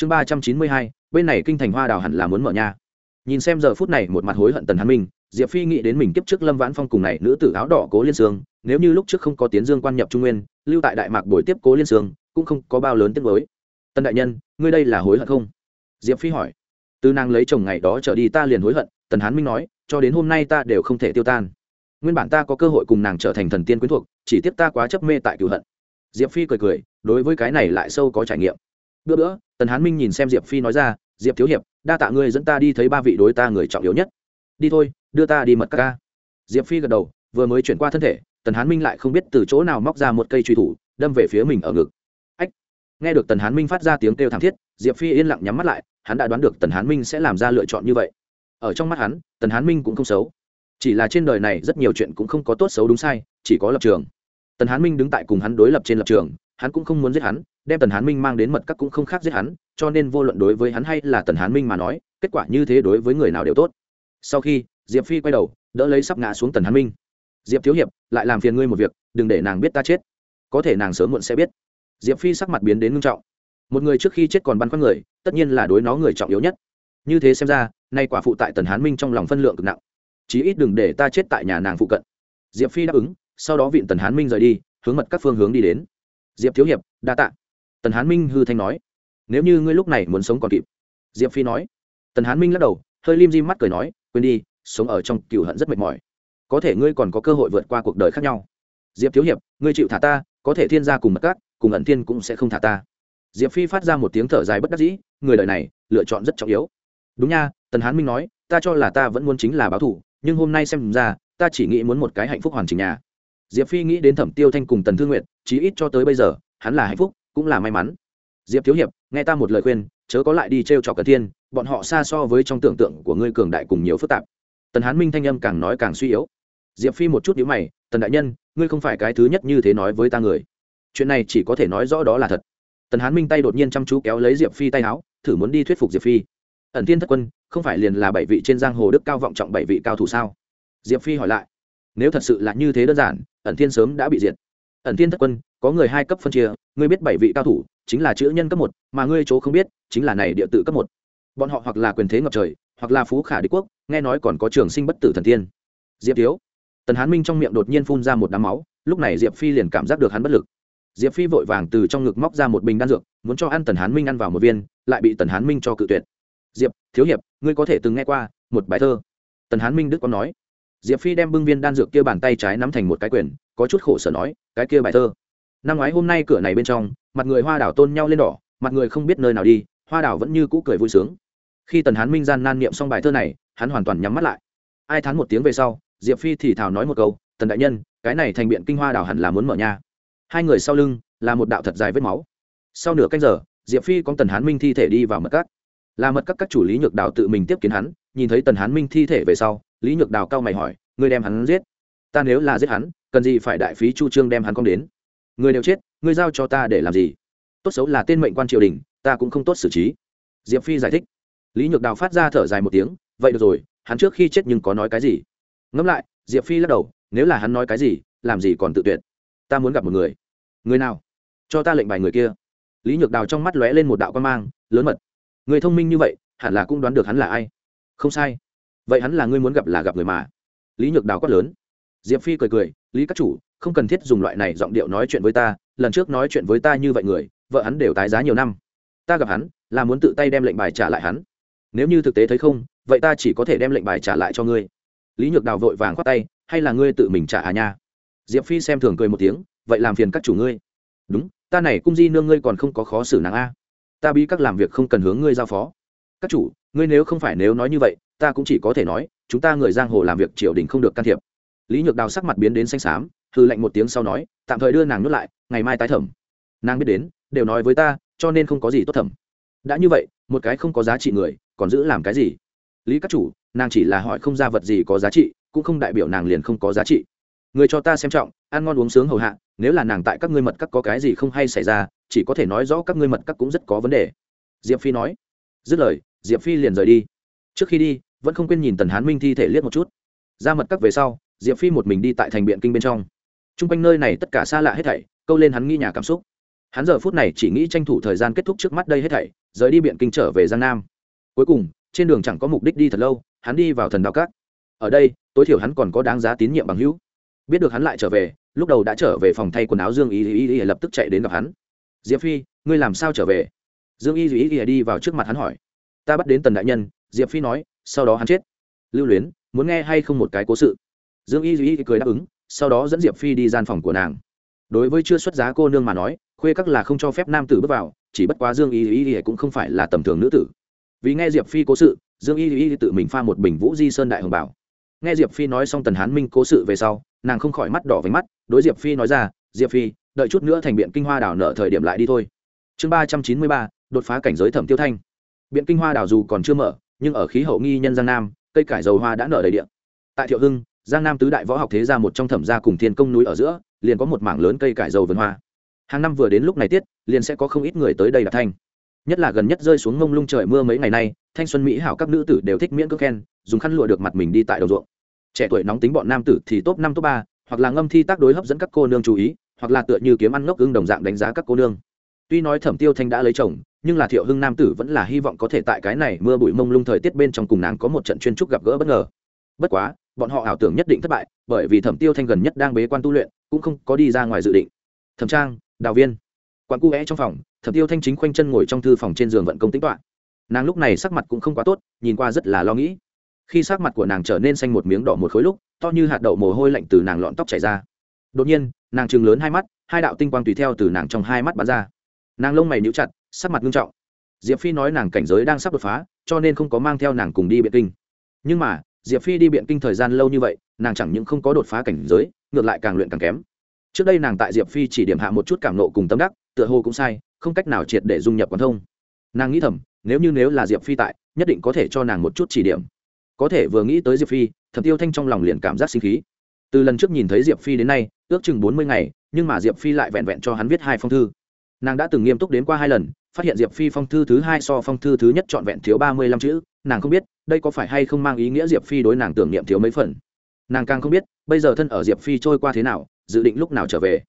chương ba trăm chín mươi hai, bên này kinh thành hoa đào hẳn là muốn mở nha. Nhìn xem giờ phút này một mặt hối hận tần hán minh, diệp phi nghĩ đến mình kiếp trước lâm vãn phong cùng này nữ tử áo đỏ cố liên sương, nếu như lúc trước không có tiến dương quan nhập trung nguyên, lưu tại đại mạc buổi tiếp cố liên sương, cũng không có bao lớn tiết mới tân đại nhân, ngươi đây là hối hận không? Diệp phi hỏi. Từ nàng lấy chồng ngày đó trở đi ta liền hối hận, tần hán minh nói, cho đến hôm nay ta đều không thể tiêu tan. Nguyên bản ta có cơ hội cùng nàng trở thành thần tiên quyến thuộc, chỉ tiếp ta quá chấp mê tại cựu hận. Diệp phi cười cười, đối với cái này lại sâu có trải nghiệm. Bữa bữa tần hán minh nhìn xem diệp phi nói ra, diệp thiếu hiệp, đa tạ ngươi dẫn ta đi thấy ba vị đối ta người trọng yếu nhất. Đi thôi, đưa ta đi mật các ca. Diệp phi gật đầu, vừa mới chuyển qua thân thể, tần hán minh lại không biết từ chỗ nào móc ra một cây truy thủ, đâm về phía mình ở ngực. Ách! Nghe được tần hán minh phát ra tiếng kêu thảm thiết, diệp phi yên lặng nhắm mắt lại, hắn đã đoán được tần hán minh sẽ làm ra lựa chọn như vậy. Ở trong mắt hắn, tần hán minh cũng không xấu. Chỉ là trên đời này rất nhiều chuyện cũng không có tốt xấu đúng sai, chỉ có lập trường. Tần hán minh đứng tại cùng hắn đối lập trên lập trường hắn cũng không muốn giết hắn, đem tần hán minh mang đến mật các cũng không khác giết hắn, cho nên vô luận đối với hắn hay là tần hán minh mà nói, kết quả như thế đối với người nào đều tốt. Sau khi, diệp phi quay đầu, đỡ lấy sắp ngã xuống tần hán minh. Diệp thiếu hiệp, lại làm phiền ngươi một việc, đừng để nàng biết ta chết. Có thể nàng sớm muộn sẽ biết. Diệp phi sắc mặt biến đến ngưng trọng. Một người trước khi chết còn băn khoăn người, tất nhiên là đối nó người trọng yếu nhất. Như thế xem ra, nay quả phụ tại tần hán minh trong lòng phân lượng cực nặng. Chí ít đừng để ta chết tại nhà nàng phụ cận. Diệp phi đáp ứng, sau đó vịn tần hán minh rời đi, hướng mật các phương hướng đi đến diệp thiếu hiệp, đa t ạ tần hán minh hư thanh nói. Nếu như ngươi lúc này muốn sống còn kịp. Diệp phi nói. Tần hán minh lắc đầu, hơi lim di mắt cười nói, quên đi, sống ở trong cựu hận rất mệt mỏi. Có thể ngươi còn có cơ hội vượt qua cuộc đời khác nhau. Diệp thiếu hiệp, ngươi chịu thả ta, có thể thiên gia cùng mật cát, cùng ẩn thiên cũng sẽ không thả ta. Diệp phi phát ra một tiếng thở dài bất đắc dĩ, người đời này, lựa chọn rất trọng yếu. Đúng nha, tần hán minh nói, ta cho là ta vẫn muốn chính là báo thủ, nhưng hôm nay xem ra, ta chỉ nghĩ muốn một cái hạnh phúc hoàn chỉnh nhà. Diệp phi nghĩ đến thẩm tiêu thanh cùng tần thương nguyện chí ít cho tới bây giờ, hắn là hạnh phúc, cũng là may mắn. Diệp thiếu hiệp, nghe ta một lời khuyên, chớ có lại đi t r e o trọc cần thiên, bọn họ xa so với trong tưởng tượng của ngươi cường đại cùng nhiều phức tạp. Tần hán minh thanh âm càng nói càng suy yếu. Diệp phi một chút nhữ mày, tần đại nhân, ngươi không phải cái thứ nhất như thế nói với ta người. Chuyện này chỉ có thể nói rõ đó là thật. Tần hán minh tay đột nhiên chăm chú kéo lấy diệp phi tay áo, thử muốn đi thuyết phục diệp phi. Ẩn thiên thất quân, không phải liền là bảy vị trên giang hồ đức cao vọng trọng bảy vị cao thủ sao? Diệp phi hỏi lại. Nếu thật sự là như thế đơn giản, ẩn thiên sớm đã bị diệt ẩn thiên thất quân, có người hai cấp phân chia, ngươi biết bảy vị cao thủ, chính là chữ nhân cấp một, mà ngươi chỗ không biết, chính là này địa tự cấp một. Bọn họ hoặc là quyền thế ngập trời, hoặc là phú khả đế quốc, nghe nói còn có trường sinh bất tử thần tiên. Diệp thiếu. Tần hán minh trong miệng đột nhiên phun ra một đám máu, lúc này diệp phi liền cảm giác được hắn bất lực. Diệp phi vội vàng từ trong ngực móc ra một bình đan dược, muốn cho ăn tần hán minh ăn vào một viên, lại bị tần hán minh cho cự tuyệt. Diệp, thiếu hiệp, ngươi có thể từng nghe qua một bài thơ. Tần hán minh đức có nói. Diệp phi đem bưng viên đan dược kia bàn tay trái nắm thành một cái quyền, có chút khổ sở nói cái kia bài thơ. Năm ngoái hôm nay cửa này bên trong, mặt người hoa đảo tôn nhau lên đỏ, mặt người không biết nơi nào đi, hoa đảo vẫn như cũ cười vui sướng. Khi tần hán minh gian nan niệm xong bài thơ này, hắn hoàn toàn nhắm mắt lại. Ai thán một tiếng về sau, diệp phi thì thào nói một câu, tần đại nhân, cái này thành biện kinh hoa đảo hẳn là muốn mở nhà hai người sau lưng, là một đạo thật dài vết máu. Sau nửa canh giờ, diệp phi có tần hán minh thi thể đi vào mật cát. Là mật các các chủ lý nhược đào tự mình tiếp kiến hắn, nhìn thấy tần hán minh thi thể về sau, lý nhược đào cao mày hỏi, ngươi đem hắn giết? Ta nếu là giết hắn cần gì phải đại phí chu trương đem hắn con đến? Người đều chết, người giao cho ta để làm gì? Tốt xấu là tên mệnh quan triều đình, ta cũng không tốt xử trí. Diệp phi giải thích. Lý nhược đào phát ra thở dài một tiếng, vậy được rồi, hắn trước khi chết nhưng có nói cái gì? Ngẫm lại, diệp phi lắc đầu, nếu là hắn nói cái gì, làm gì còn tự tuyệt? Ta muốn gặp một người. Người nào? Cho ta lệnh bài người kia. Lý nhược đào trong mắt lóe lên một đạo quan mang, lớn mật. Người thông minh như vậy, hẳn là cũng đoán được hắn là ai. Không sai. Vậy hắn là ngươi muốn gặp là gặp người mà. Lý nhược đào quát lớn. Diệp phi cười cười lý các chủ, không cần thiết dùng loại này giọng điệu nói chuyện với ta, lần trước nói chuyện với ta như vậy người, vợ hắn đều tái giá nhiều năm. Ta gặp hắn, là muốn tự tay đem lệnh bài trả lại hắn. Nếu như thực tế thấy không, vậy ta chỉ có thể đem lệnh bài trả lại cho ngươi. Lý nhược đào vội vàng khoát tay, hay là ngươi tự mình trả à nha? Diệp phi xem thường cười một tiếng, vậy làm phiền các chủ ngươi. Đúng, ta này cung di nương ngươi còn không có khó xử nàng a. Ta bí các làm việc không cần hướng ngươi giao phó. Các chủ, ngươi nếu không phải nếu nói như vậy, ta cũng chỉ có thể nói, chúng ta người giang hồ làm việc triều đình không được can thiệp lý nhược đào sắc mặt biến đến xanh xám hư lạnh một tiếng sau nói, tạm thời đưa nàng nuốt lại, ngày mai tái thẩm. Nàng biết đến, đều nói với ta, cho nên không có gì tốt thẩm. Đã như vậy, một cái không có giá trị người, còn giữ làm cái gì? Lý các chủ, nàng chỉ là hỏi không ra vật gì có giá trị, cũng không đại biểu nàng liền không có giá trị. Người cho ta xem trọng, ăn ngon uống sướng hầu hạ, nếu là nàng tại các ngươi mật các có cái gì không hay xảy ra, chỉ có thể nói rõ các ngươi mật các cũng rất có vấn đề. Diệp phi nói, dứt lời, diệp phi liền rời đi. Trước khi đi, vẫn không quên nhìn tần hán minh thi thể liếc một chút. Ra mật các về sau diệp phi một mình đi tại thành biện kinh bên trong. T r u n g quanh nơi này tất cả xa lạ hết thảy, câu lên hắn nghi nhà cảm xúc. Hắn giờ phút này chỉ nghĩ tranh thủ thời gian kết thúc trước mắt đây hết thảy, rời đi biện kinh trở về giang nam. Cuối cùng, trên đường chẳng có mục đích đi thật lâu, hắn đi vào thần đạo cát ở đây, tối thiểu hắn còn có đáng giá tín nhiệm bằng hữu. Biết được hắn lại trở về, lúc đầu đã trở về phòng thay quần áo dương y y y lập tức chạy đến gặp hắn. Diệp phi, ngươi làm sao trở về? Dương y y y đi vào trước mặt hắn hỏi. Ta bắt đến tần đại nhân, diệp phi nói, sau đó hắn chết. Lưu luyến, muốn nghe hay không một cái cố sự? Dương y y cười đáp ứng, sau đó dẫn diệp phi đi gian phòng của nàng. Đối với chưa xuất giá cô nương mà nói, khuê các là không cho phép nam tử bước vào, chỉ bất quá dương y y cũng không phải là tầm thường nữ tử. Vì nghe diệp phi cố sự, dương y y tự mình pha một bình vũ di sơn đại hồng bảo. Nghe diệp phi nói xong tần hán minh cố sự về sau, nàng không khỏi mắt đỏ váy mắt, đối diệp phi nói ra, diệp phi, đợi chút nữa thành biện kinh hoa đảo nợ thời điểm lại đi thôi. Chương ba trăm chín mươi ba, đột phá cảnh giới thẩm tiêu thanh. Biện kinh hoa đảo dù còn chưa mở, nhưng ở khí hậu nghi nhân giang nam, cây cải dầu hoa đã nở đầy điện tại thiệu hưng giang nam tứ đại võ học thế ra một trong thẩm gia cùng thiên công núi ở giữa, liền có một mảng lớn cây cải dầu vườn hoa. Hàng năm vừa đến lúc này tiết, liền sẽ có không ít người tới đây đặt thanh. Nhất là gần nhất rơi xuống mông lung trời mưa mấy ngày nay, thanh xuân mỹ hảo các nữ tử đều thích miễn cước khen, dùng khăn lụa được mặt mình đi tại đồng ruộng. Trẻ tuổi nóng tính bọn nam tử thì top năm, top ba, hoặc là ngâm thi tác đối hấp dẫn các cô nương chú ý, hoặc là tựa như kiếm ăn ngốc gương đồng dạng đánh giá các cô nương. Tuy nói thẩm tiêu thanh đã lấy chồng, nhưng là thiệu hưng nam tử vẫn là hy vọng có thể tại cái này mưa bụi mông lung thời tiết bên trong cùng nàng có một trận chuyên trúc gặp gỡ bất ngờ. Bất quá bọn họ ảo tưởng nhất định thất bại, bởi vì thẩm tiêu thanh gần nhất đang bế quan tu luyện, cũng không có đi ra ngoài dự định. Thẩm trang, đào viên. Quán cu vẽ trong phòng, thẩm tiêu thanh chính khoanh chân ngồi trong thư phòng trên giường vận công tính toạ nàng lúc này sắc mặt cũng không quá tốt, nhìn qua rất là lo nghĩ. Khi sắc mặt của nàng trở nên xanh một miếng đỏ một khối lúc, to như hạt đậu mồ hôi lạnh từ nàng lọn tóc chảy ra. Đột nhiên, nàng chừng lớn hai mắt, hai đạo tinh quang tùy theo từ nàng trong hai mắt bắn ra. Nàng lông mày níu chặt, sắc mặt nghiêm trọng. Diệp phi nói nàng cảnh giới đang sắp đột phá, cho nên không có mang theo nàng cùng đi biệt kinh. Nhưng mà diệp phi đi biện kinh thời gian lâu như vậy, nàng chẳng những không có đột phá cảnh giới, ngược lại càng luyện càng kém. Trước đây nàng tại diệp phi chỉ điểm hạ một chút cảm nộ cùng tâm đắc, tựa hồ cũng sai, không cách nào triệt để dung nhập quan thông. Nàng nghĩ thầm, nếu như nếu là diệp phi tại, nhất định có thể cho nàng một chút chỉ điểm. Có thể vừa nghĩ tới diệp phi, thẩm tiêu thanh trong lòng liền cảm giác sinh khí. Từ lần trước nhìn thấy diệp phi đến nay, ước chừng bốn mươi ngày, nhưng mà diệp phi lại vẹn vẹn cho hắn viết hai phong thư. Nàng đã từng nghiêm túc đến qua hai lần, phát hiện diệp phi phong thư thứ hai so phong thư thứ nhất trọn vẹn thiếu ba mươi lăm chữ, nàng không biết đây có phải hay không mang ý nghĩa diệp phi đối nàng tưởng niệm thiếu mấy phần? Nàng càng không biết, bây giờ thân ở diệp phi trôi qua thế nào, dự định lúc nào trở về.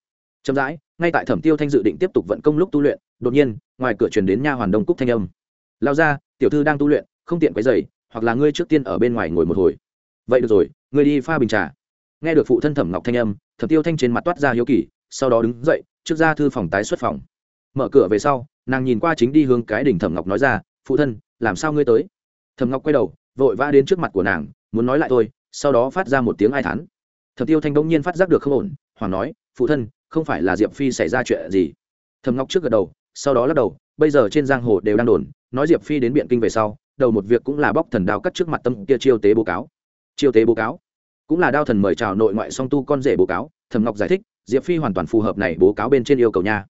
Chậm rãi, ngay tại thẩm tiêu thanh dự định tiếp tục vận công lúc tu luyện, đột nhiên, ngoài cửa truyền đến nha hoàn đông cúc thanh âm. Lao ra, tiểu thư đang tu luyện, không tiện quấy dày hoặc là ngươi trước tiên ở bên ngoài ngồi một hồi. Vậy được rồi, ngươi đi pha bình trà. Nghe được phụ thân thẩm ngọc thanh âm, thẩm tiêu thanh trên mặt toát ra hiếu kỳ, sau đó đứng dậy, trước ra thư phòng tái xuất phòng. Mở cửa về sau, nàng nhìn qua chính đi hướng cái đỉnh thẩm ngọc nói ra, phụ thân, làm sao ngươi tới? Thầm ngọc quay đầu, vội vã đến trước mặt của nàng, muốn nói lại thôi, sau đó phát ra một tiếng ai thán. Thầm tiêu thanh bỗng nhiên phát giác được không ổn hoàng nói, phụ thân, không phải là diệp phi xảy ra chuyện gì? Thầm ngọc trước gật đầu, sau đó lắc đầu, bây giờ trên giang hồ đều đang đồn, nói diệp phi đến biện kinh về sau, đầu một việc cũng là bóc thần đao cắt trước mặt tâm kia chiêu tế bố cáo. Chiêu tế bố cáo? Cũng là đao thần mời chào nội ngoại song tu con rể bố cáo thầm ngọc giải thích, diệp phi hoàn toàn phù hợp này bố cáo bên trên yêu cầu nha.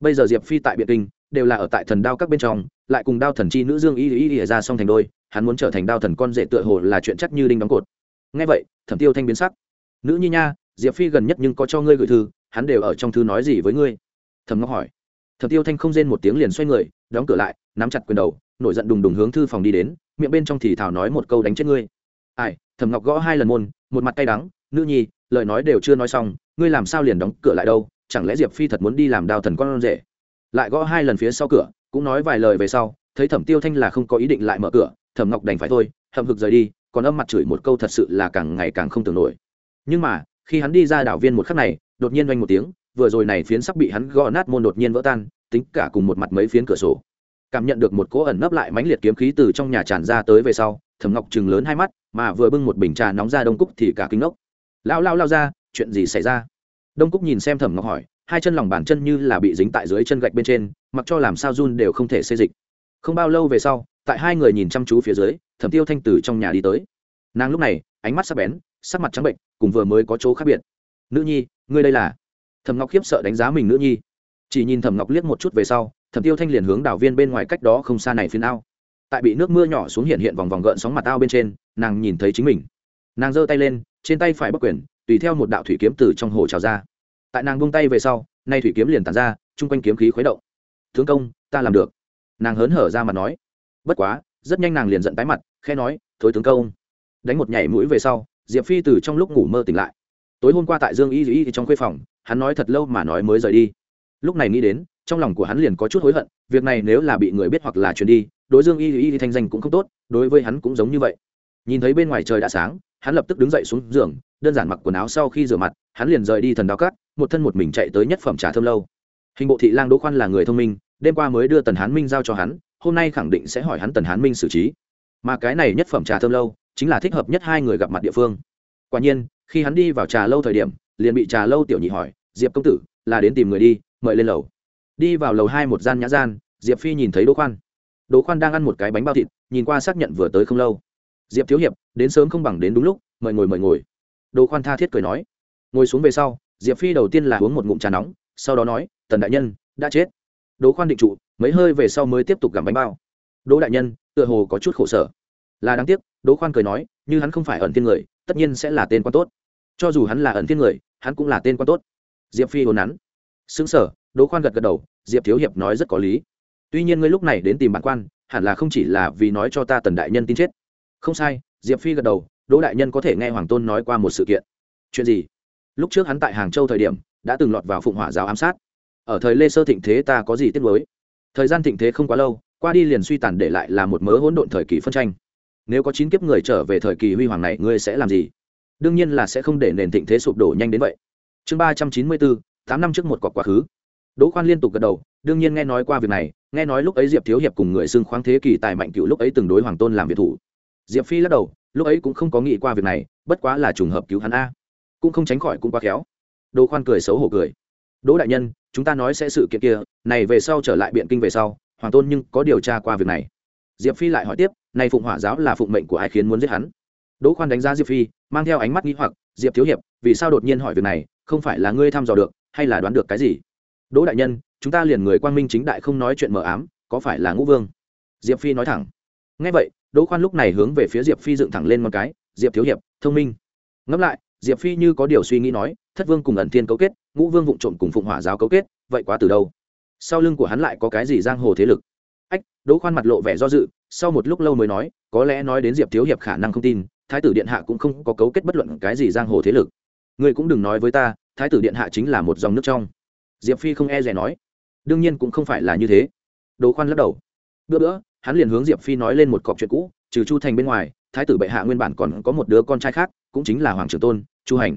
Bây giờ diệp phi tại biện kinh đều là ở tại thần đao các bên trong, lại cùng đao thần chi nữ dương y y y ra xong thành đôi, hắn muốn trở thành đao thần con rể tựa hồ là chuyện chắc như đinh đóng cột. Ngay vậy, thẩm tiêu thanh biến sắc. Nữ nhi nha, diệp phi gần nhất nhưng có cho ngươi gửi thư, hắn đều ở trong thư nói gì với ngươi? Thẩm ngọc hỏi. Thẩm tiêu thanh không rên một tiếng liền xoay người, đóng cửa lại, nắm chặt quyền đầu, nổi giận đùng đùng hướng thư phòng đi đến, miệng bên trong thì thảo nói một câu đánh chết ngươi. Ai, thẩm ngọc gõ hai lần môn, một mặt cay đắng, nữ nhi, lời nói đều chưa nói xong, ngươi làm sao liền đóng cửa lại đâu, chẳng lẽ diệp phi thật muốn đi làm đào thần con rể? Lại gõ hai lần phía sau cửa, cũng nói vài lời về sau, thấy thẩm tiêu thanh là không có ý định lại mở cửa, thẩm ngọc đành phải thôi, hậm hực rời đi, còn âm mặt chửi một câu thật sự là càng ngày càng không tưởng nổi. Nhưng mà, khi hắn đi ra đảo viên một khắc này, đột nhiên oanh một tiếng, vừa rồi này phiến sắp bị hắn gõ nát môn đột nhiên vỡ tan, tính cả cùng một mặt mấy phiến cửa sổ. Cảm nhận được một cỗ ẩn nấp lại mãnh liệt kiếm khí từ trong nhà tràn ra tới về sau, thẩm ngọc chừng lớn hai mắt, mà vừa bưng một bình trà nóng ra đông cúc thì cả kính ốc lao lao lao ra, chuyện gì xảy ra? Đông cúc nhìn xem thẩm ngọc hỏi hai chân lòng bàn chân như là bị dính tại dưới chân gạch bên trên, mặc cho làm sao run đều không thể xê dịch. Không bao lâu về sau, tại hai người nhìn chăm chú phía dưới, thẩm tiêu thanh từ trong nhà đi tới. Nàng lúc này, ánh mắt sắc bén, sắc mặt trắng bệnh, cùng vừa mới có chỗ khác biệt. Nữ nhi, ngươi đây là? Thẩm ngọc khiếp sợ đánh giá mình nữ nhi. Chỉ nhìn thẩm ngọc liếc một chút về sau, thẩm tiêu thanh liền hướng đảo viên bên ngoài cách đó không xa này phiến ao. Tại bị nước mưa nhỏ xuống hiện hiện vòng vòng gợn sóng mặt ao bên trên, nàng nhìn thấy chính mình. Nàng giơ tay lên, trên tay phải bắc quyền, tùy theo một đạo thủy kiếm từ trong hồ trào ra tại nàng buông tay về sau, nay thủy kiếm liền tàn ra, chung quanh kiếm khí khuấy động. Thương công, ta làm được. Nàng hớn hở ra mặt nói. Bất quá, rất nhanh nàng liền giận tái mặt khe nói thối tướng công. Đánh một nhảy mũi về sau, diệp phi từ trong lúc ngủ mơ tỉnh lại. Tối hôm qua tại dương y dĩ trong khuê phòng, hắn nói thật lâu mà nói mới rời đi. Lúc này nghĩ đến, trong lòng của hắn liền có chút hối hận, việc này nếu là bị người biết hoặc là truyền đi, đối dương y y thanh danh cũng không tốt, đối với hắn cũng giống như vậy. Nhìn thấy bên ngoài trời đã sáng, hắn lập tức đứng dậy xuống giường, đơn giản mặc quần áo sau khi rửa mặt, hắn liền rời đi thần đao cát một thân một mình chạy tới nhất phẩm trà thơm lâu. Hình bộ thị lang đỗ khoan là người thông minh, đêm qua mới đưa tần hán minh giao cho hắn, hôm nay khẳng định sẽ hỏi hắn tần hán minh xử trí. Mà cái này nhất phẩm trà thơm lâu, chính là thích hợp nhất hai người gặp mặt địa phương. Quả nhiên, khi hắn đi vào trà lâu thời điểm, liền bị trà lâu tiểu nhị hỏi, diệp công tử, là đến tìm người đi, mời lên lầu. Đi vào lầu hai một gian nhã gian, diệp phi nhìn thấy đỗ khoan. Đỗ khoan đang ăn một cái bánh bao thịt, nhìn qua xác nhận vừa tới không lâu. Diệp thiếu hiệp, đến sớm không bằng đến đúng lúc, mời ngồi mời ngồi. Đỗ khoan tha thiết cười nói. Ngồi xuống về sau diệp phi đầu tiên là uống một ngụm trà nóng, sau đó nói, tần đại nhân, đã chết. Đỗ khoan định trụ, mấy hơi về sau mới tiếp tục gặm bánh bao. Đỗ đại nhân, tựa hồ có chút khổ sở. Là đáng tiếc, đỗ khoan cười nói, như hắn không phải ẩn thiên người, tất nhiên sẽ là tên quan tốt. Cho dù hắn là ẩn thiên người, hắn cũng là tên quan tốt. Diệp phi hồn nắn. Xứng sở đỗ khoan gật gật đầu, diệp thiếu hiệp nói rất có lý. Tuy nhiên ngươi lúc này đến tìm bản quan, hẳn là không chỉ là vì nói cho ta tần đại nhân tin chết. Không sai. Diệp phi gật đầu, đỗ đại nhân có thể nghe hoàng tôn nói qua một sự kiện. Chuyện gì? Lúc trước hắn tại hàng châu thời điểm, đã từng lọt vào phụng hỏa giáo ám sát. Ở thời lê sơ thịnh thế ta có gì tiếc mới thời gian thịnh thế không quá lâu, qua đi liền suy tàn để lại là một mớ hỗn độn thời kỳ phân tranh. Nếu có chín kiếp người trở về thời kỳ huy hoàng này, ngươi sẽ làm gì? Đương nhiên là sẽ không để nền thịnh thế sụp đổ nhanh đến vậy. Chương ba trăm chín mươi bốn, tám năm trước một cọc quá khứ. Đỗ khoan liên tục gật đầu, đương nhiên nghe nói qua việc này, nghe nói lúc ấy diệp thiếu hiệp cùng người xưng khoáng thế kỳ tài mạnh cựu lúc ấy từng đối hoàng tôn làm việc thủ. Diệp phi lắc đầu, lúc ấy cũng không có nghĩ qua việc này, bất quá là trùng hợp cứu hắn a cũng không tránh khỏi cũng quá khéo. Đỗ khoan cười xấu hổ cười. Đỗ đại nhân, chúng ta nói sẽ sự kiện kia, này về sau trở lại biện kinh về sau, hoàng tôn nhưng có điều tra qua việc này. Diệp phi lại hỏi tiếp, này phụng hỏa giáo là phụng mệnh của ai khiến muốn giết hắn? Đỗ khoan đánh giá diệp phi, mang theo ánh mắt nghĩ hoặc, diệp thiếu hiệp, vì sao đột nhiên hỏi việc này, không phải là ngươi thăm dò được, hay là đoán được cái gì? Đỗ đại nhân, chúng ta liền người quang minh chính đại không nói chuyện mờ ám, có phải là ngũ vương? Diệp phi nói thẳng. Ngay vậy, đỗ khoan lúc này hướng về phía diệp phi dựng thẳng lên một cái, diệp thiếu hiệp, thông minh. Ngẫm lại diệp phi như có điều suy nghĩ nói, thất vương cùng ẩn thiên cấu kết, ngũ vương vụng trộm cùng phụng hỏa giáo cấu kết, vậy quá từ đâu? Sau lưng của hắn lại có cái gì giang hồ thế lực? Ách, đỗ khoan mặt lộ vẻ do dự, sau một lúc lâu mới nói, có lẽ nói đến diệp thiếu hiệp khả năng không tin, thái tử điện hạ cũng không có cấu kết bất luận cái gì giang hồ thế lực. Ngươi cũng đừng nói với ta, thái tử điện hạ chính là một dòng nước trong. Diệp phi không e rẻ nói. Đương nhiên cũng không phải là như thế. Đỗ khoan lắc đầu. Bữa bữa, hắn liền hướng diệp phi nói lên một cọc chuyện cũ, trừ chu thành bên ngoài, thái tử bệ hạ nguyên bản còn có một đứa con trai khác, cũng chính là hoàng trưởng tôn chu hành.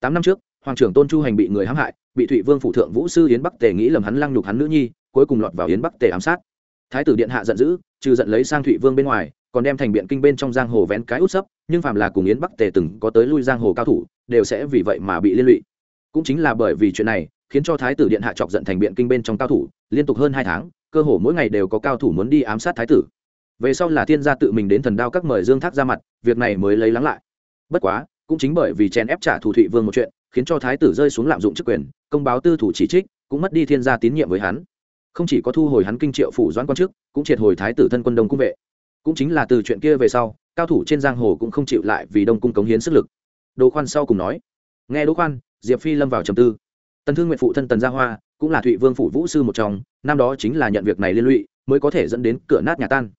Tám năm trước, hoàng trưởng tôn chu hành bị người hãm hại, bị thụy vương phụ thượng vũ sư yến bắc tề nghĩ lầm hắn lăng nhục hắn nữ nhi, cuối cùng lọt vào yến bắc tề ám sát. Thái tử điện hạ giận dữ, trừ giận lấy sang thụy vương bên ngoài, còn đem thành biện kinh bên trong giang hồ vén cái út sấp, nhưng phàm là cùng yến bắc tề từng có tới lui giang hồ cao thủ, đều sẽ vì vậy mà bị liên lụy. Cũng chính là bởi vì chuyện này, khiến cho thái tử điện hạ chọc giận thành biện kinh bên trong cao thủ, liên tục hơn hai tháng, cơ hồ mỗi ngày đều có cao thủ muốn đi ám sát thái tử. Về sau là thiên gia tự mình đến thần đao các mời dương thác ra mặt, việc này mới lấy lắng lại. Bất quá cũng chính bởi vì chèn ép trả thủ thụy vương một chuyện, khiến cho thái tử rơi xuống lạm dụng chức quyền, công báo tư thủ chỉ trích, cũng mất đi thiên gia tín nhiệm với hắn. Không chỉ có thu hồi hắn kinh triệu phủ doãn quan chức, cũng triệt hồi thái tử thân quân đông cung vệ. Cũng chính là từ chuyện kia về sau, cao thủ trên giang hồ cũng không chịu lại vì đông cung cống hiến sức lực. Đỗ khoan sau cùng nói, nghe đỗ khoan, diệp phi lâm vào trầm tư. Tần thương nguyện phụ thân tần gia hoa, cũng là thụy vương phủ vũ sư một trong, năm đó chính là nhận việc này liên lụy, mới có thể dẫn đến cửa nát nhà tan.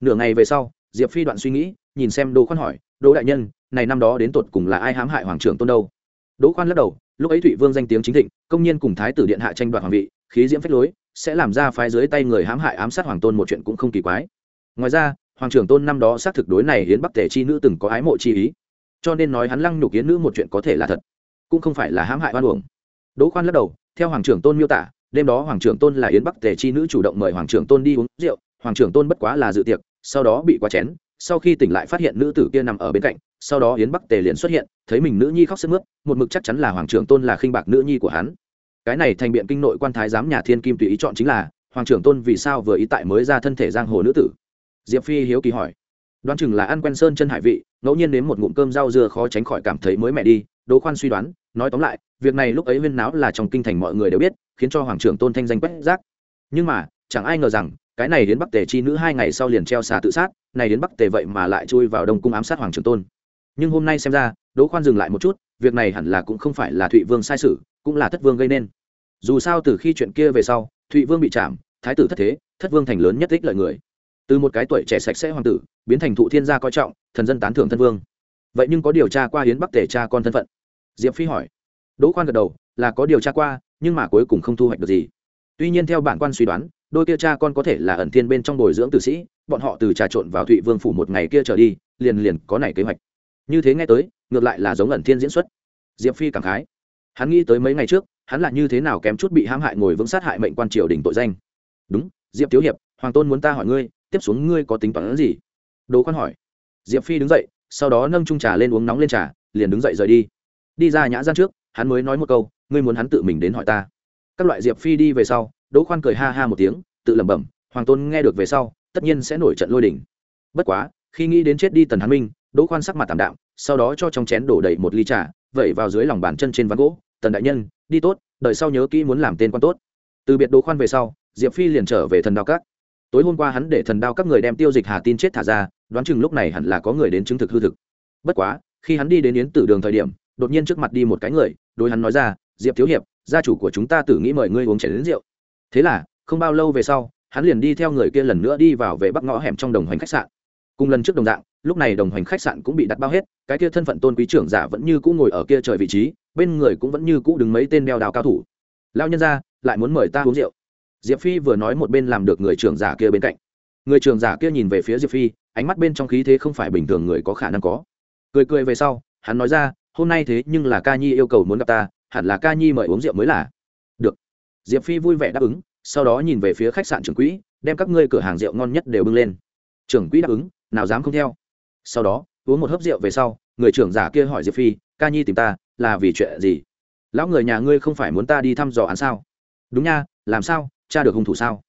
Nửa ngày về sau, diệp phi đoạn suy nghĩ, nhìn xem đỗ khoan hỏi, đỗ đại nhân này năm đó đến tột cùng là ai hãm hại hoàng trưởng tôn đâu? Đỗ khoan lắc đầu, lúc ấy thụy vương danh tiếng chính thịnh, công nhiên cùng thái tử điện hạ tranh đoạt hoàng vị, khí diễm phách lối, sẽ làm ra phái dưới tay người hãm hại ám sát hoàng tôn một chuyện cũng không kỳ quái. Ngoài ra, hoàng trưởng tôn năm đó xác thực đối này hiến bắc tể chi nữ từng có ái mộ chi ý. Cho nên nói hắn lăng nhục hiến nữ một chuyện có thể là thật, cũng không phải là hãm hại oan uổng. Đỗ khoan lắc đầu, theo hoàng trưởng tôn miêu tả, đêm đó hoàng trưởng tôn là yến bắc tề chi nữ chủ động mời hoàng trưởng tôn đi uống rượu, hoàng trưởng tôn bất quá là dự tiệc, sau đó bị quá chén, sau khi tỉnh lại phát hiện nữ tử kia nằm ở bên cạnh sau đó yến bắc tề liền xuất hiện thấy mình nữ nhi khóc sức mướt một mực chắc chắn là hoàng trưởng tôn là khinh bạc nữ nhi của hắn cái này thành biện kinh nội quan thái giám nhà thiên kim tùy ý chọn chính là hoàng trưởng tôn vì sao vừa ý tại mới ra thân thể giang hồ nữ tử diệp phi hiếu kỳ hỏi đoán chừng là ăn quen sơn chân hải vị ngẫu nhiên nếm một ngụm cơm rau dưa khó tránh khỏi cảm thấy mới mẹ đi đỗ khoan suy đoán nói tóm lại việc này lúc ấy huyên náo là trong kinh thành mọi người đều biết khiến cho hoàng trưởng tôn thanh danh quét rác nhưng mà chẳng ai ngờ rằng cái này đến bắc tề chi nữ hai ngày sau liền treo xà tự sát này đến bắc tề vậy mà lại chui vào đông cung ám sát hoàng trưởng tôn nhưng hôm nay xem ra, đỗ khoan dừng lại một chút, việc này hẳn là cũng không phải là thụy vương sai sự, cũng là thất vương gây nên. Dù sao từ khi chuyện kia về sau, thụy vương bị chạm, thái tử thất thế, thất vương thành lớn nhất ích lợi người. Từ một cái tuổi trẻ sạch sẽ hoàng tử, biến thành thụ thiên gia coi trọng, thần dân tán thưởng thân vương. Vậy nhưng có điều tra qua hiến bắc tể cha con thân phận? Diệp phi hỏi. Đỗ khoan gật đầu, là có điều tra qua, nhưng mà cuối cùng không thu hoạch được gì. Tuy nhiên theo bản quan suy đoán, đôi kia cha con có thể là ẩn thiên bên trong bồi dưỡng tử sĩ, bọn họ từ trà trộn vào thụy vương phủ một ngày kia trở đi, liền liền có này kế hoạch như thế nghe tới, ngược lại là giống ẩn thiên diễn xuất. Diệp phi cảm khái. Hắn nghĩ tới mấy ngày trước, hắn là như thế nào kém chút bị hãm hại ngồi vững sát hại mệnh quan triều đình tội danh. Đúng, diệp thiếu hiệp, hoàng tôn muốn ta hỏi ngươi, tiếp xuống ngươi có tính toán gì? Đồ khoan hỏi. Diệp phi đứng dậy, sau đó nâng trung trà lên uống nóng lên trà, liền đứng dậy rời đi. Đi ra nhã gian trước, hắn mới nói một câu, ngươi muốn hắn tự mình đến hỏi ta. Các loại diệp phi đi về sau, đỗ khoan cười ha ha một tiếng, tự lẩm bẩm, hoàng tôn nghe được về sau, tất nhiên sẽ nổi trận lôi đỉnh bất quá, khi nghĩ đến chết đi tần hán minh đỗ khoan sắc mặt tạm đạm, sau đó cho trong chén đổ đầy một ly trà, vẩy vào dưới lòng bàn chân trên ván gỗ, tần đại nhân, đi tốt, đợi sau nhớ kỹ muốn làm tên quan tốt. Từ biệt đỗ khoan về sau, diệp phi liền trở về thần đao các. Tối hôm qua hắn để thần đao các người đem tiêu dịch hà tin chết thả ra, đoán chừng lúc này hẳn là có người đến chứng thực hư thực. Bất quá, khi hắn đi đến yến tử đường thời điểm, đột nhiên trước mặt đi một cái người, đối hắn nói ra, diệp thiếu hiệp, gia chủ của chúng ta tự nghĩ mời ngươi uống chén đến rượu. Thế là, không bao lâu về sau, hắn liền đi theo người kia lần nữa đi vào về bắc ngõ hẻm trong đồng hoành khách sạn. Cùng lần trước đồng dạng lúc này đồng hành khách sạn cũng bị đặt bao hết, cái kia thân phận tôn quý trưởng giả vẫn như cũ ngồi ở kia trời vị trí, bên người cũng vẫn như cũ đứng mấy tên đeo đào cao thủ. Lao nhân ra, lại muốn mời ta uống rượu. Diệp phi vừa nói một bên làm được người trưởng giả kia bên cạnh. Người trưởng giả kia nhìn về phía diệp phi, ánh mắt bên trong khí thế không phải bình thường người có khả năng có. Cười cười về sau, hắn nói ra, hôm nay thế nhưng là ca nhi yêu cầu muốn gặp ta, hẳn là ca nhi mời uống rượu mới là. Được. Diệp phi vui vẻ đáp ứng, sau đó nhìn về phía khách sạn trưởng quỹ, đem các ngươi cửa hàng rượu ngon nhất đều bưng lên. Trưởng quỹ đáp ứng, nào dám không theo? Sau đó, uống một hớp rượu về sau, người trưởng giả kia hỏi diệp phi, ca nhi tìm ta, là vì chuyện gì? Lão người nhà ngươi không phải muốn ta đi thăm dò án sao? Đúng nha, làm sao, cha được hung thủ sao?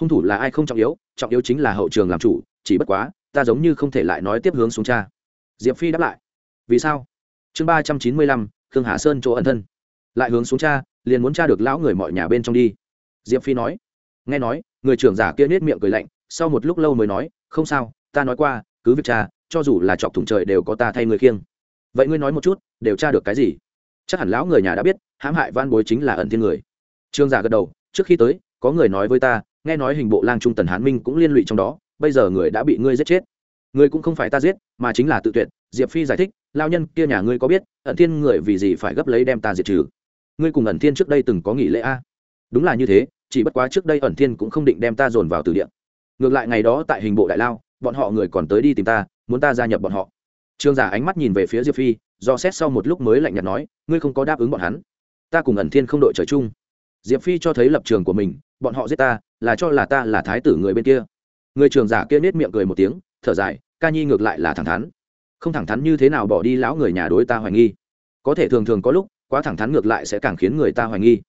Hung thủ là ai không trọng yếu trọng yếu chính là hậu trường làm chủ, chỉ bất quá, ta giống như không thể lại nói tiếp hướng xuống cha. Diệp phi đáp lại. Vì sao? Chương ba trăm chín mươi lăm, khương hà sơn chỗ ẩn thân. Lại hướng xuống cha, liền muốn cha được lão người mọi nhà bên trong đi. Diệp phi nói. Nghe nói, người trưởng giả kia nết miệng cười lạnh, sau một lúc lâu mới nói, không sao, ta nói qua cứ việc cha, cho dù là chọc thủng trời đều có ta thay người khiêng. Vậy ngươi nói một chút, đều tra được cái gì? Chắc hẳn lão người nhà đã biết, hãm hại van bối chính là ẩn thiên người. Trương giả gật đầu, trước khi tới, có người nói với ta, nghe nói hình bộ lang trung tần hán minh cũng liên lụy trong đó, bây giờ người đã bị ngươi giết chết. Ngươi cũng không phải ta giết, mà chính là tự tuyệt, diệp phi giải thích, lao nhân kia nhà ngươi có biết, ẩn thiên người vì gì phải gấp lấy đem ta diệt trừ? Ngươi cùng ẩn thiên trước đây từng có nghỉ lễ a? Đúng là như thế, chỉ bất quá trước đây ẩn thiên cũng không định đem ta dồn vào từ điện ngược lại ngày đó tại hình bộ đại lao bọn họ người còn tới đi tìm ta, muốn ta gia nhập bọn họ. Trương giả ánh mắt nhìn về phía diệp phi, do xét sau một lúc mới lạnh nhạt nói, ngươi không có đáp ứng bọn hắn. Ta cùng ẩn thiên không đội trời chung. Diệp phi cho thấy lập trường của mình, bọn họ giết ta, là cho là ta là thái tử người bên kia. Người trường giả kia nết miệng cười một tiếng, thở dài, ca nhi ngược lại là thẳng thắn. Không thẳng thắn như thế nào bỏ đi lão người nhà đối ta hoài nghi. Có thể thường thường có lúc, quá thẳng thắn ngược lại sẽ càng khiến người ta hoài nghi.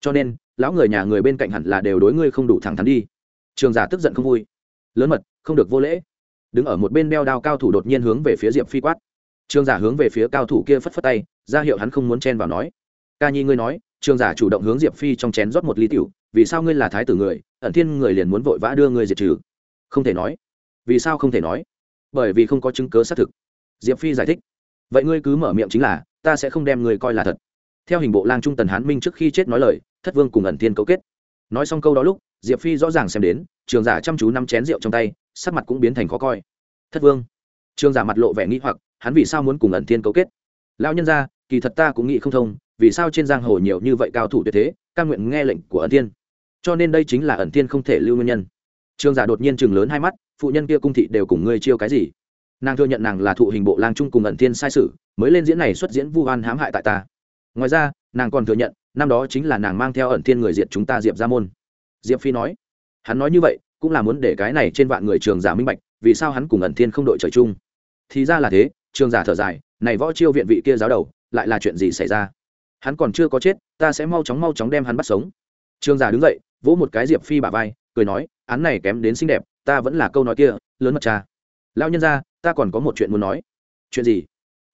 Cho nên, lão người nhà người bên cạnh hẳn là đều đối ngươi không đủ thẳng thắn đi. Trường giả tức giận không vui. Lớn mật không được vô lễ. Đứng ở một bên đeo đao cao thủ đột nhiên hướng về phía diệp phi quát. Trường giả hướng về phía cao thủ kia phất phất tay, ra hiệu hắn không muốn chen vào nói. Ca nhi ngươi nói, trường giả chủ động hướng diệp phi trong chén rót một ly tiểu, vì sao ngươi là thái tử người, ẩn thiên người liền muốn vội vã đưa ngươi diệt trừ? Không thể nói. Vì sao không thể nói? Bởi vì không có chứng cớ xác thực. Diệp phi giải thích. Vậy ngươi cứ mở miệng chính là, ta sẽ không đem ngươi coi là thật. Theo hình bộ lang trung tần hán minh trước khi chết nói lời, thất vương cùng ẩn thiên cấu kết. Nói xong câu đó lúc, diệp phi rõ ràng xem đến trường giả chăm chú năm chén rượu trong tay, sắc mặt cũng biến thành khó coi. Thất vương. Trường giả mặt lộ vẻ nghĩ hoặc, hắn vì sao muốn cùng ẩn thiên cấu kết? Lão nhân ra kỳ thật ta cũng nghĩ không thông, vì sao trên giang hồ nhiều như vậy cao thủ tuyệt thế căn nguyện nghe lệnh của ẩn thiên? Cho nên đây chính là ẩn thiên không thể lưu nguyên nhân. Trường giả đột nhiên chừng lớn hai mắt, phụ nhân kia cung thị đều cùng ngươi chiêu cái gì? Nàng thừa nhận nàng là thụ hình bộ lang trung cùng ẩn thiên sai sự, mới lên diễn này xuất diễn vu oan hãm hại tại ta. Ngoài ra, nàng còn thừa nhận, năm đó chính là nàng mang theo ẩn thiên người diệt chúng ta diệp ra môn. Diệp phi nói hắn nói như vậy, cũng là muốn để cái này trên vạn người trường giả minh bạch, vì sao hắn cùng ẩn thiên không đội trời chung. Thì ra là thế, trường giả thở dài, này võ chiêu viện vị kia giáo đầu, lại là chuyện gì xảy ra? Hắn còn chưa có chết, ta sẽ mau chóng mau chóng đem hắn bắt sống. Trường giả đứng dậy, vỗ một cái diệp phi bả vai, cười nói, án này kém đến xinh đẹp, ta vẫn là câu nói kia, lớn mật cha. Lao nhân ra ta còn có một chuyện muốn nói. Chuyện gì?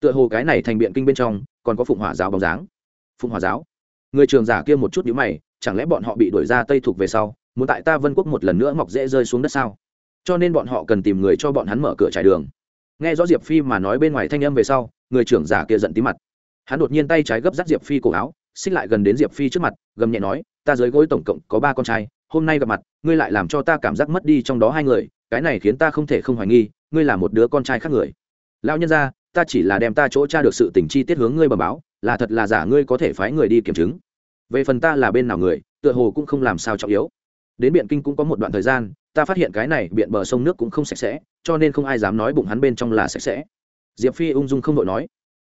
Tựa hồ cái này thành biện kinh bên trong, còn có phụng hỏa giáo bóng dáng. Phụng hỏa giáo? Người trường giả kia một chút nhíu mày, chẳng lẽ bọn họ bị đuổi ra tây thuộc về sau muốn tại ta vân quốc một lần nữa mọc dễ rơi xuống đất sao? Cho nên bọn họ cần tìm người cho bọn hắn mở cửa trải đường. Nghe rõ diệp phi mà nói bên ngoài thanh âm về sau, người trưởng giả kia giận tí mặt. Hắn đột nhiên tay trái gấp rắt diệp phi cổ áo, xích lại gần đến diệp phi trước mặt, gầm nhẹ nói, ta dưới gối tổng cộng có ba con trai, hôm nay gặp mặt, ngươi lại làm cho ta cảm giác mất đi trong đó hai người, cái này khiến ta không thể không hoài nghi, ngươi là một đứa con trai khác người. Lão nhân ra ta chỉ là đem ta chỗ tra được sự tình chi tiết hướng ngươi bờ báo, là thật là giả ngươi có thể phái người đi kiểm chứng. Về phần ta là bên nào người, tựa hồ cũng không làm sao trọng yếu đến biện kinh cũng có một đoạn thời gian, ta phát hiện cái này biện bờ sông nước cũng không sạch sẽ, cho nên không ai dám nói bụng hắn bên trong là sạch sẽ. Diệp phi ung dung không đội nói.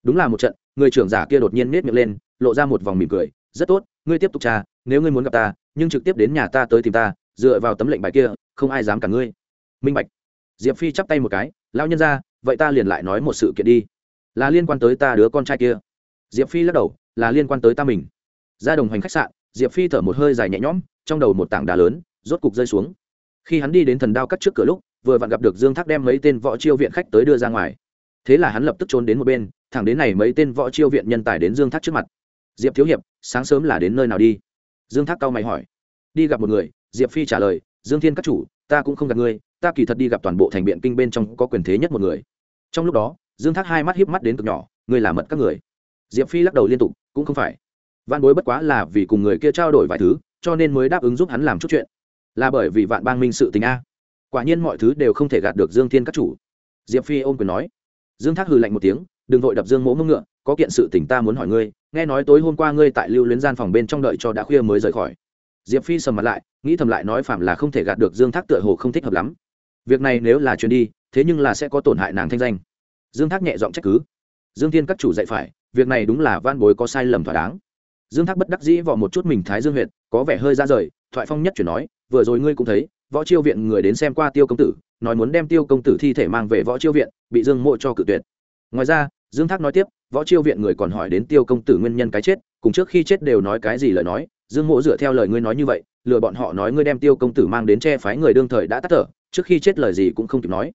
Đúng là một trận, người trưởng giả kia đột nhiên nết miệng lên, lộ ra một vòng mỉm cười. Rất tốt, ngươi tiếp tục tra nếu ngươi muốn gặp ta, nhưng trực tiếp đến nhà ta tới tìm ta, dựa vào tấm lệnh bài kia, không ai dám cả ngươi. Minh bạch. Diệp phi chắp tay một cái lao nhân ra vậy ta liền lại nói một sự kiện đi. Là liên quan tới ta đứa con trai kia. Diệp phi lắc đầu, là liên quan tới ta mình. Ra đồng hành khách sạn, diệp phi thở một hơi dài nhẹ nhõm trong đầu một tảng đá lớn, rốt cục rơi xuống. Khi hắn đi đến thần đao cắt trước cửa lúc, vừa vặn gặp được dương thác đem mấy tên võ chiêu viện khách tới đưa ra ngoài. Thế là hắn lập tức trốn đến một bên, thẳng đến này mấy tên võ chiêu viện nhân tài đến dương thác trước mặt. Diệp thiếu hiệp, sáng sớm là đến nơi nào đi? Dương thác cao mày hỏi. Đi gặp một người. Diệp phi trả lời. Dương thiên các chủ, ta cũng không gặp ngươi, ta kỳ thật đi gặp toàn bộ thành biện kinh bên trong có quyền thế nhất một người. Trong lúc đó, dương thác hai mắt hiếp mắt đến cực nhỏ. Ngươi là mật các người. Diệp phi lắc đầu liên tục. Cũng không phải. Văn bối bất quá là vì cùng người kia trao đổi vài thứ cho nên mới đáp ứng giúp hắn làm chút chuyện. Là bởi vì vạn bang minh sự tình a. Quả nhiên mọi thứ đều không thể gạt được dương thiên các chủ. Diệp phi ôm quyền nói. Dương thác hừ lạnh một tiếng, đừng vội đập dương mỗ mông ngựa, có kiện sự tình ta muốn hỏi ngươi, nghe nói tối hôm qua ngươi tại lưu luyến gian phòng bên trong đợi cho đã khuya mới rời khỏi. Diệp phi sầm mặt lại, nghĩ thầm lại nói phạm là không thể gạt được dương thác tựa hồ không thích hợp lắm. Việc này nếu là chuyến đi, thế nhưng là sẽ có tổn hại nàng thanh danh. Dương thác nhẹ giọng trách cứ. Dương thiên các chủ dạy phải, việc này đúng là van bối có sai lầm thỏa đáng. Dương thác bất đắc dĩ vọ một chút mình thái dương huyện có vẻ hơi ra rời, thoại phong nhất chuyển nói, vừa rồi ngươi cũng thấy, võ chiêu viện người đến xem qua tiêu công tử, nói muốn đem tiêu công tử thi thể mang về võ chiêu viện, bị dương mộ cho cự tuyệt. Ngoài ra, dương thác nói tiếp, võ chiêu viện người còn hỏi đến tiêu công tử nguyên nhân cái chết, cùng trước khi chết đều nói cái gì lời nói, dương mộ dựa theo lời ngươi nói như vậy, lừa bọn họ nói ngươi đem tiêu công tử mang đến che phái người đương thời đã tắt thở, trước khi chết lời gì cũng không kịp nói.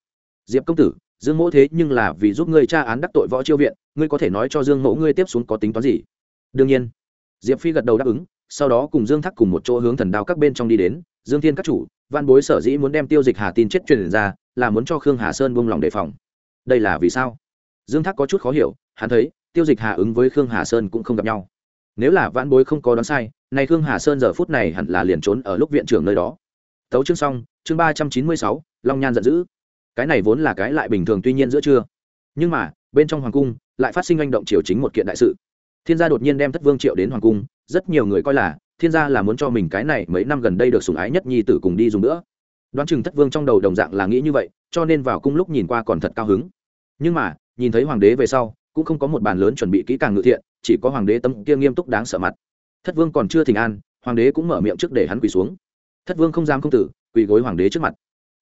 Diệp công tử, dương mỗ thế nhưng là vì giúp ngươi tra án đắc tội võ chiêu viện, ngươi có thể nói cho dương mỗ ngươi tiếp xuống có tính toán gì? Đương nhiên diệp phi gật đầu đáp ứng, sau đó cùng dương thắc cùng một chỗ hướng thần đao các bên trong đi đến. Dương thiên các chủ, văn bối sở dĩ muốn đem tiêu dịch hà tin chết truyền ra, là muốn cho khương hà sơn buông lòng đề phòng. Đây là vì sao? Dương thác có chút khó hiểu, hắn thấy, tiêu dịch hà ứng với khương hà sơn cũng không gặp nhau. Nếu là văn bối không có đoán sai, nay khương hà sơn giờ phút này hẳn là liền trốn ở lúc viện trưởng nơi đó. Tấu chương xong, chương ba trăm chín mươi sáu, long nhan giận dữ. Cái này vốn là cái lại bình thường tuy nhiên giữa trưa. Nhưng mà, bên trong hoàng cung, lại phát sinh hành động triều chính một kiện đại sự thiên gia đột nhiên đem thất vương triệu đến hoàng cung, rất nhiều người coi là, thiên gia là muốn cho mình cái này mấy năm gần đây được sủng ái nhất nhi tử cùng đi dùng nữa. Đoán chừng thất vương trong đầu đồng dạng là nghĩ như vậy, cho nên vào cung lúc nhìn qua còn thật cao hứng. Nhưng mà, nhìn thấy hoàng đế về sau, cũng không có một bàn lớn chuẩn bị kỹ càng ngự thiện, chỉ có hoàng đế tâm kia nghiêm túc đáng sợ mặt. Thất vương còn chưa thỉnh an, hoàng đế cũng mở miệng trước để hắn quỳ xuống. Thất vương không dám không tử, quỳ gối hoàng đế trước mặt.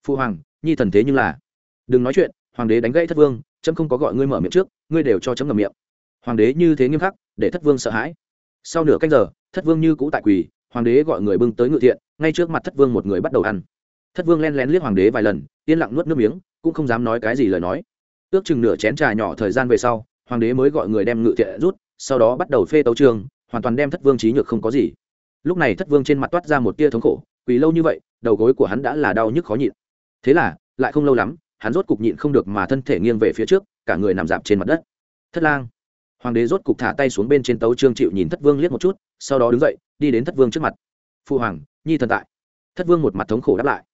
Phu hoàng, nhi thần thế nhưng là. Đừng nói chuyện, hoàng đế đánh gãy thất vương trâm không có gọi ngươi mở miệng trước, ngươi đều cho chấm ngầm miệng. Hoàng đế như thế nghiêm khắc để thất vương sợ hãi. Sau nửa canh giờ, thất vương như cũ tại quỳ, hoàng đế gọi người bưng tới ngự thiện, ngay trước mặt thất vương một người bắt đầu ăn. Thất vương len lén liếc hoàng đế vài lần, yên lặng nuốt nước miếng, cũng không dám nói cái gì lời nói. Ước chừng nửa chén trà nhỏ thời gian về sau, hoàng đế mới gọi người đem ngự thiện rút, sau đó bắt đầu phê tấu trường, hoàn toàn đem thất vương trí nhược không có gì. Lúc này thất vương trên mặt toát ra một tia thống khổ, quỳ lâu như vậy, đầu gối của hắn đã là đau nhức khó nhịn. Thế là, lại không lâu lắm, hắn rốt cục nhịn không được mà thân thể nghiêng về phía trước, cả người nằm dạp trên mặt đất. Thất lang hoàng đế rốt cục thả tay xuống bên trên tấu trương chịu nhìn thất vương liếc một chút, sau đó đứng dậy, đi đến thất vương trước mặt. Phụ hoàng, nhi thần tại. Thất vương một mặt thống khổ đáp lại.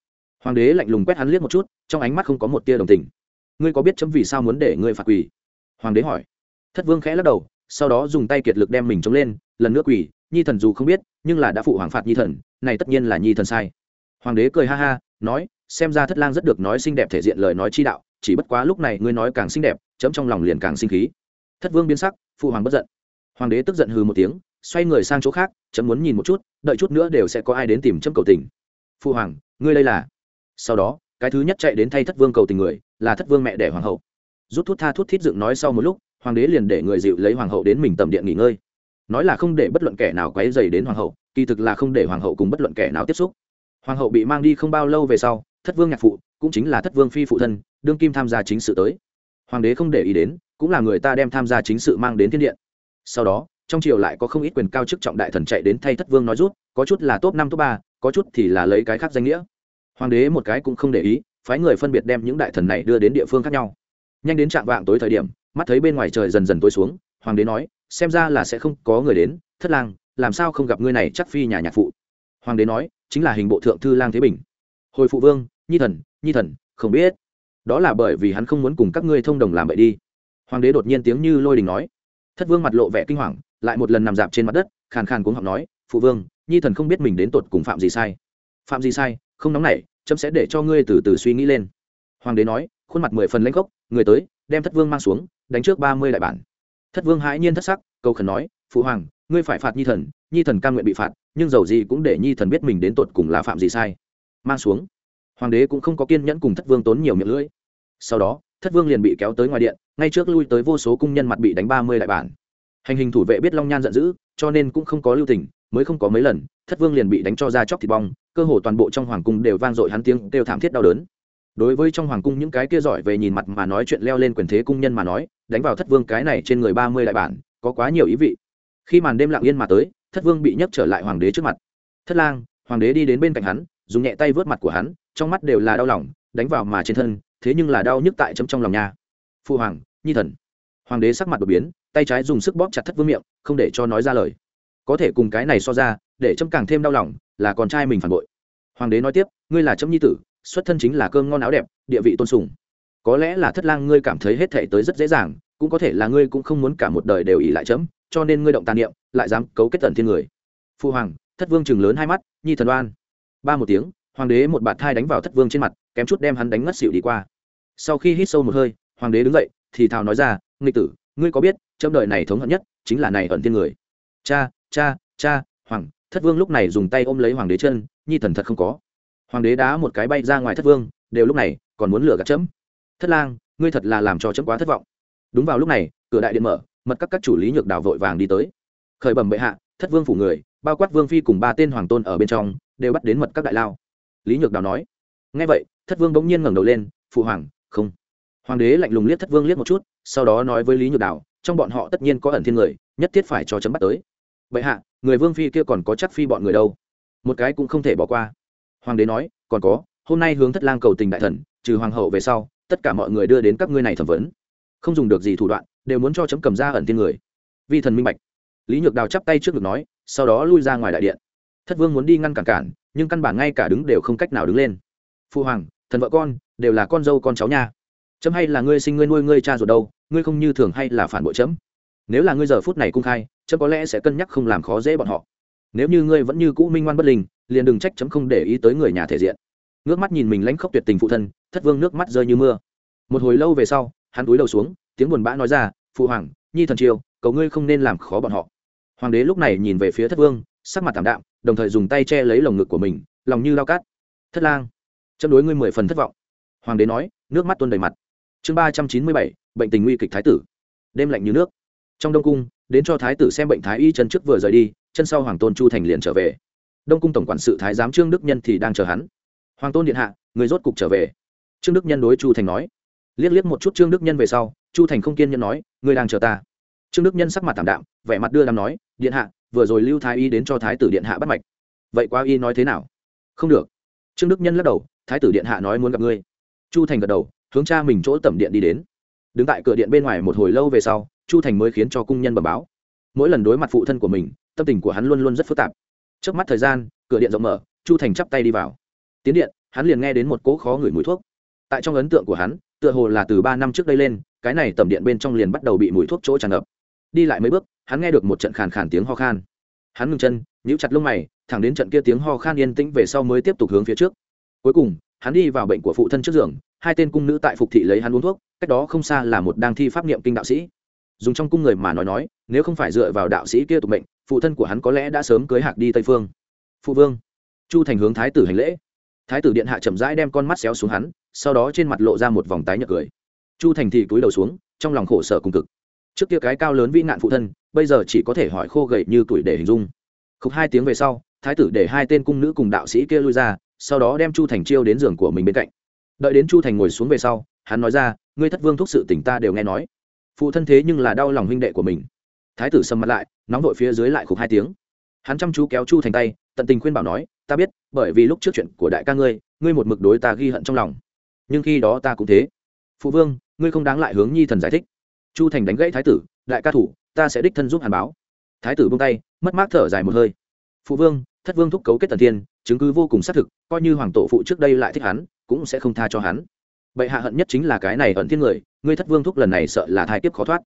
Hoàng đế lạnh lùng quét hắn liếc một chút, trong ánh mắt không có một tia đồng tình. Ngươi có biết chấm vì sao muốn để ngươi phạt quỳ? Hoàng đế hỏi. Thất vương khẽ lắc đầu, sau đó dùng tay kiệt lực đem mình chống lên, lần nữa quỳ, nhi thần dù không biết, nhưng là đã phụ hoàng phạt nhi thần, này tất nhiên là nhi thần sai. Hoàng đế cười ha ha, nói, xem ra thất lang rất được nói xinh đẹp thể diện lời nói chi đạo, chỉ bất quá lúc này ngươi nói càng xinh đẹp, chấm trong lòng liền càng sinh khí thất vương biến sắc, phụ hoàng bất giận. Hoàng đế tức giận hừ một tiếng, xoay người sang chỗ khác, chấm muốn nhìn một chút, đợi chút nữa đều sẽ có ai đến tìm chấm cầu tình. Phụ hoàng, ngươi đây là? Sau đó, cái thứ nhất chạy đến thay thất vương cầu tình người, là thất vương mẹ đẻ hoàng hậu. Rút thuốc tha thuốc thít dựng nói sau một lúc, hoàng đế liền để người dịu lấy hoàng hậu đến mình tầm điện nghỉ ngơi. Nói là không để bất luận kẻ nào quấy dày đến hoàng hậu, kỳ thực là không để hoàng hậu cùng bất luận kẻ nào tiếp xúc. Hoàng hậu bị mang đi không bao lâu về sau, thất vương nhạc phụ, cũng chính là thất vương phi phụ thân, đương kim tham gia chính sự tới hoàng đế không để ý đến, cũng là người ta đem tham gia chính sự mang đến thiên điện. Sau đó, trong triều lại có không ít quyền cao chức trọng đại thần chạy đến thay thất vương nói rút, có chút là top năm, top ba, có chút thì là lấy cái khác danh nghĩa. Hoàng đế một cái cũng không để ý, phái người phân biệt đem những đại thần này đưa đến địa phương khác nhau. Nhanh đến trạm vạng tối thời điểm, mắt thấy bên ngoài trời dần dần tối xuống, hoàng đế nói, xem ra là sẽ không có người đến, thất lang, làm sao không gặp ngươi này chắc phi nhà nhạc phụ. Hoàng đế nói, chính là hình bộ thượng thư lang thế bình. Hồi phụ vương, nhi thần nhi thần, không biết đó là bởi vì hắn không muốn cùng các ngươi thông đồng làm vậy đi. Hoàng đế đột nhiên tiếng như lôi đình nói. Thất vương mặt lộ vẻ kinh hoàng, lại một lần nằm dạp trên mặt đất, khàn khàn cuống họng nói, phụ vương, nhi thần không biết mình đến tột cùng phạm gì sai. Phạm gì sai? Không nóng nảy, chấm sẽ để cho ngươi từ từ suy nghĩ lên. Hoàng đế nói, khuôn mặt mười phần lãnh gốc người tới, đem thất vương mang xuống, đánh trước ba mươi đại bản. Thất vương hãi nhiên thất sắc câu khẩn nói, phụ hoàng, ngươi phải phạt nhi thần nhi thần cam nguyện bị phạt, nhưng dầu gì cũng để nhi thần biết mình đến tột cùng là phạm gì sai. Mang xuống hoàng đế cũng không có kiên nhẫn cùng thất vương tốn nhiều miệng lưỡi. Sau đó, thất vương liền bị kéo tới ngoài điện, ngay trước lui tới vô số cung nhân mặt bị đánh ba mươi đại bản. Hành hình thủ vệ biết long nhan giận dữ, cho nên cũng không có lưu tình, mới không có mấy lần, thất vương liền bị đánh cho ra chóc thịt bong, cơ hồ toàn bộ trong hoàng cung đều vang dội hắn tiếng đều thảm thiết đau đớn. Đối với trong hoàng cung những cái kia giỏi về nhìn mặt mà nói chuyện leo lên quyền thế cung nhân mà nói, đánh vào thất vương cái này trên người ba mươi đại bản, có quá nhiều ý vị. Khi màn đêm lặng yên mà tới, thất vương bị nhấc trở lại hoàng đế trước mặt. Thất lang, hoàng đế đi đến bên cạnh hắn, dùng nhẹ tay vớt mặt của hắn trong mắt đều là đau lòng, đánh vào mà trên thân, thế nhưng là đau nhức tại chấm trong lòng nhà phu hoàng, nhi thần. Hoàng đế sắc mặt đột biến, tay trái dùng sức bóp chặt thất vương miệng, không để cho nói ra lời. Có thể cùng cái này so ra, để chấm càng thêm đau lòng, là con trai mình phản bội. Hoàng đế nói tiếp, ngươi là chấm nhi tử, xuất thân chính là cơm ngon áo đẹp, địa vị tôn sùng. Có lẽ là thất lang ngươi cảm thấy hết thể tới rất dễ dàng, cũng có thể là ngươi cũng không muốn cả một đời đều ỉ lại chấm, cho nên ngươi động tàn niệm, lại dám cấu kết tần thiên người. Phu hoàng, thất vương chừng lớn hai mắt, nhi thần đoan ba một tiếng hoàng đế một bạt thai đánh vào thất vương trên mặt, kém chút đem hắn đánh ngất xỉu đi qua. Sau khi hít sâu một hơi, hoàng đế đứng dậy, thì thào nói ra, nghịch tử, ngươi có biết trong đời này thống hận nhất chính là này ẩn tiên người. Cha cha cha, hoàng, thất vương lúc này dùng tay ôm lấy hoàng đế chân, nhi thần thật không có. Hoàng đế đá một cái bay ra ngoài thất vương, đều lúc này còn muốn lửa gạt chấm. Thất lang, ngươi thật là làm cho chấm quá thất vọng. Đúng vào lúc này, cửa đại điện mở, mật các các chủ lý nhược đào vội vàng đi tới. Khởi bẩm bệ hạ, thất vương phủ người, bao quát vương phi cùng ba tên hoàng tôn ở bên trong, đều bắt đến mật các đại lao lý nhược đào nói. Ngay vậy, thất vương bỗng nhiên ngẩng đầu lên, phụ hoàng, không. Hoàng đế lạnh lùng liếc thất vương liếc một chút, sau đó nói với lý nhược đào, trong bọn họ tất nhiên có ẩn thiên người, nhất thiết phải cho chấm bắt tới. Vậy hạ, người vương phi kia còn có chắc phi bọn người đâu? Một cái cũng không thể bỏ qua. Hoàng đế nói, còn có, hôm nay hướng thất lang cầu tình đại thần, trừ hoàng hậu về sau, tất cả mọi người đưa đến các ngươi này thẩm vấn. Không dùng được gì thủ đoạn, đều muốn cho chấm cầm ra ẩn thiên người. Vi thần minh bạch. Lý nhược đào chắp tay trước ngực nói, sau đó lui ra ngoài đại điện. Thất vương muốn đi ngăn cản cản nhưng căn bản ngay cả đứng đều không cách nào đứng lên. Phu hoàng, thần vợ con, đều là con dâu con cháu nha. Chấm hay là ngươi sinh ngươi nuôi ngươi cha rồi đâu, ngươi không như thường hay là phản bội chấm? Nếu là ngươi giờ phút này cung khai, chấm có lẽ sẽ cân nhắc không làm khó dễ bọn họ. Nếu như ngươi vẫn như cũ minh ngoan bất linh, liền đừng trách chấm không để ý tới người nhà thể diện. Ngước mắt nhìn mình lãnh khốc tuyệt tình phụ thân, thất vương nước mắt rơi như mưa. Một hồi lâu về sau, hắn túi đầu xuống, tiếng buồn bã nói ra phụ hoàng, nhi thần triều, cầu ngươi không nên làm khó bọn họ. Hoàng đế lúc này nhìn về phía thất vương, sắc mặt thảm đạm đồng thời dùng tay che lấy lồng ngực của mình, lòng như lao cát. Thất lang chân đối ngươi mười phần thất vọng. Hoàng đế nói, nước mắt tuôn đầy mặt. Chương ba trăm chín mươi bảy, bệnh tình nguy kịch thái tử. Đêm lạnh như nước. Trong đông cung, đến cho thái tử xem bệnh thái y chân trước vừa rời đi, chân sau hoàng tôn chu thành liền trở về. Đông cung tổng quản sự thái giám trương đức nhân thì đang chờ hắn. Hoàng tôn điện hạ, người rốt cục trở về. Trương đức nhân đối chu thành nói. Liếc liếc một chút trương đức nhân về sau, chu thành không kiên nhân nói, người đang chờ ta. Trương đức nhân sắc mặt tảm đạm, vẻ mặt đưa đàm nói, điện hạ vừa rồi lưu thái y đến cho thái tử điện hạ bắt mạch. Vậy qua y nói thế nào? Không được. Trương đức nhân lắc đầu, thái tử điện hạ nói muốn gặp ngươi. Chu thành gật đầu, hướng cha mình chỗ tẩm điện đi đến. Đứng tại cửa điện bên ngoài một hồi lâu về sau, chu thành mới khiến cho cung nhân bẩm báo. Mỗi lần đối mặt phụ thân của mình, tâm tình của hắn luôn luôn rất phức tạp. Trước mắt thời gian, cửa điện rộng mở, chu thành chắp tay đi vào. Tiến điện, hắn liền nghe đến một cỗ khó ngửi mùi thuốc. Tại trong ấn tượng của hắn, tựa hồ là từ ba năm trước đây lên, cái này tẩm điện bên trong liền bắt đầu bị mùi thuốc chỗ tràn ngập đi lại mấy bước, hắn nghe được một trận khàn khàn tiếng ho khan. Hắn ngừng chân, nhíu chặt lông mày, thẳng đến trận kia tiếng ho khan yên tĩnh về sau mới tiếp tục hướng phía trước. Cuối cùng, hắn đi vào bệnh của phụ thân trước giường, hai tên cung nữ tại phục thị lấy hắn uống thuốc, cách đó không xa là một đang thi pháp niệm kinh đạo sĩ. Dùng trong cung người mà nói nói, nếu không phải dựa vào đạo sĩ kia tục mệnh, phụ thân của hắn có lẽ đã sớm cưới hạc đi tây phương. Phụ vương, chu thành hướng thái tử hành lễ. Thái tử điện hạ chậm rãi đem con mắt xéo xuống hắn, sau đó trên mặt lộ ra một vòng tái nhợt cười. Chu thành thì cúi đầu xuống, trong lòng khổ sở cùng cực trước kia cái cao lớn vĩ nạn phụ thân, bây giờ chỉ có thể hỏi khô gậy như tuổi để hình dung. Khúc hai tiếng về sau, thái tử để hai tên cung nữ cùng đạo sĩ kia lui ra, sau đó đem chu thành chiêu đến giường của mình bên cạnh. Đợi đến chu thành ngồi xuống về sau, hắn nói ra, ngươi thất vương thúc sự tỉnh ta đều nghe nói. Phụ thân thế nhưng là đau lòng huynh đệ của mình. Thái tử sầm mặt lại, nóng vội phía dưới lại khục hai tiếng. Hắn chăm chú kéo chu thành tay, tận tình khuyên bảo nói, ta biết, bởi vì lúc trước chuyện của đại ca ngươi ngươi một mực đối ta ghi hận trong lòng. Nhưng khi đó ta cũng thế. Phụ vương, ngươi không đáng lại hướng nhi thần giải thích chu thành đánh gãy thái tử, đại ca thủ, ta sẽ đích thân giúp hàn báo. Thái tử buông tay, mất mát thở dài một hơi. Phụ vương, thất vương thúc cấu kết tần thiên, chứng cứ vô cùng xác thực, coi như hoàng tổ phụ trước đây lại thích hắn, cũng sẽ không tha cho hắn. Bệ hạ hận nhất chính là cái này ẩn thiên người, ngươi thất vương thúc lần này sợ là thai tiếp khó thoát.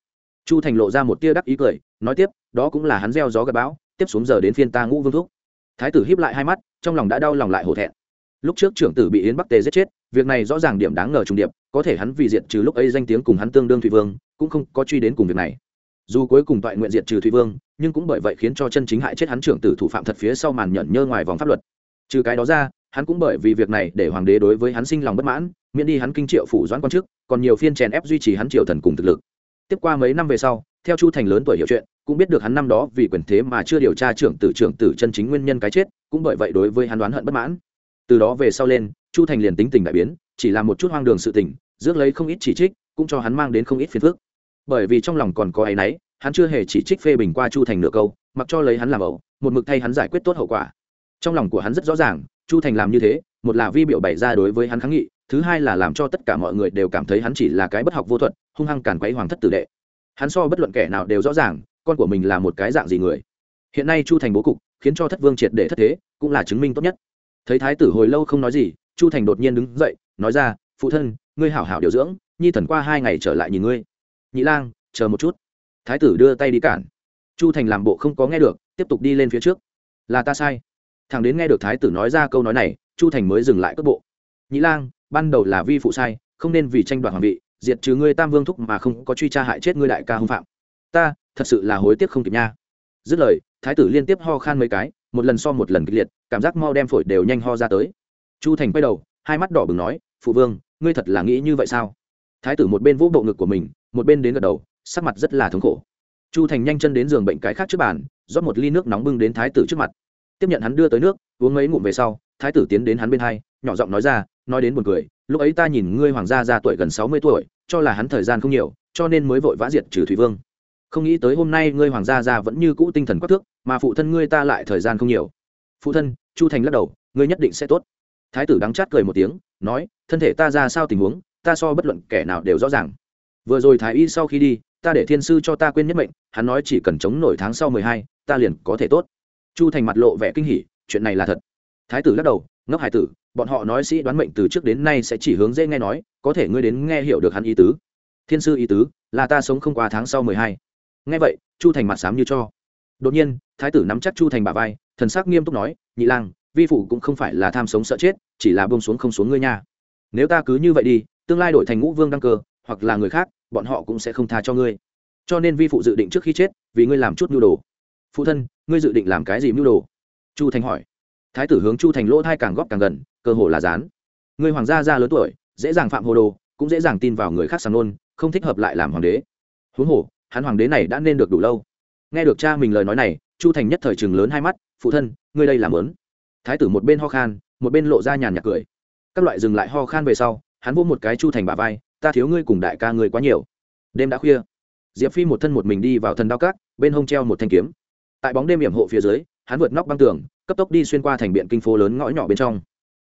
Chu thành lộ ra một tia đắc ý cười, nói tiếp, đó cũng là hắn gieo gió gặp bão, tiếp xuống giờ đến phiên ta ngũ vương thúc. Thái tử hiếp lại hai mắt, trong lòng đã đau lòng lại hổ thẹn. Lúc trước trưởng tử bị yến bắc tề giết chết, việc này rõ ràng điểm đáng ngờ trùng điệp, có thể hắn vì diện trừ lúc ấy danh tiếng cùng hắn tương đương thủy vương cũng không có truy đến cùng việc này. Dù cuối cùng toại nguyện diệt trừ thủy vương, nhưng cũng bởi vậy khiến cho chân chính hại chết hắn trưởng tử thủ phạm thật phía sau màn nhận nhơ ngoài vòng pháp luật. Trừ cái đó ra, hắn cũng bởi vì việc này để hoàng đế đối với hắn sinh lòng bất mãn, miễn đi hắn kinh triệu phủ doãn quan chức còn nhiều phiên chèn ép duy trì hắn triều thần cùng thực lực. Tiếp qua mấy năm về sau, theo chu thành lớn tuổi hiểu chuyện, cũng biết được hắn năm đó vì quyền thế mà chưa điều tra trưởng tử trưởng tử chân chính nguyên nhân cái chết, cũng bởi vậy đối với hắn đoán hận bất mãn. Từ đó về sau lên, chu thành liền tính tình đại biến, chỉ là một chút hoang đường sự tình, rước lấy không ít chỉ trích, cũng cho hắn mang đến không ít phiền phức bởi vì trong lòng còn có áy náy, hắn chưa hề chỉ trích phê bình qua chu thành nửa câu, mặc cho lấy hắn làm ẩu, một mực thay hắn giải quyết tốt hậu quả. Trong lòng của hắn rất rõ ràng, chu thành làm như thế, một là vi biểu bày ra đối với hắn kháng nghị, thứ hai là làm cho tất cả mọi người đều cảm thấy hắn chỉ là cái bất học vô thuật, hung hăng càn quấy hoàng thất tử đệ. Hắn so bất luận kẻ nào đều rõ ràng, con của mình là một cái dạng gì người. Hiện nay chu thành bố cục, khiến cho thất vương triệt để thất thế, cũng là chứng minh tốt nhất. Thấy thái tử hồi lâu không nói gì, chu thành đột nhiên đứng dậy, nói ra, phụ thân, ngươi hảo hảo điều dưỡng, nhi thần qua hai ngày trở lại nhìn ngươi nhị lang, chờ một chút. Thái tử đưa tay đi cản. Chu thành làm bộ không có nghe được, tiếp tục đi lên phía trước. Là ta sai. Thằng đến nghe được thái tử nói ra câu nói này, chu thành mới dừng lại cước bộ. Nhị lang, ban đầu là vi phụ sai, không nên vì tranh đoạt hoàng vị, diệt trừ ngươi tam vương thúc mà không có truy tra hại chết ngươi đại ca hưng phạm. Ta, thật sự là hối tiếc không kịp nha. Dứt lời, thái tử liên tiếp ho khan mấy cái, một lần so một lần kịch liệt, cảm giác mau đem phổi đều nhanh ho ra tới. Chu thành quay đầu, hai mắt đỏ bừng nói, phụ vương, ngươi thật là nghĩ như vậy sao? Thái tử một bên vỗ bộ ngực của mình một bên đến gật đầu, sắc mặt rất là thống khổ. Chu thành nhanh chân đến giường bệnh cái khác trước bàn, rót một ly nước nóng bưng đến thái tử trước mặt. Tiếp nhận hắn đưa tới nước, uống mấy ngụm về sau, thái tử tiến đến hắn bên hai, nhỏ giọng nói ra, nói đến buồn cười, lúc ấy ta nhìn ngươi hoàng gia ra tuổi gần sáu mươi tuổi, cho là hắn thời gian không nhiều, cho nên mới vội vã diệt trừ thủy vương. Không nghĩ tới hôm nay ngươi hoàng gia ra vẫn như cũ tinh thần quắc thước, mà phụ thân ngươi ta lại thời gian không nhiều. Phụ thân, chu thành lắc đầu, ngươi nhất định sẽ tốt. Thái tử đắng chát cười một tiếng, nói, thân thể ta ra sao tình huống, ta so bất luận kẻ nào đều rõ ràng vừa rồi thái y sau khi đi, ta để thiên sư cho ta quên nhất mệnh, hắn nói chỉ cần chống nổi tháng sau mười hai, ta liền có thể tốt. Chu thành mặt lộ vẻ kinh hỉ, chuyện này là thật. Thái tử lắc đầu, ngốc hải tử, bọn họ nói sĩ đoán mệnh từ trước đến nay sẽ chỉ hướng dễ nghe nói, có thể ngươi đến nghe hiểu được hắn ý tứ. Thiên sư ý tứ, là ta sống không qua tháng sau mười hai. Nghe vậy, chu thành mặt sám như cho. Đột nhiên, thái tử nắm chắc chu thành bà vai, thần sắc nghiêm túc nói, nhị lang, vi phụ cũng không phải là tham sống sợ chết, chỉ là bông xuống không xuống ngươi nha. Nếu ta cứ như vậy đi, tương lai đổi thành ngũ vương đăng cơ hoặc là người khác, bọn họ cũng sẽ không tha cho ngươi. Cho nên vi phụ dự định trước khi chết, vì ngươi làm chút mưu đồ. Phụ thân, ngươi dự định làm cái gì mưu đồ? Chu thành hỏi. Thái tử hướng chu thành lỗ thai càng góp càng gần, cơ hồ là dán ngươi hoàng gia ra lớn tuổi, dễ dàng phạm hồ đồ, cũng dễ dàng tin vào người khác sàng nôn không thích hợp lại làm hoàng đế. Huống hồ, hắn hoàng đế này đã nên được đủ lâu. Nghe được cha mình lời nói này, chu thành nhất thời chừng lớn hai mắt, phụ thân, ngươi đây làm lớn. Thái tử một bên ho khan, một bên lộ ra nhàn nhạt cười. Các loại dừng lại ho khan về sau, hắn vô một cái chu thành bà vai ta thiếu ngươi cùng đại ca ngươi quá nhiều. Đêm đã khuya. Diệp phi một thân một mình đi vào thần đao cát, bên hông treo một thanh kiếm. Tại bóng đêm hiểm hộ phía dưới, hắn vượt nóc băng tường, cấp tốc đi xuyên qua thành biện kinh phố lớn ngõ nhỏ bên trong.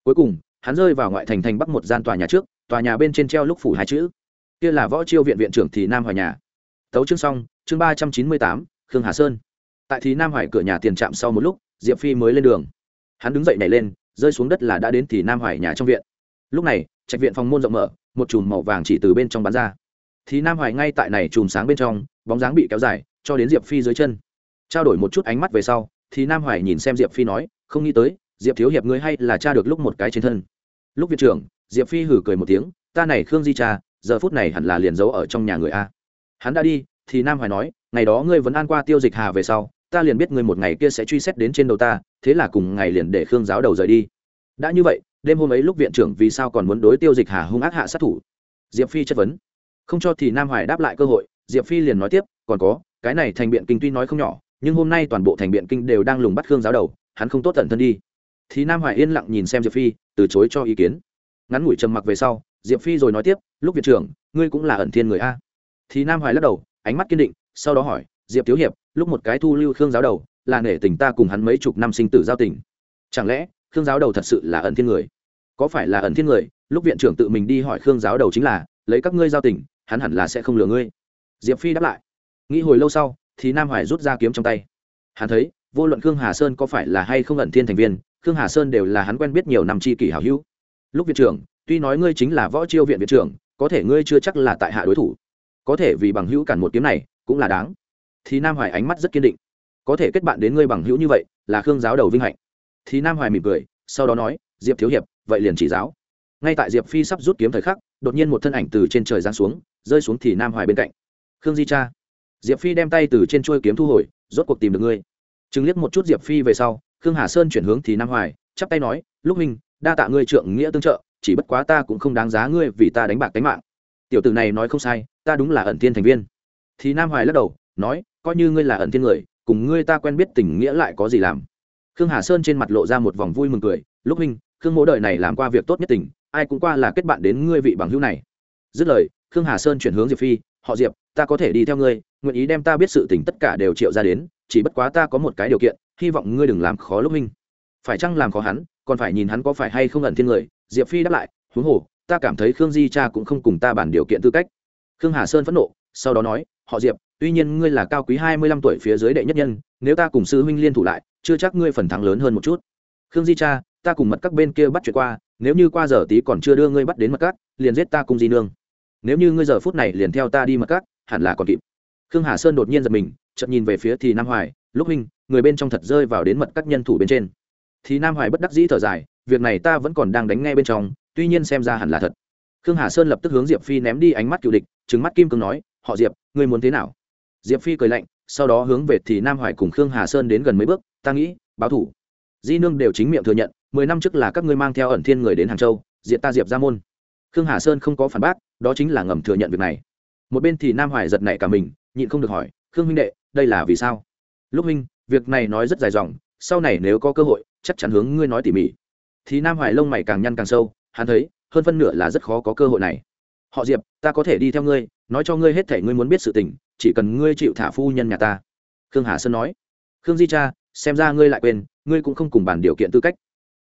Cuối cùng, hắn rơi vào ngoại thành thành bắc một gian tòa nhà trước, tòa nhà bên trên treo lúc phủ hai chữ. Kia là võ chiêu viện viện trưởng thì nam hoài nhà. Tấu chương xong, chương ba trăm chín mươi tám, khương hà sơn. Tại thì nam hoài cửa nhà tiền trạm sau một lúc, diệp phi mới lên đường. Hắn đứng dậy nhảy lên, rơi xuống đất là đã đến thì nam hoài nhà trong viện. Lúc này, trạch viện phòng môn rộng mở một chùm màu vàng chỉ từ bên trong bắn ra. Thì nam hoài ngay tại này chùm sáng bên trong, bóng dáng bị kéo dài, cho đến diệp phi dưới chân. Trao đổi một chút ánh mắt về sau, thì nam hoài nhìn xem diệp phi nói, không nghĩ tới, diệp thiếu hiệp ngươi hay là cha được lúc một cái trên thân. Lúc viện trưởng, diệp phi hử cười một tiếng, ta này khương di cha, giờ phút này hẳn là liền giấu ở trong nhà người a. Hắn đã đi, thì nam hoài nói, ngày đó ngươi vẫn an qua tiêu dịch hà về sau, ta liền biết ngươi một ngày kia sẽ truy xét đến trên đầu ta, thế là cùng ngày liền để khương giáo đầu rời đi. Đã như vậy đêm hôm ấy lúc viện trưởng vì sao còn muốn đối tiêu dịch hà hung ác hạ sát thủ? Diệp phi chất vấn. Không cho thì nam hoài đáp lại cơ hội, diệp phi liền nói tiếp, còn có, cái này thành biện kinh tuy nói không nhỏ, nhưng hôm nay toàn bộ thành biện kinh đều đang lùng bắt khương giáo đầu, hắn không tốt tận thân đi. Thì nam hoài yên lặng nhìn xem diệp phi, từ chối cho ý kiến. Ngắn ngủi trầm mặc về sau, diệp phi rồi nói tiếp, lúc viện trưởng, ngươi cũng là ẩn thiên người a. Thì nam hoài lắc đầu, ánh mắt kiên định, sau đó hỏi, diệp thiếu hiệp, lúc một cái thu lưu khương giáo đầu, là nể tình ta cùng hắn mấy chục năm sinh tử giao tình. Chẳng lẽ khương giáo đầu thật sự là ẩn thiên người? Có phải là ẩn thiên người, lúc viện trưởng tự mình đi hỏi khương giáo đầu chính là, lấy các ngươi giao tình, hắn hẳn là sẽ không lừa ngươi. Diệp phi đáp lại. Nghĩ hồi lâu sau, thì nam hoài rút ra kiếm trong tay. Hắn thấy, vô luận khương hà sơn có phải là hay không ẩn thiên thành viên, khương hà sơn đều là hắn quen biết nhiều năm tri kỷ hảo hữu. Lúc viện trưởng, tuy nói ngươi chính là võ chiêu viện viện trưởng, có thể ngươi chưa chắc là tại hạ đối thủ. Có thể vì bằng hữu cản một kiếm này, cũng là đáng. Thì nam hoài ánh mắt rất kiên định. Có thể kết bạn đến ngươi bằng hữu như vậy, là khương giáo đầu vinh hạnh. Thì nam hoài mỉm cười, sau đó nói, diệp thiếu hiệp vậy liền chỉ giáo. Ngay tại diệp phi sắp rút kiếm thời khắc, đột nhiên một thân ảnh từ trên trời giáng xuống, rơi xuống thì nam hoài bên cạnh. Khương di cha. Diệp phi đem tay từ trên chuôi kiếm thu hồi, rốt cuộc tìm được ngươi. Chứng liếc một chút diệp phi về sau, khương hà sơn chuyển hướng thì nam hoài, chắp tay nói, lúc minh đa tạ ngươi trượng nghĩa tương trợ, chỉ bất quá ta cũng không đáng giá ngươi vì ta đánh bạc đánh mạng. Tiểu tử này nói không sai, ta đúng là ẩn thiên thành viên. Thì nam hoài lắc đầu, nói, coi như ngươi là ẩn thiên người, cùng ngươi ta quen biết tình nghĩa lại có gì làm? Khương hà sơn trên mặt lộ ra một vòng vui mừng cười, lúc minh khương mỗ đời này làm qua việc tốt nhất tình, ai cũng qua là kết bạn đến ngươi vị bằng hữu này. Dứt lời, khương hà sơn chuyển hướng diệp phi, họ diệp, ta có thể đi theo ngươi, nguyện ý đem ta biết sự tình tất cả đều triệu ra đến, chỉ bất quá ta có một cái điều kiện, hy vọng ngươi đừng làm khó lúc minh. Phải chăng làm khó hắn, còn phải nhìn hắn có phải hay không ẩn thiên người? Diệp phi đáp lại huống hồ, ta cảm thấy khương di cha cũng không cùng ta bản điều kiện tư cách. Khương hà sơn phẫn nộ, sau đó nói, họ diệp, tuy nhiên ngươi là cao quý hai mươi lăm tuổi phía dưới đệ nhất nhân, nếu ta cùng sư huynh liên thủ lại, chưa chắc ngươi phần thắng lớn hơn một chút khương di cha, ta cùng mật các bên kia bắt chuyện qua, nếu như qua giờ tí còn chưa đưa ngươi bắt đến mật các, liền giết ta cùng di nương. Nếu như ngươi giờ phút này liền theo ta đi mật các, hẳn là còn kịp. Khương hà sơn đột nhiên giật mình, chợt nhìn về phía thì nam hoài, lúc huynh, người bên trong thật rơi vào đến mật các nhân thủ bên trên. Thì nam hoài bất đắc dĩ thở dài, việc này ta vẫn còn đang đánh nghe bên trong, tuy nhiên xem ra hẳn là thật. Khương hà sơn lập tức hướng diệp phi ném đi ánh mắt cựu địch trứng mắt kim cương nói, họ diệp, ngươi muốn thế nào? Diệp phi cười lạnh, sau đó hướng về thì nam hoài cùng khương hà sơn đến gần mấy bước, ta nghĩ, báo thủ di nương đều chính miệng thừa nhận, mười năm trước là các ngươi mang theo ẩn thiên người đến hàng châu, diệt ta diệp ra môn. Khương hà sơn không có phản bác, đó chính là ngầm thừa nhận việc này. Một bên thì nam hoài giật nảy cả mình, nhịn không được hỏi, khương huynh đệ, đây là vì sao? Lúc huynh, việc này nói rất dài dòng, sau này nếu có cơ hội, chắc chắn hướng ngươi nói tỉ mỉ. Thì nam hoài lông mày càng nhăn càng sâu, hắn thấy, hơn phân nửa là rất khó có cơ hội này. Họ diệp, ta có thể đi theo ngươi, nói cho ngươi hết thể ngươi muốn biết sự tình, chỉ cần ngươi chịu thả phu nhân nhà ta. Khương hà sơn nói. Khương di cha, xem ra ngươi lại quên ngươi cũng không cùng bàn điều kiện tư cách.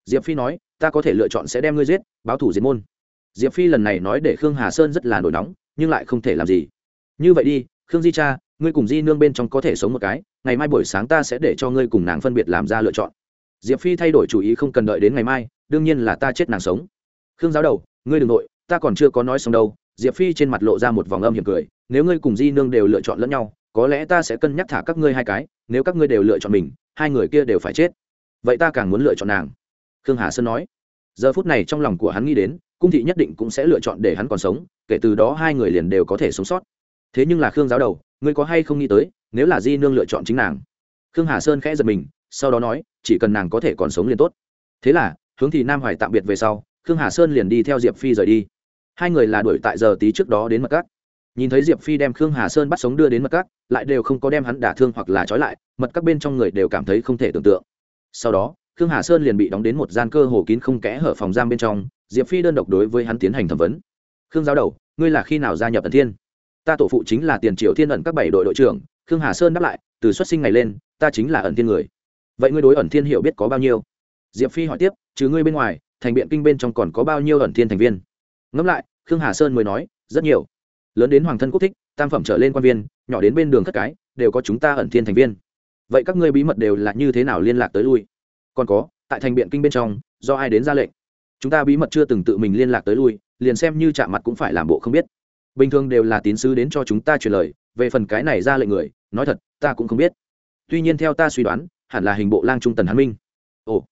Diệp phi nói, ta có thể lựa chọn sẽ đem ngươi giết, báo thủ diệt môn. Diệp phi lần này nói để khương hà sơn rất là nổi nóng, nhưng lại không thể làm gì. Như vậy đi, khương di cha, ngươi cùng di nương bên trong có thể sống một cái, ngày mai buổi sáng ta sẽ để cho ngươi cùng nàng phân biệt làm ra lựa chọn. Diệp phi thay đổi chủ ý không cần đợi đến ngày mai, đương nhiên là ta chết nàng sống. Khương giáo đầu, ngươi đ ừ n g nội, ta còn chưa có nói xong đâu. Diệp phi trên mặt lộ ra một vòng âm hiểm cười, nếu ngươi cùng di nương đều lựa chọn lẫn nhau, có lẽ ta sẽ cân nhắc thả các ngươi hai cái, nếu các ngươi đều lựa chọn mình, hai người kia đều phải chết vậy ta càng muốn lựa chọn nàng. Khương hà sơn nói. Giờ phút này trong lòng của hắn nghĩ đến, cung thị nhất định cũng sẽ lựa chọn để hắn còn sống, kể từ đó hai người liền đều có thể sống sót. Thế nhưng là khương giáo đầu, ngươi có hay không nghĩ tới, nếu là di nương lựa chọn chính nàng? Khương hà sơn khẽ giật mình, sau đó nói, chỉ cần nàng có thể còn sống liền tốt. Thế là, hướng thì nam hoài tạm biệt về sau, khương hà sơn liền đi theo diệp phi rời đi. Hai người là đuổi tại giờ tí trước đó đến mật cát. Nhìn thấy diệp phi đem khương hà sơn bắt sống đưa đến mật cát, lại đều không có đem hắn đả thương hoặc là trói lại, mật các bên trong người đều cảm thấy không thể tưởng tượng sau đó, khương hà sơn liền bị đóng đến một gian cơ hồ kín không kẽ hở phòng giam bên trong, diệp phi đơn độc đối với hắn tiến hành thẩm vấn. Khương giáo đầu, ngươi là khi nào gia nhập ẩn thiên? Ta tổ phụ chính là tiền triệu thiên ẩn các bảy đội đội trưởng. Khương hà sơn đáp lại, từ xuất sinh ngày lên, ta chính là ẩn thiên người. Vậy ngươi đối ẩn thiên hiểu biết có bao nhiêu? Diệp phi hỏi tiếp chứ ngươi bên ngoài, thành biện kinh bên trong còn có bao nhiêu ẩn thiên thành viên? Ngẫm lại, khương hà sơn mới nói, rất nhiều. Lớn đến hoàng thân quốc thích, tam phẩm trở lên quan viên, nhỏ đến bên đường thất cái, đều có chúng ta ẩn thiên thành viên vậy các ngươi bí mật đều là như thế nào liên lạc tới lui? Còn có, tại thành biện kinh bên trong, do ai đến ra lệnh? Chúng ta bí mật chưa từng tự mình liên lạc tới lui, liền xem như chạm mặt cũng phải làm bộ không biết. Bình thường đều là tín sứ đến cho chúng ta truyền lời, về phần cái này ra lệnh người, nói thật, ta cũng không biết. Tuy nhiên theo ta suy đoán, hẳn là hình bộ lang trung tần hán minh. Ồ,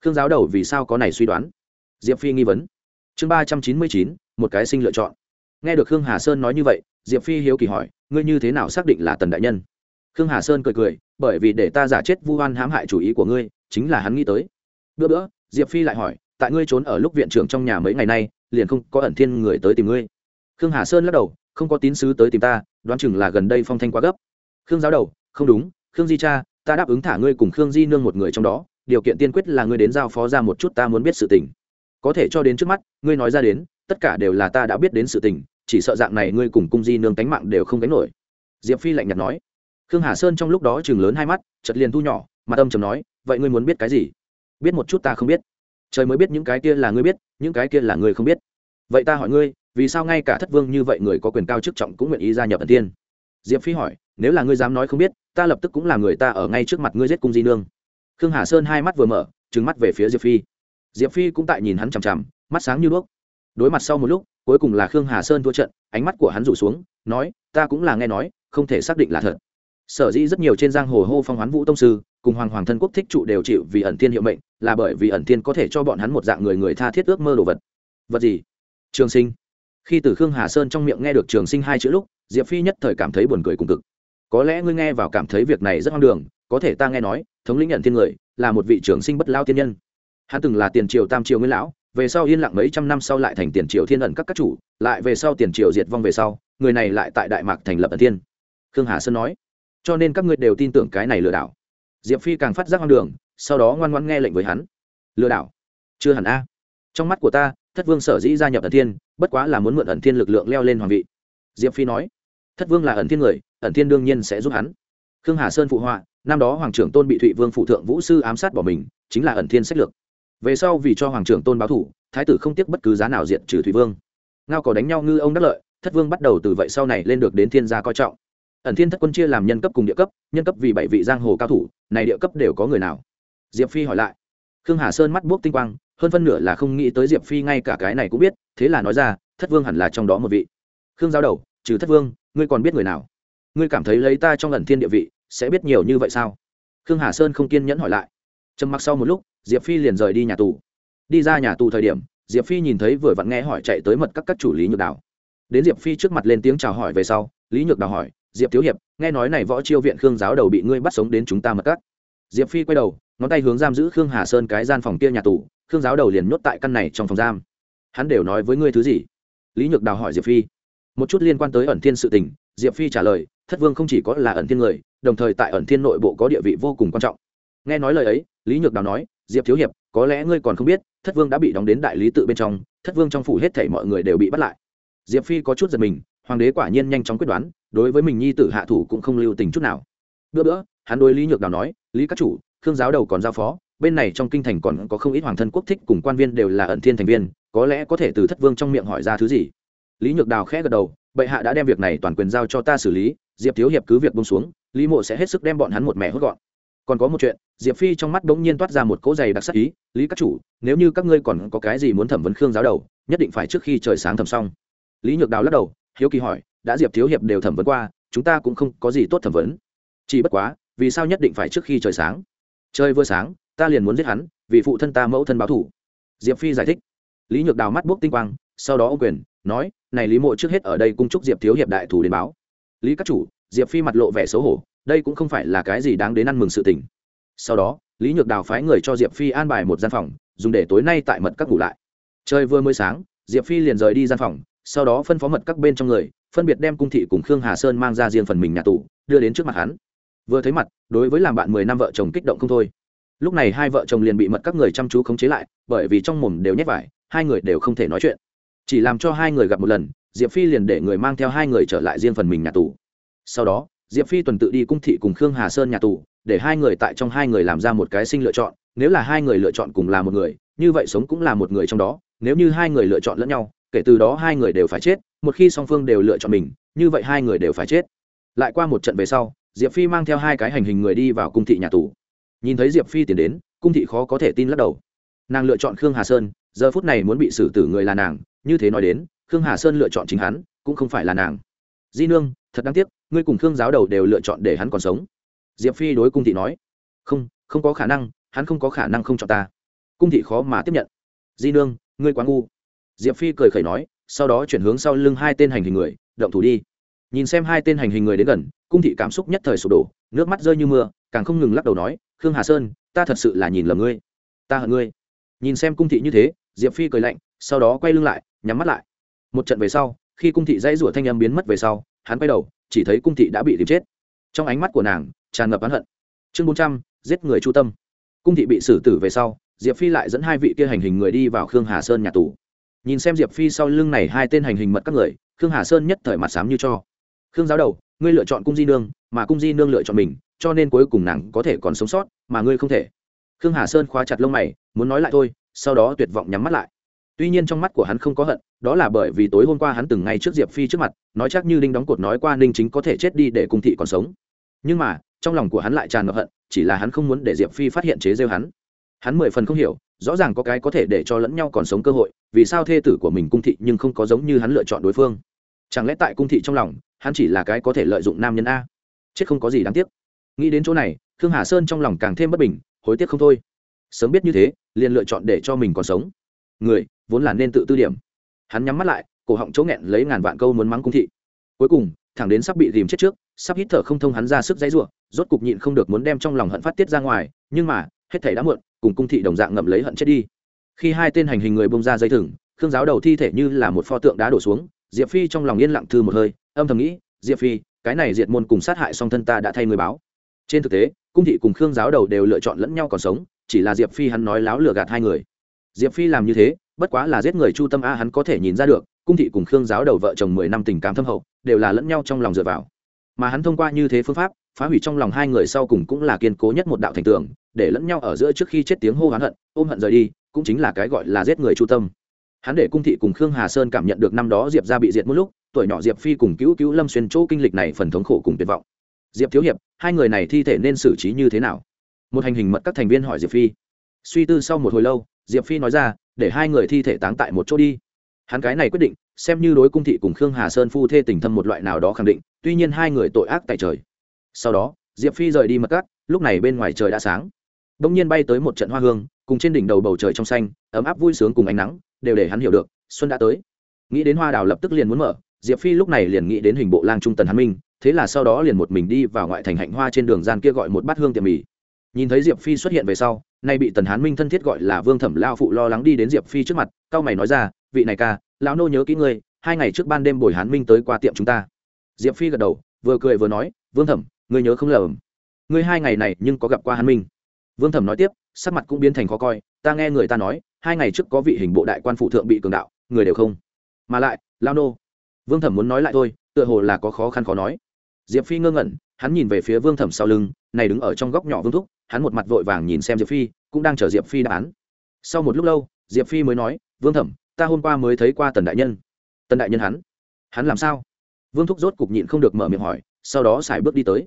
khương giáo đầu vì sao có này suy đoán? Diệp phi nghi vấn. Chương ba trăm chín mươi chín, một cái sinh lựa chọn. Nghe được khương hà sơn nói như vậy, diệp phi hiếu kỳ hỏi, ngươi như thế nào xác định là tần đại nhân? Khương hà sơn cười cười, bởi vì để ta giả chết vu oan hãm hại chủ ý của ngươi, chính là hắn nghĩ tới. Bữa bữa, diệp phi lại hỏi, tại ngươi trốn ở lúc viện trưởng trong nhà mấy ngày nay, liền không có ẩn thiên người tới tìm ngươi? Khương hà sơn lắc đầu, không có tín sứ tới tìm ta, đoán chừng là gần đây phong thanh quá gấp. Khương giáo đầu, không đúng, khương di cha, ta đáp ứng thả ngươi cùng khương di nương một người trong đó, điều kiện tiên quyết là ngươi đến giao phó ra một chút ta muốn biết sự tình. Có thể cho đến trước mắt, ngươi nói ra đến, tất cả đều là ta đã biết đến sự tình, chỉ sợ dạng này ngươi cùng cung di nương tánh mạng đều không gánh nổi. Diệp phi lạnh nhạt nói khương hà sơn trong lúc đó chừng lớn hai mắt chật liền thu nhỏ mà tâm trầm nói, vậy ngươi muốn biết cái gì? Biết một chút ta không biết. Trời mới biết những cái kia là ngươi biết, những cái kia là ngươi không biết. Vậy ta hỏi ngươi, vì sao ngay cả thất vương như vậy người có quyền cao chức trọng cũng nguyện ý gia nhập ẩn tiên? Diệp phi hỏi, nếu là ngươi dám nói không biết, ta lập tức cũng là người ta ở ngay trước mặt ngươi giết cung di nương. Khương hà sơn hai mắt vừa mở trứng mắt về phía diệp phi. Diệp phi cũng tại nhìn hắn chằm chằm, mắt sáng như đuốc. Đối mặt sau một lúc, cuối cùng là khương hà sơn thua trận, ánh mắt của hắn rủ xuống, nói, ta cũng là nghe nói, không thể xác định là thật sở dĩ rất nhiều trên giang hồ hô phong hoán vũ tông sư cùng hoàng hoàng thân quốc thích trụ đều chịu vì ẩn thiên hiệu mệnh, là bởi vì ẩn thiên có thể cho bọn hắn một dạng người người tha thiết ước mơ đồ vật. Vật gì? Trường sinh. Khi từ khương hà sơn trong miệng nghe được trường sinh hai chữ lúc, diệp phi nhất thời cảm thấy buồn cười cùng cực. Có lẽ ngươi nghe vào cảm thấy việc này rất hoang đường, có thể ta nghe nói, thống lĩnh nhận thiên người, là một vị trường sinh bất lao tiên nhân. Hắn từng là tiền triều tam triều nguyên lão, về sau yên lặng mấy trăm năm sau lại thành tiền triều thiên ẩn các các chủ, lại về sau tiền triều diệt vong về sau, người này lại tại đại mạc thành lập ẩn thiên. Khương hà sơn nói cho nên các ngươi đều tin tưởng cái này lừa đảo. Diệp phi càng phát giác hoang đường, sau đó ngoan ngoan nghe lệnh với hắn. Lừa đảo? Chưa hẳn a. Trong mắt của ta, thất vương sở dĩ gia nhập ẩn thiên, bất quá là muốn mượn ẩn thiên lực lượng leo lên hoàng vị. Diệp phi nói, thất vương là ẩn thiên người, ẩn thiên đương nhiên sẽ giúp hắn. Khương hà sơn phụ họa, năm đó hoàng trưởng tôn bị thụy vương phụ thượng vũ sư ám sát bỏ mình, chính là ẩn thiên sách lược. Về sau vì cho hoàng trưởng tôn báo thủ, thái tử không tiếc bất cứ giá nào diện trừ thụy vương. Ngao có đánh nhau ngư ông đắc lợi, thất vương bắt đầu từ vậy sau này lên được đến thiên gia coi trọng ẩn thiên thất quân chia làm nhân cấp cùng địa cấp, nhân cấp vì bảy vị giang hồ cao thủ, này địa cấp đều có người nào? Diệp phi hỏi lại. Khương hà sơn mắt buốc tinh quang, hơn phân nửa là không nghĩ tới diệp phi ngay cả cái này cũng biết, thế là nói ra, thất vương hẳn là trong đó một vị. Khương giao đầu, trừ thất vương, ngươi còn biết người nào? Ngươi cảm thấy lấy ta trong ẩn thiên địa vị, sẽ biết nhiều như vậy sao? Khương hà sơn không kiên nhẫn hỏi lại. Trầm mặc sau một lúc, diệp phi liền rời đi nhà tù. Đi ra nhà tù thời điểm, diệp phi nhìn thấy vừa vặn nghe hỏi chạy tới mật các các chủ lý nhược đào. Đến diệp phi trước mặt lên tiếng chào hỏi về sau, lý nhược đào hỏi diệp thiếu hiệp, nghe nói này võ chiêu viện khương giáo đầu bị ngươi bắt sống đến chúng ta mật cắt diệp phi quay đầu, ngón tay hướng giam giữ khương hà sơn cái gian phòng kia nhà tù, khương giáo đầu liền nhốt tại căn này trong phòng giam. Hắn đều nói với ngươi thứ gì? Lý nhược đào hỏi diệp phi. Một chút liên quan tới ẩn thiên sự tình, diệp phi trả lời, thất vương không chỉ có là ẩn thiên người, đồng thời tại ẩn thiên nội bộ có địa vị vô cùng quan trọng. Nghe nói lời ấy, lý nhược đào nói, diệp thiếu hiệp, có lẽ ngươi còn không biết, thất vương đã bị đóng đến đại lý tự bên trong, thất vương trong phủ hết thảy mọi người đều bị bắt lại. Diệp phi có chút giật mình hoàng đế quả nhiên nhanh chóng quyết đoán, đối với mình nhi tử hạ thủ cũng không lưu tình chút nào. Bữa bữa, hắn đối lý nhược đào nói, lý các chủ, khương giáo đầu còn giao phó, bên này trong kinh thành còn có không ít hoàng thân quốc thích cùng quan viên đều là ẩn thiên thành viên, có lẽ có thể từ thất vương trong miệng hỏi ra thứ gì. Lý nhược đào khẽ gật đầu, bệ hạ đã đem việc này toàn quyền giao cho ta xử lý, diệp thiếu hiệp cứ việc bông xuống, lý mộ sẽ hết sức đem bọn hắn một mẻ hốt gọn. Còn có một chuyện, diệp phi trong mắt bỗng nhiên toát ra một cỗ giày đặc sắc ý, lý các chủ, nếu như các ngươi còn có cái gì muốn thẩm vấn khương giáo đầu, nhất định phải trước khi trời sáng thẩm xong. Lý nhược đào lắc đầu hiếu kỳ hỏi, đã diệp thiếu hiệp đều thẩm vấn qua, chúng ta cũng không có gì tốt thẩm vấn. Chỉ bất quá, vì sao nhất định phải trước khi trời sáng? Trời vừa sáng, ta liền muốn giết hắn, vì phụ thân ta mẫu thân báo thủ diệp phi giải thích. Lý nhược đào mắt bốc tinh quang, sau đó ô quyền, nói, này lý mộ trước hết ở đây cung chúc diệp thiếu hiệp đại thủ đến báo. Lý các chủ, diệp phi mặt lộ vẻ xấu hổ, đây cũng không phải là cái gì đáng đến ăn mừng sự tình. Sau đó, lý nhược đào phái người cho diệp phi an bài một gian phòng, dùng để tối nay tại mật các ngủ lại. Trời vừa mới sáng, diệp phi liền rời đi gian phòng sau đó phân phó mật các bên trong người, phân biệt đem cung thị cùng khương hà sơn mang ra riêng phần mình nhà tù, đưa đến trước mặt hắn. Vừa thấy mặt, đối với làm bạn mười năm vợ chồng kích động không thôi. Lúc này hai vợ chồng liền bị mật các người chăm chú khống chế lại, bởi vì trong mồm đều nhét vải, hai người đều không thể nói chuyện. Chỉ làm cho hai người gặp một lần, diệp phi liền để người mang theo hai người trở lại riêng phần mình nhà tù. Sau đó, diệp phi tuần tự đi cung thị cùng khương hà sơn nhà tù, để hai người tại trong hai người làm ra một cái sinh lựa chọn, nếu là hai người lựa chọn cùng là một người, như vậy sống cũng là một người trong đó, nếu như hai người lựa chọn lẫn nhau kể từ đó hai người đều phải chết, một khi song phương đều lựa chọn mình, như vậy hai người đều phải chết. Lại qua một trận về sau, diệp phi mang theo hai cái hành hình người đi vào cung thị nhà tù. Nhìn thấy diệp phi tiến đến, cung thị khó có thể tin lắc đầu. Nàng lựa chọn khương hà sơn, giờ phút này muốn bị xử tử người là nàng, như thế nói đến, khương hà sơn lựa chọn chính hắn, cũng không phải là nàng. Di nương, thật đáng tiếc, ngươi cùng khương giáo đầu đều lựa chọn để hắn còn sống. Diệp phi đối cung thị nói. Không không có khả năng, hắn không có khả năng không chọn ta. Cung thị khó mà tiếp nhận. Di nương, ngươi quá ngu diệp phi cười khẩy nói, sau đó chuyển hướng sau lưng hai tên hành hình người, động thủ đi. Nhìn xem hai tên hành hình người đến gần, cung thị cảm xúc nhất thời sụp đổ, nước mắt rơi như mưa, càng không ngừng lắc đầu nói, khương hà sơn, ta thật sự là nhìn lầm ngươi. Ta hận ngươi. Nhìn xem cung thị như thế, diệp phi cười lạnh, sau đó quay lưng lại, nhắm mắt lại. Một trận về sau, khi cung thị dãy rủa thanh âm biến mất về sau, hắn quay đầu, chỉ thấy cung thị đã bị tìm chết. Trong ánh mắt của nàng, tràn ngập oán hận. Chương bốn trăm, giết người chu tâm. Cung thị bị xử tử về sau, diệp phi lại dẫn hai vị kia hành hình người đi vào khương hà sơn nhà tù nhìn xem diệp phi sau lưng này hai tên hành hình mật các người, khương hà sơn nhất thời mặt sám như cho. Khương giáo đầu, ngươi lựa chọn cung di nương, mà cung di nương lựa chọn mình, cho nên cuối cùng nàng có thể còn sống sót, mà ngươi không thể. Khương hà sơn khóa chặt lông mày, muốn nói lại thôi, sau đó tuyệt vọng nhắm mắt lại. Tuy nhiên trong mắt của hắn không có hận, đó là bởi vì tối hôm qua hắn từng ngay trước diệp phi trước mặt, nói chắc như đinh đóng cột nói qua ninh chính có thể chết đi để cung thị còn sống. Nhưng mà, trong lòng của hắn lại tràn ngập hận, chỉ là hắn không muốn để diệp phi phát hiện chế rêu hắn. Hắn mười phần không hiểu, rõ ràng có cái có thể để cho lẫn nhau còn sống cơ hội vì sao thê tử của mình cung thị nhưng không có giống như hắn lựa chọn đối phương? Chẳng lẽ tại cung thị trong lòng, hắn chỉ là cái có thể lợi dụng nam nhân a? Chết không có gì đáng tiếc. Nghĩ đến chỗ này, khương hà sơn trong lòng càng thêm bất bình, hối tiếc không thôi. Sớm biết như thế, liền lựa chọn để cho mình còn sống. Người, vốn là nên tự tư điểm. Hắn nhắm mắt lại, cổ họng chỗ nghẹn lấy ngàn vạn câu muốn mắng cung thị. Cuối cùng, thẳng đến sắp bị dìm chết trước, sắp hít thở không thông hắn ra sức dãy ruộng rốt cục nhịn không được muốn đem trong lòng hận phát tiết ra ngoài, nhưng mà, hết thảy đã muộn, cùng cung thị đồng dạng ngậm lấy hận chết đi khi hai tên hành hình người bông ra dây thừng, khương giáo đầu thi thể như là một pho tượng đá đổ xuống, diệp phi trong lòng yên lặng thư một hơi, âm thầm nghĩ, diệp phi, cái này diệt môn cùng sát hại song thân ta đã thay người báo. Trên thực tế, cung thị cùng khương giáo đầu đều lựa chọn lẫn nhau còn sống, chỉ là diệp phi hắn nói láo lừa gạt hai người. Diệp phi làm như thế, bất quá là giết người chu tâm a hắn có thể nhìn ra được, cung thị cùng khương giáo đầu vợ chồng mười năm tình cảm thâm hậu, đều là lẫn nhau trong lòng dựa vào. Mà hắn thông qua như thế phương pháp, phá hủy trong lòng hai người sau cùng cũng là kiên cố nhất một đạo thành tường, để lẫn nhau ở giữa trước khi chết tiếng hô hoán hận, ôm hận rời đi cũng chính là cái gọi là giết người chu tâm. Hắn để cung thị cùng khương hà sơn cảm nhận được năm đó diệp ra bị diệt một lúc, tuổi nhỏ diệp phi cùng cứu cứu lâm xuyên chỗ kinh lịch này phần thống khổ cùng tuyệt vọng. Diệp thiếu hiệp, hai người này thi thể nên xử trí như thế nào? Một hành hình mật các thành viên hỏi diệp phi. Suy tư sau một hồi lâu, diệp phi nói ra, để hai người thi thể táng tại một chỗ đi. Hắn cái này quyết định, xem như đối cung thị cùng khương hà sơn phu thê tình thâm một loại nào đó khẳng định, tuy nhiên hai người tội ác tại trời. Sau đó, diệp phi rời đi mật cắt lúc này bên ngoài trời đã sáng bỗng nhiên bay tới một trận hoa hương, cùng trên đỉnh đầu bầu trời trong xanh, ấm áp vui sướng cùng ánh nắng, đều để hắn hiểu được, xuân đã tới. Nghĩ đến hoa đào lập tức liền muốn mở, diệp phi lúc này liền nghĩ đến hình bộ lang trung tần hán minh, thế là sau đó liền một mình đi vào ngoại thành hạnh hoa trên đường gian kia gọi một bát hương tiệm mì. Nhìn thấy diệp phi xuất hiện về sau, nay bị tần hán minh thân thiết gọi là vương thẩm lao phụ lo lắng đi đến diệp phi trước mặt cao mày nói ra, vị này ca, lão nô nhớ kỹ ngươi, hai ngày trước ban đêm buổi hán minh tới qua tiệm chúng ta. Diệp phi gật đầu, vừa cười vừa nói, vương thẩm, ngươi nhớ không lầm, ngươi hai ngày này nhưng có gặp qua hán minh vương thẩm nói tiếp, sắc mặt cũng biến thành khó coi, ta nghe người ta nói, hai ngày trước có vị hình bộ đại quan phụ thượng bị cường đạo, người đều không. Mà lại, lao nô. Vương thẩm muốn nói lại thôi, tựa hồ là có khó khăn khó nói. Diệp phi ngơ ngẩn, hắn nhìn về phía vương thẩm sau lưng, này đứng ở trong góc nhỏ vương thúc. Hắn một mặt vội vàng nhìn xem diệp phi, cũng đang chờ diệp phi đáp án. Sau một lúc lâu, diệp phi mới nói, vương thẩm, ta hôm qua mới thấy qua tần đại nhân. Tần đại nhân hắn? Hắn làm sao? Vương thúc rốt cục nhịn không được mở miệng hỏi, sau đó xài bước đi tới.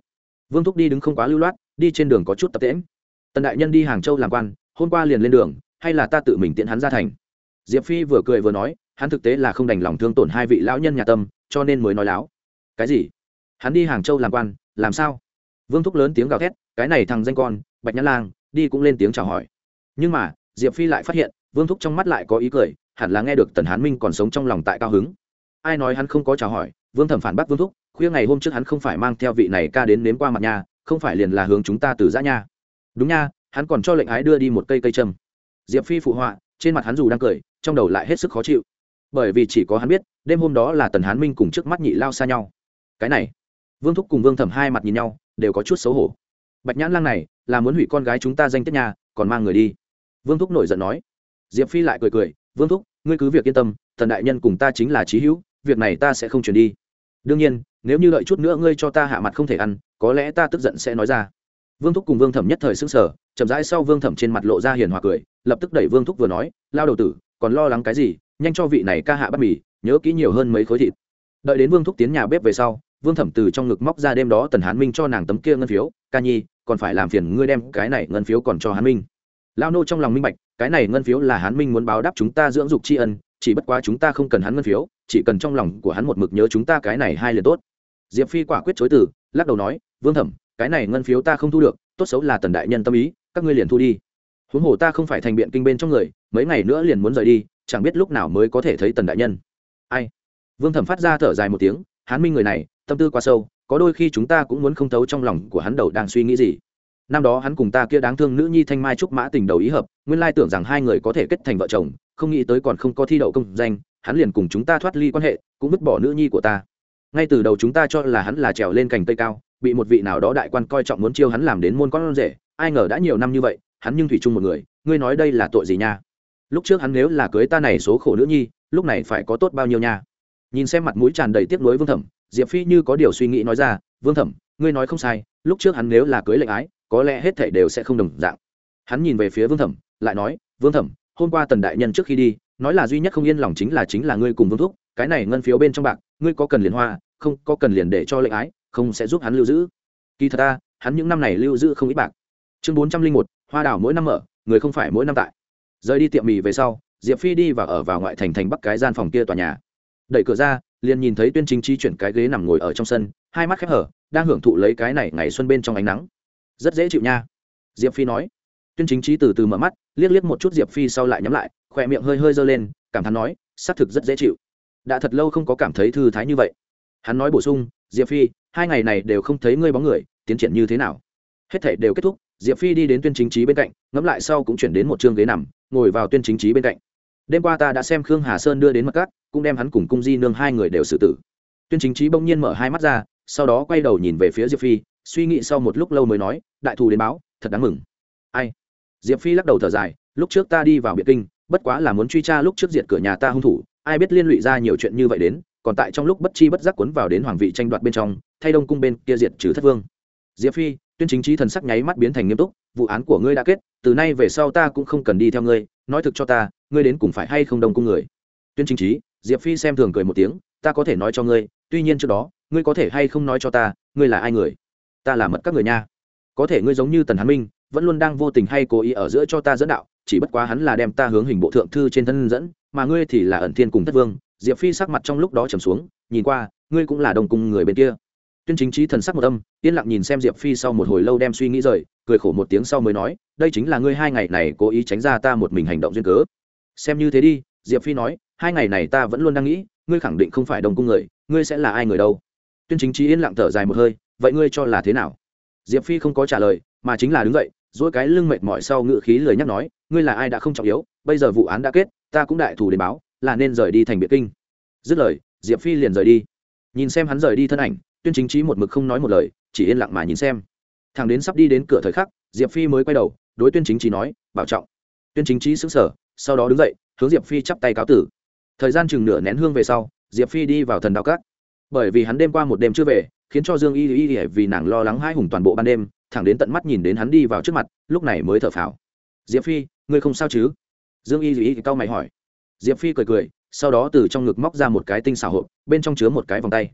Vương thúc đi đứng không quá lưu loát, đi trên đường có chút tập tễm tần đại nhân đi hàng châu làm quan, hôm qua liền lên đường, hay là ta tự mình tiện hắn ra thành? Diệp phi vừa cười vừa nói, hắn thực tế là không đành lòng thương tổn hai vị lão nhân nhà tâm, cho nên mới nói láo. Cái gì? Hắn đi hàng châu làm quan, làm sao? Vương thúc lớn tiếng gào thét, cái này thằng danh con, bạch nhã lang, đi cũng lên tiếng chào hỏi. Nhưng mà, diệp phi lại phát hiện, vương thúc trong mắt lại có ý cười, hẳn là nghe được tần hán minh còn sống trong lòng tại cao hứng. Ai nói hắn không có chào hỏi, vương thẩm phản bác vương thúc, khuya ngày hôm trước hắn không phải mang theo vị này ca đến nếm qua mặt nhà, không phải liền là hướng chúng ta từ giã nha đúng nha, hắn còn cho lệnh ái đưa đi một cây cây châm. Diệp phi phụ họa, trên mặt hắn dù đang cười, trong đầu lại hết sức khó chịu. Bởi vì chỉ có hắn biết, đêm hôm đó là tần hán minh cùng trước mắt nhị lao xa nhau. Cái này, vương thúc cùng vương thẩm hai mặt nhìn nhau, đều có chút xấu hổ. Bạch nhãn lang này, là muốn hủy con gái chúng ta danh tiết nhà, còn mang người đi. Vương thúc nổi giận nói. Diệp phi lại cười cười, vương thúc, ngươi cứ việc yên tâm thần đại nhân cùng ta chính là trí hữu, việc này ta sẽ không chuyển đi. Đương nhiên, nếu như đợi chút nữa ngươi cho ta hạ mặt không thể ăn, có lẽ ta tức giận sẽ nói ra vương thúc cùng vương thẩm nhất thời xứng sở chậm rãi sau vương thẩm trên mặt lộ ra hiền hòa cười, lập tức đẩy vương thúc vừa nói, lao đầu tử, còn lo lắng cái gì? Nhanh cho vị này ca hạ bắt mì, nhớ kỹ nhiều hơn mấy khối thịt. Đợi đến vương thúc tiến nhà bếp về sau, vương thẩm từ trong ngực móc ra đêm đó tần hán minh cho nàng tấm kia ngân phiếu, ca nhi, còn phải làm phiền ngươi đem cái này ngân phiếu còn cho hán minh. Lao nô trong lòng minh bạch, cái này ngân phiếu là hán minh muốn báo đáp chúng ta dưỡng dục tri ân, chỉ bất quá chúng ta không cần hắn ngân phiếu, chỉ cần trong lòng của hắn một mực nhớ chúng ta cái này hai liền tốt. Diệp phi quả quyết chối từ, lắc đầu nói, vương thẩm cái này ngân phiếu ta không thu được, tốt xấu là tần đại nhân tâm ý, các ngươi liền thu đi. Huống hồ ta không phải thành biện kinh bên trong người, mấy ngày nữa liền muốn rời đi, chẳng biết lúc nào mới có thể thấy tần đại nhân. Ai? Vương thẩm phát ra thở dài một tiếng, hán minh người này, tâm tư quá sâu, có đôi khi chúng ta cũng muốn không thấu trong lòng của hắn đầu đang suy nghĩ gì. Năm đó hắn cùng ta kia đáng thương nữ nhi thanh mai trúc mã tình đầu ý hợp, nguyên lai tưởng rằng hai người có thể kết thành vợ chồng, không nghĩ tới còn không có thi đậu công danh, hắn liền cùng chúng ta thoát ly quan hệ, cũng vứt bỏ nữ nhi của ta. Ngay từ đầu chúng ta cho là hắn là trèo lên cành cây cao bị một vị nào đó đại quan coi trọng muốn chiêu hắn làm đến môn con rể. Ai ngờ đã nhiều năm như vậy, hắn nhưng thủy chung một người, ngươi nói đây là tội gì nha? Lúc trước hắn nếu là cưới ta này số khổ nữ nhi, lúc này phải có tốt bao nhiêu nha? Nhìn xem mặt mũi tràn đầy tiếc nuối vương thẩm, diệp phi như có điều suy nghĩ nói ra, vương thẩm, ngươi nói không sai, lúc trước hắn nếu là cưới lệnh ái, có lẽ hết thảy đều sẽ không đồng dạng. Hắn nhìn về phía vương thẩm, lại nói, vương thẩm, hôm qua tần đại nhân trước khi đi, nói là duy nhất không yên lòng chính là chính là ngươi cùng vương thúc, cái này ngân phiếu bên trong bạc, ngươi có cần liền hoa, không có cần liền để cho lệnh ái không sẽ giúp hắn lưu giữ. Kỳ thật ta, hắn những năm này lưu giữ không ít bạc. Chương bốn trăm linh một, hoa đảo mỗi năm mở, người không phải mỗi năm tại. Rời đi tiệm mì về sau, diệp phi đi và ở vào ngoại thành thành bắc cái gian phòng kia tòa nhà. Đẩy cửa ra, liền nhìn thấy tuyên chính chi chuyển cái ghế nằm ngồi ở trong sân, hai mắt khép hở, đang hưởng thụ lấy cái này ngày xuân bên trong ánh nắng. Rất dễ chịu nha, diệp phi nói. Tuyên chính trí từ từ mở mắt, liếc liếc một chút diệp phi sau lại nhắm lại khỏe miệng hơi hơi giơ lên, cảm thán nói, xác thực rất dễ chịu. Đã thật lâu không có cảm thấy thư thái như vậy. Hắn nói bổ sung, diệp phi hai ngày này đều không thấy ngươi bóng người, tiến triển như thế nào? Hết thể đều kết thúc, diệp phi đi đến tuyên chính trí bên cạnh, ngẫm lại sau cũng chuyển đến một chương ghế nằm, ngồi vào tuyên chính trí bên cạnh. Đêm qua ta đã xem khương hà sơn đưa đến mặt cát cũng đem hắn cùng cung di nương hai người đều xử tử. Tuyên chính trí bỗng nhiên mở hai mắt ra, sau đó quay đầu nhìn về phía diệp phi, suy nghĩ sau một lúc lâu mới nói, đại thù đến báo, thật đáng mừng. Ai? Diệp phi lắc đầu thở dài, lúc trước ta đi vào biệt kinh, bất quá là muốn truy tra lúc trước diệt cửa nhà ta hung thủ, ai biết liên lụy ra nhiều chuyện như vậy đến còn tại trong lúc bất chi bất giác cuốn vào đến hoàng vị tranh đoạt bên trong, thay đông cung bên kia diệt trừ thất vương. Diệp phi, tuyên chính trí thần sắc nháy mắt biến thành nghiêm túc, vụ án của ngươi đã kết, từ nay về sau ta cũng không cần đi theo ngươi, nói thực cho ta, ngươi đến cùng phải hay không đông cung người? Tuyên chính trí, diệp phi xem thường cười một tiếng, ta có thể nói cho ngươi, tuy nhiên trước đó, ngươi có thể hay không nói cho ta, ngươi là ai người? Ta là mật các người nha. Có thể ngươi giống như tần hán minh, vẫn luôn đang vô tình hay cố ý ở giữa cho ta dẫn đạo, chỉ bất quá hắn là đem ta hướng hình bộ thượng thư trên thân dẫn, mà ngươi thì là ẩn thiên cùng thất vương diệp phi sắc mặt trong lúc đó trầm xuống, nhìn qua, ngươi cũng là đồng cung người bên kia. Tuyên chính trí thần sắc một âm, yên lặng nhìn xem diệp phi sau một hồi lâu đem suy nghĩ rời, cười khổ một tiếng sau mới nói, đây chính là ngươi hai ngày này cố ý tránh ra ta một mình hành động duyên cớ. Xem như thế đi, diệp phi nói, hai ngày này ta vẫn luôn đang nghĩ, ngươi khẳng định không phải đồng cung người, ngươi sẽ là ai người đâu. Tuyên chính trí yên lặng thở dài một hơi, vậy ngươi cho là thế nào? Diệp phi không có trả lời, mà chính là đứng dậy dỗi cái lưng mệt mỏi sau ngự khí lời nhắc nói, ngươi là ai đã không trọng yếu, bây giờ vụ án đã kết, ta cũng đại thù đến báo là nên rời đi thành biệt kinh. Dứt lời, diệp phi liền rời đi. Nhìn xem hắn rời đi thân ảnh, tuyên chính trí một mực không nói một lời, chỉ yên lặng mà nhìn xem. Thằng đến sắp đi đến cửa thời khắc, diệp phi mới quay đầu, đối tuyên chính trí nói, bảo trọng. Tuyên chính trí xứng sở sau đó đứng dậy, hướng diệp phi chắp tay cáo tử. Thời gian chừng nửa nén hương về sau, diệp phi đi vào thần đạo cát bởi vì hắn đêm qua một đêm chưa về, khiến cho dương y y y vì nàng lo lắng hai hùng toàn bộ ban đêm, thẳng đến tận mắt nhìn đến hắn đi vào trước mặt, lúc này mới thở phào. Diệp phi, ngươi không sao chứ? Dương y y cau mày hỏi diệp phi cười cười, sau đó từ trong ngực móc ra một cái tinh xảo hộp, bên trong chứa một cái vòng tay.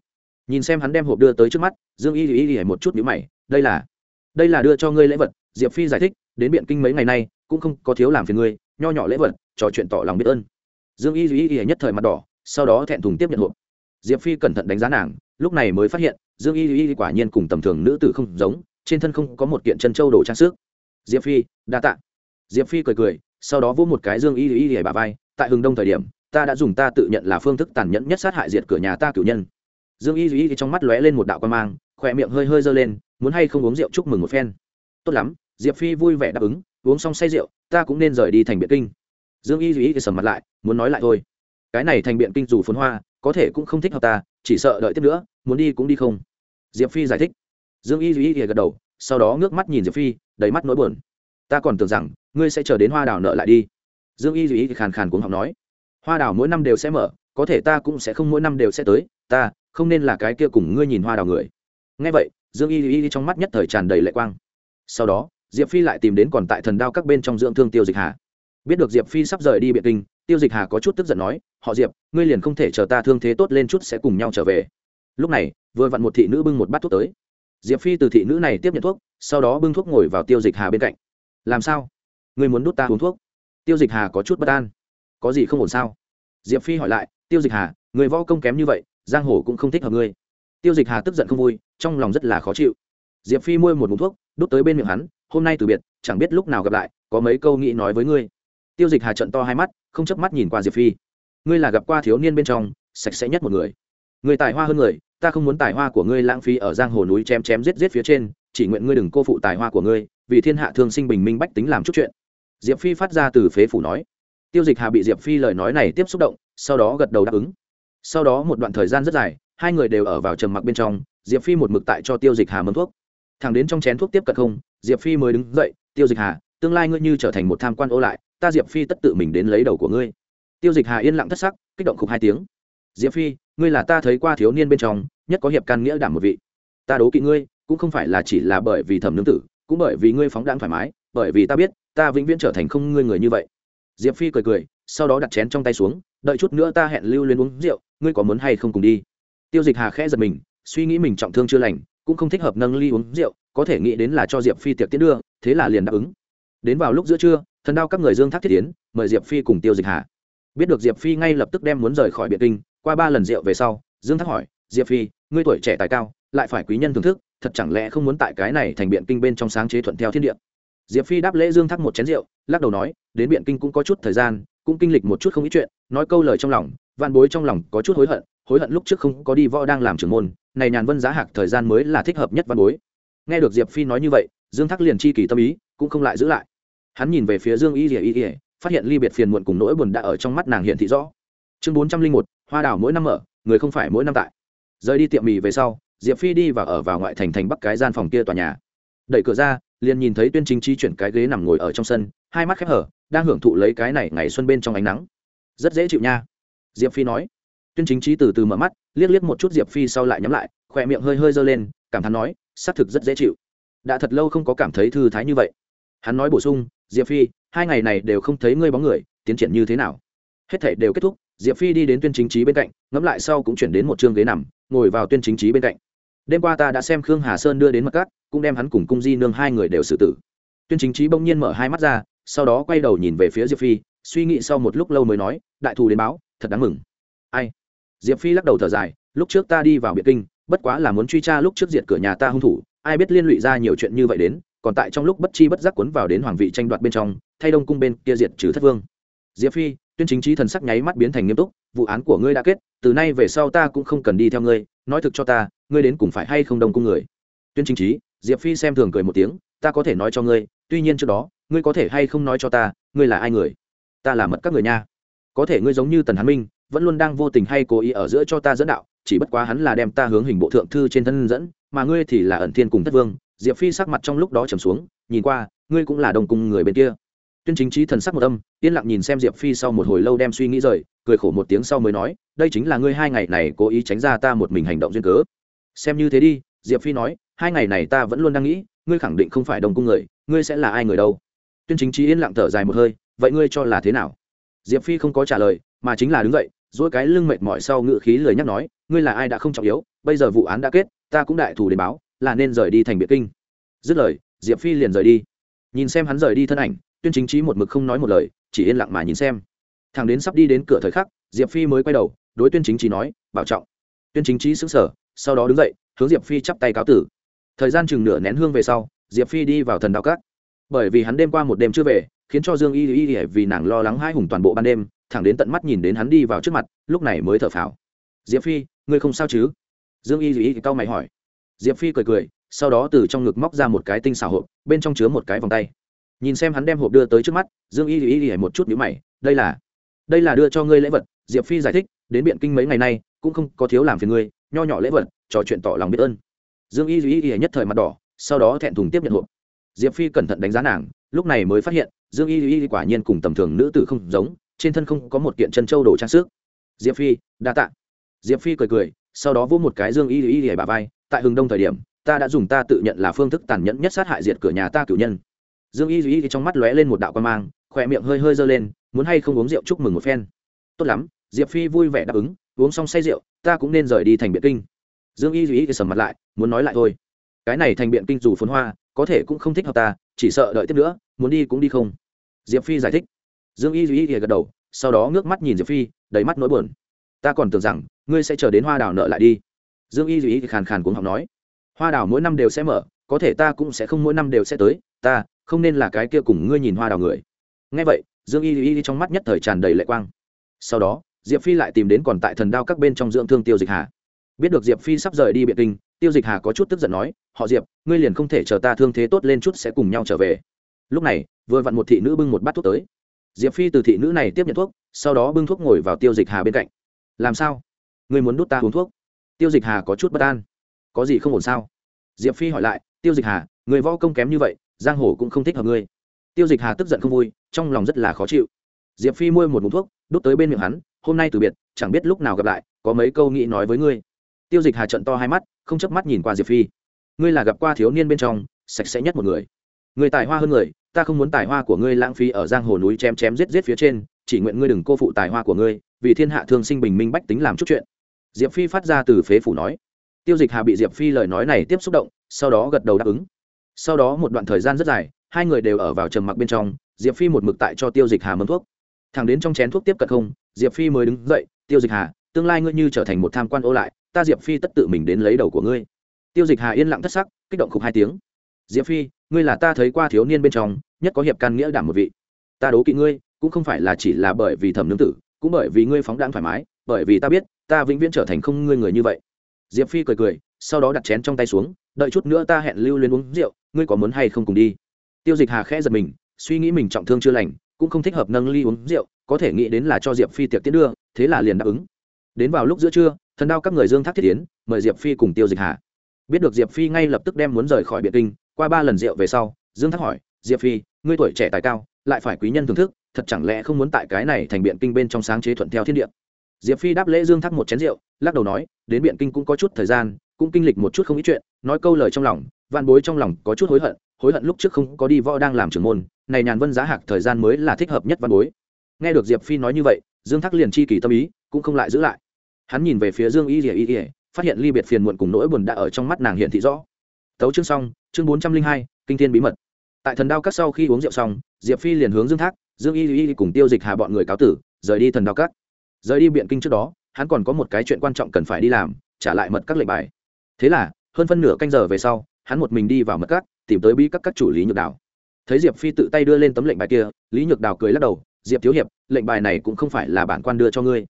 Nhìn xem hắn đem hộp đưa tới trước mắt, dương y y y một chút nhữ mày, đây là đây là đưa cho ngươi lễ vật. Diệp phi giải thích, đến biện kinh mấy ngày nay, cũng không có thiếu làm phiền ngươi, nho nhỏ lễ vật, trò chuyện tỏ lòng biết ơn. Dương y y y nhất thời mặt đỏ, sau đó thẹn thùng tiếp nhận hộp. Diệp phi cẩn thận đánh giá nàng, lúc này mới phát hiện, dương y y quả nhiên cùng tầm thường nữ tử không giống, trên thân không có một kiện chân châu đồ trang sức. Diệp phi, đa tạ. Diệp phi cười cười, sau đó vỗ một cái dương y y y bà vai tại hừng đông thời điểm, ta đã dùng ta tự nhận là phương thức tàn nhẫn nhất sát hại diệt cửa nhà ta cử nhân. Dương y y trong mắt lóe lên một đạo quan mang, khỏe miệng hơi hơi giơ lên, muốn hay không uống rượu chúc mừng một phen. Tốt lắm, diệp phi vui vẻ đáp ứng, uống xong say rượu, ta cũng nên rời đi thành biện kinh. Dương y y sầm mặt lại, muốn nói lại thôi. Cái này thành biện kinh dù phốn hoa, có thể cũng không thích hợp ta, chỉ sợ đợi tiếp nữa, muốn đi cũng đi không. Diệp phi giải thích. Dương y duy gật đầu, sau đó ngước mắt nhìn diệp phi, đầy mắt nỗi buồn. Ta còn tưởng rằng, ngươi sẽ chờ đến hoa đào nợ lại đi dương y duy khàn khàn cuống học nói, hoa đào mỗi năm đều sẽ mở, có thể ta cũng sẽ không mỗi năm đều sẽ tới, ta không nên là cái kia cùng ngươi nhìn hoa đào người. Ngay vậy, dương y duy trong mắt nhất thời tràn đầy lệ quang. Sau đó, diệp phi lại tìm đến còn tại thần đao các bên trong dưỡng thương tiêu dịch hà. Biết được diệp phi sắp rời đi biện kinh, tiêu dịch hà có chút tức giận nói, họ diệp, ngươi liền không thể chờ ta thương thế tốt lên chút sẽ cùng nhau trở về. Lúc này, vừa vặn một thị nữ bưng một bát thuốc tới. Diệp phi từ thị nữ này tiếp nhận thuốc, sau đó bưng thuốc ngồi vào tiêu dịch hà bên cạnh. Làm sao? Ngươi muốn đút ta uống thuốc? Tiêu dịch hà có chút bất an. Có gì không ổn sao? Diệp phi hỏi lại, tiêu dịch hà, người võ công kém như vậy, giang hồ cũng không thích hợp ngươi. Tiêu dịch hà tức giận không vui, trong lòng rất là khó chịu. Diệp phi môi một mụn thuốc, đút tới bên miệng hắn, hôm nay từ biệt, chẳng biết lúc nào gặp lại, có mấy câu nghĩ nói với ngươi. Tiêu dịch hà trận to hai mắt, không chớp mắt nhìn qua diệp phi. Ngươi là gặp qua thiếu niên bên trong, sạch sẽ nhất một người. Người tài hoa hơn người, ta không muốn tài hoa của ngươi lãng phí ở giang hồ núi chém chém giết giết phía trên, chỉ nguyện ngươi đừng cô phụ tài hoa của ngươi, vì thiên hạ thương sinh bình minh bách tính làm chút chuyện diệp phi phát ra từ phế phủ nói. Tiêu dịch hà bị diệp phi lời nói này tiếp xúc động, sau đó gật đầu đáp ứng. Sau đó một đoạn thời gian rất dài, hai người đều ở vào trầm mặc bên trong, diệp phi một mực tại cho tiêu dịch hà mâm thuốc. Thẳng đến trong chén thuốc tiếp cận không, diệp phi mới đứng dậy, tiêu dịch hà, tương lai ngươi như trở thành một tham quan ô lại, ta diệp phi tất tự mình đến lấy đầu của ngươi. Tiêu dịch hà yên lặng thất sắc, kích động khục hai tiếng. Diệp phi, ngươi là ta thấy qua thiếu niên bên trong, nhất có hiệp can nghĩa đảm một vị. Ta đố kỵ ngươi, cũng không phải là chỉ là bởi vì thẩm nương tử, cũng bởi vì ngươi phóng đáng thoải mái, bởi vì ta biết ta vĩnh viễn trở thành không ngươi người như vậy. Diệp phi cười cười, sau đó đặt chén trong tay xuống, đợi chút nữa ta hẹn lưu lên uống rượu, ngươi có muốn hay không cùng đi? Tiêu dịch hà khẽ giật mình, suy nghĩ mình trọng thương chưa lành, cũng không thích hợp nâng ly uống rượu, có thể nghĩ đến là cho diệp phi tiệc tiến đưa, thế là liền đáp ứng. Đến vào lúc giữa trưa, thần đao các người dương thác thiết tiến mời diệp phi cùng tiêu dịch hà. Biết được diệp phi ngay lập tức đem muốn rời khỏi biệt kinh, qua ba lần rượu về sau, dương thác hỏi, diệp phi, ngươi tuổi trẻ tài cao, lại phải quý nhân thưởng thức, thật chẳng lẽ không muốn tại cái này thành biện kinh bên trong sáng chế thuận theo thiên địa? Diệp phi đáp lễ dương thắc một chén rượu, lắc đầu nói, đến biện kinh cũng có chút thời gian, cũng kinh lịch một chút không ít chuyện, nói câu lời trong lòng, vạn bối trong lòng có chút hối hận hối hận lúc trước không có đi võ đang làm trưởng môn, này nhàn vân giá hạc thời gian mới là thích hợp nhất văn bối. Nghe được diệp phi nói như vậy, dương thắc liền chi kỳ tâm ý, cũng không lại giữ lại. Hắn nhìn về phía dương y ỉa y phát hiện ly biệt phiền muộn cùng nỗi buồn đã ở trong mắt nàng hiện thị rõ. Chương bốn trăm linh một, hoa đảo mỗi năm mở, người không phải mỗi năm tại. Rời đi tiệm mì về sau, diệp phi đi và ở vào ngoại thành thành bắc cái gian phòng kia tòa nhà. Đẩy cửa ra liền nhìn thấy tuyên chính trí chuyển cái ghế nằm ngồi ở trong sân, hai mắt khép hở, đang hưởng thụ lấy cái này ngày xuân bên trong ánh nắng. Rất dễ chịu nha, diệp phi nói. Tuyên chính trí từ từ mở mắt, liếc liếc một chút diệp phi sau lại nhắm lại, khỏe miệng hơi hơi giơ lên, cảm thán nói, xác thực rất dễ chịu. Đã thật lâu không có cảm thấy thư thái như vậy. Hắn nói bổ sung, diệp phi, hai ngày này đều không thấy ngươi bóng người, tiến triển như thế nào? Hết thể đều kết thúc, diệp phi đi đến tuyên chính trí bên cạnh, ngẫm lại sau cũng chuyển đến một chương ghế nằm, ngồi vào tuyên chính trí bên cạnh. Đêm qua ta đã xem khương hà sơn đưa đến mật cát cũng đem hắn cùng cung di nương hai người đều xử tử. Tuyên chính trí bỗng nhiên mở hai mắt ra, sau đó quay đầu nhìn về phía diệp phi, suy nghĩ sau một lúc lâu mới nói, đại thù đến báo, thật đáng mừng. Ai? Diệp phi lắc đầu thở dài, lúc trước ta đi vào biệt kinh, bất quá là muốn truy tra lúc trước diệt cửa nhà ta hung thủ, ai biết liên lụy ra nhiều chuyện như vậy đến, còn tại trong lúc bất chi bất giác cuốn vào đến hoàng vị tranh đoạt bên trong, thay đông cung bên kia diệt trừ thất vương. Diệp phi, tuyên chính trí thần sắc nháy mắt biến thành nghiêm túc, vụ án của ngươi đã kết, từ nay về sau ta cũng không cần đi theo ngươi, nói thực cho ta, ngươi đến cùng phải hay không đông cung người? Tuyên chính trí diệp phi xem thường cười một tiếng, ta có thể nói cho ngươi, tuy nhiên trước đó, ngươi có thể hay không nói cho ta, ngươi là ai người? Ta là mật các người nha. Có thể ngươi giống như tần hán minh, vẫn luôn đang vô tình hay cố ý ở giữa cho ta dẫn đạo, chỉ bất quá hắn là đem ta hướng hình bộ thượng thư trên thân dẫn, mà ngươi thì là ẩn thiên cùng thất vương. Diệp phi sắc mặt trong lúc đó trầm xuống, nhìn qua, ngươi cũng là đồng cung người bên kia. Tuyên chính trí thần sắc một âm, yên lặng nhìn xem diệp phi sau một hồi lâu đem suy nghĩ rời, cười khổ một tiếng sau mới nói, đây chính là ngươi hai ngày này cố ý tránh ra ta một mình hành động duyên cớ. Xem như thế đi, diệp phi nói hai ngày này ta vẫn luôn đang nghĩ, ngươi khẳng định không phải đồng cung người, ngươi sẽ là ai người đâu? Tuyên chính trí yên lặng thở dài một hơi, vậy ngươi cho là thế nào? Diệp phi không có trả lời, mà chính là đứng dậy dỗi cái lưng mệt mỏi sau ngự khí lời nhắc nói, ngươi là ai đã không trọng yếu, bây giờ vụ án đã kết, ta cũng đại thủ đến báo, là nên rời đi thành biệt kinh. Dứt lời, diệp phi liền rời đi. Nhìn xem hắn rời đi thân ảnh, tuyên chính trí một mực không nói một lời, chỉ yên lặng mà nhìn xem. Thằng đến sắp đi đến cửa thời khắc, diệp phi mới quay đầu, đối tuyên chính trí nói, bảo trọng. Tuyên chính trí xứng sở sau đó đứng dậy, hướng diệp phi chắp tay cáo tử thời gian chừng nửa nén hương về sau, diệp phi đi vào thần đạo cát bởi vì hắn đêm qua một đêm chưa về, khiến cho dương y y y vì nàng lo lắng hai hùng toàn bộ ban đêm, thẳng đến tận mắt nhìn đến hắn đi vào trước mặt, lúc này mới thở phào. Diệp phi, ngươi không sao chứ? Dương y y cau mày hỏi. Diệp phi cười cười, sau đó từ trong ngực móc ra một cái tinh xảo hộp, bên trong chứa một cái vòng tay. Nhìn xem hắn đem hộp đưa tới trước mắt, dương y y y một chút nhữ mày, đây là đây là đưa cho ngươi lễ vật. Diệp phi giải thích, đến biện kinh mấy ngày nay, cũng không có thiếu làm phiền ngươi, nho nhỏ lễ vật, trò chuyện tỏ lòng biết ơn dương y y y nhất thời mặt đỏ, sau đó thẹn thùng tiếp nhận hộp. Diệp phi cẩn thận đánh giá nàng, lúc này mới phát hiện, dương y y quả nhiên cùng tầm thường nữ tử không giống, trên thân không có một kiện chân châu đồ trang sức. Diệp phi, đa tạ. Diệp phi cười cười, sau đó vỗ một cái dương y y y bà vai, tại hừng đông thời điểm, ta đã dùng ta tự nhận là phương thức tàn nhẫn nhất sát hại diệt cửa nhà ta cử nhân. Dương y y trong mắt lóe lên một đạo quan mang, khỏe miệng hơi hơi dơ lên, muốn hay không uống rượu chúc mừng một phen. Tốt lắm, diệp phi vui vẻ đáp ứng, uống xong say rượu, ta cũng nên rời đi thành biệt kinh dương y y sầm mặt lại, muốn nói lại thôi. Cái này thành biện kinh dù phốn hoa, có thể cũng không thích hợp ta, chỉ sợ đợi tiếp nữa, muốn đi cũng đi không. Diệp phi giải thích. Dương y duy gật đầu, sau đó ngước mắt nhìn diệp phi, đầy mắt nỗi buồn. Ta còn tưởng rằng, ngươi sẽ chờ đến hoa đào nợ lại đi. Dương y duy khàn khàn cuống học nói. Hoa đào mỗi năm đều sẽ mở, có thể ta cũng sẽ không mỗi năm đều sẽ tới, ta, không nên là cái kia cùng ngươi nhìn hoa đào người. Ngay vậy, dương y duy trong mắt nhất thời tràn đầy lệ quang. Sau đó, diệp phi lại tìm đến còn tại thần đao các bên trong dưỡng thương tiêu dịch hà biết được diệp phi sắp rời đi biện kinh, tiêu dịch hà có chút tức giận nói, họ diệp, ngươi liền không thể chờ ta thương thế tốt lên chút sẽ cùng nhau trở về. Lúc này, vừa vặn một thị nữ bưng một bát thuốc tới. Diệp phi từ thị nữ này tiếp nhận thuốc, sau đó bưng thuốc ngồi vào tiêu dịch hà bên cạnh. Làm sao? Ngươi muốn đút ta uống thuốc? Tiêu dịch hà có chút bất an. Có gì không ổn sao? Diệp phi hỏi lại, tiêu dịch hà, người võ công kém như vậy, giang hồ cũng không thích hợp ngươi. Tiêu dịch hà tức giận không vui, trong lòng rất là khó chịu. Diệp phi mua một mụn thuốc, đút tới bên miệng hắn, hôm nay từ biệt, chẳng biết lúc nào gặp lại, có mấy câu nghĩ nói với ngươi tiêu dịch hà trận to hai mắt, không chớp mắt nhìn qua diệp phi. Ngươi là gặp qua thiếu niên bên trong, sạch sẽ nhất một người. Người tài hoa hơn người, ta không muốn tài hoa của ngươi lãng phí ở giang hồ núi chém chém giết giết phía trên, chỉ nguyện ngươi đừng cô phụ tài hoa của ngươi, vì thiên hạ thương sinh bình minh bách tính làm chút chuyện. Diệp phi phát ra từ phế phủ nói. Tiêu dịch hà bị diệp phi lời nói này tiếp xúc động, sau đó gật đầu đáp ứng. Sau đó một đoạn thời gian rất dài, hai người đều ở vào trầm mặc bên trong, diệp phi một mực tại cho tiêu dịch hà mâm thuốc. Thẳng đến trong chén thuốc tiếp cận không, diệp phi mới đứng dậy, tiêu dịch hà, tương lai ngươi như trở thành một tham quan ô lại ta diệp phi tất tự mình đến lấy đầu của ngươi tiêu dịch hà yên lặng thất sắc kích động khục hai tiếng diệp phi ngươi là ta thấy qua thiếu niên bên trong nhất có hiệp can nghĩa đảm một vị ta đố kỵ ngươi cũng không phải là chỉ là bởi vì thẩm nương tử cũng bởi vì ngươi phóng đáng thoải mái bởi vì ta biết ta vĩnh viễn trở thành không ngươi người như vậy diệp phi cười cười sau đó đặt chén trong tay xuống đợi chút nữa ta hẹn lưu lên uống rượu ngươi có muốn hay không cùng đi tiêu dịch hà khẽ giật mình suy nghĩ mình trọng thương chưa lành cũng không thích hợp nâng ly uống rượu có thể nghĩ đến là cho diệp phi tiệc tiễn đưa thế là liền đáp ứng đến vào lúc giữa trưa thần đao các người dương thác thiết tiến, mời diệp phi cùng tiêu dịch hà. Biết được diệp phi ngay lập tức đem muốn rời khỏi biệt kinh, qua ba lần rượu về sau, dương thác hỏi, diệp phi, ngươi tuổi trẻ tài cao, lại phải quý nhân thưởng thức, thật chẳng lẽ không muốn tại cái này thành biện kinh bên trong sáng chế thuận theo thiên địa? Diệp phi đáp lễ dương thác một chén rượu, lắc đầu nói, đến biện kinh cũng có chút thời gian, cũng kinh lịch một chút không ít chuyện, nói câu lời trong lòng, vạn bối trong lòng có chút hối hận hối hận lúc trước không có đi võ đang làm trưởng môn, này nhàn vân giá hạc thời gian mới là thích hợp nhất văn bối. Nghe được diệp phi nói như vậy, dương thác liền chi kỳ tâm ý, cũng không lại giữ lại hắn nhìn về phía dương y ỉa y ỉa phát hiện ly biệt phiền muộn cùng nỗi buồn đã ở trong mắt nàng hiện thị rõ. Tấu chương xong, chương bốn trăm linh hai, kinh thiên bí mật. Tại thần đao cắt sau khi uống rượu xong, diệp phi liền hướng dương thác, dương y y cùng tiêu dịch hà bọn người cáo tử, rời đi thần đao cắt rời đi biện kinh trước đó, hắn còn có một cái chuyện quan trọng cần phải đi làm, trả lại mật các lệnh bài. Thế là, hơn phân nửa canh giờ về sau, hắn một mình đi vào mật các, tìm tới bí các các chủ lý nhược đào. Thấy diệp phi tự tay đưa lên tấm lệnh bài kia, lý nhược đào cười lắc đầu, diệp thiếu hiệp, lệnh bài này cũng không phải là bản quan đưa cho ngươi.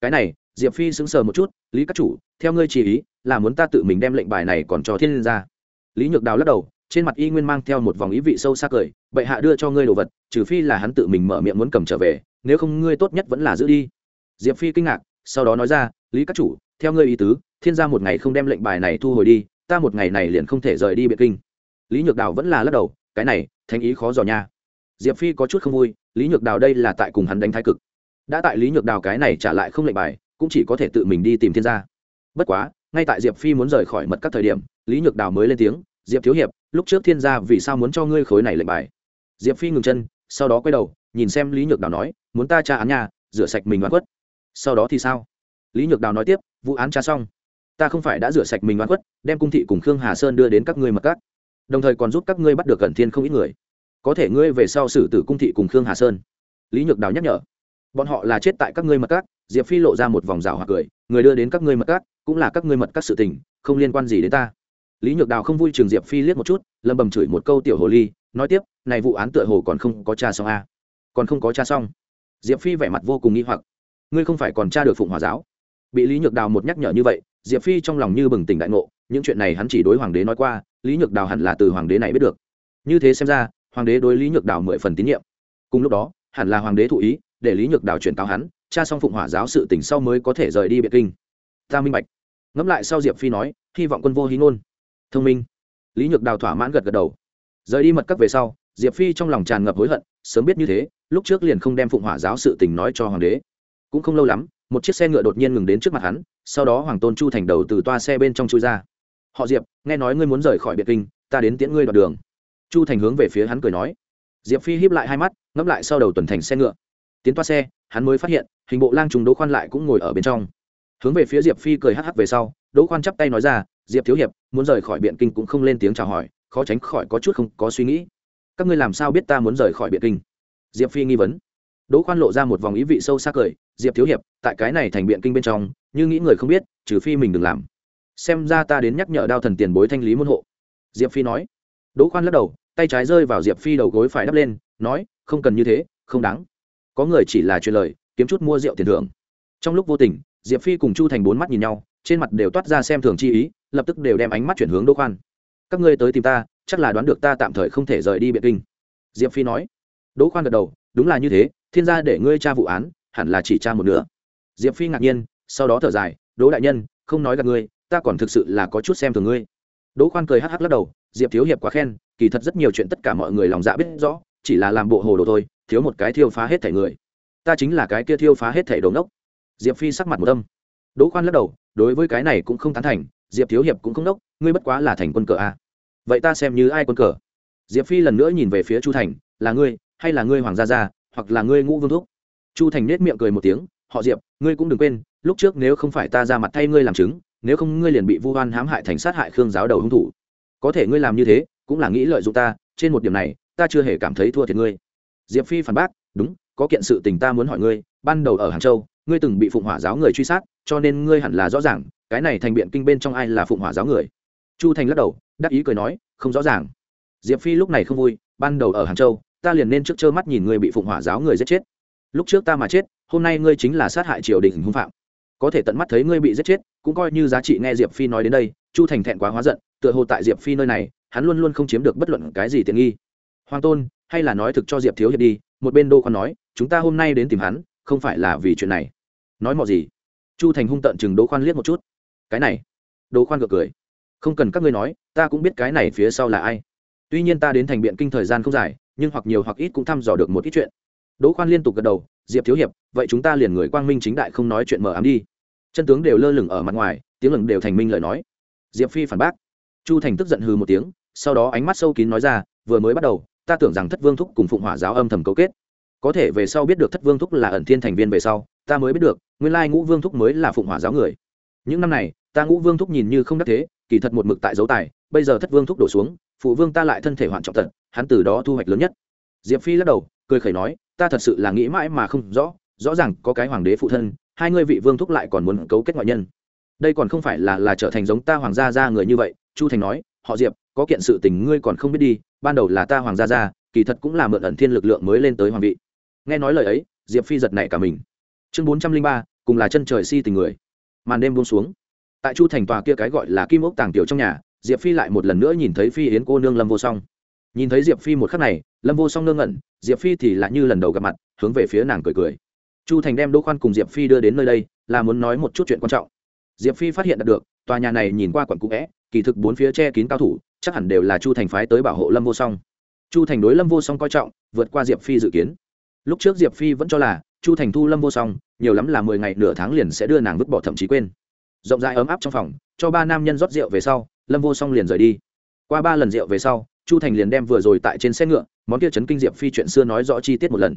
Cái này diệp phi sững sờ một chút, lý các chủ, theo ngươi chỉ ý, là muốn ta tự mình đem lệnh bài này còn cho thiên liên ra. Lý nhược đào lắc đầu, trên mặt y nguyên mang theo một vòng ý vị sâu xa cười, bệ hạ đưa cho ngươi đồ vật, trừ phi là hắn tự mình mở miệng muốn cầm trở về, nếu không ngươi tốt nhất vẫn là giữ đi. Diệp phi kinh ngạc, sau đó nói ra, lý các chủ, theo ngươi ý tứ, thiên gia một ngày không đem lệnh bài này thu hồi đi, ta một ngày này liền không thể rời đi biệt kinh. Lý nhược đào vẫn là lắc đầu, cái này, Thánh ý khó dò nha. Diệp phi có chút không vui, lý nhược đào đây là tại cùng hắn đánh thái cực. Đã tại lý nhược đào cái này trả lại không lệnh bài cũng chỉ có thể tự mình đi tìm thiên gia. Bất quá, ngay tại diệp phi muốn rời khỏi mật các thời điểm, lý nhược đào mới lên tiếng, diệp thiếu hiệp, lúc trước thiên gia vì sao muốn cho ngươi khối này lệnh bài? Diệp phi ngừng chân, sau đó quay đầu, nhìn xem lý nhược đào nói, muốn ta tra án nhà rửa sạch mình oan khuất. Sau đó thì sao? Lý nhược đào nói tiếp, vụ án tra xong. Ta không phải đã rửa sạch mình oan khuất, đem cung thị cùng khương hà sơn đưa đến các ngươi mật các. Đồng thời còn giúp các ngươi bắt được cẩn thiên không ít người. Có thể ngươi về sau xử tử cung thị cùng khương hà sơn. Lý nhược đào nhắc nhở, bọn họ là chết tại các ngươi mật các diệp phi lộ ra một vòng rào hoặc cười, người đưa đến các ngươi mật các, cũng là các ngươi mật các sự tình, không liên quan gì đến ta. Lý nhược đào không vui trường diệp phi liếc một chút lầm bầm chửi một câu tiểu hồ ly, nói tiếp, này vụ án tựa hồ còn không có cha xong a. À? còn không có cha xong. Diệp phi vẻ mặt vô cùng nghi hoặc. Ngươi không phải còn cha được phụng hòa giáo? Bị lý nhược đào một nhắc nhở như vậy, diệp phi trong lòng như bừng tỉnh đại ngộ, những chuyện này hắn chỉ đối hoàng đế nói qua, lý nhược đào hẳn là từ hoàng đế này biết được. Như thế xem ra, hoàng đế đối lý nhược đào mười phần tín nhiệm. Cùng lúc đó, hẳn là hoàng đế thụ ý, để lý nhược đào chuyển cáo hắn cha xong phụng hỏa giáo sự tỉnh sau mới có thể rời đi biệt kinh. Ta minh bạch. Ngẫm lại sau diệp phi nói, hy vọng quân vô hí ngôn. Thông minh. Lý nhược đào thỏa mãn gật gật đầu. Rời đi mật cấp về sau, diệp phi trong lòng tràn ngập hối hận, sớm biết như thế, lúc trước liền không đem phụng hỏa giáo sự tình nói cho hoàng đế. Cũng không lâu lắm, một chiếc xe ngựa đột nhiên ngừng đến trước mặt hắn, sau đó hoàng tôn chu thành đầu từ toa xe bên trong chui ra. Họ diệp, nghe nói ngươi muốn rời khỏi biệt kinh, ta đến tiễn ngươi đoạn đường. Chu thành hướng về phía hắn cười nói. Diệp phi híp lại hai mắt, ngẫm lại sau đầu tuần thành xe ngựa tiến toa xe, hắn mới phát hiện, hình bộ lang trùng đỗ khoan lại cũng ngồi ở bên trong. Hướng về phía diệp phi cười hắc hắc về sau, đỗ khoan chắp tay nói ra, diệp thiếu hiệp, muốn rời khỏi biện kinh cũng không lên tiếng chào hỏi, khó tránh khỏi có chút không có suy nghĩ. Các ngươi làm sao biết ta muốn rời khỏi biện kinh? Diệp phi nghi vấn. Đỗ khoan lộ ra một vòng ý vị sâu sắc cười, diệp thiếu hiệp, tại cái này thành biện kinh bên trong, như nghĩ người không biết, trừ phi mình đừng làm. Xem ra ta đến nhắc nhở đao thần tiền bối thanh lý môn hộ. Diệp phi nói. Đỗ khoan lắc đầu, tay trái rơi vào diệp phi đầu gối phải đắp lên, nói, không cần như thế, không đáng có người chỉ là truyền lời, kiếm chút mua rượu tiền thưởng. Trong lúc vô tình, diệp phi cùng chu thành bốn mắt nhìn nhau, trên mặt đều toát ra xem thường chi ý, lập tức đều đem ánh mắt chuyển hướng đỗ khoan. Các ngươi tới tìm ta, chắc là đoán được ta tạm thời không thể rời đi biện kinh. Diệp phi nói. Đỗ khoan gật đầu, đúng là như thế, thiên gia để ngươi tra vụ án, hẳn là chỉ tra một nửa. Diệp phi ngạc nhiên, sau đó thở dài, đỗ đại nhân, không nói gặp ngươi, ta còn thực sự là có chút xem thường ngươi. Đỗ khoan cười hắc hắc lắc đầu, diệp thiếu hiệp quá khen, kỳ thật rất nhiều chuyện tất cả mọi người lòng dạ biết rõ, chỉ là làm bộ hồ đồ thôi thiếu một cái thiêu phá hết thể người. Ta chính là cái kia thiêu phá hết thể đồ ngốc. Diệp phi sắc mặt một tâm đỗ khoan lắc đầu, đối với cái này cũng không tán thành, diệp thiếu hiệp cũng không đốc, ngươi bất quá là thành quân cờ a à. vậy ta xem như ai quân cờ? Diệp phi lần nữa nhìn về phía chu thành, là ngươi, hay là ngươi hoàng gia gia, hoặc là ngươi ngũ vương thúc? Chu thành nết miệng cười một tiếng, họ diệp, ngươi cũng đừng quên, lúc trước nếu không phải ta ra mặt thay ngươi làm chứng, nếu không ngươi liền bị vu hoan hãm hại thành sát hại khương giáo đầu hung thủ. Có thể ngươi làm như thế, cũng là nghĩ lợi dụng ta, trên một điểm này, ta chưa hề cảm thấy thua thiệt ngươi diệp phi phản bác, đúng, có kiện sự tình ta muốn hỏi ngươi, ban đầu ở hàng châu, ngươi từng bị phụng hỏa giáo người truy sát, cho nên ngươi hẳn là rõ ràng, cái này thành biện kinh bên trong ai là phụng hỏa giáo người. Chu thành lắc đầu, đắc ý cười nói, không rõ ràng. Diệp phi lúc này không vui, ban đầu ở hàng châu, ta liền nên trước trơ mắt nhìn ngươi bị phụng hỏa giáo người giết chết. Lúc trước ta mà chết, hôm nay ngươi chính là sát hại triều đình hung phạm. Có thể tận mắt thấy ngươi bị giết chết, cũng coi như giá trị nghe diệp phi nói đến đây. Chu thành thẹn quá hóa giận, tựa hồ tại diệp phi nơi này, hắn luôn luôn không chiếm được bất luận cái gì tiện nghi. Hoàng tôn hay là nói thực cho diệp thiếu hiệp đi, một bên đô còn nói, chúng ta hôm nay đến tìm hắn, không phải là vì chuyện này. Nói mọi gì? Chu thành hung tận chừng đỗ khoan liếc một chút. Cái này. Đỗ khoan gật cười. Không cần các ngươi nói, ta cũng biết cái này phía sau là ai. Tuy nhiên ta đến thành biện kinh thời gian không dài, nhưng hoặc nhiều hoặc ít cũng thăm dò được một ít chuyện. Đỗ khoan liên tục gật đầu, diệp thiếu hiệp, vậy chúng ta liền người quang minh chính đại không nói chuyện mờ ám đi. Chân tướng đều lơ lửng ở mặt ngoài, tiếng lửng đều thành minh lời nói. Diệp phi phản bác. Chu thành tức giận hừ một tiếng, sau đó ánh mắt sâu kín nói ra, vừa mới bắt đầu ta tưởng rằng thất vương thúc cùng phụng hỏa giáo âm thầm cấu kết. Có thể về sau biết được thất vương thúc là ẩn thiên thành viên về sau, ta mới biết được, nguyên lai ngũ vương thúc mới là phụng hỏa giáo người. Những năm này, ta ngũ vương thúc nhìn như không đắc thế, kỳ thật một mực tại dấu tài, bây giờ thất vương thúc đổ xuống, phụ vương ta lại thân thể hoạn trọng tật hắn từ đó thu hoạch lớn nhất. Diệp phi lắc đầu, cười khẩy nói, ta thật sự là nghĩ mãi mà không rõ rõ ràng có cái hoàng đế phụ thân, hai ngươi vị vương thúc lại còn muốn cấu kết ngoại nhân. Đây còn không phải là là trở thành giống ta hoàng gia gia người như vậy, chu thành nói, họ diệp có kiện sự tình ngươi còn không biết đi, ban đầu là ta hoàng gia gia, kỳ thật cũng là mượn ẩn thiên lực lượng mới lên tới hoàng vị. Nghe nói lời ấy, diệp phi giật nảy cả mình. Chương bốn trăm linh ba, cùng là chân trời si tình người. Màn đêm buông xuống. Tại chu thành tòa kia cái gọi là kim ốc tàng tiểu trong nhà, diệp phi lại một lần nữa nhìn thấy phi yến cô nương lâm vô song. Nhìn thấy diệp phi một khắc này, lâm vô song ngơ ngẩn, diệp phi thì lại như lần đầu gặp mặt, hướng về phía nàng cười cười. Chu thành đem đỗ khoan cùng diệp phi đưa đến nơi đây, là muốn nói một chút chuyện quan trọng. Diệp phi phát hiện được, tòa nhà này nhìn qua quận cũ vẽ kỳ thực bốn phía che kín cao thủ chắc hẳn đều là chu thành phái tới bảo hộ lâm vô song. Chu thành đối lâm vô song coi trọng, vượt qua diệp phi dự kiến. Lúc trước diệp phi vẫn cho là chu thành thu lâm vô song, nhiều lắm là mười ngày nửa tháng liền sẽ đưa nàng vứt bỏ thậm chí quên. Rộng rãi ấm áp trong phòng, cho ba nam nhân rót rượu về sau, lâm vô song liền rời đi. Qua ba lần rượu về sau, chu thành liền đem vừa rồi tại trên xe ngựa, món kia chấn kinh diệp phi chuyện xưa nói rõ chi tiết một lần.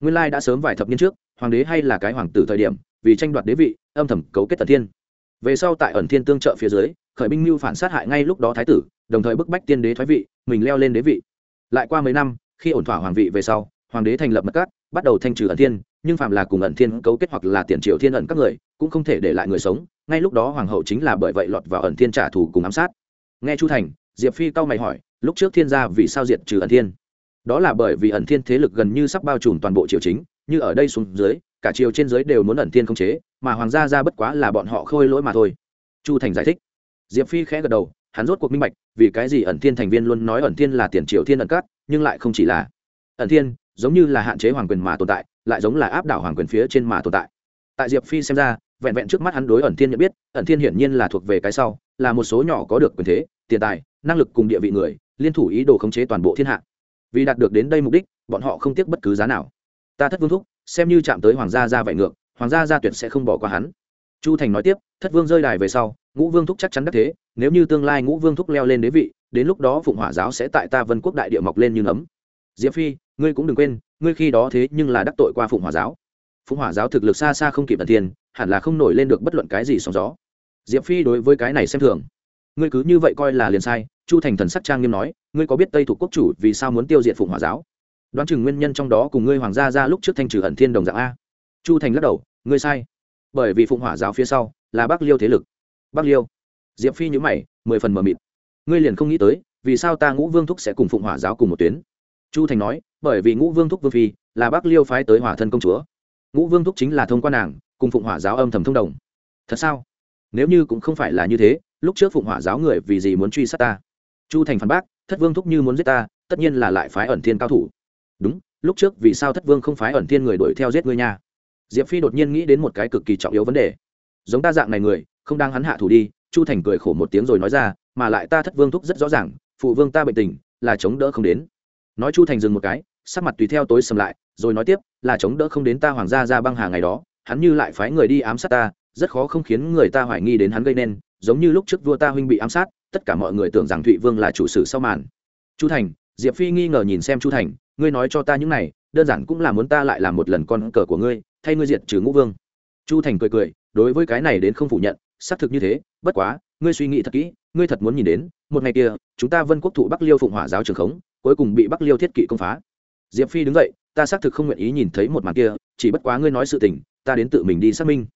Nguyên lai đã sớm vài thập niên trước, hoàng đế hay là cái hoàng tử thời điểm, vì tranh đoạt đế vị, âm thầm cấu kết tần thiên. Về sau tại ẩn thiên tương trợ phía dưới, khởi binh mưu phản sát hại ngay lúc đó thái tử đồng thời bức bách tiên đế thoái vị, mình leo lên đế vị. Lại qua mấy năm, khi ổn thỏa hoàng vị về sau, hoàng đế thành lập mật cát, bắt đầu thanh trừ ẩn thiên, nhưng phạm là cùng ẩn thiên cấu kết hoặc là tiền triệu thiên ẩn các người, cũng không thể để lại người sống, ngay lúc đó hoàng hậu chính là bởi vậy lọt vào ẩn thiên trả thù cùng ám sát. Nghe chu thành, diệp phi cau mày hỏi, lúc trước thiên gia vì sao diệt trừ ẩn thiên? Đó là bởi vì ẩn thiên thế lực gần như sắp bao trùm toàn bộ triều chính, như ở đây xuống dưới, cả triều trên dưới đều muốn ẩn thiên không chế, mà hoàng gia ra bất quá là bọn họ khôi lỗi mà thôi. Chu thành giải thích. Diệp phi khẽ gật đầu, hắn rốt cuộc minh bạch vì cái gì ẩn thiên thành viên luôn nói ẩn thiên là tiền triều thiên ẩn cát, nhưng lại không chỉ là ẩn thiên, giống như là hạn chế hoàng quyền mà tồn tại, lại giống là áp đảo hoàng quyền phía trên mà tồn tại. Tại diệp phi xem ra, vẹn vẹn trước mắt hắn đối ẩn thiên nhận biết, ẩn thiên hiển nhiên là thuộc về cái sau, là một số nhỏ có được quyền thế, tiền tài, năng lực cùng địa vị người, liên thủ ý đồ khống chế toàn bộ thiên hạ. Vì đạt được đến đây mục đích, bọn họ không tiếc bất cứ giá nào. Ta thất vương thúc, xem như chạm tới hoàng gia ra vậy ngược, hoàng gia gia tuyệt sẽ không bỏ qua hắn. Chu thành nói tiếp, thất vương rơi đài về sau, ngũ vương thúc chắc chắn đắc thế nếu như tương lai ngũ vương thúc leo lên đế vị, đến lúc đó phụng hỏa giáo sẽ tại ta vân quốc đại địa mọc lên như nấm diệp phi, ngươi cũng đừng quên, ngươi khi đó thế nhưng là đắc tội qua phụng hỏa giáo. Phụng hỏa giáo thực lực xa xa không kịp tần thiên hẳn là không nổi lên được bất luận cái gì sóng gió. Diệp phi đối với cái này xem thường. Ngươi cứ như vậy coi là liền sai, chu thành thần sắc trang nghiêm nói, ngươi có biết tây thủ quốc chủ vì sao muốn tiêu diệt phụng hỏa giáo? Đoán chừng nguyên nhân trong đó cùng ngươi hoàng gia ra lúc trước thanh trừ ẩn thiên đồng dạng a. Chu thành lắc đầu, ngươi sai. Bởi vì phụng hỏa giáo phía sau là bắc liêu thế lực. Bắc liêu diệp phi nhữ mày, mười phần mờ mịt. Ngươi liền không nghĩ tới, vì sao ta ngũ vương thúc sẽ cùng phụng hỏa giáo cùng một tuyến? Chu thành nói, bởi vì ngũ vương thúc vương phi là Bác liêu phái tới hỏa thân công chúa. Ngũ vương thúc chính là thông quan nàng, cùng phụng hỏa giáo âm thầm thông đồng. Thật sao? Nếu như cũng không phải là như thế, lúc trước phụng hỏa giáo người vì gì muốn truy sát ta? Chu thành phản bác, thất vương thúc như muốn giết ta, tất nhiên là lại phái ẩn thiên cao thủ. Đúng, lúc trước vì sao thất vương không phái ẩn thiên người đuổi theo giết ngươi nha? Diệp phi đột nhiên nghĩ đến một cái cực kỳ trọng yếu vấn đề. Giống ta dạng này người, không đang hắn hạ thủ đi chu thành cười khổ một tiếng rồi nói ra, mà lại ta thất vương thúc rất rõ ràng, phụ vương ta bệnh tình là chống đỡ không đến. Nói chu thành dừng một cái, sắc mặt tùy theo tối sầm lại, rồi nói tiếp, là chống đỡ không đến ta hoàng gia ra băng hà ngày đó, hắn như lại phái người đi ám sát ta, rất khó không khiến người ta hoài nghi đến hắn gây nên, giống như lúc trước vua ta huynh bị ám sát, tất cả mọi người tưởng rằng thụy vương là chủ sử sau màn. Chu thành, diệp phi nghi ngờ nhìn xem chu thành, ngươi nói cho ta những này, đơn giản cũng là muốn ta lại làm một lần con cờ của ngươi, thay ngươi diệt trừ ngũ vương. Chu thành cười cười, đối với cái này đến không phủ nhận, xác thực như thế bất quá, ngươi suy nghĩ thật kỹ, ngươi thật muốn nhìn đến, một ngày kia, chúng ta vân quốc thụ bắc liêu phụng hỏa giáo trường khống, cuối cùng bị bắc liêu thiết kỵ công phá. Diệp phi đứng dậy, ta xác thực không nguyện ý nhìn thấy một màn kia, chỉ bất quá ngươi nói sự tình, ta đến tự mình đi xác minh.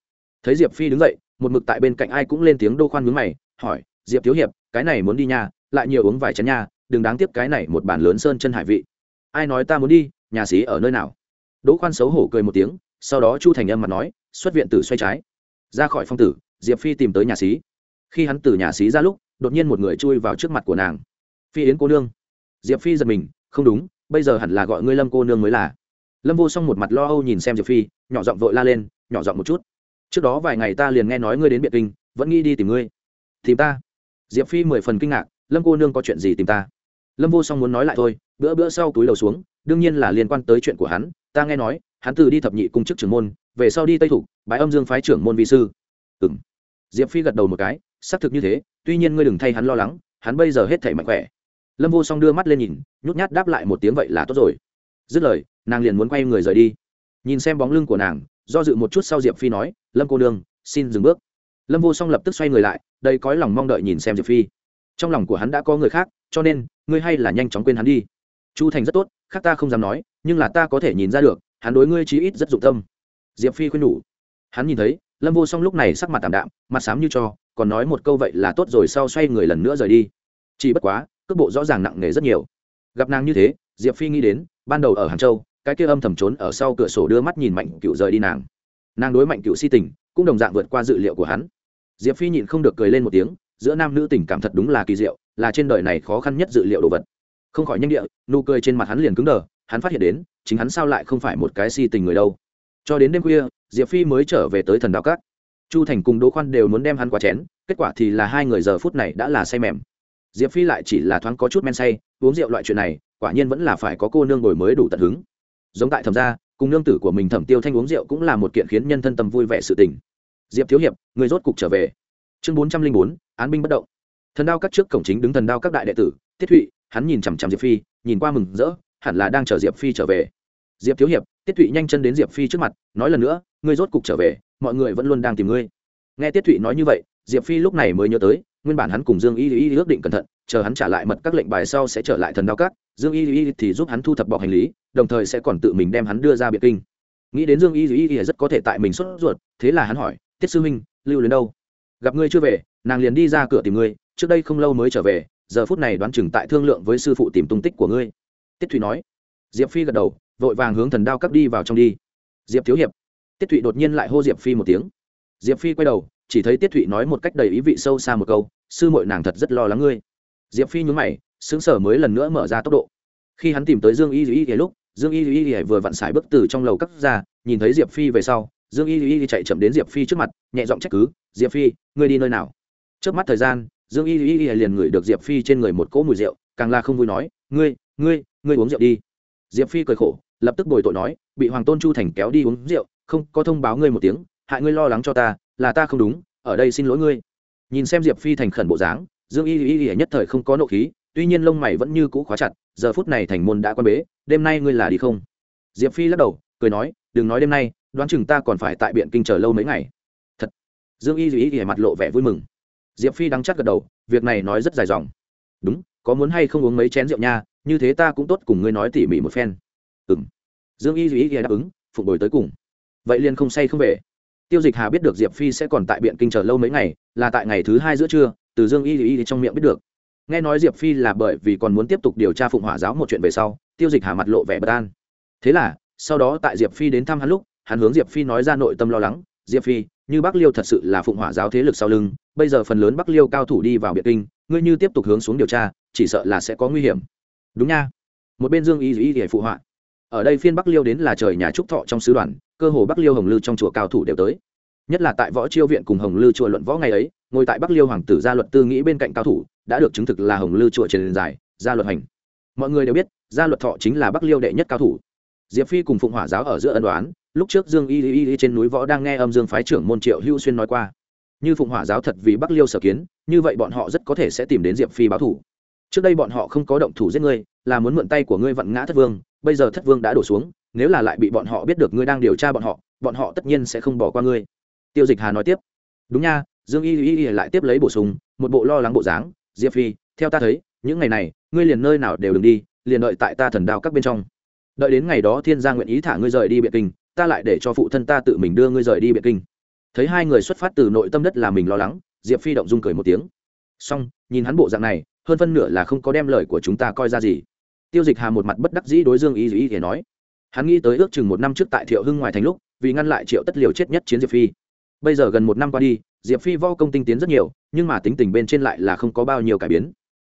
Thấy diệp phi đứng dậy, một mực tại bên cạnh ai cũng lên tiếng đô khoan mướn mày, hỏi, diệp thiếu hiệp, cái này muốn đi nhà lại nhiều uống vài chén nhà đừng đáng tiếc cái này một bản lớn sơn chân hải vị. Ai nói ta muốn đi, nhà sĩ ở nơi nào? Đỗ khoan xấu hổ cười một tiếng, sau đó chu thành âm mặt nói, xuất viện tử xoay trái. Ra khỏi phong tử, diệp phi tìm tới nhà sĩ khi hắn từ nhà xí ra lúc, đột nhiên một người chui vào trước mặt của nàng. Phi yến cô nương. Diệp phi giật mình, không đúng, bây giờ hẳn là gọi ngươi lâm cô nương mới là. Lâm vô song một mặt lo âu nhìn xem diệp phi, nhỏ giọng vội la lên, nhỏ giọng một chút. Trước đó vài ngày ta liền nghe nói ngươi đến biệt kinh, vẫn nghĩ đi tìm ngươi. Tìm ta? Diệp phi mười phần kinh ngạc, lâm cô nương có chuyện gì tìm ta? Lâm vô song muốn nói lại thôi, bữa bữa sau túi đầu xuống, đương nhiên là liên quan tới chuyện của hắn, ta nghe nói, hắn từ đi thập nhị cung chức trưởng môn, về sau đi tây thủ bãi âm dương phái trưởng môn vi sư. Ừ m diệp phi gật đầu một cái xác thực như thế, tuy nhiên ngươi đừng thay hắn lo lắng, hắn bây giờ hết thể mạnh khỏe. Lâm vô song đưa mắt lên nhìn, nhút nhát đáp lại một tiếng vậy là tốt rồi. Dứt lời, nàng liền muốn quay người rời đi. Nhìn xem bóng lưng của nàng, do dự một chút sau diệp phi nói, lâm cô nương, xin dừng bước. Lâm vô song lập tức xoay người lại đây cõi lòng mong đợi nhìn xem diệp phi. Trong lòng của hắn đã có người khác, cho nên, ngươi hay là nhanh chóng quên hắn đi. Chu thành rất tốt, khác ta không dám nói, nhưng là ta có thể nhìn ra được, hắn đối ngươi chí ít rất dụng tâm. Diệp phi khuyên nhủ. Hắn nhìn thấy, lâm vô song lúc này sắc mặt tảm đạm, mặt xám như cho còn nói một câu vậy là tốt rồi, sau xoay người lần nữa rời đi. Chỉ bất quá, cước bộ rõ ràng nặng nề rất nhiều. Gặp nàng như thế, diệp phi nghĩ đến, ban đầu ở hàng châu, cái kia âm thầm trốn ở sau cửa sổ đưa mắt nhìn mạnh cựu rời đi nàng. Nàng đối mạnh cựu si tình, cũng đồng dạng vượt qua dự liệu của hắn. Diệp phi nhịn không được cười lên một tiếng, giữa nam nữ tình cảm thật đúng là kỳ diệu, là trên đời này khó khăn nhất dự liệu đồ vật. Không khỏi nhanh địa, nụ cười trên mặt hắn liền cứng đờ, hắn phát hiện đến, chính hắn sao lại không phải một cái si tình người đâu. Cho đến đêm khuya, diệp phi mới trở về tới thần đạo cát chu thành cùng đỗ khoan đều muốn đem hắn qua chén, kết quả thì là hai người giờ phút này đã là say mềm. Diệp phi lại chỉ là thoáng có chút men say, uống rượu loại chuyện này, quả nhiên vẫn là phải có cô nương ngồi mới đủ tận hứng. Giống tại thẩm gia, cùng nương tử của mình thẩm tiêu thanh uống rượu cũng là một kiện khiến nhân thân tâm vui vẻ sự tình. Diệp thiếu hiệp, người rốt cục trở về. Chương bốn trăm linh bốn, án binh bất động. Thần đao các trước cổng chính đứng thần đao các đại đệ tử tiết thụy, hắn nhìn chằm chằm diệp phi, nhìn qua mừng rỡ, hẳn là đang chờ diệp phi trở về diệp thiếu hiệp, tiết thụy nhanh chân đến diệp phi trước mặt, nói lần nữa, ngươi rốt cục trở về, mọi người vẫn luôn đang tìm ngươi. Nghe tiết thụy nói như vậy, diệp phi lúc này mới nhớ tới, nguyên bản hắn cùng dương y y ước định cẩn thận, chờ hắn trả lại mật các lệnh bài sau sẽ trở lại thần đao Cát. dương y y thì giúp hắn thu thập bọc hành lý, đồng thời sẽ còn tự mình đem hắn đưa ra biệt kinh. Nghĩ đến dương y y rất có thể tại mình xuất ruột, thế là hắn hỏi, tiết sư huynh, lưu đến đâu? Gặp ngươi chưa về, nàng liền đi ra cửa tìm ngươi, trước đây không lâu mới trở về, giờ phút này đoán chừng tại thương lượng với sư phụ tìm tung tích của ngươi. Tiết thụy nói. Diệp phi gật đầu vội vàng hướng thần đao cắp đi vào trong đi. Diệp thiếu hiệp. Tiết thụy đột nhiên lại hô diệp phi một tiếng. Diệp phi quay đầu, chỉ thấy tiết thụy nói một cách đầy ý vị sâu xa một câu, sư mội nàng thật rất lo lắng ngươi. Diệp phi nhún mày xứng sở mới lần nữa mở ra tốc độ. Khi hắn tìm tới dương y y lúc, dương y y vừa vặn xài bước từ trong lầu cắt ra, nhìn thấy diệp phi về sau, dương y y chạy chậm đến diệp phi trước mặt, nhẹ giọng trách cứ, diệp phi, ngươi đi nơi nào? Trước mắt thời gian, dương y y liền ngửi được diệp phi trên người một cỗ mùi rượu, càng là không vui nói, ngươi ngươi ngươi uống rượu đi. Diệp phi cười khổ lập tức bồi tội nói, bị hoàng tôn chu thành kéo đi uống rượu, không có thông báo ngươi một tiếng, hại ngươi lo lắng cho ta, là ta không đúng, ở đây xin lỗi ngươi. Nhìn xem diệp phi thành khẩn bộ dáng, dương y y y nhất thời không có nộ khí, tuy nhiên lông mày vẫn như cũ khóa chặt, giờ phút này thành môn đã quan bế, đêm nay ngươi là đi không? Diệp phi lắc đầu, cười nói, đừng nói đêm nay, đoán chừng ta còn phải tại biện kinh chờ lâu mấy ngày. Thật. Dương y y y mặt lộ vẻ vui mừng. Diệp phi đắng chắc gật đầu, việc này nói rất dài dòng. Đúng, có muốn hay không uống mấy chén rượu nha, như thế ta cũng tốt cùng ngươi nói tỉ mỉ một phen ừng dương y y y đáp ứng, phụng đổi tới cùng. Vậy liền không say không về. Tiêu dịch hà biết được diệp phi sẽ còn tại biện kinh chờ lâu mấy ngày, là tại ngày thứ hai giữa trưa, từ dương y y trong miệng biết được. Nghe nói diệp phi là bởi vì còn muốn tiếp tục điều tra phụng hỏa giáo một chuyện về sau, tiêu dịch hà mặt lộ vẻ bất an. Thế là, sau đó tại diệp phi đến thăm hắn lúc, hắn hướng diệp phi nói ra nội tâm lo lắng, diệp phi, như bắc liêu thật sự là phụng hỏa giáo thế lực sau lưng, bây giờ phần lớn bắc liêu cao thủ đi vào biệt kinh, ngươi như tiếp tục hướng xuống điều tra, chỉ sợ là sẽ có nguy hiểm. Đúng nha. Một bên dương y y để phụ họa ở đây phiên bắc liêu đến là trời nhà trúc thọ trong sứ đoàn, cơ hồ bắc liêu hồng lư trong chùa cao thủ đều tới. Nhất là tại võ chiêu viện cùng hồng lư chùa luận võ ngày ấy, ngồi tại bắc liêu hoàng tử gia luật tư nghĩ bên cạnh cao thủ, đã được chứng thực là hồng lư chùa truyền dài gia luật hành. Mọi người đều biết, gia luật thọ chính là bắc liêu đệ nhất cao thủ. Diệp phi cùng phụng hỏa giáo ở giữa ân đoán lúc trước dương y y y trên núi võ đang nghe âm dương phái trưởng môn triệu hữu xuyên nói qua. Như phụng hỏa giáo thật vì bắc liêu sở kiến, như vậy bọn họ rất có thể sẽ tìm đến diệp phi báo thủ. Trước đây bọn họ không có động thủ giết ngươi, là muốn mượn tay của ngươi vặn ngã thất vương bây giờ thất vương đã đổ xuống, nếu là lại bị bọn họ biết được ngươi đang điều tra bọn họ bọn họ tất nhiên sẽ không bỏ qua ngươi. Tiêu dịch hà nói tiếp. Đúng nha, dương y y y lại tiếp lấy bổ sung, một bộ lo lắng bộ dáng, diệp phi, theo ta thấy, những ngày này, ngươi liền nơi nào đều đừng đi, liền đợi tại ta thần đao các bên trong. Đợi đến ngày đó thiên gia nguyện ý thả ngươi rời đi biệt kinh, ta lại để cho phụ thân ta tự mình đưa ngươi rời đi biệt kinh. Thấy hai người xuất phát từ nội tâm đất là mình lo lắng, diệp phi động dung cười một tiếng. Song nhìn hắn bộ dạng này, hơn phân nửa là không có đem lời của chúng ta coi ra gì tiêu dịch hà một mặt bất đắc dĩ đối dương y y để nói, hắn nghĩ tới ước chừng một năm trước tại thiệu hưng ngoài thành lúc, vì ngăn lại triệu tất liều chết nhất chiến diệp phi. Bây giờ gần một năm qua đi, diệp phi vo công tinh tiến rất nhiều, nhưng mà tính tình bên trên lại là không có bao nhiêu cải biến.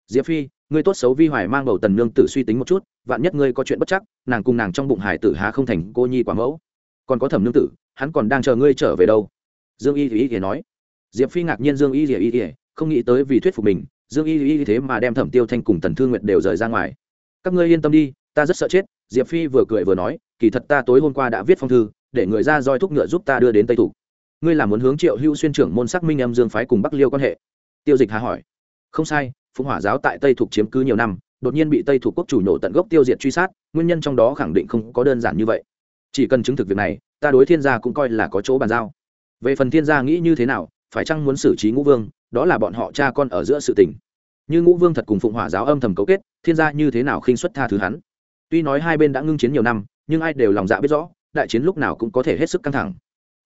Diệp phi ngươi tốt xấu vi hoài mang bầu tần nương tử suy tính một chút, vạn nhất ngươi có chuyện bất chắc, nàng cùng nàng trong bụng hải tử há không thành cô nhi quả mẫu. Còn có thẩm nương tử, hắn còn đang chờ ngươi trở về đâu? Dương y y y nói. Diệp phi ngạc nhiên dương y y y không nghĩ tới vì thuyết phục mình, dương y y thế mà đem thẩm tiêu thanh cùng tần thương nguyệt đều rời ra ngoài các ngươi yên tâm đi, ta rất sợ chết, diệp phi vừa cười vừa nói, kỳ thật ta tối hôm qua đã viết phong thư, để người ra roi thúc ngựa giúp ta đưa đến tây thủ. Ngươi là muốn hướng triệu hữu xuyên trưởng môn sắc minh âm dương phái cùng bắc liêu quan hệ. Tiêu dịch hà hỏi. Không sai, phụng hỏa giáo tại tây thuộc chiếm cứ nhiều năm, đột nhiên bị tây thuộc quốc chủ nổ tận gốc tiêu diệt truy sát, nguyên nhân trong đó khẳng định không có đơn giản như vậy. Chỉ cần chứng thực việc này, ta đối thiên gia cũng coi là có chỗ bàn giao. Về phần thiên gia nghĩ như thế nào, phải chăng muốn xử trí ngũ vương, đó là bọn họ cha con ở giữa sự tình như ngũ vương thật cùng phụng hỏa giáo âm thầm cấu kết, thiên gia như thế nào khinh xuất tha thứ hắn? Tuy nói hai bên đã ngưng chiến nhiều năm, nhưng ai đều lòng dạ biết rõ, đại chiến lúc nào cũng có thể hết sức căng thẳng.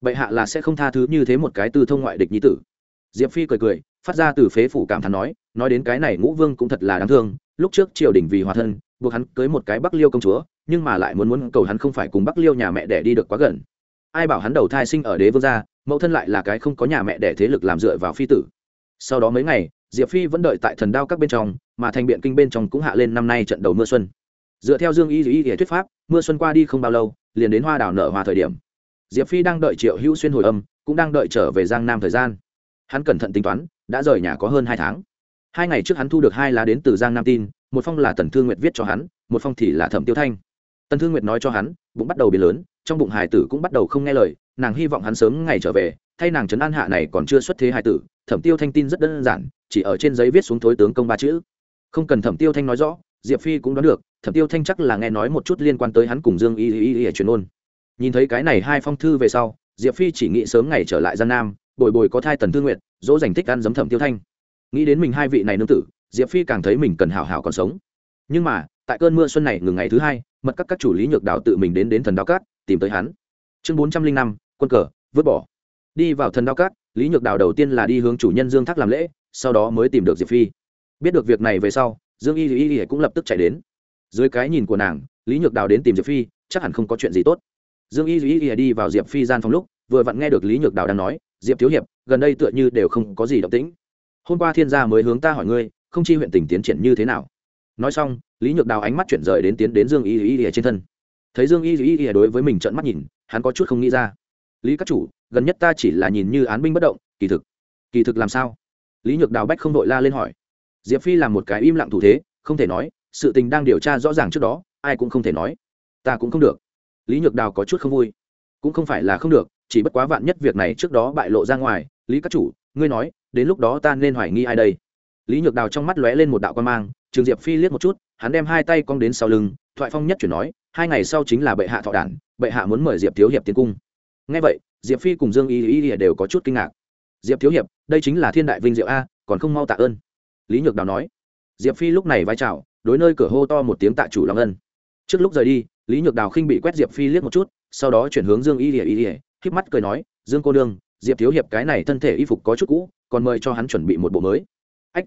Bệ hạ là sẽ không tha thứ như thế một cái tư thông ngoại địch nhi tử. Diệp phi cười cười, phát ra từ phế phủ cảm thán nói nói đến cái này ngũ vương cũng thật là đáng thương, lúc trước triều đình vì hòa thân, buộc hắn cưới một cái bắc liêu công chúa, nhưng mà lại muốn muốn cầu hắn không phải cùng bắc liêu nhà mẹ để đi được quá gần. Ai bảo hắn đầu thai sinh ở đế vương gia, mẫu thân lại là cái không có nhà mẹ để thế lực làm dựa vào phi tử. Sau đó mấy ngày diệp phi vẫn đợi tại thần đao các bên trong, mà thành biện kinh bên trong cũng hạ lên năm nay trận đầu mưa xuân. Dựa theo dương y y y thuyết pháp, mưa xuân qua đi không bao lâu, liền đến hoa đảo nở hoa thời điểm. Diệp phi đang đợi triệu hữu xuyên hồi âm, cũng đang đợi trở về giang nam thời gian. Hắn cẩn thận tính toán, đã rời nhà có hơn hai tháng. Hai ngày trước hắn thu được hai lá đến từ giang nam tin, một phong là tần thương nguyệt viết cho hắn, một phong thì là thẩm tiêu thanh. Tần thương nguyệt nói cho hắn, bụng bắt đầu biến lớn, trong bụng hải tử cũng bắt đầu không nghe lời, nàng hy vọng hắn sớm ngày trở về thay nàng trấn an hạ này còn chưa xuất thế hải tử, thẩm tiêu thanh tin rất đơn giản, chỉ ở trên giấy viết xuống thối tướng công ba chữ. Không cần thẩm tiêu thanh nói rõ, diệp phi cũng đoán được, thẩm tiêu thanh chắc là nghe nói một chút liên quan tới hắn cùng dương y y y truyền ôn. Nhìn thấy cái này hai phong thư về sau, diệp phi chỉ nghĩ sớm ngày trở lại gian nam, bồi bồi có thai tần thư nguyện dỗ dành thích ăn giấm thẩm tiêu thanh. Nghĩ đến mình hai vị này nương tử, diệp phi càng thấy mình cần hào hào còn sống. Nhưng mà, tại cơn mưa xuân này ngừng ngày thứ hai, mật các các chủ lý nhược đạo tự mình đến đến thần đao cát, tìm tới hắn. Chương bốn trăm linh năm, quân cờ, vứt bỏ đi vào thần đao cát lý nhược Đào đầu tiên là đi hướng chủ nhân dương thác làm lễ, sau đó mới tìm được diệp phi. Biết được việc này về sau, dương y y y cũng lập tức chạy đến. Dưới cái nhìn của nàng, lý nhược đào đến tìm diệp phi, chắc hẳn không có chuyện gì tốt. Dương y y y đi vào diệp phi gian phòng lúc, vừa vặn nghe được lý nhược đào đang nói, diệp thiếu hiệp, gần đây tựa như đều không có gì động tĩnh. Hôm qua thiên gia mới hướng ta hỏi ngươi, không chi huyện tỉnh tiến triển như thế nào? Nói xong, lý nhược đào ánh mắt chuyển rời đến tiến đến dương y y y trên thân. Thấy dương y y y đối với mình trợn mắt nhìn, hắn có chút không nghĩ ra. Lý các chủ gần nhất ta chỉ là nhìn như án binh bất động, kỳ thực kỳ thực làm sao? Lý nhược đào bách không đội la lên hỏi. Diệp phi làm một cái im lặng thủ thế, không thể nói, sự tình đang điều tra rõ ràng trước đó, ai cũng không thể nói. Ta cũng không được. Lý nhược đào có chút không vui. Cũng không phải là không được, chỉ bất quá vạn nhất việc này trước đó bại lộ ra ngoài, lý các chủ, ngươi nói, đến lúc đó ta nên hoài nghi ai đây? Lý nhược đào trong mắt lóe lên một đạo quan mang, trường diệp phi liếc một chút, hắn đem hai tay cong đến sau lưng, thoại phong nhất chuyển nói, hai ngày sau chính là bệ hạ thọ đản, bệ hạ muốn mời diệp thiếu hiệp tiến cung. Ngay vậy diệp phi cùng dương y y đều có chút kinh ngạc. Diệp thiếu hiệp, đây chính là thiên đại vinh diệu a, còn không mau tạ ơn. Lý nhược đào nói. Diệp phi lúc này vai trào đối nơi cửa hô to một tiếng tạ chủ lòng ân. Trước lúc rời đi, lý nhược đào khinh bị quét diệp phi liếc một chút, sau đó chuyển hướng dương y Y y ỉa mắt cười nói, dương cô đương diệp thiếu hiệp cái này thân thể y phục có chút cũ, còn mời cho hắn chuẩn bị một bộ mới. Ách.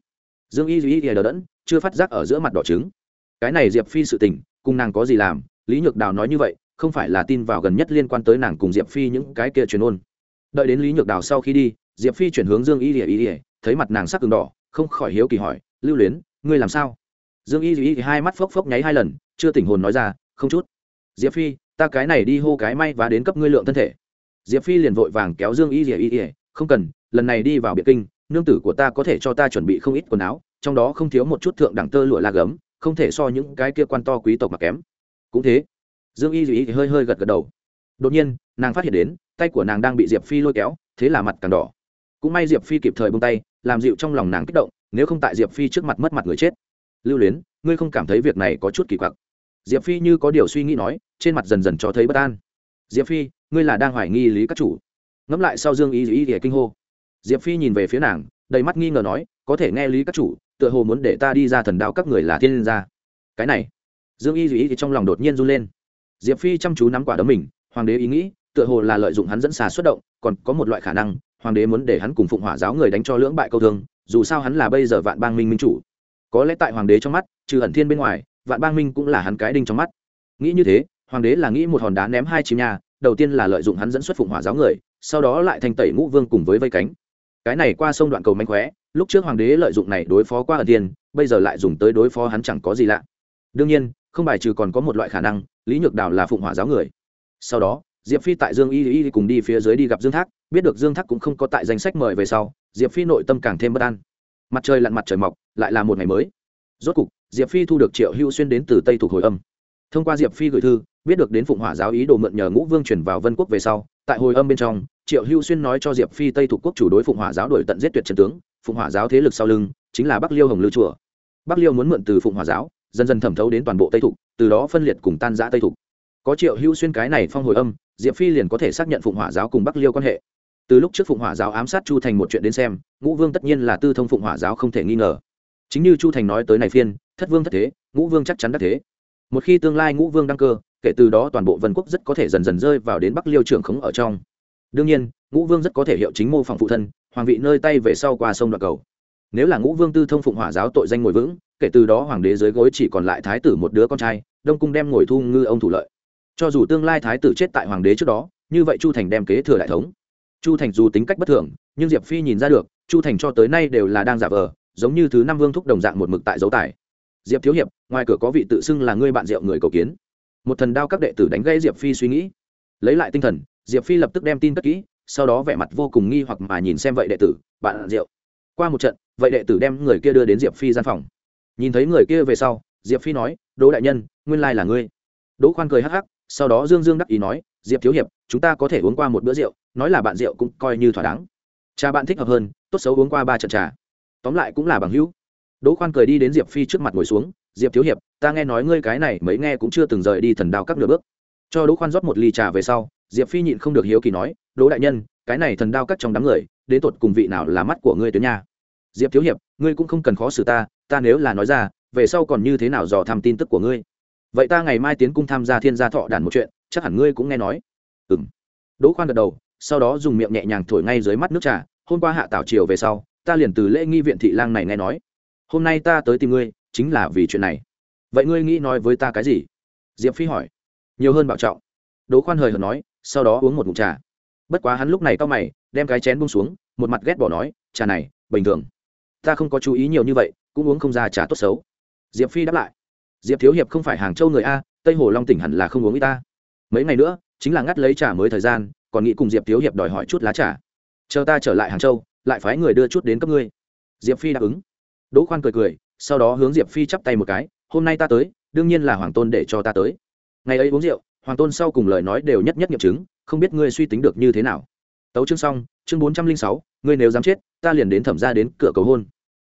Dương y y Y đờ đẫn, chưa phát giác ở giữa mặt đỏ trứng. Cái này diệp phi sự tình, cùng nàng có gì làm? Lý nhược đào nói như vậy không phải là tin vào gần nhất liên quan tới nàng cùng diệp phi những cái kia truyền ôn. Đợi đến lý nhược đào sau khi đi, diệp phi chuyển hướng dương y ỉa y ỉa thấy mặt nàng sắc cường đỏ, không khỏi hiếu kỳ hỏi, lưu luyến, ngươi làm sao? Dương y ỉa hai mắt phốc phốc nháy hai lần, chưa tỉnh hồn nói ra, không chút. Diệp phi, ta cái này đi hô cái may và đến cấp ngươi lượng thân thể. Diệp phi liền vội vàng kéo dương y y ỉa không cần, lần này đi vào biệt kinh, nương tử của ta có thể cho ta chuẩn bị không ít quần áo, trong đó không thiếu một chút thượng đẳng tơ lụa la gấm, không thể so những cái kia quan to quý tộc mà kém. Cũng thế dương y y hơi hơi gật gật đầu. Đột nhiên, nàng phát hiện đến, tay của nàng đang bị diệp phi lôi kéo, thế là mặt càng đỏ. Cũng may diệp phi kịp thời bông tay, làm dịu trong lòng nàng kích động, nếu không tại diệp phi trước mặt mất mặt người chết. Lưu luyến, ngươi không cảm thấy việc này có chút kỳ quặc? Diệp phi như có điều suy nghĩ nói, trên mặt dần dần cho thấy bất an. Diệp phi, ngươi là đang hoài nghi lý các chủ. Ngẫm lại sau dương y y thì kinh hô. Diệp phi nhìn về phía nàng, đầy mắt nghi ngờ nói, có thể nghe lý các chủ, tựa hồ muốn để ta đi ra thần đạo các người là thiên gia. Cái này. Dương y y trong lòng đột nhiên run lên diệp phi chăm chú nắm quả đấm mình, hoàng đế ý nghĩ, tựa hồ là lợi dụng hắn dẫn xà xuất động, còn có một loại khả năng, hoàng đế muốn để hắn cùng phụng hỏa giáo người đánh cho lưỡng bại câu thương, dù sao hắn là bây giờ vạn bang minh minh chủ. Có lẽ tại hoàng đế trong mắt, trừ ẩn thiên bên ngoài, vạn bang minh cũng là hắn cái đinh trong mắt. Nghĩ như thế, hoàng đế là nghĩ một hòn đá ném hai chim nhà đầu tiên là lợi dụng hắn dẫn xuất phụng hỏa giáo người, sau đó lại thành tẩy ngũ vương cùng với vây cánh. Cái này qua sông đoạn cầu mánh khóe, lúc trước hoàng đế lợi dụng này đối phó qua ẩn thiên, bây giờ lại dùng tới đối phó hắn chẳng có gì lạ. Đương nhiên, không bài trừ còn có một loại khả năng lý nhược đào là phụng hỏa giáo người. Sau đó, diệp phi tại dương y y cùng đi phía dưới đi gặp dương thác, biết được dương thác cũng không có tại danh sách mời về sau, diệp phi nội tâm càng thêm bất an. Mặt trời lặn mặt trời mọc, lại là một ngày mới. Rốt cục, diệp phi thu được triệu hữu xuyên đến từ tây thuộc hồi âm. Thông qua diệp phi gửi thư, biết được đến phụng hỏa giáo ý đồ mượn nhờ ngũ vương chuyển vào vân quốc về sau, tại hồi âm bên trong, triệu hữu xuyên nói cho diệp phi tây thuộc quốc chủ đối phụng hỏa giáo đổi tận giết tuyệt trần tướng, phụng hỏa giáo thế lực sau lưng, chính là bắc liêu hồng lưu chùa. Bắc liêu muốn mượn từ phụng hỏa giáo dần dần thẩm thấu đến toàn bộ tây thục, từ đó phân liệt cùng tan giã tây thục. Có triệu hữu xuyên cái này phong hồi âm, diệp phi liền có thể xác nhận phụng hỏa giáo cùng bắc liêu quan hệ. Từ lúc trước phụng hỏa giáo ám sát chu thành một chuyện đến xem, ngũ vương tất nhiên là tư thông phụng hỏa giáo không thể nghi ngờ. Chính như chu thành nói tới này phiên, thất vương thất thế, ngũ vương chắc chắn đắc thế. Một khi tương lai ngũ vương đăng cơ, kể từ đó toàn bộ vân quốc rất có thể dần dần rơi vào đến bắc liêu trưởng khống ở trong. Đương nhiên, ngũ vương rất có thể hiệu chính mô phỏng phụ thân, hoàng vị nơi tay về sau qua sông đoạn cầu. Nếu là ngũ vương tư thông phụng hỏa giáo tội danh ngồi vững kể từ đó hoàng đế dưới gối chỉ còn lại thái tử một đứa con trai, đông cung đem ngồi thu ngư ông thủ lợi. Cho dù tương lai thái tử chết tại hoàng đế trước đó, như vậy chu thành đem kế thừa đại thống. Chu thành dù tính cách bất thường, nhưng diệp phi nhìn ra được, chu thành cho tới nay đều là đang giả vờ, giống như thứ năm vương thúc đồng dạng một mực tại dấu tài. Diệp thiếu hiệp, ngoài cửa có vị tự xưng là ngươi bạn rượu người cầu kiến. Một thần đao các đệ tử đánh gây diệp phi suy nghĩ. Lấy lại tinh thần, diệp phi lập tức đem tin cất kỹ, sau đó vẻ mặt vô cùng nghi hoặc mà nhìn xem vậy đệ tử, bạn rượu. Qua một trận, vậy đệ tử đem người kia đưa đến diệp phi gian phòng nhìn thấy người kia về sau, diệp phi nói, đỗ đại nhân, nguyên lai là ngươi. Đỗ khoan cười hắc hắc, sau đó dương dương đắc ý nói, diệp thiếu hiệp, chúng ta có thể uống qua một bữa rượu, nói là bạn rượu cũng coi như thỏa đáng. Cha bạn thích hợp hơn, tốt xấu uống qua ba trận trà. Tóm lại cũng là bằng hữu. Đỗ khoan cười đi đến diệp phi trước mặt ngồi xuống, diệp thiếu hiệp, ta nghe nói ngươi cái này mấy nghe cũng chưa từng rời đi thần đao các nửa bước. Cho đỗ khoan rót một ly trà về sau, diệp phi nhịn không được hiếu kỳ nói, đỗ đại nhân, cái này thần đao các trong đám người, đến tột cùng vị nào là mắt của ngươi tuyến nha? Diệp thiếu hiệp, ngươi cũng không cần khó xử ta ta nếu là nói ra, về sau còn như thế nào dò thăm tin tức của ngươi? Vậy ta ngày mai tiến cung tham gia thiên gia thọ đàn một chuyện, chắc hẳn ngươi cũng nghe nói. Ừ m đỗ khoan gật đầu, sau đó dùng miệng nhẹ nhàng thổi ngay dưới mắt nước trà, hôm qua hạ tảo triều về sau, ta liền từ lễ nghi viện thị lang này nghe nói. Hôm nay ta tới tìm ngươi, chính là vì chuyện này. Vậy ngươi nghĩ nói với ta cái gì? Diệp phi hỏi. Nhiều hơn bảo trọng. Đỗ khoan hời hợt nói, sau đó uống một mụt trà. Bất quá hắn lúc này cau mày, đem cái chén bung xuống, một mặt ghét bỏ nói, trà này, bình thường. Ta không có chú ý nhiều như vậy cũng uống không ra trà tốt xấu. Diệp phi đáp lại, diệp thiếu hiệp không phải hàng châu người a, tây hồ long tỉnh hẳn là không uống y ta. Mấy ngày nữa, chính là ngắt lấy trà mới thời gian, còn nghĩ cùng diệp thiếu hiệp đòi hỏi chút lá trà. Chờ ta trở lại hàng châu, lại phái người đưa chút đến cấp ngươi. Diệp phi đáp ứng. Đỗ khoan cười cười, sau đó hướng diệp phi chắp tay một cái, hôm nay ta tới, đương nhiên là hoàng tôn để cho ta tới. Ngày ấy uống rượu, hoàng tôn sau cùng lời nói đều nhất nhất nghiệm chứng, không biết ngươi suy tính được như thế nào. Tấu chương xong, chương bốn trăm linh sáu, ngươi nếu dám chết, ta liền đến thẩm ra đến cửa cầu hôn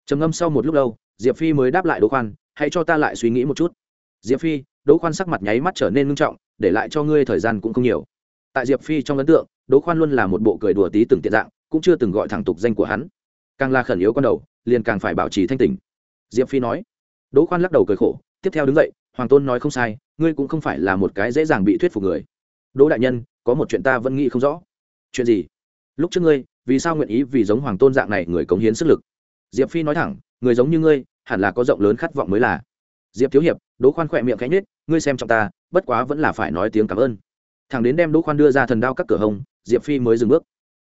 trầm ngâm sau một lúc lâu, diệp phi mới đáp lại đỗ khoan, hãy cho ta lại suy nghĩ một chút. Diệp phi, đỗ khoan sắc mặt nháy mắt trở nên ngưng trọng, để lại cho ngươi thời gian cũng không nhiều. Tại diệp phi trong ấn tượng, đỗ khoan luôn là một bộ cười đùa tí từng tiện dạng, cũng chưa từng gọi thẳng tục danh của hắn. Càng là khẩn yếu con đầu, liền càng phải bảo trì thanh tỉnh. Diệp phi nói. Đỗ khoan lắc đầu cười khổ, tiếp theo đứng dậy, hoàng tôn nói không sai, ngươi cũng không phải là một cái dễ dàng bị thuyết phục người. Đỗ đại nhân, có một chuyện ta vẫn nghĩ không rõ. Chuyện gì? Lúc trước ngươi, vì sao nguyện ý vì giống hoàng tôn dạng này người cống hiến sức lực? Diệp phi nói thẳng, người giống như ngươi, hẳn là có rộng lớn khát vọng mới là. Diệp thiếu hiệp, đỗ khoan khỏe miệng cánh nết ngươi xem trọng ta, bất quá vẫn là phải nói tiếng cảm ơn. Thằng đến đem đỗ khoan đưa ra thần đao các cửa hông diệp phi mới dừng bước.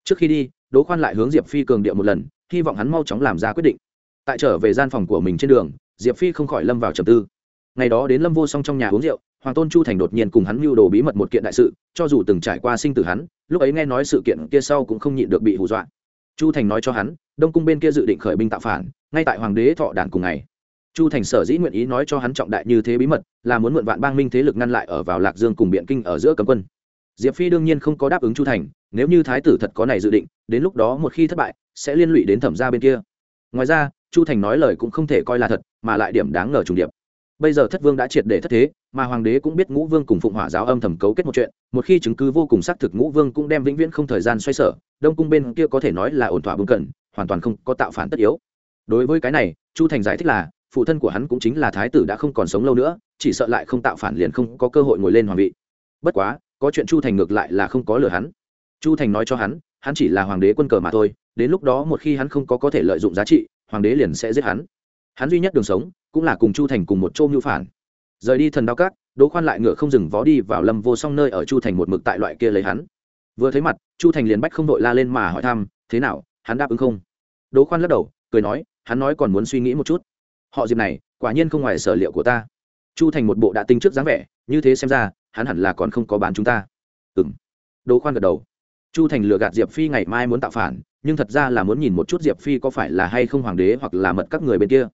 Trước khi đi, đỗ khoan lại hướng diệp phi cường điệu một lần, hy vọng hắn mau chóng làm ra quyết định. Tại trở về gian phòng của mình trên đường, diệp phi không khỏi lâm vào trầm tư. Ngày đó đến lâm vô song trong nhà uống rượu, hoàng tôn chu thành đột nhiên cùng hắn mưu đồ bí mật một kiện đại sự, cho dù từng trải qua sinh tử hắn, lúc ấy nghe nói sự kiện kia sau cũng không nhịn được bị hù dọa chu thành nói cho hắn, đông cung bên kia dự định khởi binh tạo phản, ngay tại hoàng đế thọ đản cùng ngày. Chu thành sở dĩ nguyện ý nói cho hắn trọng đại như thế bí mật, là muốn mượn vạn bang minh thế lực ngăn lại ở vào lạc dương cùng biện kinh ở giữa cấm quân. Diệp phi đương nhiên không có đáp ứng chu thành, nếu như thái tử thật có này dự định, đến lúc đó một khi thất bại, sẽ liên lụy đến thẩm gia bên kia. Ngoài ra, chu thành nói lời cũng không thể coi là thật, mà lại điểm đáng ngờ trùng điệp bây giờ thất vương đã triệt để thất thế, mà hoàng đế cũng biết ngũ vương cùng phụng hỏa giáo âm thầm cấu kết một chuyện, một khi chứng cứ vô cùng xác thực ngũ vương cũng đem vĩnh viễn không thời gian xoay sở, đông cung bên kia có thể nói là ổn thỏa bưng cần, hoàn toàn không có tạo phản tất yếu. Đối với cái này, chu thành giải thích là, phụ thân của hắn cũng chính là thái tử đã không còn sống lâu nữa, chỉ sợ lại không tạo phản liền không có cơ hội ngồi lên hoàng vị. Bất quá, có chuyện chu thành ngược lại là không có lừa hắn. Chu thành nói cho hắn hắn chỉ là hoàng đế quân cờ mà thôi, đến lúc đó một khi hắn không có có thể lợi dụng giá trị, hoàng đế liền sẽ giết hắn hắn duy nhất đường sống cũng là cùng chu thành cùng một chỗ mưu phản. Rời đi thần đao cát đỗ khoan lại ngựa không dừng vó đi vào lâm vô song nơi ở chu thành một mực tại loại kia lấy hắn. Vừa thấy mặt, chu thành liền bách không đội la lên mà hỏi thăm, thế nào, hắn đáp ứng không? Đỗ khoan lắc đầu, cười nói, hắn nói còn muốn suy nghĩ một chút. Họ diệp này, quả nhiên không ngoài sở liệu của ta. Chu thành một bộ đã tính trước dáng vẻ, như thế xem ra, hắn hẳn là còn không có bán chúng ta. Ừ m đỗ khoan gật đầu. Chu thành lừa gạt diệp phi ngày mai muốn tạo phản, nhưng thật ra là muốn nhìn một chút diệp phi có phải là hay không hoàng đế hoặc là mật các người bên kia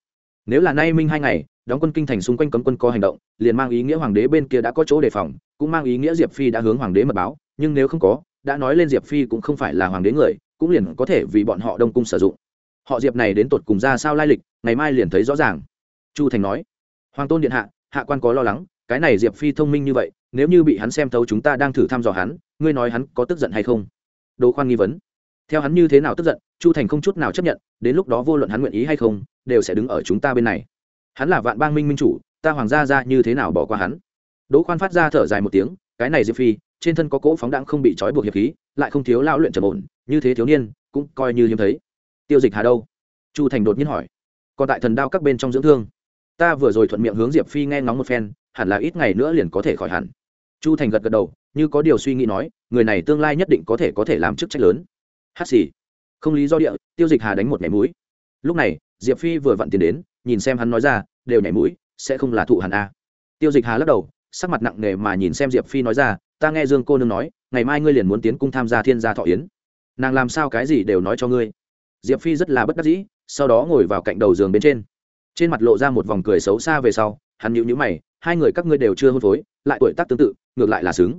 nếu là nay minh hai ngày, đóng quân kinh thành xung quanh cấm quân có hành động, liền mang ý nghĩa hoàng đế bên kia đã có chỗ đề phòng, cũng mang ý nghĩa diệp phi đã hướng hoàng đế mật báo, nhưng nếu không có, đã nói lên diệp phi cũng không phải là hoàng đế người, cũng liền có thể vì bọn họ đông cung sử dụng. Họ diệp này đến tột cùng ra sao lai lịch, ngày mai liền thấy rõ ràng. Chu thành nói, hoàng tôn điện hạ hạ quan có lo lắng, cái này diệp phi thông minh như vậy, nếu như bị hắn xem thấu chúng ta đang thử thăm dò hắn, ngươi nói hắn có tức giận hay không? Đỗ khoan nghi vấn, theo hắn như thế nào tức giận chu thành không chút nào chấp nhận, đến lúc đó vô luận hắn nguyện ý hay không, đều sẽ đứng ở chúng ta bên này. Hắn là vạn bang minh minh chủ, ta hoàng gia ra như thế nào bỏ qua hắn? Đỗ khoan phát ra thở dài một tiếng, cái này diệp phi, trên thân có cỗ phóng đạn không bị trói buộc hiệp khí, lại không thiếu lão luyện trầm ổn, như thế thiếu niên, cũng coi như hiếm thấy. Tiêu dịch hà đâu? Chu thành đột nhiên hỏi. Còn tại thần đao các bên trong dưỡng thương. Ta vừa rồi thuận miệng hướng diệp phi nghe ngóng một phen, hẳn là ít ngày nữa liền có thể khỏi hẳn. Chu thành gật gật đầu, như có điều suy nghĩ nói, người này tương lai nhất định có thể có thể làm chức trách lớn. Hát xì không lý do địa, tiêu dịch hà đánh một nhảy mũi. Lúc này, diệp phi vừa vặn tiền đến, nhìn xem hắn nói ra, đều nhảy mũi, sẽ không là thụ hẳn a. Tiêu dịch hà lắc đầu, sắc mặt nặng nề mà nhìn xem diệp phi nói ra, ta nghe dương cô nương nói, ngày mai ngươi liền muốn tiến cung tham gia thiên gia thọ yến. Nàng làm sao cái gì đều nói cho ngươi. Diệp phi rất là bất đắc dĩ, sau đó ngồi vào cạnh đầu giường bên trên. Trên mặt lộ ra một vòng cười xấu xa về sau, hắn nhịu nhữ mày, hai người các ngươi đều chưa hôn phối, lại tuổi tác tương tự, ngược lại là xứng.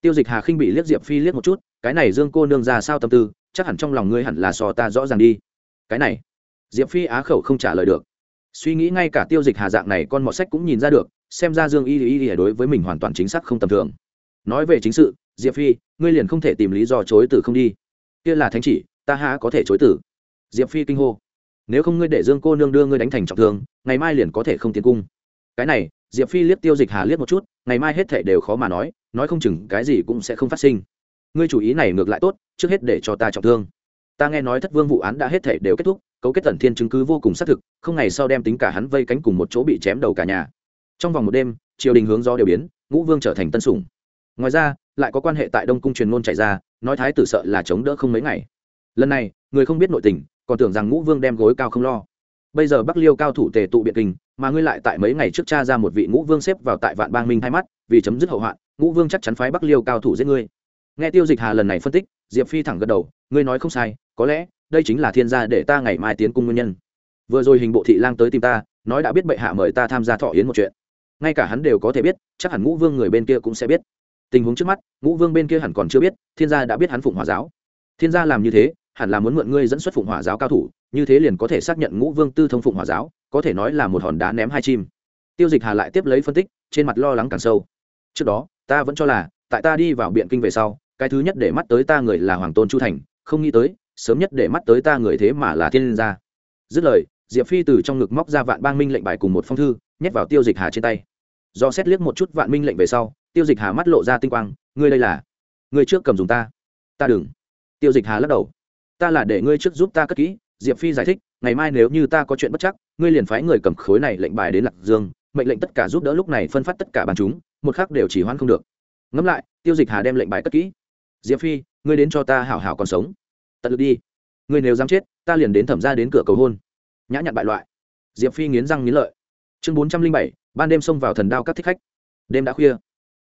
Tiêu dịch hà khinh bị liếc diệp phi liếc một chút, cái này dương cô nương ra sao tâm tư chắc hẳn trong lòng ngươi hẳn là so ta rõ ràng đi. Cái này, diệp phi á khẩu không trả lời được. Suy nghĩ ngay cả tiêu dịch hà dạng này con mọt sách cũng nhìn ra được, xem ra dương y y y đối với mình hoàn toàn chính xác không tầm thường. Nói về chính sự, diệp phi, ngươi liền không thể tìm lý do chối từ không đi. Kia là thánh chỉ, ta há có thể chối từ? Diệp phi kinh hô. Nếu không ngươi để dương cô nương đưa ngươi đánh thành trọng thương, ngày mai liền có thể không tiến cung. Cái này, diệp phi liếc tiêu dịch hà liếc một chút, ngày mai hết thể đều khó mà nói nói không chừng cái gì cũng sẽ không phát sinh. Ngươi chủ ý này ngược lại tốt trước hết để cho ta trọng thương. Ta nghe nói thất vương vụ án đã hết thể đều kết thúc, cấu kết tần thiên chứng cứ vô cùng xác thực, không ngày sau đem tính cả hắn vây cánh cùng một chỗ bị chém đầu cả nhà. Trong vòng một đêm, triều đình hướng do đều biến, ngũ vương trở thành tân sủng. Ngoài ra, lại có quan hệ tại đông cung truyền ngôn chạy ra, nói thái tử sợ là chống đỡ không mấy ngày. Lần này, người không biết nội tình, còn tưởng rằng ngũ vương đem gối cao không lo. Bây giờ bắc liêu cao thủ tề tụ biện kinh, mà ngươi lại tại mấy ngày trước cha ra một vị ngũ vương xếp vào tại vạn bang minh hai mắt, vì chấm dứt hậu hoạn, ngũ vương chắc chắn phái bắc liêu cao thủ giết ngươi. Nghe tiêu dịch hà lần này phân tích diệp phi thẳng gật đầu, ngươi nói không sai, có lẽ đây chính là thiên gia để ta ngày mai tiến cung nguyên nhân. Vừa rồi hình bộ thị lang tới tìm ta, nói đã biết bệ hạ mời ta tham gia thọ yến một chuyện. Ngay cả hắn đều có thể biết, chắc hẳn ngũ vương người bên kia cũng sẽ biết. Tình huống trước mắt, ngũ vương bên kia hẳn còn chưa biết, thiên gia đã biết hắn phụng hòa giáo. Thiên gia làm như thế, hẳn là muốn mượn ngươi dẫn xuất phụng hòa giáo cao thủ, như thế liền có thể xác nhận ngũ vương tư thông phụng hòa giáo, có thể nói là một hòn đá ném hai chim. Tiêu dịch hà lại tiếp lấy phân tích, trên mặt lo lắng càng sâu. Trước đó, ta vẫn cho là, tại ta đi vào biện kinh về sau cái thứ nhất để mắt tới ta người là hoàng tôn chu thành, không nghĩ tới, sớm nhất để mắt tới ta người thế mà là thiên gia. Dứt lời, diệp phi từ trong ngực móc ra vạn bang minh lệnh bài cùng một phong thư, nhét vào tiêu dịch hà trên tay. Do xét liếc một chút vạn minh lệnh về sau, tiêu dịch hà mắt lộ ra tinh quang, ngươi đây là, ngươi trước cầm dùng ta. Ta đừng. Tiêu dịch hà lắc đầu. Ta là để ngươi trước giúp ta cất kỹ. Diệp phi giải thích, ngày mai nếu như ta có chuyện bất chắc, ngươi liền phái người cầm khối này lệnh bài đến lạc dương, mệnh lệnh tất cả giúp đỡ lúc này phân phát tất cả bàn chúng, một khác đều chỉ hoan không được. Ngẫm lại, tiêu dịch hà đem lệnh bài cất kỹ diệp phi, ngươi đến cho ta hảo hảo còn sống. Tận lực đi. Ngươi nếu dám chết, ta liền đến thẩm ra đến cửa cầu hôn. Nhã nhặn bại loại. Diệp phi nghiến răng nghiến lợi. Chương bốn trăm linh bảy, ban đêm xông vào thần đao các thích khách. Đêm đã khuya.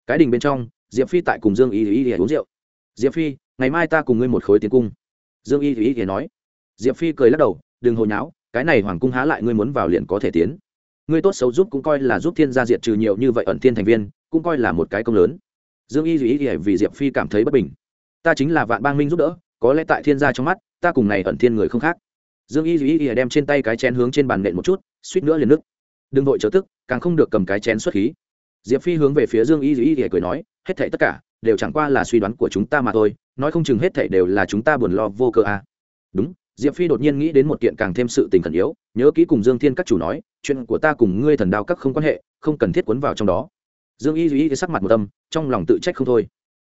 Cái đình bên trong, diệp phi tại cùng dương y y y uống rượu. Diệp phi, ngày mai ta cùng ngươi một khối tiến cung. Dương y y y nói. Diệp phi cười lắc đầu, đừng hồi nháo, cái này hoàng cung há lại ngươi muốn vào liền có thể tiến. Ngươi tốt xấu giúp cũng coi là giúp thiên gia diệt trừ nhiều như vậy ẩn thiên thành viên, cũng coi là một cái công lớn. Dương y y y vì diệp phi cảm thấy bất bình ta chính là vạn bang minh giúp đỡ, có lẽ tại thiên gia trong mắt, ta cùng này ẩn thiên người không khác. Dương y duy y đem trên tay cái chén hướng trên bàn nện một chút, suýt nữa liền nước đừng vội chớ tức, càng không được cầm cái chén xuất khí. Diệp phi hướng về phía dương y duy y cười nói, hết thảy tất cả đều chẳng qua là suy đoán của chúng ta mà thôi, nói không chừng hết thảy đều là chúng ta buồn lo vô cơ à. đúng, diệp phi đột nhiên nghĩ đến một kiện càng thêm sự tình khẩn yếu, nhớ kỹ cùng dương thiên các chủ nói, chuyện của ta cùng ngươi thần đao các không quan hệ, không cần thiết quấn vào trong đó. Dương y duy sắc mặt một tâm trong lòng tự trách không thôi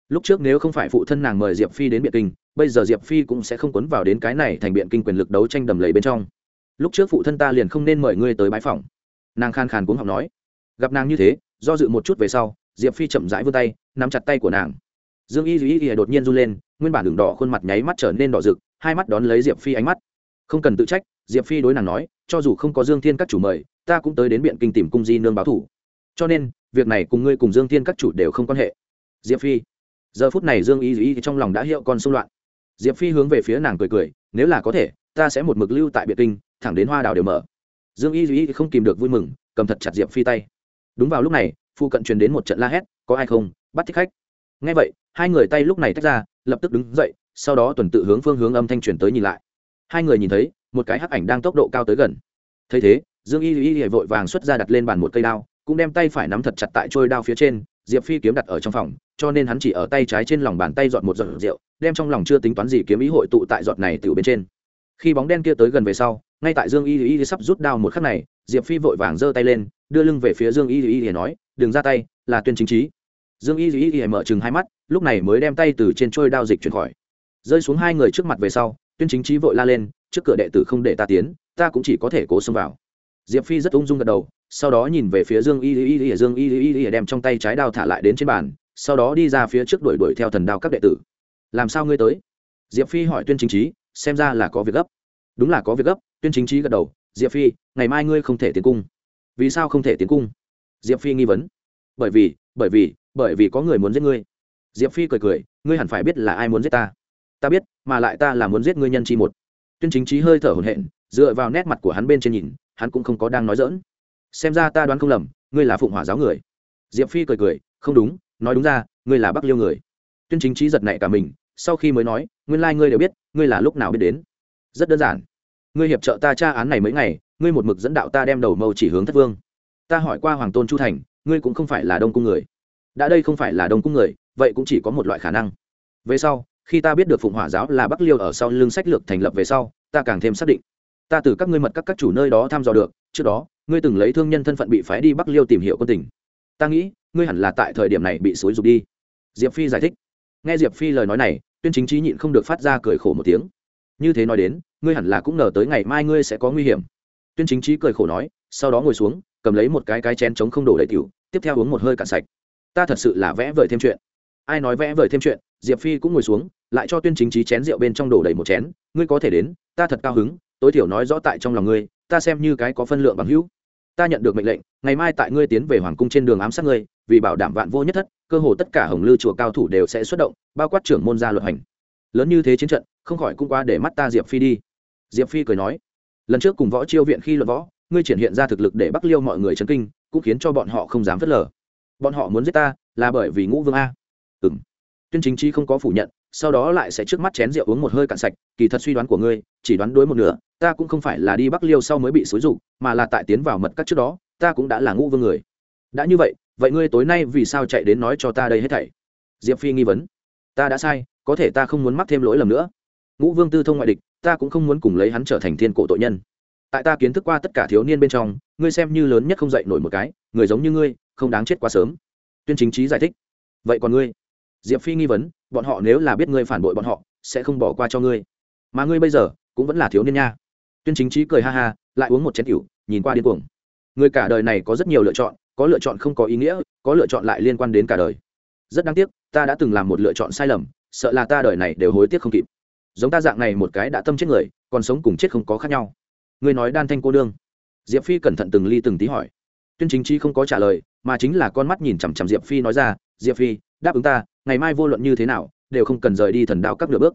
lúc trước nếu không phải phụ thân nàng mời diệp phi đến biện kinh, bây giờ diệp phi cũng sẽ không quấn vào đến cái này thành biện kinh quyền lực đấu tranh đầm lầy bên trong. Lúc trước phụ thân ta liền không nên mời ngươi tới bãi phòng nàng khan khàn cuống học nói. Gặp nàng như thế, do dự một chút về sau, diệp phi chậm rãi vươn tay, nắm chặt tay của nàng. Dương y duy y đột nhiên run lên, nguyên bản đường đỏ khuôn mặt nháy mắt trở nên đỏ rực, hai mắt đón lấy diệp phi ánh mắt. Không cần tự trách, diệp phi đối nàng nói, cho dù không có dương thiên các chủ mời, ta cũng tới đến biện kinh tìm cung di nương báo thủ. Cho nên, việc này cùng ngươi cùng dương thiên các chủ đều không quan hệ. Diệp phi giờ phút này dương y y trong lòng đã hiệu con xung loạn. Diệp phi hướng về phía nàng cười cười, nếu là có thể, ta sẽ một mực lưu tại biệt kinh, thẳng đến hoa đào đều mở. Dương y y không kìm được vui mừng, cầm thật chặt diệp phi tay. Đúng vào lúc này, phu cận truyền đến một trận la hét, có ai không? Bắt thích khách. Ngay vậy, hai người tay lúc này tách ra, lập tức đứng dậy, sau đó tuần tự hướng phương hướng âm thanh truyền tới nhìn lại. Hai người nhìn thấy, một cái hắc ảnh đang tốc độ cao tới gần. Thấy thế, dương y y y vội vàng xuất ra đặt lên bàn một cây đao, cũng đem tay phải nắm thật chặt tại trôi đao phía trên diệp phi kiếm đặt ở trong phòng, cho nên hắn chỉ ở tay trái trên lòng bàn tay dọn một giọt rượu, đem trong lòng chưa tính toán gì kiếm ý hội tụ tại giọt này từ bên trên. Khi bóng đen kia tới gần về sau, ngay tại dương y y sắp rút đao một khắc này, diệp phi vội vàng giơ tay lên, đưa lưng về phía dương y y nói, đừng ra tay, là tuyên chính trí. Dương y y y mở chừng hai mắt, lúc này mới đem tay từ trên trôi đao dịch chuyển khỏi. Rơi xuống hai người trước mặt về sau, tuyên chính trí vội la lên, trước cửa đệ tử không để ta tiến, ta cũng chỉ có thể cố xông vào. Diệp phi rất ung dung gật đầu sau đó nhìn về phía dương y y y dương y y y đem trong tay trái đao thả lại đến trên bàn, sau đó đi ra phía trước đuổi đuổi theo thần đao các đệ tử. Làm sao ngươi tới? Diệp phi hỏi tuyên chính trí xem ra là có việc gấp. Đúng là có việc gấp, tuyên chính trí gật đầu. Diệp phi, ngày mai ngươi không thể tiến cung. Vì sao không thể tiến cung? Diệp phi nghi vấn. Bởi vì bởi vì bởi vì có người muốn giết ngươi. Diệp phi cười cười. Ngươi hẳn phải biết là ai muốn giết ta. Ta biết, mà lại ta là muốn giết ngươi nhân chi một. Tuyên chính trí hơi thở hổn hển, dựa vào nét mặt của hắn bên trên nhìn, hắn cũng không có đang nói dỡn xem ra ta đoán không lầm, ngươi là phụng hỏa giáo người. Diệp phi cười cười, không đúng, nói đúng ra, ngươi là bắc liêu người. Tuyên chính trí giật nảy cả mình, sau khi mới nói, nguyên lai、like、ngươi đều biết, ngươi là lúc nào biết đến. Rất đơn giản. Ngươi hiệp trợ ta tra án này mấy ngày, ngươi một mực dẫn đạo ta đem đầu mâu chỉ hướng thất vương. Ta hỏi qua hoàng tôn chu thành, ngươi cũng không phải là đông cung người. Đã đây không phải là đông cung người, vậy cũng chỉ có một loại khả năng. Về sau, khi ta biết được phụng hỏa giáo là bắc liêu ở sau lưng sách lược thành lập về sau, ta càng thêm xác định. Ta từ các ngươi mật các các chủ nơi đó thăm dò được, trước đó ngươi từng lấy thương nhân thân phận bị phái đi bắc liêu tìm hiểu quân tình. Ta nghĩ, ngươi hẳn là tại thời điểm này bị xối rục đi. Diệp phi giải thích. Nghe diệp phi lời nói này, tuyên chính trí nhịn không được phát ra cười khổ một tiếng. Như thế nói đến, ngươi hẳn là cũng ngờ tới ngày mai ngươi sẽ có nguy hiểm. Tuyên chính trí cười khổ nói, sau đó ngồi xuống, cầm lấy một cái cái chén chống không đổ đầy tiểu, tiếp theo uống một hơi cạn sạch. Ta thật sự là vẽ vời thêm chuyện. Ai nói vẽ vời thêm chuyện, diệp phi cũng ngồi xuống, lại cho tuyên chính trí chén rượu bên trong đổ đầy một chén. Ngươi có thể đến, ta thật cao hứng, tối thiểu nói rõ tại trong lòng ngươi, ta xem như cái có phân lượng bằng hữu ta nhận được mệnh lệnh, ngày mai tại ngươi tiến về hoàng cung trên đường ám sát ngươi, vì bảo đảm vạn vô nhất thất, cơ hồ tất cả hồng lư chùa cao thủ đều sẽ xuất động, bao quát trưởng môn gia luật hành. Lớn như thế chiến trận, không khỏi cũng qua để mắt ta diệp phi đi. Diệp phi cười nói, lần trước cùng võ chiêu viện khi luận võ, ngươi triển hiện ra thực lực để bắc liêu mọi người chấn kinh, cũng khiến cho bọn họ không dám phớt lờ. Bọn họ muốn giết ta, là bởi vì ngũ vương a. Ừ m tuyên chính chi không có phủ nhận, sau đó lại sẽ trước mắt chén rượu uống một hơi cạn sạch, kỳ thật suy đoán của ngươi, chỉ đoán đối một nửa ta cũng không phải là đi bắc liêu sau mới bị xúi rục mà là tại tiến vào mật các trước đó, ta cũng đã là ngũ vương người. Đã như vậy vậy ngươi tối nay vì sao chạy đến nói cho ta đây hết thảy? Diệp phi nghi vấn. Ta đã sai, có thể ta không muốn mắc thêm lỗi lầm nữa. Ngũ vương tư thông ngoại địch, ta cũng không muốn cùng lấy hắn trở thành thiên cổ tội nhân. Tại ta kiến thức qua tất cả thiếu niên bên trong, ngươi xem như lớn nhất không dạy nổi một cái, người giống như ngươi, không đáng chết quá sớm. Tuyên chính trí giải thích. Vậy còn ngươi? Diệp phi nghi vấn, bọn họ nếu là biết ngươi phản bội bọn họ, sẽ không bỏ qua cho ngươi. Mà ngươi bây giờ, cũng vẫn là thiếu niên nha tuyên chính trí cười ha ha, lại uống một chén cựu nhìn qua điên cuồng. Người cả đời này có rất nhiều lựa chọn, có lựa chọn không có ý nghĩa, có lựa chọn lại liên quan đến cả đời. Rất đáng tiếc, ta đã từng làm một lựa chọn sai lầm, sợ là ta đời này đều hối tiếc không kịp. Giống ta dạng này một cái đã tâm chết người, còn sống cùng chết không có khác nhau. Ngươi nói đan thanh cô đương. Diệp phi cẩn thận từng ly từng tí hỏi. Tuyên chính trí không có trả lời, mà chính là con mắt nhìn chằm chằm diệp phi nói ra, diệp phi, đáp ứng ta, ngày mai vô luận như thế nào, đều không cần rời đi thần đao các nửa bước.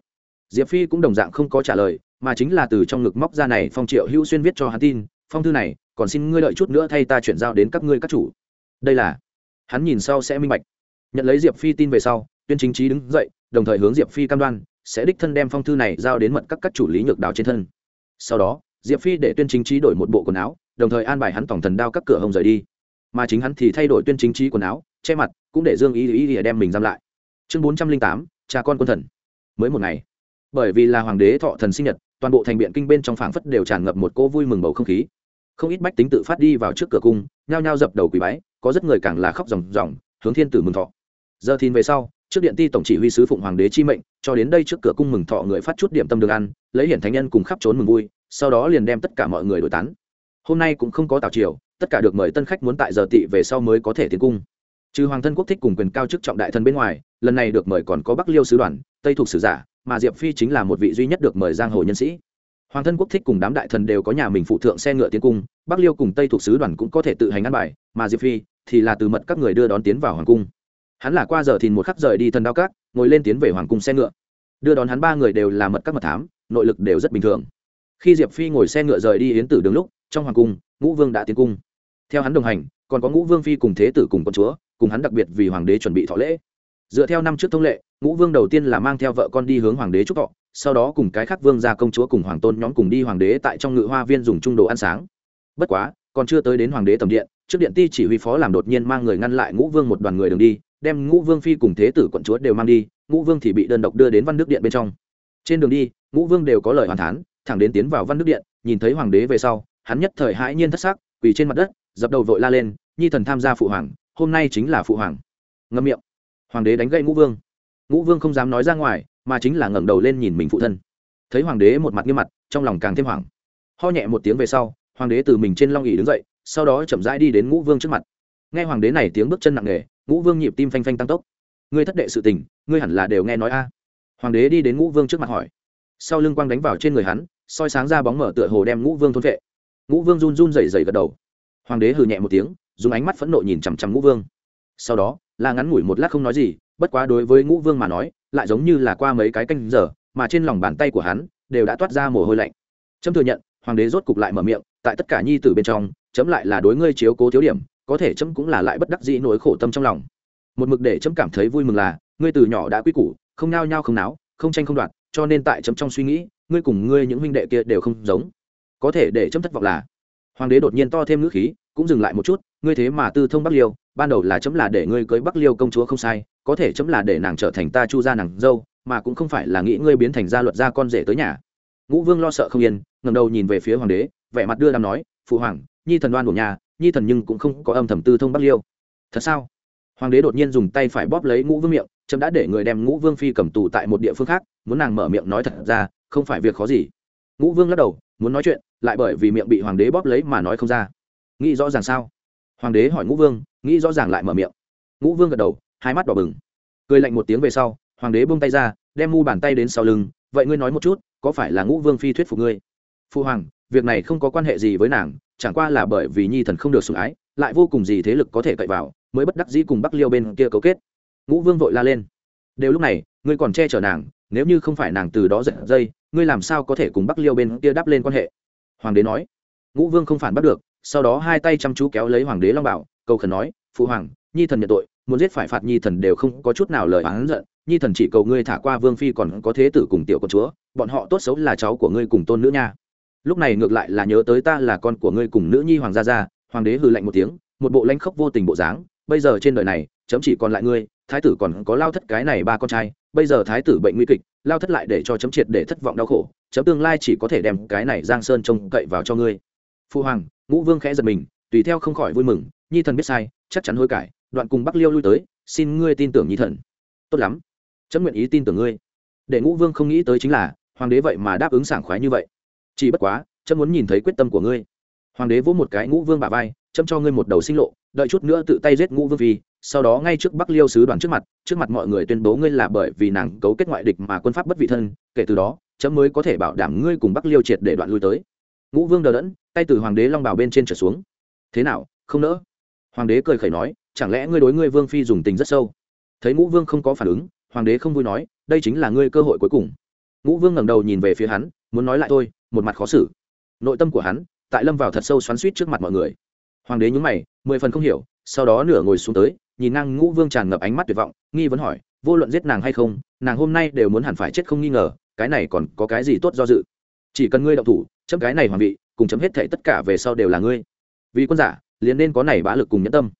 Diệp phi cũng đồng dạng không có trả lời mà chính là từ trong ngực móc ra này phong triệu hữu xuyên viết cho hắn tin, phong thư này, còn xin ngươi đợi chút nữa thay ta chuyển giao đến các ngươi các chủ. Đây là, hắn nhìn sau sẽ minh bạch. Nhận lấy diệp phi tin về sau, tuyên chính trí đứng dậy, đồng thời hướng diệp phi cam đoan, sẽ đích thân đem phong thư này giao đến mật các các chủ lý nhược đào trên thân. Sau đó, diệp phi để tuyên chính trí đổi một bộ quần áo, đồng thời an bài hắn tổng thần đao các cửa hồng rời đi. Mà chính hắn thì thay đổi tuyên chính trí quần áo, che mặt, cũng để dương ý ý ý đem mình giam lại. Chương bốn trăm linh tám, cha con quân thần. Mới một ngày. Bởi vì là hoàng đế thọ thần sinh nhật toàn bộ thành biện kinh bên trong phảng phất đều tràn ngập một cô vui mừng bầu không khí. Không ít bách tính tự phát đi vào trước cửa cung, nhao nhao dập đầu quỳ bái, có rất người càng là khóc ròng ròng, hướng thiên tử mừng thọ. Giờ thìn về sau, trước điện ti tổng chỉ huy sứ phụng hoàng đế chi mệnh, cho đến đây trước cửa cung mừng thọ người phát chút điểm tâm đường ăn, lấy hiển thánh nhân cùng khắp trốn mừng vui, sau đó liền đem tất cả mọi người đổi tán. Hôm nay cũng không có tào triều, tất cả được mời tân khách muốn tại giờ tị về sau mới có thể tiến cung. Trừ hoàng thân quốc thích cùng quyền cao chức trọng đại thân bên ngoài, lần này được mời còn có bắc liêu sứ đoàn, tây thuộc sử giả mà diệp phi chính là một vị duy nhất được mời giang hồ nhân sĩ. Hoàng thân quốc thích cùng đám đại thần đều có nhà mình phụ thượng xe ngựa tiến cung, bắc liêu cùng tây thuộc sứ đoàn cũng có thể tự hành ăn bài, mà diệp phi thì là từ mật các người đưa đón tiến vào hoàng cung. Hắn là qua giờ thì một khắc rời đi thần đao cát ngồi lên tiến về hoàng cung xe ngựa. Đưa đón hắn ba người đều là mật các mật thám, nội lực đều rất bình thường. Khi diệp phi ngồi xe ngựa rời đi yến tử đường lúc, trong hoàng cung, ngũ vương đã tiến cung. Theo hắn đồng hành, còn có ngũ vương phi cùng thế tử cùng con chúa, cùng hắn đặc biệt vì hoàng đế chuẩn bị thọ lễ dựa theo năm trước thông lệ, ngũ vương đầu tiên là mang theo vợ con đi hướng hoàng đế trúc thọ, sau đó cùng cái khác vương gia công chúa cùng hoàng tôn nhóm cùng đi hoàng đế tại trong ngự hoa viên dùng trung đồ ăn sáng. Bất quá, còn chưa tới đến hoàng đế tầm điện, trước điện ti chỉ huy phó làm đột nhiên mang người ngăn lại ngũ vương một đoàn người đường đi, đem ngũ vương phi cùng thế tử quận chúa đều mang đi, ngũ vương thì bị đơn độc đưa đến văn đức điện bên trong. Trên đường đi, ngũ vương đều có lời hoàn thán, thẳng đến tiến vào văn đức điện, nhìn thấy hoàng đế về sau, hắn nhất thời hãi nhiên thất sắc, quỳ trên mặt đất, dập đầu vội la lên, nhi thần tham gia phụ hoàng, hôm nay chính là phụ hoàng. Ngâm miệng hoàng đế đánh gậy ngũ vương. Ngũ vương không dám nói ra ngoài, mà chính là ngẩng đầu lên nhìn mình phụ thân. Thấy hoàng đế một mặt nghiêm mặt, trong lòng càng thêm hoảng. Ho nhẹ một tiếng về sau, hoàng đế từ mình trên long ỉ đứng dậy, sau đó chậm rãi đi đến ngũ vương trước mặt. Nghe hoàng đế này tiếng bước chân nặng nề, ngũ vương nhịp tim phanh phanh tăng tốc. Ngươi thất đệ sự tình, ngươi hẳn là đều nghe nói a. Hoàng đế đi đến ngũ vương trước mặt hỏi. Sau lưng quang đánh vào trên người hắn, soi sáng ra bóng mở tựa hồ đem ngũ vương thôn vệ. Ngũ vương run run rẩy rẩy gật đầu. Hoàng đế hừ nhẹ một tiếng, dùng ánh mắt phẫn nộ nhìn chằm chằm ngũ vương. Sau đó là ngắn ngủi một lát không nói gì, bất quá đối với ngũ vương mà nói, lại giống như là qua mấy cái canh giờ, mà trên lòng bàn tay của hắn đều đã toát ra mồ hôi lạnh. Trâm thừa nhận, hoàng đế rốt cục lại mở miệng, tại tất cả nhi tử bên trong, chấm lại là đối ngươi chiếu cố thiếu điểm, có thể chấm cũng là lại bất đắc dĩ nỗi khổ tâm trong lòng. Một mực để chấm cảm thấy vui mừng là, ngươi từ nhỏ đã quy củ, không nao nhao không náo, không tranh không đoạt, cho nên tại chấm trong suy nghĩ, ngươi cùng ngươi những huynh đệ kia đều không giống. Có thể để chấm thất vọng là, hoàng đế đột nhiên to thêm ngữ khí, cũng dừng lại một chút, ngươi thế mà tư thông bắc liêu ban đầu là chấm là để ngươi cưới bắc liêu công chúa không sai, có thể chấm là để nàng trở thành ta chu gia nàng dâu, mà cũng không phải là nghĩ ngươi biến thành gia luật gia con rể tới nhà. Ngũ vương lo sợ không yên ngầm đầu nhìn về phía hoàng đế, vẻ mặt đưa đàm nói, phụ hoàng, nhi thần đoan của nhà, nhi thần nhưng cũng không có âm thầm tư thông bắc liêu. Thật sao? Hoàng đế đột nhiên dùng tay phải bóp lấy ngũ vương miệng, chấm đã để người đem ngũ vương phi cầm tù tại một địa phương khác, muốn nàng mở miệng nói thật ra, không phải việc khó gì. Ngũ vương lắc đầu, muốn nói chuyện, lại bởi vì miệng bị hoàng đế bóp lấy mà nói không ra. Nghĩ rõ ràng sao? Hoàng đế hỏi ngũ vương, nghĩ rõ ràng lại mở miệng. Ngũ vương gật đầu, hai mắt đỏ bừng. Cười lạnh một tiếng về sau, hoàng đế buông tay ra, đem mu bàn tay đến sau lưng, vậy ngươi nói một chút, có phải là ngũ vương phi thuyết phục ngươi? Phu hoàng, việc này không có quan hệ gì với nàng, chẳng qua là bởi vì nhi thần không được sủng ái, lại vô cùng gì thế lực có thể cậy vào, mới bất đắc dĩ cùng bắc liêu bên kia cấu kết. Ngũ vương vội la lên, đều lúc này, ngươi còn che chở nàng, nếu như không phải nàng từ đó giật dây, ngươi làm sao có thể cùng bắc liêu bên kia đáp lên quan hệ? Hoàng đế nói. Ngũ vương không phản bắt được sau đó hai tay chăm chú kéo lấy hoàng đế long bảo, cầu khẩn nói, phụ hoàng, nhi thần nhận tội, muốn giết phải phạt nhi thần đều không có chút nào lời oán giận. Nhi thần chỉ cầu ngươi thả qua vương phi còn có thế tử cùng tiểu con chúa, bọn họ tốt xấu là cháu của ngươi cùng tôn nữ nha. Lúc này ngược lại là nhớ tới ta là con của ngươi cùng nữ nhi hoàng gia gia, hoàng đế hừ lạnh một tiếng, một bộ lãnh khốc vô tình bộ dáng, bây giờ trên đời này, chấm chỉ còn lại ngươi, thái tử còn có lao thất cái này ba con trai, bây giờ thái tử bệnh nguy kịch, lao thất lại để cho chấm triệt để thất vọng đau khổ, chấm tương lai chỉ có thể đem cái này giang sơn trông cậy vào cho ngươi phu hoàng, ngũ vương khẽ giật mình, tùy theo không khỏi vui mừng, nhi thần biết sai, chắc chắn hối cải, đoạn cùng bắc liêu lui tới, xin ngươi tin tưởng nhi thần. Tốt lắm, chấm nguyện ý tin tưởng ngươi. Để ngũ vương không nghĩ tới chính là, hoàng đế vậy mà đáp ứng sảng khoái như vậy. Chỉ bất quá, chấm muốn nhìn thấy quyết tâm của ngươi. Hoàng đế vỗ một cái ngũ vương bà vai, chấm cho ngươi một đầu sinh lộ, đợi chút nữa tự tay giết ngũ vương phi, sau đó ngay trước bắc liêu sứ đoàn trước mặt trước mặt mọi người tuyên bố ngươi là bởi vì nàng cấu kết ngoại địch mà quân pháp bất vị thân, kể từ đó, chấm mới có thể bảo đảm ngươi cùng bắc liêu triệt để đoạn lui tới ngũ vương đờ đẫn, tay từ hoàng đế long bảo bên trên trở xuống. Thế nào, không nỡ? Hoàng đế cười khẩy nói, chẳng lẽ ngươi đối ngươi vương phi dùng tình rất sâu? Thấy ngũ vương không có phản ứng, hoàng đế không vui nói, đây chính là ngươi cơ hội cuối cùng. Ngũ vương ngẩng đầu nhìn về phía hắn, muốn nói lại thôi, một mặt khó xử. Nội tâm của hắn, tại lâm vào thật sâu xoắn suýt trước mặt mọi người. Hoàng đế nhúng mày, mười phần không hiểu, sau đó nửa ngồi xuống tới, nhìn ngang ngũ vương tràn ngập ánh mắt tuyệt vọng, nghi vấn hỏi, vô luận giết nàng hay không, nàng hôm nay đều muốn hẳn phải chết không nghi ngờ, cái này còn có cái gì tốt do dự? Chỉ cần ngươi động thủ chấm cái này hoàng vị, cùng chấm hết thệ tất cả về sau đều là ngươi. Vì quân giả, liền nên có này bá lực cùng nhẫn tâm.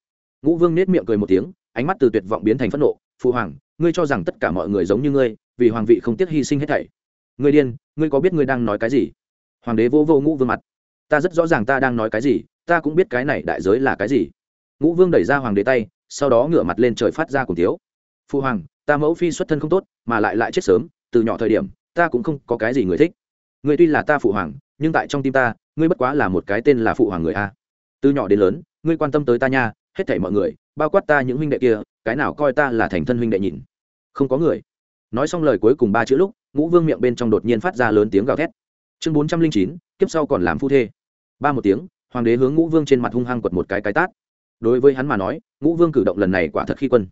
Ngũ vương nết miệng cười một tiếng, ánh mắt từ tuyệt vọng biến thành phẫn nộ, phụ hoàng, ngươi cho rằng tất cả mọi người giống như ngươi, vì hoàng vị không tiếc hy sinh hết thảy. Ngươi điên, ngươi có biết ngươi đang nói cái gì? Hoàng đế vô vô ngũ vương mặt. Ta rất rõ ràng ta đang nói cái gì, ta cũng biết cái này đại giới là cái gì. Ngũ vương đẩy ra hoàng đế tay, sau đó ngửa mặt lên trời phát ra cùng thiếu phụ hoàng, ta mẫu phi xuất thân không tốt, mà lại lại chết sớm, từ nhỏ thời điểm, ta cũng không có cái gì người thích. Người tuy là ta phụ hoàng nhưng tại trong tim ta, ngươi bất quá là một cái tên là phụ hoàng người a. Từ nhỏ đến lớn, ngươi quan tâm tới ta nha, hết thảy mọi người, bao quát ta những huynh đệ kia, cái nào coi ta là thành thân huynh đệ nhìn. Không có người. Nói xong lời cuối cùng ba chữ lúc, ngũ vương miệng bên trong đột nhiên phát ra lớn tiếng gào thét. Chương bốn trăm linh chín, kiếp sau còn làm phu thê. Ba một tiếng, hoàng đế hướng ngũ vương trên mặt hung hăng quật một cái cái tát. Đối với hắn mà nói, ngũ vương cử động lần này quả thật khi quân.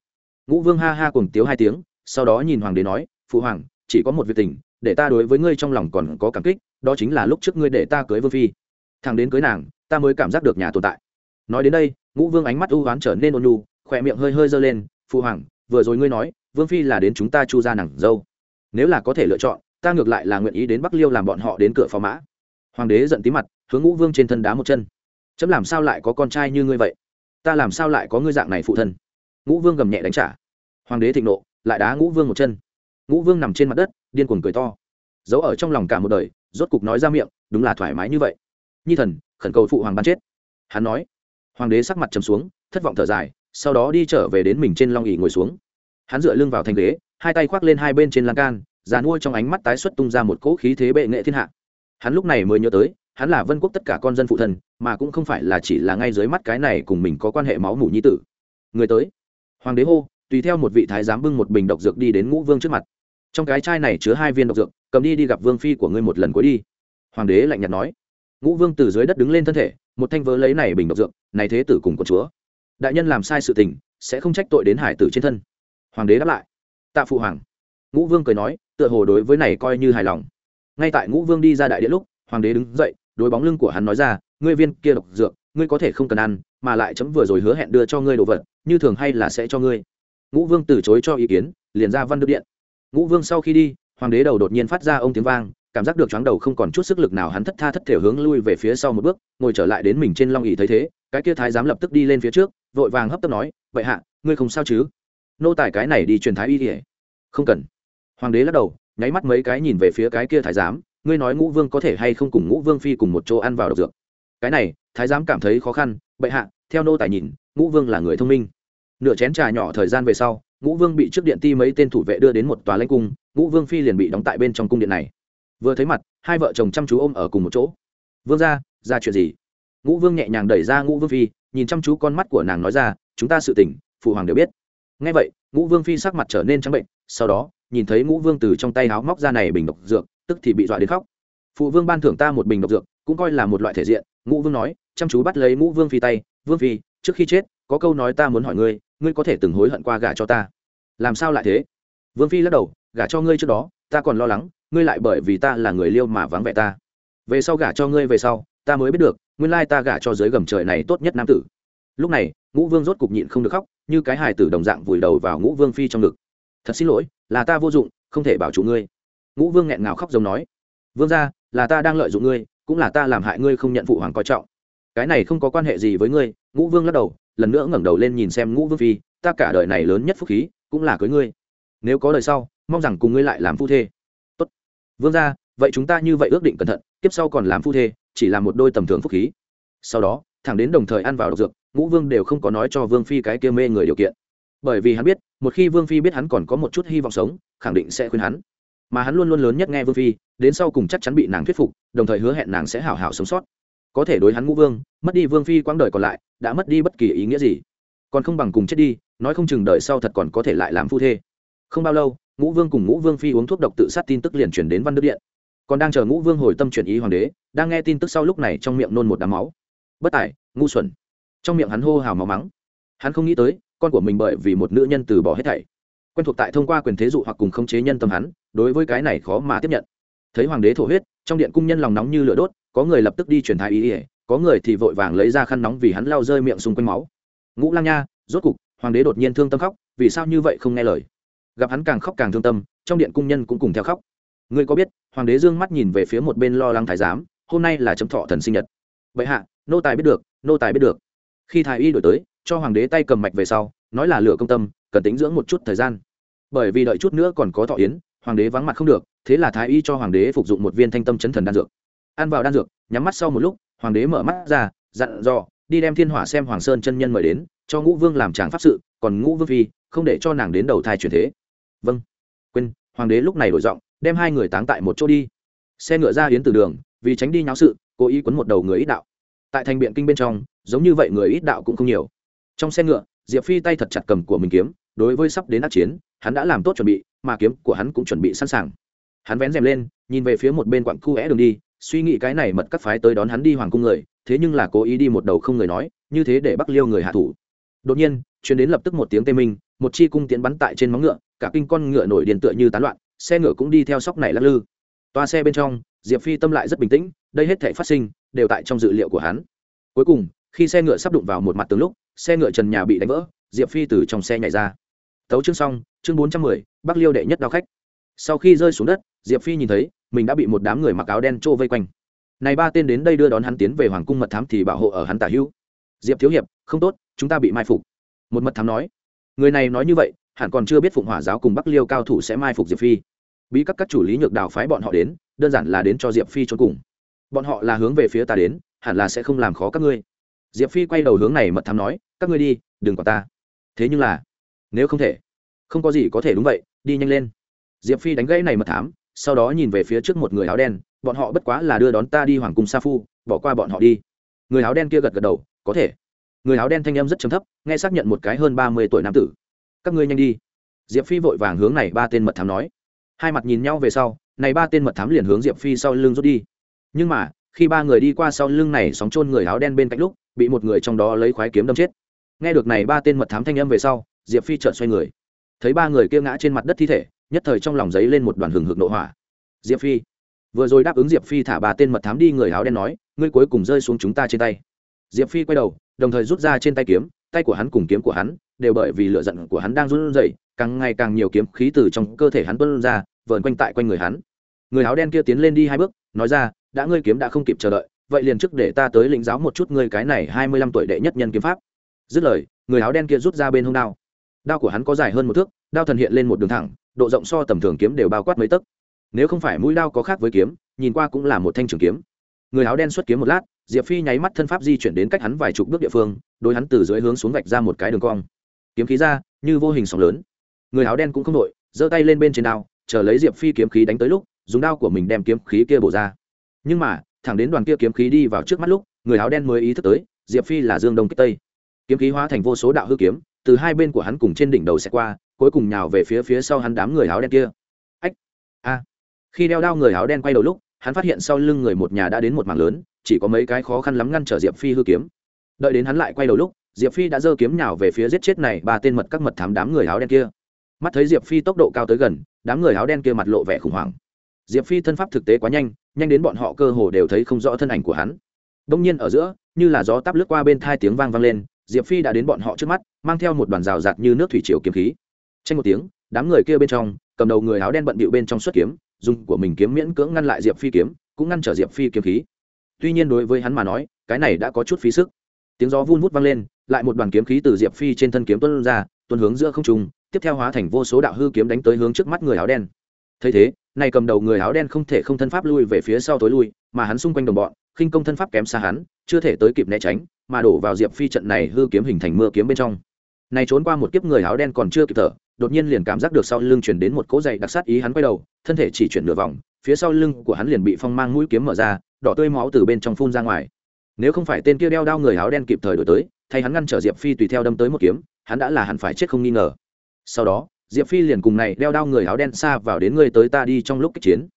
Ngũ vương ha ha cùng tiếu hai tiếng, sau đó nhìn hoàng đế nói, phụ hoàng, chỉ có một việc tình để ta đối với ngươi trong lòng còn có cảm kích, đó chính là lúc trước ngươi để ta cưới vương phi. Thằng đến cưới nàng, ta mới cảm giác được nhà tồn tại. Nói đến đây, ngũ vương ánh mắt ưu oán trở nên ôn nhu, khỏe miệng hơi hơi giơ lên phụ hoàng, vừa rồi ngươi nói, vương phi là đến chúng ta chu ra nàng dâu. Nếu là có thể lựa chọn, ta ngược lại là nguyện ý đến bắc liêu làm bọn họ đến cửa phò mã. Hoàng đế giận tí mặt, hướng ngũ vương trên thân đá một chân. Chấm làm sao lại có con trai như ngươi vậy? Ta làm sao lại có ngươi dạng này phụ thân? Ngũ vương gầm nhẹ đánh trả. Hoàng đế thịnh nộ, lại đá ngũ vương một chân. Ngũ vương nằm trên mặt đất điên cuồng cười to. Giấu ở trong lòng cả một đời, rốt cục nói ra miệng, đúng là thoải mái như vậy. Nhi thần, khẩn cầu phụ hoàng ban chết. Hắn nói. Hoàng đế sắc mặt trầm xuống, thất vọng thở dài, sau đó đi trở về đến mình trên long ỉ ngồi xuống. Hắn dựa lưng vào thành ghế, hai tay khoác lên hai bên trên lan can, già nuôi trong ánh mắt tái xuất tung ra một cỗ khí thế bệ nghệ thiên hạ. Hắn lúc này mới nhớ tới, hắn là vân quốc tất cả con dân phụ thân mà cũng không phải là chỉ là ngay dưới mắt cái này cùng mình có quan hệ máu mủ nhi tử. Người tới. Hoàng đế hô, tùy theo một vị thái giám bưng một bình độc dược đi đến ngũ vương trước mặt trong cái chai này chứa hai viên độc dược, cầm đi đi gặp vương phi của ngươi một lần cuối đi. Hoàng đế lạnh nhạt nói. Ngũ vương từ dưới đất đứng lên thân thể, một thanh vớ lấy này bình độc dược, này thế tử cùng con chúa, đại nhân làm sai sự tình, sẽ không trách tội đến hải tử trên thân. Hoàng đế đáp lại. Tạ phụ hoàng. Ngũ vương cười nói, tựa hồ đối với này coi như hài lòng. Ngay tại ngũ vương đi ra đại điện lúc, hoàng đế đứng dậy, đối bóng lưng của hắn nói ra, ngươi viên kia độc dược, ngươi có thể không cần ăn, mà lại chấm vừa rồi hứa hẹn đưa cho ngươi đồ vật, như thường hay là sẽ cho ngươi. Ngũ vương từ chối cho ý kiến, liền ra văn đức điện ngũ vương sau khi đi, hoàng đế đầu đột nhiên phát ra ông tiếng vang, cảm giác được chóng đầu không còn chút sức lực nào hắn thất tha thất thể hướng lui về phía sau một bước, ngồi trở lại đến mình trên long ỉ thấy thế, cái kia thái giám lập tức đi lên phía trước, vội vàng hấp tấp nói, vậy hạ, ngươi không sao chứ? Nô tài cái này đi truyền thái y ỉa không cần. Hoàng đế lắc đầu, nháy mắt mấy cái nhìn về phía cái kia thái giám, ngươi nói ngũ vương có thể hay không cùng ngũ vương phi cùng một chỗ ăn vào độc dược? Cái này, thái giám cảm thấy khó khăn, bệ hạ, theo nô tài nhìn, ngũ vương là người thông minh. Nửa chén trà nhỏ thời gian về sau ngũ vương bị trước điện ti mấy tên thủ vệ đưa đến một tòa lãnh cung, ngũ vương phi liền bị đóng tại bên trong cung điện này. Vừa thấy mặt, hai vợ chồng chăm chú ôm ở cùng một chỗ. Vương ra ra chuyện gì? Ngũ vương nhẹ nhàng đẩy ra ngũ vương phi, nhìn chăm chú con mắt của nàng nói ra, chúng ta sự tỉnh phụ hoàng đều biết. Ngay vậy, ngũ vương phi sắc mặt trở nên trắng bệnh, sau đó, nhìn thấy ngũ vương từ trong tay áo móc ra này bình độc dược, tức thì bị dọa đến khóc. Phụ vương ban thưởng ta một bình độc dược, cũng coi là một loại thể diện. Ngũ vương nói, chăm chú bắt lấy ngũ vương phi tay, vương phi, trước khi chết, có câu nói ta muốn hỏi ngươi ngươi có thể từng hối hận qua gả cho ta. Làm sao lại thế? Vương phi lắc đầu, gả cho ngươi trước đó, ta còn lo lắng, ngươi lại bởi vì ta là người liêu mà vắng vẻ ta. Về sau gả cho ngươi về sau, ta mới biết được, nguyên lai ta gả cho dưới gầm trời này tốt nhất nam tử. Lúc này, ngũ vương rốt cục nhịn không được khóc, như cái hài tử đồng dạng vùi đầu vào ngũ vương phi trong ngực. Thật xin lỗi, là ta vô dụng, không thể bảo chủ ngươi. Ngũ vương nghẹn ngào khóc giống nói. Vương ra là ta đang lợi dụng ngươi, cũng là ta làm hại ngươi không nhận phụ hoàng coi trọng. Cái này không có quan hệ gì với ngươi, ngũ vương lắc đầu lần nữa ngẩng đầu lên nhìn xem ngũ vương phi, ta cả đời này lớn nhất phúc khí cũng là cưới ngươi. Nếu có đời sau, mong rằng cùng ngươi lại làm phu thê. Tốt. vương ra vậy chúng ta như vậy ước định cẩn thận tiếp sau còn làm phu thê, chỉ là một đôi tầm thường phúc khí. Sau đó, thẳng đến đồng thời ăn vào độc dược, ngũ vương đều không có nói cho vương phi cái kia mê người điều kiện. Bởi vì hắn biết, một khi vương phi biết hắn còn có một chút hy vọng sống, khẳng định sẽ khuyên hắn. Mà hắn luôn luôn lớn nhất nghe vương phi, đến sau cùng chắc chắn bị nàng thuyết phục, đồng thời hứa hẹn nàng sẽ hảo hảo sống sót có thể đối hắn ngũ vương, mất đi vương phi quãng đời còn lại, đã mất đi bất kỳ ý nghĩa gì. Còn không bằng cùng chết đi, nói không chừng đời sau thật còn có thể lại làm phu thê. Không bao lâu, ngũ vương cùng ngũ vương phi uống thuốc độc tự sát tin tức liền chuyển đến văn đức điện. Còn đang chờ ngũ vương hồi tâm chuyển ý hoàng đế, đang nghe tin tức sau lúc này trong miệng nôn một đám máu. Bất tài, ngu xuẩn. Trong miệng hắn hô hào máu mắng. Hắn không nghĩ tới, con của mình bởi vì một nữ nhân từ bỏ hết thảy. Quen thuộc tại thông qua quyền thế dụ hoặc cùng khống chế nhân tâm hắn, đối với cái này khó mà tiếp nhận. Thấy hoàng đế thổ huyết, trong điện cung nhân lòng nóng như lửa đốt có người lập tức đi truyền thái ý ỉa, có người thì vội vàng lấy ra khăn nóng vì hắn lao rơi miệng xung quanh máu. Ngũ lang nha, rốt cục, hoàng đế đột nhiên thương tâm khóc, vì sao như vậy không nghe lời? Gặp hắn càng khóc càng thương tâm, trong điện cung nhân cũng cùng theo khóc. Ngươi có biết, hoàng đế dương mắt nhìn về phía một bên lo lắng thái giám, hôm nay là chấm thọ thần sinh nhật. Vậy hạ, nô tài biết được, nô tài biết được. Khi thái y đổi tới, cho hoàng đế tay cầm mạch về sau, nói là lửa công tâm, cần tính dưỡng một chút thời gian. Bởi vì đợi chút nữa còn có thọ yến, hoàng đế vắng mặt không được, thế là thái y cho hoàng đế phục dụng một viên thanh tâm chấn thần đan dược ăn vào đan dược, nhắm mắt sau một lúc, hoàng đế mở mắt ra, dặn dò, đi đem thiên hỏa xem hoàng sơn chân nhân mời đến, cho ngũ vương làm tràng pháp sự, còn ngũ vương phi, không để cho nàng đến đầu thai truyền thế. Vâng. Quên, hoàng đế lúc này đổi giọng, đem hai người táng tại một chỗ đi. Xe ngựa ra hiến từ đường, vì tránh đi nháo sự, cố ý quấn một đầu người ít đạo. Tại thành biện kinh bên trong, giống như vậy người ít đạo cũng không nhiều. Trong xe ngựa, diệp phi tay thật chặt cầm của mình kiếm, đối với sắp đến ác chiến, hắn đã làm tốt chuẩn bị, mà kiếm của hắn cũng chuẩn bị sẵn sàng. Hắn vén rèm lên, nhìn về phía một bên quặng khu é đường đi suy nghĩ cái này mật các phái tới đón hắn đi hoàng cung người, thế nhưng là cố ý đi một đầu không người nói, như thế để Bắc liêu người hạ thủ. Đột nhiên chuyến đến lập tức một tiếng tê minh, một chi cung tiến bắn tại trên móng ngựa, cả kinh con ngựa nổi điện tựa như tán loạn, xe ngựa cũng đi theo sóc này lắc lư. Toa xe bên trong, diệp phi tâm lại rất bình tĩnh, đây hết thể phát sinh, đều tại trong dự liệu của hắn. Cuối cùng, khi xe ngựa sắp đụng vào một mặt tường lúc, xe ngựa trần nhà bị đánh vỡ, diệp phi từ trong xe nhảy ra. Tấu chương xong, chương bốn trăm mười, bắc liêu đệ nhất đao khách. Sau khi rơi xuống đất, diệp phi nhìn thấy mình đã bị một đám người mặc áo đen trô vây quanh. Này ba tên đến đây đưa đón hắn tiến về hoàng cung mật thám thì bảo hộ ở hắn tả hữu. Diệp thiếu hiệp, không tốt, chúng ta bị mai phục. Một mật thám nói. Người này nói như vậy, hẳn còn chưa biết phụng hỏa giáo cùng bắc liêu cao thủ sẽ mai phục diệp phi. Bí các các chủ lý nhược đào phái bọn họ đến, đơn giản là đến cho diệp phi trốn cùng. Bọn họ là hướng về phía ta đến, hẳn là sẽ không làm khó các ngươi. Diệp phi quay đầu hướng này mật thám nói, các ngươi đi, đừng có ta. Thế nhưng là, nếu không thể, không có gì có thể đúng vậy, đi nhanh lên. Diệp phi đánh gãy này mật thám sau đó nhìn về phía trước một người áo đen, bọn họ bất quá là đưa đón ta đi hoàng cung sa phu, bỏ qua bọn họ đi. Người áo đen kia gật gật đầu, có thể. Người áo đen thanh âm rất chấm thấp, nghe xác nhận một cái hơn ba mươi tuổi nam tử. Các ngươi nhanh đi. Diệp phi vội vàng hướng này ba tên mật thám nói. Hai mặt nhìn nhau về sau, này ba tên mật thám liền hướng diệp phi sau lưng rút đi. Nhưng mà, khi ba người đi qua sau lưng này sóng trôn người áo đen bên cạnh lúc, bị một người trong đó lấy khoái kiếm đâm chết. Nghe được này ba tên mật thám thanh âm về sau, diệp phi chợt xoay người. Thấy ba người kia ngã trên mặt đất thi thể nhất thời trong lòng giấy lên một đoàn hừng hực nộ hỏa. Diệp phi, vừa rồi đáp ứng diệp phi thả bà tên mật thám đi người áo đen nói, ngươi cuối cùng rơi xuống chúng ta trên tay. Diệp phi quay đầu, đồng thời rút ra trên tay kiếm, tay của hắn cùng kiếm của hắn đều bởi vì lựa giận của hắn đang run rẩy, càng ngày càng nhiều kiếm khí từ trong cơ thể hắn tuôn ra, vờn quanh tại quanh người hắn. Người áo đen kia tiến lên đi hai bước, nói ra, đã ngươi kiếm đã không kịp chờ đợi, vậy liền trước để ta tới lĩnh giáo một chút ngươi cái này hai mươi lăm tuổi đệ nhất nhân kiếm pháp. Dứt lời, người áo đen kia rút ra bên hông đao. Đao của hắn có dài hơn một thước, đao thần hiện lên một đường thẳng độ rộng so tầm thường kiếm đều bao quát mấy tấc. Nếu không phải mũi đao có khác với kiếm, nhìn qua cũng là một thanh trường kiếm. Người áo đen xuất kiếm một lát, diệp phi nháy mắt thân pháp di chuyển đến cách hắn vài chục bước địa phương, Đối hắn từ dưới hướng xuống vạch ra một cái đường cong. Kiếm khí ra, như vô hình sóng lớn. Người áo đen cũng không đội, giơ tay lên bên trên đao, chờ lấy diệp phi kiếm khí đánh tới lúc, dùng đao của mình đem kiếm khí kia bổ ra. Nhưng mà, thẳng đến đoàn kia kiếm khí đi vào trước mắt lúc, người áo đen mới ý thức tới, diệp phi là dương đông kích tây. Kiếm khí hóa thành vô số đạo hư kiếm, từ hai bên của hắn cùng trên đỉnh đầu sẽ qua cuối cùng nhào về phía phía sau hắn đám người áo đen kia. Ách, a. Khi đeo đao người áo đen quay đầu lúc, hắn phát hiện sau lưng người một nhà đã đến một mảng lớn, chỉ có mấy cái khó khăn lắm ngăn trở diệp phi hư kiếm. Đợi đến hắn lại quay đầu lúc, diệp phi đã giơ kiếm nhào về phía giết chết này ba tên mật các mật thám đám người áo đen kia. Mắt thấy diệp phi tốc độ cao tới gần, đám người áo đen kia mặt lộ vẻ khủng hoảng. Diệp phi thân pháp thực tế quá nhanh nhanh đến bọn họ cơ hồ đều thấy không rõ thân ảnh của hắn. Đông nhiên ở giữa, như là gió tắp lướt qua bên thai tiếng vang vang lên, diệp phi đã đến bọn họ trước mắt, mang theo một đoàn rào rạt như nước thủy triều kiếm khí tranh một tiếng, đám người kia bên trong, cầm đầu người áo đen bận bịu bên trong xuất kiếm, dùng của mình kiếm miễn cưỡng ngăn lại diệp phi kiếm, cũng ngăn trở diệp phi kiếm khí. Tuy nhiên đối với hắn mà nói, cái này đã có chút phí sức. Tiếng gió vun vút vang lên, lại một đoàn kiếm khí từ diệp phi trên thân kiếm tuân ra tuân hướng giữa không trung, tiếp theo hóa thành vô số đạo hư kiếm đánh tới hướng trước mắt người áo đen. Thấy thế này cầm đầu người áo đen không thể không thân pháp lui về phía sau tối lui, mà hắn xung quanh đồng bọn, khinh công thân pháp kém xa hắn, chưa thể tới kịp né tránh, mà đổ vào diệp phi trận này hư kiếm hình thành mưa kiếm bên trong. Này trốn qua một kiếp người áo đen còn chưa kịp thở đột nhiên liền cảm giác được sau lưng chuyển đến một cỗ dày đặc sát ý hắn quay đầu, thân thể chỉ chuyển nửa vòng, phía sau lưng của hắn liền bị phong mang mũi kiếm mở ra, đỏ tươi máu từ bên trong phun ra ngoài. Nếu không phải tên kia đeo đao người áo đen kịp thời đổi tới, thay hắn ngăn trở diệp phi tùy theo đâm tới một kiếm, hắn đã là hẳn phải chết không nghi ngờ. Sau đó, diệp phi liền cùng này đeo đao người áo đen xa vào đến người tới ta đi trong lúc kích chiến.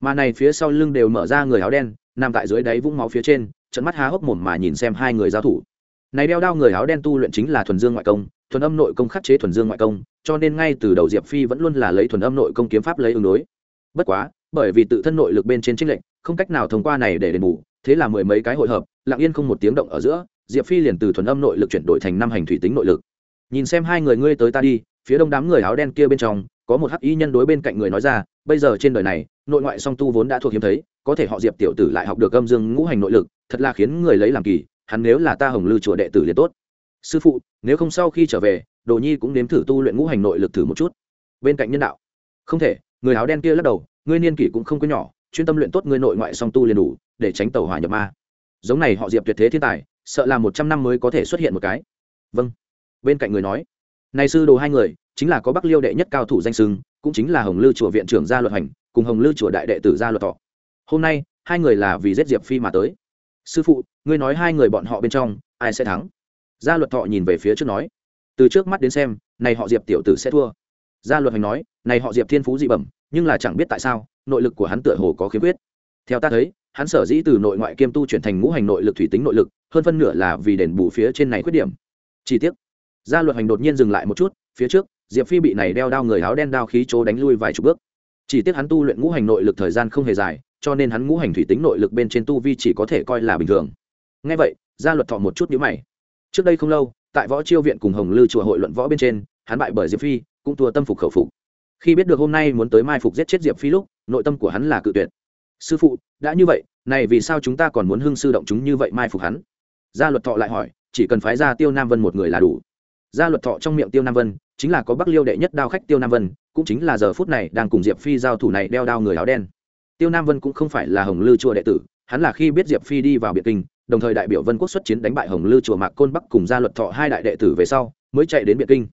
Mà này phía sau lưng đều mở ra người áo đen, nằm tại dưới đáy vũng máu phía trên, trận mắt há hốc mồm mà nhìn xem hai người giao thủ. Này đeo đao người áo đen tu luyện chính là thuần dương ngoại công thuần âm nội công khắc chế thuần dương ngoại công, cho nên ngay từ đầu diệp phi vẫn luôn là lấy thuần âm nội công kiếm pháp lấy ứng đối. Bất quá, bởi vì tự thân nội lực bên trên trích lệnh không cách nào thông qua này để đền bù, thế là mười mấy cái hội hợp, lặng yên không một tiếng động ở giữa, diệp phi liền từ thuần âm nội lực chuyển đổi thành năm hành thủy tính nội lực. Nhìn xem hai người ngươi tới ta đi, phía đông đám người áo đen kia bên trong, có một hắc y nhân đối bên cạnh người nói ra, bây giờ trên đời này, nội ngoại song tu vốn đã thuộc hiếm thấy, có thể họ diệp tiểu tử lại học được âm dương ngũ hành nội lực, thật là khiến người lấy làm kỳ, hắn nếu là ta hồng lư chùa đệ tử liền tốt sư phụ, nếu không sau khi trở về, đồ nhi cũng nếm thử tu luyện ngũ hành nội lực thử một chút. Bên cạnh nhân đạo. Không thể, người áo đen kia lắc đầu, ngươi niên kỷ cũng không có nhỏ, chuyên tâm luyện tốt ngươi nội ngoại song tu liền đủ, để tránh tàu hỏa nhập ma. Giống này họ diệp tuyệt thế thiên tài, sợ là một trăm năm mới có thể xuất hiện một cái. Vâng. Bên cạnh người nói, này sư đồ hai người, chính là có bắc liêu đệ nhất cao thủ danh sưng cũng chính là hồng lư chùa viện trưởng gia luật hành, cùng hồng lư chùa đại đệ tử gia luật thọ. Hôm nay, hai người là vì giết diệp phi mà tới. Sư phụ, ngươi nói hai người bọn họ bên trong, ai sẽ thắng? Gia luật thọ nhìn về phía trước nói, từ trước mắt đến xem, này họ diệp tiểu tử sẽ thua. Gia luật hành nói, này họ diệp thiên phú dị bẩm, nhưng là chẳng biết tại sao, nội lực của hắn tựa hồ có khiếm khuyết. Theo ta thấy, hắn sở dĩ từ nội ngoại kiêm tu chuyển thành ngũ hành nội lực thủy tính nội lực, hơn phân nửa là vì đền bù phía trên này khuyết điểm. Chi tiết gia luật hành đột nhiên dừng lại một chút, phía trước, diệp phi bị này đeo đao người áo đen đao khí chỗ đánh lui vài chục bước. Chỉ tiếc hắn tu luyện ngũ hành nội lực thời gian không hề dài, cho nên hắn ngũ hành thủy tính nội lực bên trên tu vi chỉ có thể coi là bình thường. Ngay vậy, gia luật thọ một chút nhíu mày trước đây không lâu, tại võ chiêu viện cùng hồng lư chùa hội luận võ bên trên, hắn bại bởi diệp phi, cũng thua tâm phục khẩu phục. Khi biết được hôm nay muốn tới mai phục giết chết diệp phi lúc, nội tâm của hắn là cự tuyệt. Sư phụ, đã như vậy, này vì sao chúng ta còn muốn hưng sư động chúng như vậy mai phục hắn? Gia luật thọ lại hỏi, chỉ cần phái ra tiêu nam vân một người là đủ. Gia luật thọ trong miệng tiêu nam vân, chính là có bắc liêu đệ nhất đao khách tiêu nam vân, cũng chính là giờ phút này đang cùng diệp phi giao thủ này đeo đao người áo đen. Tiêu nam vân cũng không phải là hồng lư chùa đệ tử, hắn là khi biết diệp phi đi vào biệt kinh đồng thời đại biểu vân quốc xuất chiến đánh bại hồng lư chùa mạc côn bắc cùng gia luật thọ hai đại đệ tử về sau, mới chạy đến biệt kinh.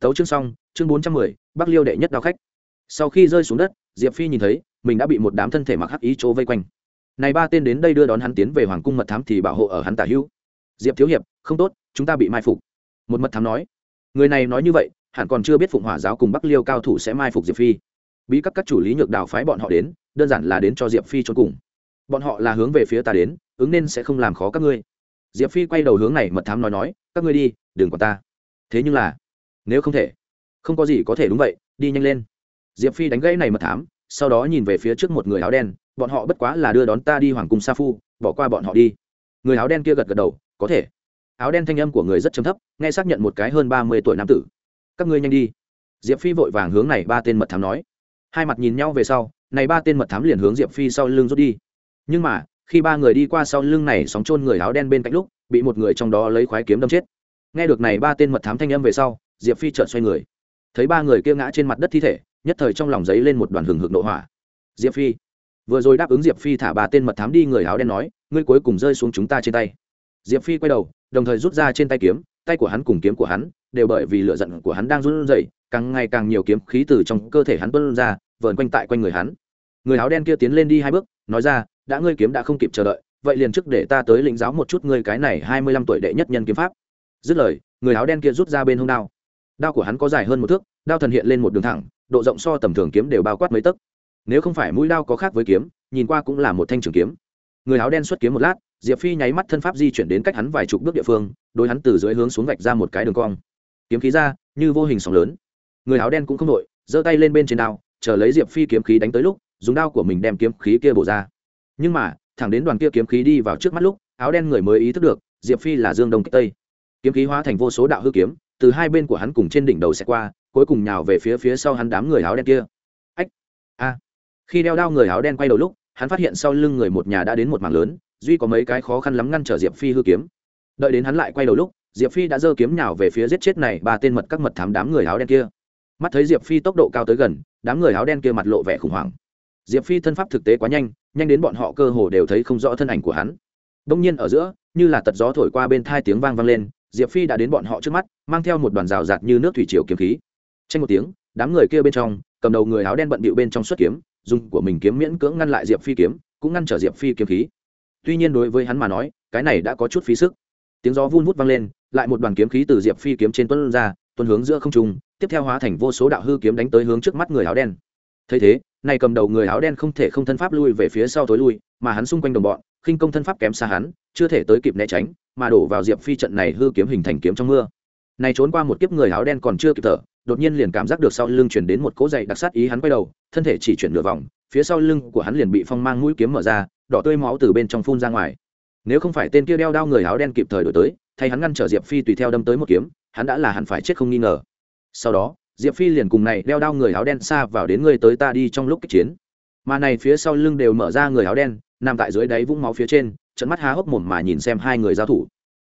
Tấu chương xong, chương bốn trăm mười, bắc liêu đệ nhất đao khách. Sau khi rơi xuống đất, diệp phi nhìn thấy, mình đã bị một đám thân thể mặc hắc ý chỗ vây quanh. Này ba tên đến đây đưa đón hắn tiến về hoàng cung mật thám thì bảo hộ ở hắn tả hữu. Diệp thiếu hiệp, không tốt, chúng ta bị mai phục. Một mật thám nói, người này nói như vậy, hẳn còn chưa biết phụng hỏa giáo cùng bắc liêu cao thủ sẽ mai phục diệp phi. Bí các các chủ lý nhược đào phái bọn họ đến, đơn giản là đến cho diệp phi cho cùng. Bọn họ là hướng về phía ta đến ứng nên sẽ không làm khó các ngươi. Diệp phi quay đầu hướng này mật thám nói nói, các ngươi đi, đừng còn ta. Thế nhưng là, nếu không thể, không có gì có thể đúng vậy, đi nhanh lên. Diệp phi đánh gãy này mật thám, sau đó nhìn về phía trước một người áo đen, bọn họ bất quá là đưa đón ta đi hoàng cung sa phu, bỏ qua bọn họ đi. Người áo đen kia gật gật đầu, có thể. Áo đen thanh âm của người rất chấm thấp, nghe xác nhận một cái hơn ba mươi tuổi nam tử. Các ngươi nhanh đi. Diệp phi vội vàng hướng này ba tên mật thám nói. Hai mặt nhìn nhau về sau, này ba tên mật thám liền hướng diệp phi sau lưng rút đi. Nhưng mà khi ba người đi qua sau lưng này sóng chôn người áo đen bên cạnh lúc, bị một người trong đó lấy khoái kiếm đâm chết. Nghe được này ba tên mật thám thanh âm về sau, diệp phi chợt xoay người. Thấy ba người kia ngã trên mặt đất thi thể, nhất thời trong lòng giấy lên một đoàn hừng hực nội hỏa. Diệp phi. Vừa rồi đáp ứng diệp phi thả ba tên mật thám đi, người áo đen nói, ngươi cuối cùng rơi xuống chúng ta trên tay. Diệp phi quay đầu, đồng thời rút ra trên tay kiếm, tay của hắn cùng kiếm của hắn đều bởi vì lửa giận của hắn đang run rẩy, càng ngày càng nhiều kiếm khí từ trong cơ thể hắn tuôn ra, vờn quanh tại quanh người hắn người áo đen kia tiến lên đi hai bước, nói ra, đã ngươi kiếm đã không kịp chờ đợi, vậy liền trước để ta tới lĩnh giáo một chút ngươi cái này hai mươi lăm tuổi đệ nhất nhân kiếm pháp. Dứt lời, người áo đen kia rút ra bên hông đao. Đao của hắn có dài hơn một thước, đao thần hiện lên một đường thẳng, độ rộng so tầm thường kiếm đều bao quát mấy tấc. Nếu không phải mũi đao có khác với kiếm, nhìn qua cũng là một thanh trường kiếm. Người áo đen xuất kiếm một lát, diệp phi nháy mắt thân pháp di chuyển đến cách hắn vài chục bước địa phương đôi hắn từ dưới hướng xuống vạch ra một cái đường cong. Kiếm khí ra, như vô hình sóng lớn. Người áo đen cũng không đội, giơ tay lên bên trên đao, chờ lấy diệp phi kiếm khí đánh tới lúc dùng đao của mình đem kiếm khí kia bổ ra. Nhưng mà, thẳng đến đoàn kia kiếm khí đi vào trước mắt lúc, áo đen người mới ý thức được, diệp phi là dương đông kích tây. Kiếm khí hóa thành vô số đạo hư kiếm, từ hai bên của hắn cùng trên đỉnh đầu sẽ qua, cuối cùng nhào về phía phía sau hắn đám người áo đen kia. Ách! A! Khi đeo đao người áo đen quay đầu lúc, hắn phát hiện sau lưng người một nhà đã đến một mảng lớn, duy có mấy cái khó khăn lắm ngăn trở diệp phi hư kiếm. Đợi đến hắn lại quay đầu lúc, diệp phi đã giơ kiếm nhào về phía giết chết này ba tên mật các mật thám đám người áo đen kia. Mắt thấy diệp phi tốc độ cao tới gần, đám người áo đen kia mặt lộ vẻ khủng hoảng diệp phi thân pháp thực tế quá nhanh nhanh đến bọn họ cơ hồ đều thấy không rõ thân ảnh của hắn. Đông nhiên ở giữa, như là tật gió thổi qua bên thai tiếng vang vang lên, diệp phi đã đến bọn họ trước mắt, mang theo một đoàn rào rạt như nước thủy triều kiếm khí. Tranh một tiếng, đám người kia bên trong, cầm đầu người áo đen bận bịu bên trong xuất kiếm, dùng của mình kiếm miễn cưỡng ngăn lại diệp phi kiếm, cũng ngăn trở diệp phi kiếm khí. Tuy nhiên đối với hắn mà nói, cái này đã có chút phí sức. Tiếng gió vun vút vang lên, lại một đoàn kiếm khí từ diệp phi kiếm trên tuân ra tuân hướng giữa không trung, tiếp theo hóa thành vô số đạo hư kiếm đánh tới hướng trước mắt người áo đen. Thấy thế này cầm đầu người áo đen không thể không thân pháp lui về phía sau tối lui, mà hắn xung quanh đồng bọn, khinh công thân pháp kém xa hắn, chưa thể tới kịp né tránh, mà đổ vào diệp phi trận này hư kiếm hình thành kiếm trong mưa. Này trốn qua một kiếp người áo đen còn chưa kịp thở, đột nhiên liền cảm giác được sau lưng chuyển đến một cỗ dày đặc sát ý hắn quay đầu, thân thể chỉ chuyển nửa vòng, phía sau lưng của hắn liền bị phong mang mũi kiếm mở ra, đỏ tươi máu từ bên trong phun ra ngoài. Nếu không phải tên kia đeo đao người áo đen kịp thời đổi tới, thay hắn ngăn trở diệp phi tùy theo đâm tới một kiếm, hắn đã là hẳn phải chết không nghi ngờ. Sau đó diệp phi liền cùng này đeo đao người áo đen xa vào đến người tới ta đi trong lúc kích chiến. Mà này phía sau lưng đều mở ra người áo đen, nằm tại dưới đáy vũng máu phía trên trận mắt há hốc mồm mà nhìn xem hai người giao thủ.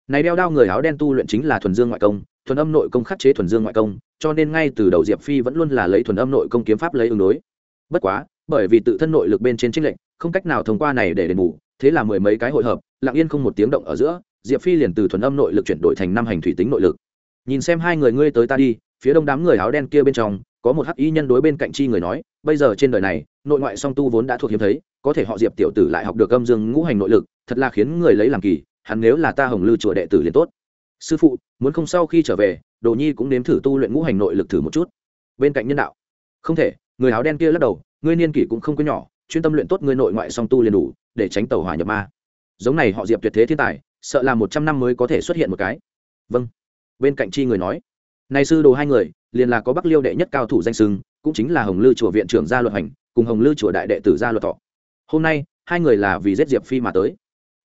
Này đeo đao người áo đen tu luyện chính là thuần dương ngoại công, thuần âm nội công khắc chế thuần dương ngoại công, cho nên ngay từ đầu diệp phi vẫn luôn là lấy thuần âm nội công kiếm pháp lấy ứng đối. Bất quá, bởi vì tự thân nội lực bên trên trích lệnh không cách nào thông qua này để đền bù, thế là mười mấy cái hội hợp, lặng yên không một tiếng động ở giữa, diệp phi liền từ thuần âm nội lực chuyển đổi thành năm hành thủy tính nội lực. Nhìn xem hai người ngươi tới ta đi phía đông đám người áo đen kia bên trong, có một hắc y nhân đối bên cạnh chi người nói, bây giờ trên đời này, nội ngoại song tu vốn đã thuộc hiếm thấy, có thể họ diệp tiểu tử lại học được âm dương ngũ hành nội lực, thật là khiến người lấy làm kỳ, hắn nếu là ta hồng lư chùa đệ tử liền tốt. Sư phụ, muốn không sau khi trở về, đồ nhi cũng nếm thử tu luyện ngũ hành nội lực thử một chút. Bên cạnh nhân đạo, không thể, người áo đen kia lắc đầu, ngươi niên kỷ cũng không có nhỏ, chuyên tâm luyện tốt ngươi nội ngoại song tu liền đủ, để tránh tàu hỏa nhập ma. Giống này họ diệp tuyệt thế thiên tài, sợ là một trăm năm mới có thể xuất hiện một cái. Vâng. Bên cạnh chi người nói này sư đồ hai người, liền là có bắc liêu đệ nhất cao thủ danh sưng cũng chính là hồng lư chùa viện trưởng gia luật hành cùng hồng lư chùa đại đệ tử gia luật thọ. Hôm nay, hai người là vì giết diệp phi mà tới.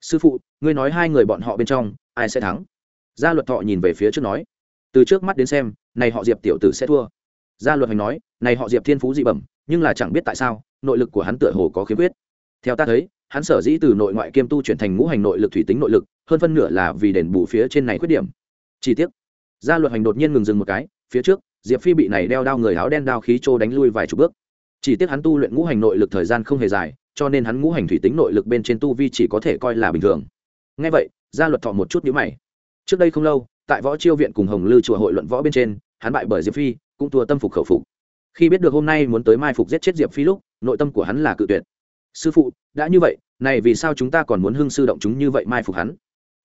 Sư phụ, ngươi nói hai người bọn họ bên trong, ai sẽ thắng? Gia luật thọ nhìn về phía trước nói. Từ trước mắt đến xem, này họ diệp tiểu tử sẽ thua. Gia luật hành nói, này họ diệp thiên phú dị bẩm, nhưng là chẳng biết tại sao, nội lực của hắn tựa hồ có khiếm khuyết. Theo ta thấy, hắn sở dĩ từ nội ngoại kiêm tu chuyển thành ngũ hành nội lực thủy tính nội lực, hơn phân nửa là vì đền bù phía trên này khuyết điểm. Chi tiết gia luật hành đột nhiên ngừng dừng một cái, phía trước, diệp phi bị này đeo đao người áo đen đao khí trô đánh lui vài chục bước. Chỉ tiếc hắn tu luyện ngũ hành nội lực thời gian không hề dài, cho nên hắn ngũ hành thủy tính nội lực bên trên tu vi chỉ có thể coi là bình thường. Ngay vậy, gia luật thọ một chút nhữ mày. Trước đây không lâu, tại võ chiêu viện cùng hồng lư chùa hội luận võ bên trên, hắn bại bởi diệp phi, cũng thua tâm phục khẩu phục. Khi biết được hôm nay muốn tới mai phục giết chết diệp phi lúc, nội tâm của hắn là cự tuyệt. Sư phụ, đã như vậy, này vì sao chúng ta còn muốn hưng sư động chúng như vậy mai phục hắn?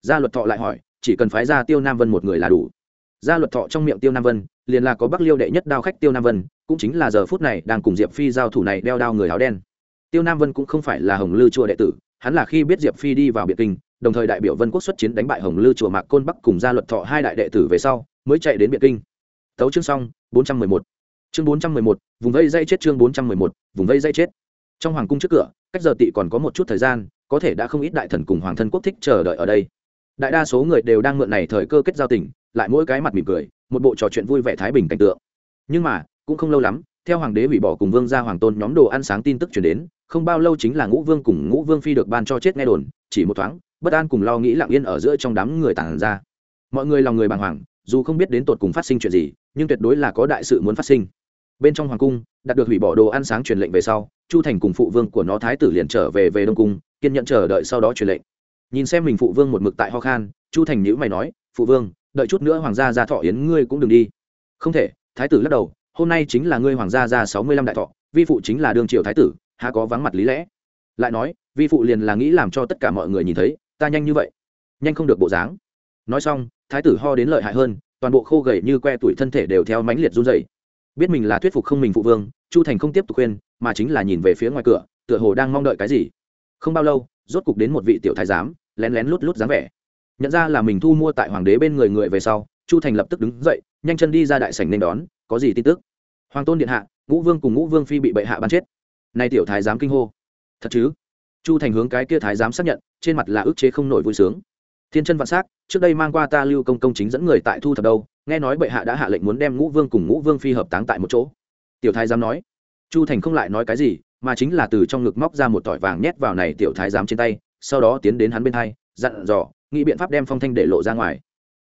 Gia luật thọ lại hỏi, chỉ cần phái ra tiêu nam vân một người là đủ gia luật thọ trong miệng tiêu nam vân, liền là có bắc liêu đệ nhất đao khách tiêu nam vân, cũng chính là giờ phút này đang cùng diệp phi giao thủ này đeo đao người áo đen. Tiêu nam vân cũng không phải là hồng lư chùa đệ tử, hắn là khi biết diệp phi đi vào biệt kinh, đồng thời đại biểu vân quốc xuất chiến đánh bại hồng lư chùa mạc côn bắc cùng gia luật thọ hai đại đệ tử về sau, mới chạy đến biệt kinh. Tấu chương xong, bốn trăm mười một. Chương bốn trăm mười một, vùng vây dây chết chương bốn trăm mười một, vùng vây dây chết. Trong hoàng cung trước cửa, cách giờ tị còn có một chút thời gian, có thể đã không ít đại thần cùng hoàng thân quốc thích chờ đợi ở đây. Đại đa số người đều đang mượn này thời cơ kết giao tình lại mỗi cái mặt mỉm cười, một bộ trò chuyện vui vẻ thái bình cảnh tượng. Nhưng mà, cũng không lâu lắm, theo hoàng đế hủy bỏ cùng vương gia hoàng tôn nhóm đồ ăn sáng tin tức chuyển đến, không bao lâu chính là ngũ vương cùng ngũ vương phi được ban cho chết nghe đồn, chỉ một thoáng, bất an cùng lo nghĩ lặng yên ở giữa trong đám người tản ra. Mọi người lòng người bàng hoàng, dù không biết đến tột cùng phát sinh chuyện gì, nhưng tuyệt đối là có đại sự muốn phát sinh. Bên trong hoàng cung, đạt được hủy bỏ đồ ăn sáng truyền lệnh về sau, chu thành cùng phụ vương của nó thái tử liền trở về về đông cung, kiên nhận chờ đợi sau đó truyền lệnh. Nhìn xem mình phụ vương một mực tại ho khan, chu thành nhữ mày nói, phụ vương đợi chút nữa hoàng gia ra thọ yến ngươi cũng đừng đi. Không thể, thái tử lắc đầu, hôm nay chính là ngươi hoàng gia ra sáu mươi lăm đại thọ, vi phụ chính là đương triều thái tử, há có vắng mặt lý lẽ? Lại nói, vi phụ liền là nghĩ làm cho tất cả mọi người nhìn thấy, ta nhanh như vậy, nhanh không được bộ dáng. Nói xong, thái tử ho đến lợi hại hơn, toàn bộ khô gầy như que tuổi thân thể đều theo mãnh liệt run dày biết mình là thuyết phục không mình phụ vương, chu thành không tiếp tục khuyên, mà chính là nhìn về phía ngoài cửa, tựa hồ đang mong đợi cái gì. Không bao lâu, rốt cục đến một vị tiểu thái giám, lén lén lút lút dáng vẻ nhận ra là mình thu mua tại hoàng đế bên người người về sau, chu thành lập tức đứng dậy, nhanh chân đi ra đại sảnh nên đón, có gì tin tức? Hoàng tôn điện hạ, ngũ vương cùng ngũ vương phi bị bệ hạ bắn chết. Nay tiểu thái giám kinh hô. Thật chứ? Chu thành hướng cái kia thái giám xác nhận, trên mặt là ức chế không nổi vui sướng. Thiên chân vạn s á c trước đây mang qua ta lưu công công chính dẫn người tại thu thập đâu, nghe nói bệ hạ đã hạ lệnh muốn đem ngũ vương cùng ngũ vương phi hợp táng tại một chỗ. Tiểu thái giám nói. Chu thành không lại nói cái gì, mà chính là từ trong ngực móc ra một tỏi vàng nhét vào này tiểu thái giám trên tay, sau đó tiến đến hắn bên hai, dặn dò nghĩ biện pháp đem phong thanh để lộ ra ngoài.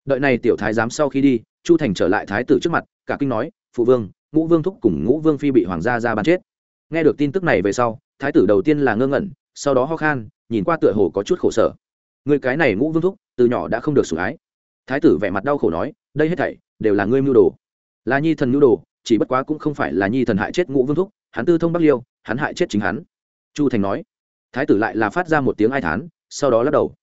Đợi này tiểu thái giám sau khi đi, chu thành trở lại thái tử trước mặt, cả kinh nói, phụ vương, ngũ vương thúc cùng ngũ vương phi bị hoàng gia ra bắn chết. Nghe được tin tức này về sau, thái tử đầu tiên là ngơ ngẩn, sau đó ho khan, nhìn qua tựa hồ có chút khổ sở. Người cái này ngũ vương thúc, từ nhỏ đã không được sủng ái. Thái tử vẻ mặt đau khổ nói, đây hết thảy đều là ngươi mưu đồ. Là nhi thần mưu đồ, chỉ bất quá cũng không phải là nhi thần hại chết ngũ vương thúc, hắn tư thông bắc liêu, hắn hại chết chính hắn. Chu thành nói. Thái tử lại là phát ra một tiếng ai thán, sau đó lắc đầu.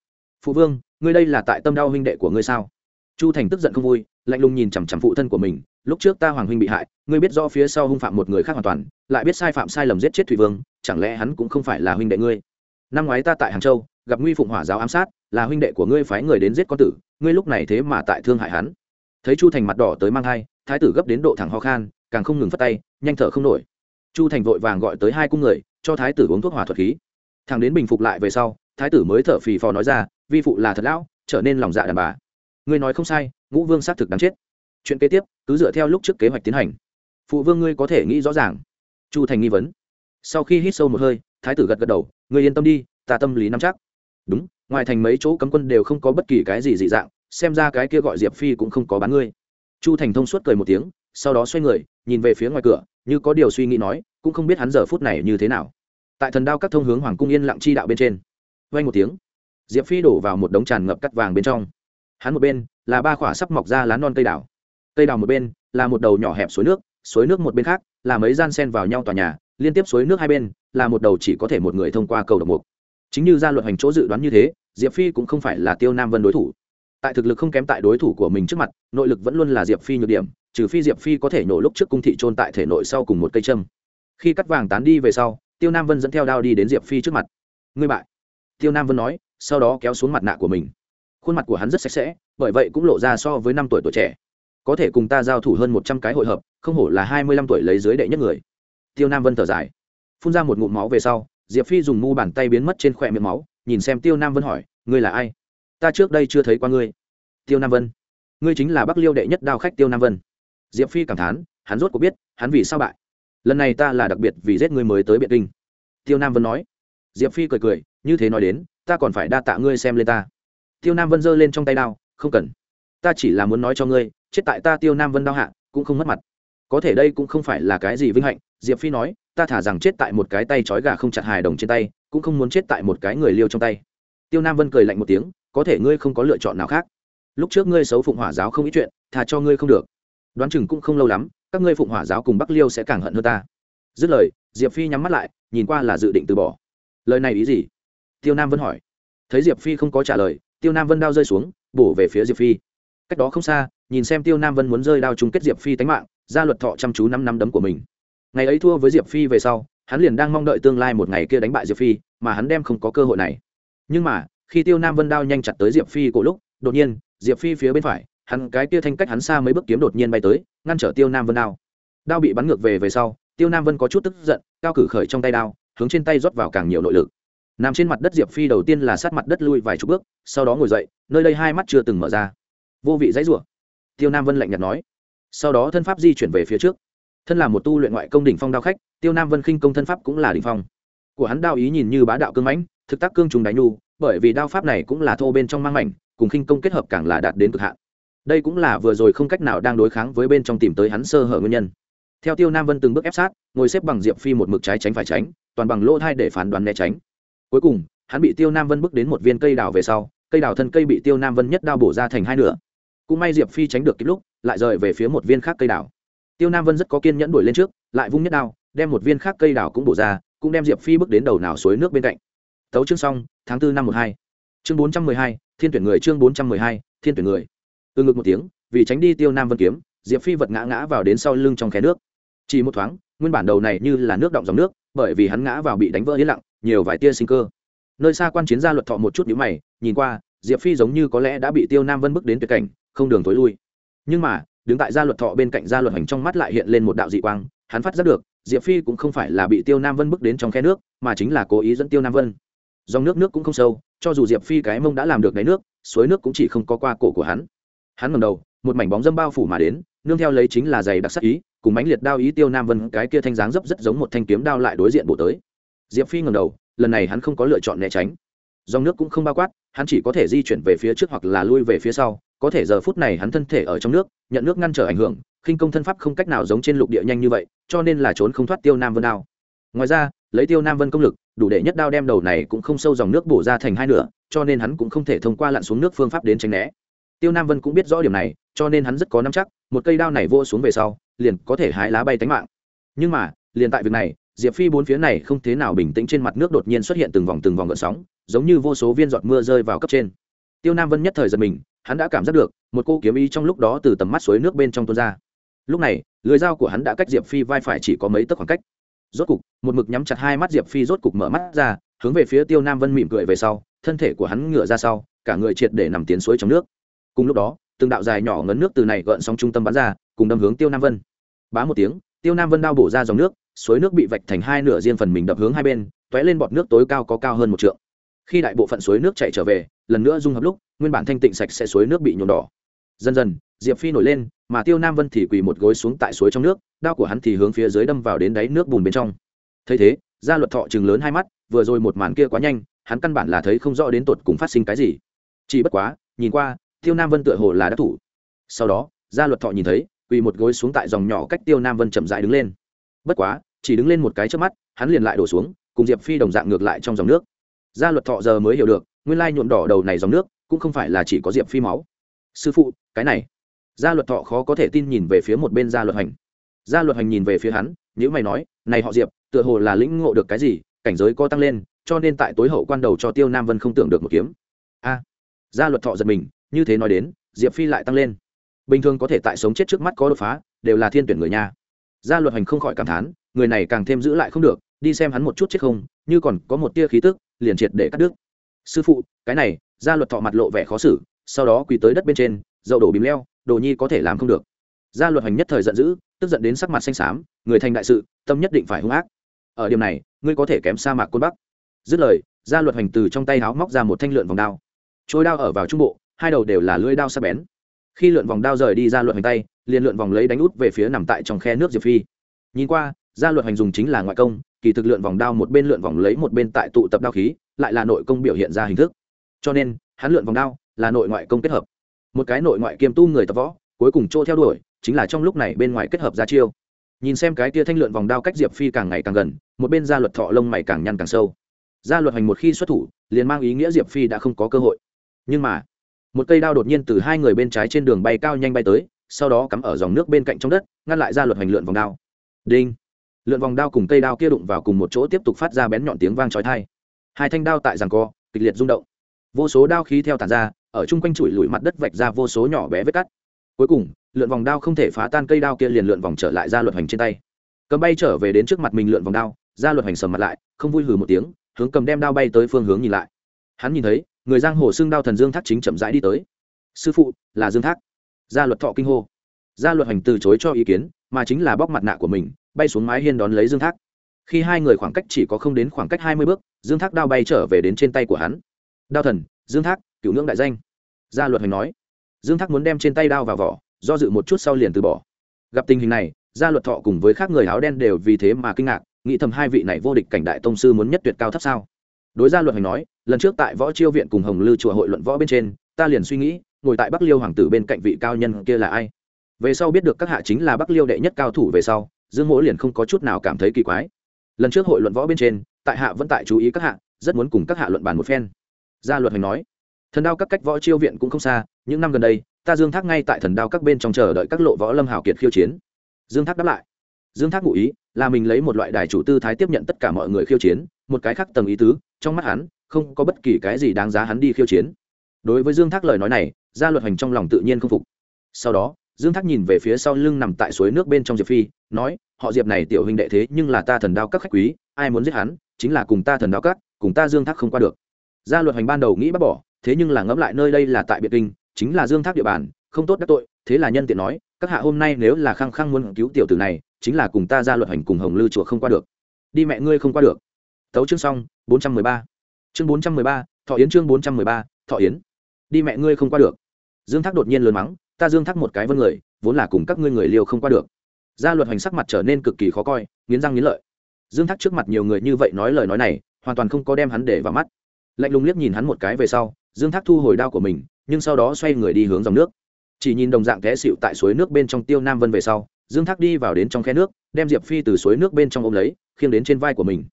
Phụ vương ngươi đây là tại tâm đau huynh đệ của ngươi sao? Chu thành tức giận không vui, lạnh lùng nhìn chằm chằm phụ thân của mình, lúc trước ta hoàng huynh bị hại, ngươi biết do phía sau hung phạm một người khác hoàn toàn, lại biết sai phạm sai lầm giết chết thủy vương, chẳng lẽ hắn cũng không phải là huynh đệ ngươi? Năm ngoái ta tại hàng châu, gặp nguy phụng hỏa giáo ám sát, là huynh đệ của ngươi phái người đến giết con tử, ngươi lúc này thế mà tại thương hại hắn. Thấy chu thành mặt đỏ tới mang hai, thái tử gấp đến độ thẳng ho khan, càng không ngừng phất tay, nhanh thở không nổi. Chu thành vội vàng gọi tới hai cung người, cho thái tử uống thuốc hỏa thuật khí. Thằng đến bình phục lại về sau thái tử mới thở phì phò nói ra, vi phụ là thật lão, trở nên lòng dạ đàn bà. Ngươi nói không sai, ngũ vương xác thực đáng chết. Chuyện kế tiếp, cứ dựa theo lúc trước kế hoạch tiến hành. Phụ vương ngươi có thể nghĩ rõ ràng. Chu thành nghi vấn. Sau khi hít sâu một hơi, thái tử gật gật đầu, ngươi yên tâm đi, ta tâm lý nắm chắc. Đúng, ngoài thành mấy chỗ cấm quân đều không có bất kỳ cái gì dị dạng, xem ra cái kia gọi diệp phi cũng không có bán ngươi. Chu thành thông suốt cười một tiếng, sau đó xoay người, nhìn về phía ngoài cửa, như có điều suy nghĩ nói, cũng không biết hắn giờ phút này như thế nào. Tại thần đao các thông hướng hoàng cung yên lặng chi đạo bên trên vay một tiếng. Diệp phi đổ vào một đống tràn ngập cắt vàng bên trong. Hắn một bên là ba khỏa sắp mọc ra lá non cây đào. Cây đào một bên là một đầu nhỏ hẹp suối nước suối nước một bên khác là mấy gian sen vào nhau tòa nhà, liên tiếp suối nước hai bên là một đầu chỉ có thể một người thông qua cầu độc mục. Chính như gia luật hành chỗ dự đoán như thế, diệp phi cũng không phải là tiêu nam vân đối thủ. Tại thực lực không kém tại đối thủ của mình trước mặt, nội lực vẫn luôn là diệp phi nhược điểm, trừ phi diệp phi có thể nổ lúc trước cung thị trôn tại thể nội sau cùng một cây châm. Khi cắt vàng tán đi về sau, tiêu nam vân dẫn theo đao đi đến diệp phi trước mặt. Ngươi bại tiêu nam vân nói, sau đó kéo xuống mặt nạ của mình. Khuôn mặt của hắn rất sạch sẽ, bởi vậy cũng lộ ra so với năm tuổi tuổi trẻ. Có thể cùng ta giao thủ hơn một trăm cái hội hợp, không hổ là hai mươi lăm tuổi lấy dưới đệ nhất người. Tiêu nam vân thở dài, phun ra một ngụm máu về sau, diệp phi dùng mu bàn tay biến mất trên khỏe miệng máu, nhìn xem tiêu nam vân hỏi, ngươi là ai? Ta trước đây chưa thấy qua ngươi. Tiêu nam vân, ngươi chính là bắc liêu đệ nhất đao khách tiêu nam vân. Diệp phi cảm thán, hắn rốt có biết, hắn vì sao bại. Lần này ta là đặc biệt vì giết ngươi mới tới biện kinh. Tiêu nam vân nói diệp phi cười cười, như thế nói đến, ta còn phải đa tạ ngươi xem lên ta. Tiêu nam vân giơ lên trong tay đao, không cần. Ta chỉ là muốn nói cho ngươi, chết tại ta tiêu nam vân đao hạ, cũng không mất mặt. Có thể đây cũng không phải là cái gì vinh hạnh. Diệp phi nói, ta thả rằng chết tại một cái tay trói gà không chặt hài đồng trên tay, cũng không muốn chết tại một cái người liêu trong tay. Tiêu nam vân cười lạnh một tiếng, có thể ngươi không có lựa chọn nào khác. Lúc trước ngươi xấu phụng hỏa giáo không ít chuyện thà cho ngươi không được. Đoán chừng cũng không lâu lắm, các ngươi phụng hỏa giáo cùng bắc liêu sẽ càng hận hơn ta. Dứt lời, diệp phi nhắm mắt lại, nhìn qua là dự định từ bỏ lời này ý gì? Tiêu nam vân hỏi. Thấy diệp phi không có trả lời, tiêu nam vân đao rơi xuống, bổ về phía diệp phi. Cách đó không xa, nhìn xem tiêu nam vân muốn rơi đao chung kết diệp phi tánh mạng, ra luật thọ chăm chú năm năm đấm của mình. Ngày ấy thua với diệp phi về sau, hắn liền đang mong đợi tương lai một ngày kia đánh bại diệp phi, mà hắn đem không có cơ hội này. Nhưng mà, khi tiêu nam vân đao nhanh chặt tới diệp phi cổ lúc, đột nhiên, diệp phi phía bên phải, hắn cái kia thanh cách hắn xa mấy bước kiếm đột nhiên bay tới, ngăn trở tiêu nam vân đao. Đao bị bắn ngược về về sau, tiêu nam vân có chút tức giận, cao cử khởi trong tay đao hướng trên tay rót vào càng nhiều nội lực. Nằm trên mặt đất diệp phi đầu tiên là sát mặt đất lui vài chục bước, sau đó ngồi dậy, nơi đây hai mắt chưa từng mở ra. Vô vị dãy rủa. Tiêu nam vân lạnh nhạt nói. Sau đó thân pháp di chuyển về phía trước. Thân là một tu luyện ngoại công đỉnh phong đao khách, tiêu nam vân khinh công thân pháp cũng là đỉnh phong. Của hắn đao ý nhìn như bá đạo cương mãnh, thực tác cương trùng đánh nhu bởi vì đao pháp này cũng là thô bên trong mang mảnh, cùng khinh công kết hợp càng là đạt đến cực hạn. Đây cũng là vừa rồi không cách nào đang đối kháng với bên trong tìm tới hắn sơ hở nguyên nhân theo tiêu nam vân từng bước ép sát, ngồi xếp bằng diệp phi một mực trái tránh phải tránh, toàn bằng lỗ thai để phán đoán né tránh. Cuối cùng, hắn bị tiêu nam vân bước đến một viên cây đào về sau, cây đào thân cây bị tiêu nam vân nhất đao bổ ra thành hai nửa. Cũng may diệp phi tránh được kịp lúc, lại rời về phía một viên khác cây đào. Tiêu nam vân rất có kiên nhẫn đuổi lên trước, lại vung nhất đao, đem một viên khác cây đào cũng bổ ra, cũng đem diệp phi bước đến đầu nào suối nước bên cạnh. Tấu chương xong, tháng bốn năm một hai. Chương bốn trăm mười hai, thiên tuyển người chương bốn trăm mười hai, thiên tuyển người. Từ ngực một tiếng, vì tránh đi tiêu nam vân kiếm, diệp phi vật ngã ngã vào đến sau lưng trong khe nước chỉ một thoáng, nguyên bản đầu này như là nước động dòng nước, bởi vì hắn ngã vào bị đánh vỡ yên lặng, nhiều vài tia sinh cơ. Nơi xa quan chiến gia luật thọ một chút nhíu mày, nhìn qua, diệp phi giống như có lẽ đã bị tiêu nam vân bước đến tuyệt cảnh, không đường tối lui. Nhưng mà, đứng tại gia luật thọ bên cạnh gia luật hành trong mắt lại hiện lên một đạo dị quang, hắn phát giác được, diệp phi cũng không phải là bị tiêu nam vân bước đến trong khe nước, mà chính là cố ý dẫn tiêu nam vân. Dòng nước nước cũng không sâu, cho dù diệp phi cái mông đã làm được đáy nước, suối nước cũng chỉ không có qua cổ của hắn. Hắn ngầm đầu, một mảnh bóng dâm bao phủ mà đến, nương theo lấy chính là giày đặc sắc ý cùng mãnh liệt đao ý tiêu nam vân, cái kia thanh dáng dấp rất giống một thanh kiếm đao lại đối diện bộ tới. Diệp phi ngầm đầu, lần này hắn không có lựa chọn né tránh. Dòng nước cũng không bao quát, hắn chỉ có thể di chuyển về phía trước hoặc là lui về phía sau, có thể giờ phút này hắn thân thể ở trong nước, nhận nước ngăn trở ảnh hưởng, khinh công thân pháp không cách nào giống trên lục địa nhanh như vậy, cho nên là trốn không thoát tiêu nam vân đao. Ngoài ra, lấy tiêu nam vân công lực, đủ để nhất đao đem đầu này cũng không sâu dòng nước bổ ra thành hai nửa, cho nên hắn cũng không thể thông qua lặn xuống nước phương pháp đến tránh né. Tiêu nam vân cũng biết rõ điểm này, cho nên hắn rất có nắm chắc, một cây đao này vô xuống về sau liền có thể hái lá bay tánh mạng. Nhưng mà, liền tại việc này, diệp phi bốn phía này không thế nào bình tĩnh trên mặt nước đột nhiên xuất hiện từng vòng từng vòng gợn sóng, giống như vô số viên giọt mưa rơi vào cấp trên. Tiêu nam vân nhất thời giật mình, hắn đã cảm giác được, một cô kiếm ý trong lúc đó từ tầm mắt suối nước bên trong tuôn ra. Lúc này, lưới dao của hắn đã cách diệp phi vai phải chỉ có mấy tấc khoảng cách. Rốt cục, một mực nhắm chặt hai mắt diệp phi rốt cục mở mắt ra, hướng về phía tiêu nam vân mỉm cười về sau, thân thể của hắn ngửa ra sau, cả người triệt để nằm tiến suối trong nước. Cùng lúc đó từng đạo dài nhỏ ngấn nước từ này gợn sóng trung tâm bắn ra, cùng đâm hướng tiêu nam vân. Bá một tiếng, tiêu nam vân đao bổ ra dòng nước, suối nước bị vạch thành hai nửa riêng phần mình đập hướng hai bên t ó é lên bọt nước tối cao có cao hơn một t khi đại bộ phận suối nước chạy trở về, lần nữa dung hợp lúc, nguyên bản thanh tịnh sạch sẽ suối nước bị nhuộm đỏ. Dần dần, diệp phi nổi lên, mà tiêu nam vân thì quỳ một gối xuống tại suối trong nước, đao của hắn thì hướng phía dưới đâm vào đến đáy nước bùn bên trong. Thấy thế, gia luật thọ chừng lớn hai mắt, vừa rồi một màn kia quá nhanh, hắn căn bản là thấy không rõ đến tột cùng phát sinh cái gì. Chỉ bất quá, nhìn qua tiêu nam vân tựa hồ là đắc thủ. Sau đó, gia luật thọ nhìn thấy, quỳ một gối xuống tại dòng nhỏ cách tiêu nam vân chậm dại đứng lên. Bất quá, chỉ đứng lên một cái trước mắt, hắn liền lại đổ xuống, cùng diệp phi đồng dạng ngược lại trong dòng nước. Gia luật thọ giờ mới hiểu được, nguyên lai nhuộm đỏ đầu này dòng nước, cũng không phải là chỉ có diệp phi máu. Sư phụ, cái này. Gia luật thọ khó có thể tin nhìn về phía một bên gia luật hành. Gia luật hành nhìn về phía hắn nếu mày nói, này họ diệp, tựa hồ là lĩnh ngộ được cái gì, cảnh giới có tăng lên, cho nên tại tối hậu quan đầu cho tiêu nam vân không tưởng được một kiếm. A. Gia luật thọ giật mình như thế nói đến, diệp phi lại tăng lên. Bình thường có thể tại sống chết trước mắt có đột phá, đều là thiên tuyển người nhà gia luật hành không khỏi cảm thán, người này càng thêm giữ lại không được, đi xem hắn một chút chết không, như còn có một tia khí tức, liền triệt để cắt đứt. Sư phụ, cái này, gia luật thọ mặt lộ vẻ khó xử, sau đó quỳ tới đất bên trên, dậu đổ bìm leo, đồ nhi có thể làm không được. Gia luật hành nhất thời giận dữ, tức giận đến sắc mặt xanh xám, người thành đại sự, tâm nhất định phải hung ác. Ở điểm này, ngươi có thể kém sa mạc côn bắc. Dứt lời, gia luật hành từ trong tay háo móc ra một thanh lượn vòng đao, trôi đao ở vào trung bộ hai đầu đều là lưỡi đao sắc bén. Khi lượn vòng đao rời đi ra luận hành tay, liền lượn vòng lấy đánh út về phía nằm tại trong khe nước diệp phi. Nhìn qua gia luật hành dùng chính là ngoại công, kỳ thực lượn vòng đao một bên lượn vòng lấy một bên tại tụ tập đao khí, lại là nội công biểu hiện ra hình thức. Cho nên, hắn lượn vòng đao là nội ngoại công kết hợp. Một cái nội ngoại kiêm tu người tập võ, cuối cùng trô theo đuổi, chính là trong lúc này bên ngoài kết hợp ra chiêu. Nhìn xem cái tia thanh lượn vòng đao cách diệp phi càng ngày càng gần, một bên gia luật thọ lông mày càng nhăn càng sâu. Gia luật hành một khi xuất thủ, liền mang ý nghĩa diệp phi đã không có cơ hội. Nhưng mà một cây đao đột nhiên từ hai người bên trái trên đường bay cao nhanh bay tới, sau đó cắm ở dòng nước bên cạnh trong đất, ngăn lại ra luật hành lượn vòng đao. Đinh! Lượn vòng đao cùng cây đao kia đụng vào cùng một chỗ tiếp tục phát ra bén nhọn tiếng vang trói thai hai thanh đao tại giằng co, kịch liệt rung động. Vô số đao khí theo tàn ra, ở chung quanh chùi lùi mặt đất vạch ra vô số nhỏ bé vết cắt. Cuối cùng, lượn vòng đao không thể phá tan cây đao kia liền lượn vòng trở lại ra luật hành trên tay. Cầm bay trở về đến trước mặt mình lượn vòng đao, ra luật hành sầm mặt lại, không vui hừ một tiếng, hướng cầm đem đao bay tới phương hướng nhìn lại. Hắn nhìn thấy người giang hồ xưng đao thần dương thác chính chậm rãi đi tới. Sư phụ, là dương thác. Gia luật thọ kinh hô. Gia luật hành từ chối cho ý kiến, mà chính là bóc mặt nạ của mình, bay xuống mái hiên đón lấy dương thác. Khi hai người khoảng cách chỉ có không đến khoảng cách hai mươi bước, dương thác đao bay trở về đến trên tay của hắn. Đao thần, dương thác, cựu ngưỡng đại danh. Gia luật hành nói. Dương thác muốn đem trên tay đao vào vỏ, do dự một chút sau liền từ bỏ. Gặp tình hình này, gia luật thọ cùng với khác người áo đen đều vì thế mà kinh ngạc, nghĩ thầm hai vị này vô địch cảnh đại tông sư muốn nhất tuyệt cao thấp sao? Đối gia luật hành nói, lần trước tại võ chiêu viện cùng hồng lư chùa hội luận võ bên trên, ta liền suy nghĩ, ngồi tại bắc liêu hoàng tử bên cạnh vị cao nhân kia là ai? Về sau biết được các hạ chính là bắc liêu đệ nhất cao thủ về sau, dương mỗ liền không có chút nào cảm thấy kỳ quái. Lần trước hội luận võ bên trên, tại hạ vẫn tại chú ý các hạ, rất muốn cùng các hạ luận bàn một phen. Gia luật hành nói, thần đao các cách võ chiêu viện cũng không xa, những năm gần đây, ta dương thác ngay tại thần đao các bên trong chờ đợi các lộ võ lâm hào kiệt khiêu chiến. Dương thác đáp lại, dương thác ngụ ý là mình lấy một loại đài chủ tư thái tiếp nhận tất cả mọi người khiêu chiến, một cái khác tầng ý tứ trong mắt hắn, không có bất kỳ cái gì đáng giá hắn đi khiêu chiến. Đối với dương thác lời nói này, gia luật hành trong lòng tự nhiên không phục. Sau đó, dương thác nhìn về phía sau lưng nằm tại suối nước bên trong diệp phi, nói, họ diệp này tiểu hình đệ thế, nhưng là ta thần đao các khách quý, ai muốn giết hắn, chính là cùng ta thần đao các, cùng ta dương thác không qua được. Gia luật hành ban đầu nghĩ bác bỏ, thế nhưng là ngẫm lại nơi đây là tại biệt kinh, chính là dương thác địa bàn, không tốt đắc tội, thế là nhân tiện nói, các hạ hôm nay nếu là khăng khăng muốn cứu tiểu tử này, chính là cùng ta gia luật hành cùng hồng lư chùa không qua được. Đi mẹ ngươi không qua được tấu chương xong, bốn trăm mười ba. Chương bốn trăm mười ba, thọ yến chương bốn trăm mười ba, thọ yến. Đi mẹ ngươi không qua được. Dương thác đột nhiên lớn mắng, ta dương thác một cái vân người, vốn là cùng các ngươi người liều không qua được. Gia luật hành sắc mặt trở nên cực kỳ khó coi, nghiến răng nghiến lợi. Dương thác trước mặt nhiều người như vậy nói lời nói này, hoàn toàn không có đem hắn để vào mắt. Lạnh lùng liếc nhìn hắn một cái về sau, dương thác thu hồi đao của mình, nhưng sau đó xoay người đi hướng dòng nước. Chỉ nhìn đồng dạng té xịu tại suối nước bên trong tiêu nam vân về sau, dương thác đi vào đến trong khe nước, đem diệp phi từ suối nước bên trong ôm lấy, khiêng đến trên vai của mình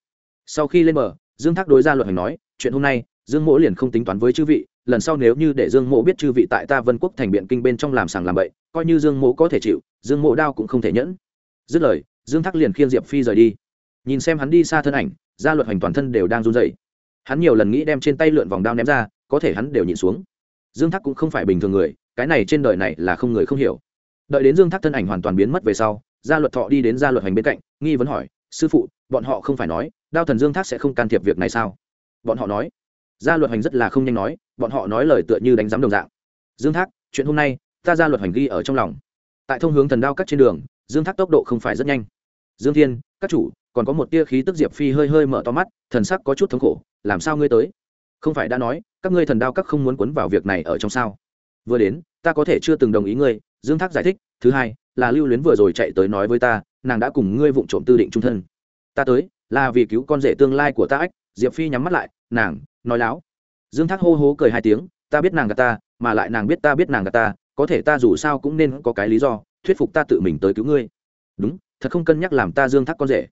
sau khi lên bờ, dương thác đối ra luật hành nói, chuyện hôm nay, dương mỗ liền không tính toán với chư vị, lần sau nếu như để dương mỗ biết chư vị tại ta vân quốc thành biện kinh bên trong làm sàng làm bậy, coi như dương mỗ có thể chịu, dương mỗ đao cũng không thể nhẫn. Dứt lời, dương thác liền khiêng diệp phi rời đi. Nhìn xem hắn đi xa thân ảnh gia luật hành toàn thân đều đang run dậy hắn nhiều lần nghĩ đem trên tay lượn vòng đao ném ra, có thể hắn đều nhịn xuống. Dương thác cũng không phải bình thường người, cái này trên đời này là không người không hiểu. Đợi đến dương thác thân ảnh hoàn toàn biến mất về sau gia luật thọ đi đến gia luật hành bên cạnh, nghi vấn hỏi, sư phụ, bọn họ không phải nói đao thần dương thác sẽ không can thiệp việc này sao? Bọn họ nói. Gia luật hành rất là không nhanh nói, bọn họ nói lời tựa như đánh giám đồng dạng. Dương thác, chuyện hôm nay, ta gia luật hành ghi ở trong lòng. Tại thông hướng thần đao cắt trên đường, dương thác tốc độ không phải rất nhanh. Dương thiên, các chủ, còn có một tia khí tức diệp phi hơi hơi mở to mắt, thần sắc có chút thống khổ, làm sao ngươi tới? Không phải đã nói, các ngươi thần đao các không muốn quấn vào việc này ở trong sao? Vừa đến, ta có thể chưa từng đồng ý ngươi, dương thác giải thích, thứ hai, là lưu luyến vừa rồi chạy tới nói với ta, nàng đã cùng ngươi vụng trộm tư định trung thân. Ta tới là vì cứu con rể tương lai của ta ách, diệp phi nhắm mắt lại, nàng, nói láo. Dương thác hô hố cười hai tiếng, ta biết nàng gà ta, mà lại nàng biết ta biết nàng gà ta, có thể ta dù sao cũng nên có cái lý do, thuyết phục ta tự mình tới cứu ngươi. Đúng, thật không cân nhắc làm ta dương thác con rể.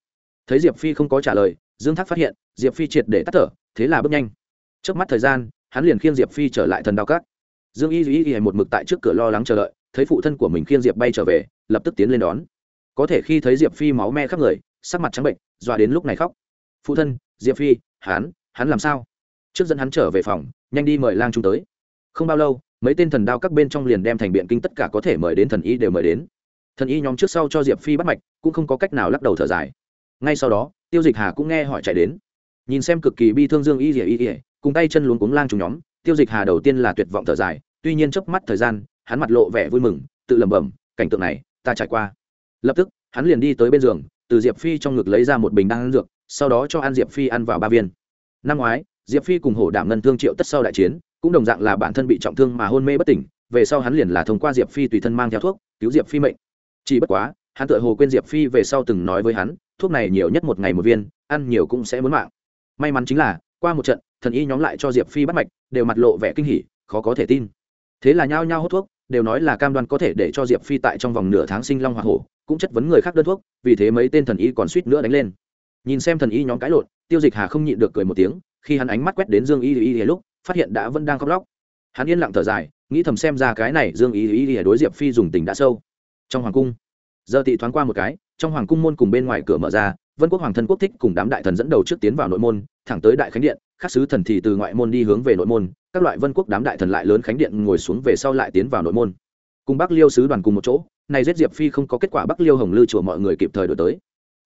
Thấy diệp phi không có trả lời, dương thác phát hiện, diệp phi triệt để tắt thở, thế là bước nhanh. Trước mắt thời gian, hắn liền khiêng diệp phi trở lại thần đao cát dương y duy y một mực tại trước cửa lo lắng chờ đợi, thấy phụ thân của mình khiêng diệp bay trở về, lập tức tiến lên đón. Có thể khi thấy diệp phi máu me khắp người, sắc mặt trắng bệnh dọa đến lúc này khóc. Phụ thân, diệp phi, hắn hắn làm sao? Trước dẫn hắn trở về phòng, nhanh đi mời lang trung tới. Không bao lâu, mấy tên thần đao các bên trong liền đem thành biện kinh tất cả có thể mời đến thần y đều mời đến. Thần y nhóm trước sau cho diệp phi bắt mạch, cũng không có cách nào lắc đầu thở dài. Ngay sau đó, tiêu dịch hà cũng nghe hỏi chạy đến. Nhìn xem cực kỳ bi thương dương y ỉa y ỉa cùng tay chân luống cuống lang trùng nhóm, tiêu dịch hà đầu tiên là tuyệt vọng thở dài, tuy nhiên chớp mắt thời gian, hắn mặt lộ vẻ vui mừng, tự lẩm bẩm, cảnh tượng này, ta trải qua. Lập tức, hắn liền đi tới bên giường từ diệp phi trong ngực lấy ra một bình đan dược, sau đó cho ăn diệp phi ăn vào ba viên. Năm ngoái, diệp phi cùng hổ đảm ngân thương triệu tất sau đại chiến, cũng đồng dạng là bản thân bị trọng thương mà hôn mê bất tỉnh, về sau hắn liền là thông qua diệp phi tùy thân mang theo thuốc, cứu diệp phi mệnh. Chỉ bất quá, hắn tự hồ quên diệp phi về sau từng nói với hắn, thuốc này nhiều nhất một ngày một viên, ăn nhiều cũng sẽ muốn mạng. May mắn chính là, qua một trận, thần y nhóm lại cho diệp phi bắt mạch, đều mặt lộ vẻ kinh hỉ, khó có thể tin. Thế là nhao nhao hút thuốc, đều nói là cam đoan có thể để cho diệp phi tại trong vòng nửa tháng sinh long hoa hổ cũng chất vấn người khác đơn thuốc, vì thế mấy tên thần y còn suýt nữa đánh lên. Nhìn xem thần y nhóm cãi lộn, tiêu dịch hà không nhịn được cười một tiếng, khi hắn ánh mắt quét đến dương y y y lúc, phát hiện đã vẫn đang khóc lóc. Hắn yên lặng thở dài, nghĩ thầm xem ra cái này dương y y y đối diệp phi dùng tình đã sâu. Trong hoàng cung, giờ tị thoáng qua một cái, trong hoàng cung môn cùng bên ngoài cửa mở ra, vân quốc hoàng thân quốc thích cùng đám đại thần dẫn đầu trước tiến vào nội môn, thẳng tới đại khánh điện, các sứ thần thì từ ngoại môn đi hướng về nội môn, các loại vân quốc đám đại thần lại lớn khánh điện ngồi xuống về sau lại tiến vào nội môn. Cùng bắc liêu sứ đoàn cùng một chỗ này giết diệp phi không có kết quả bắc liêu hồng lư chùa mọi người kịp thời đổi tới.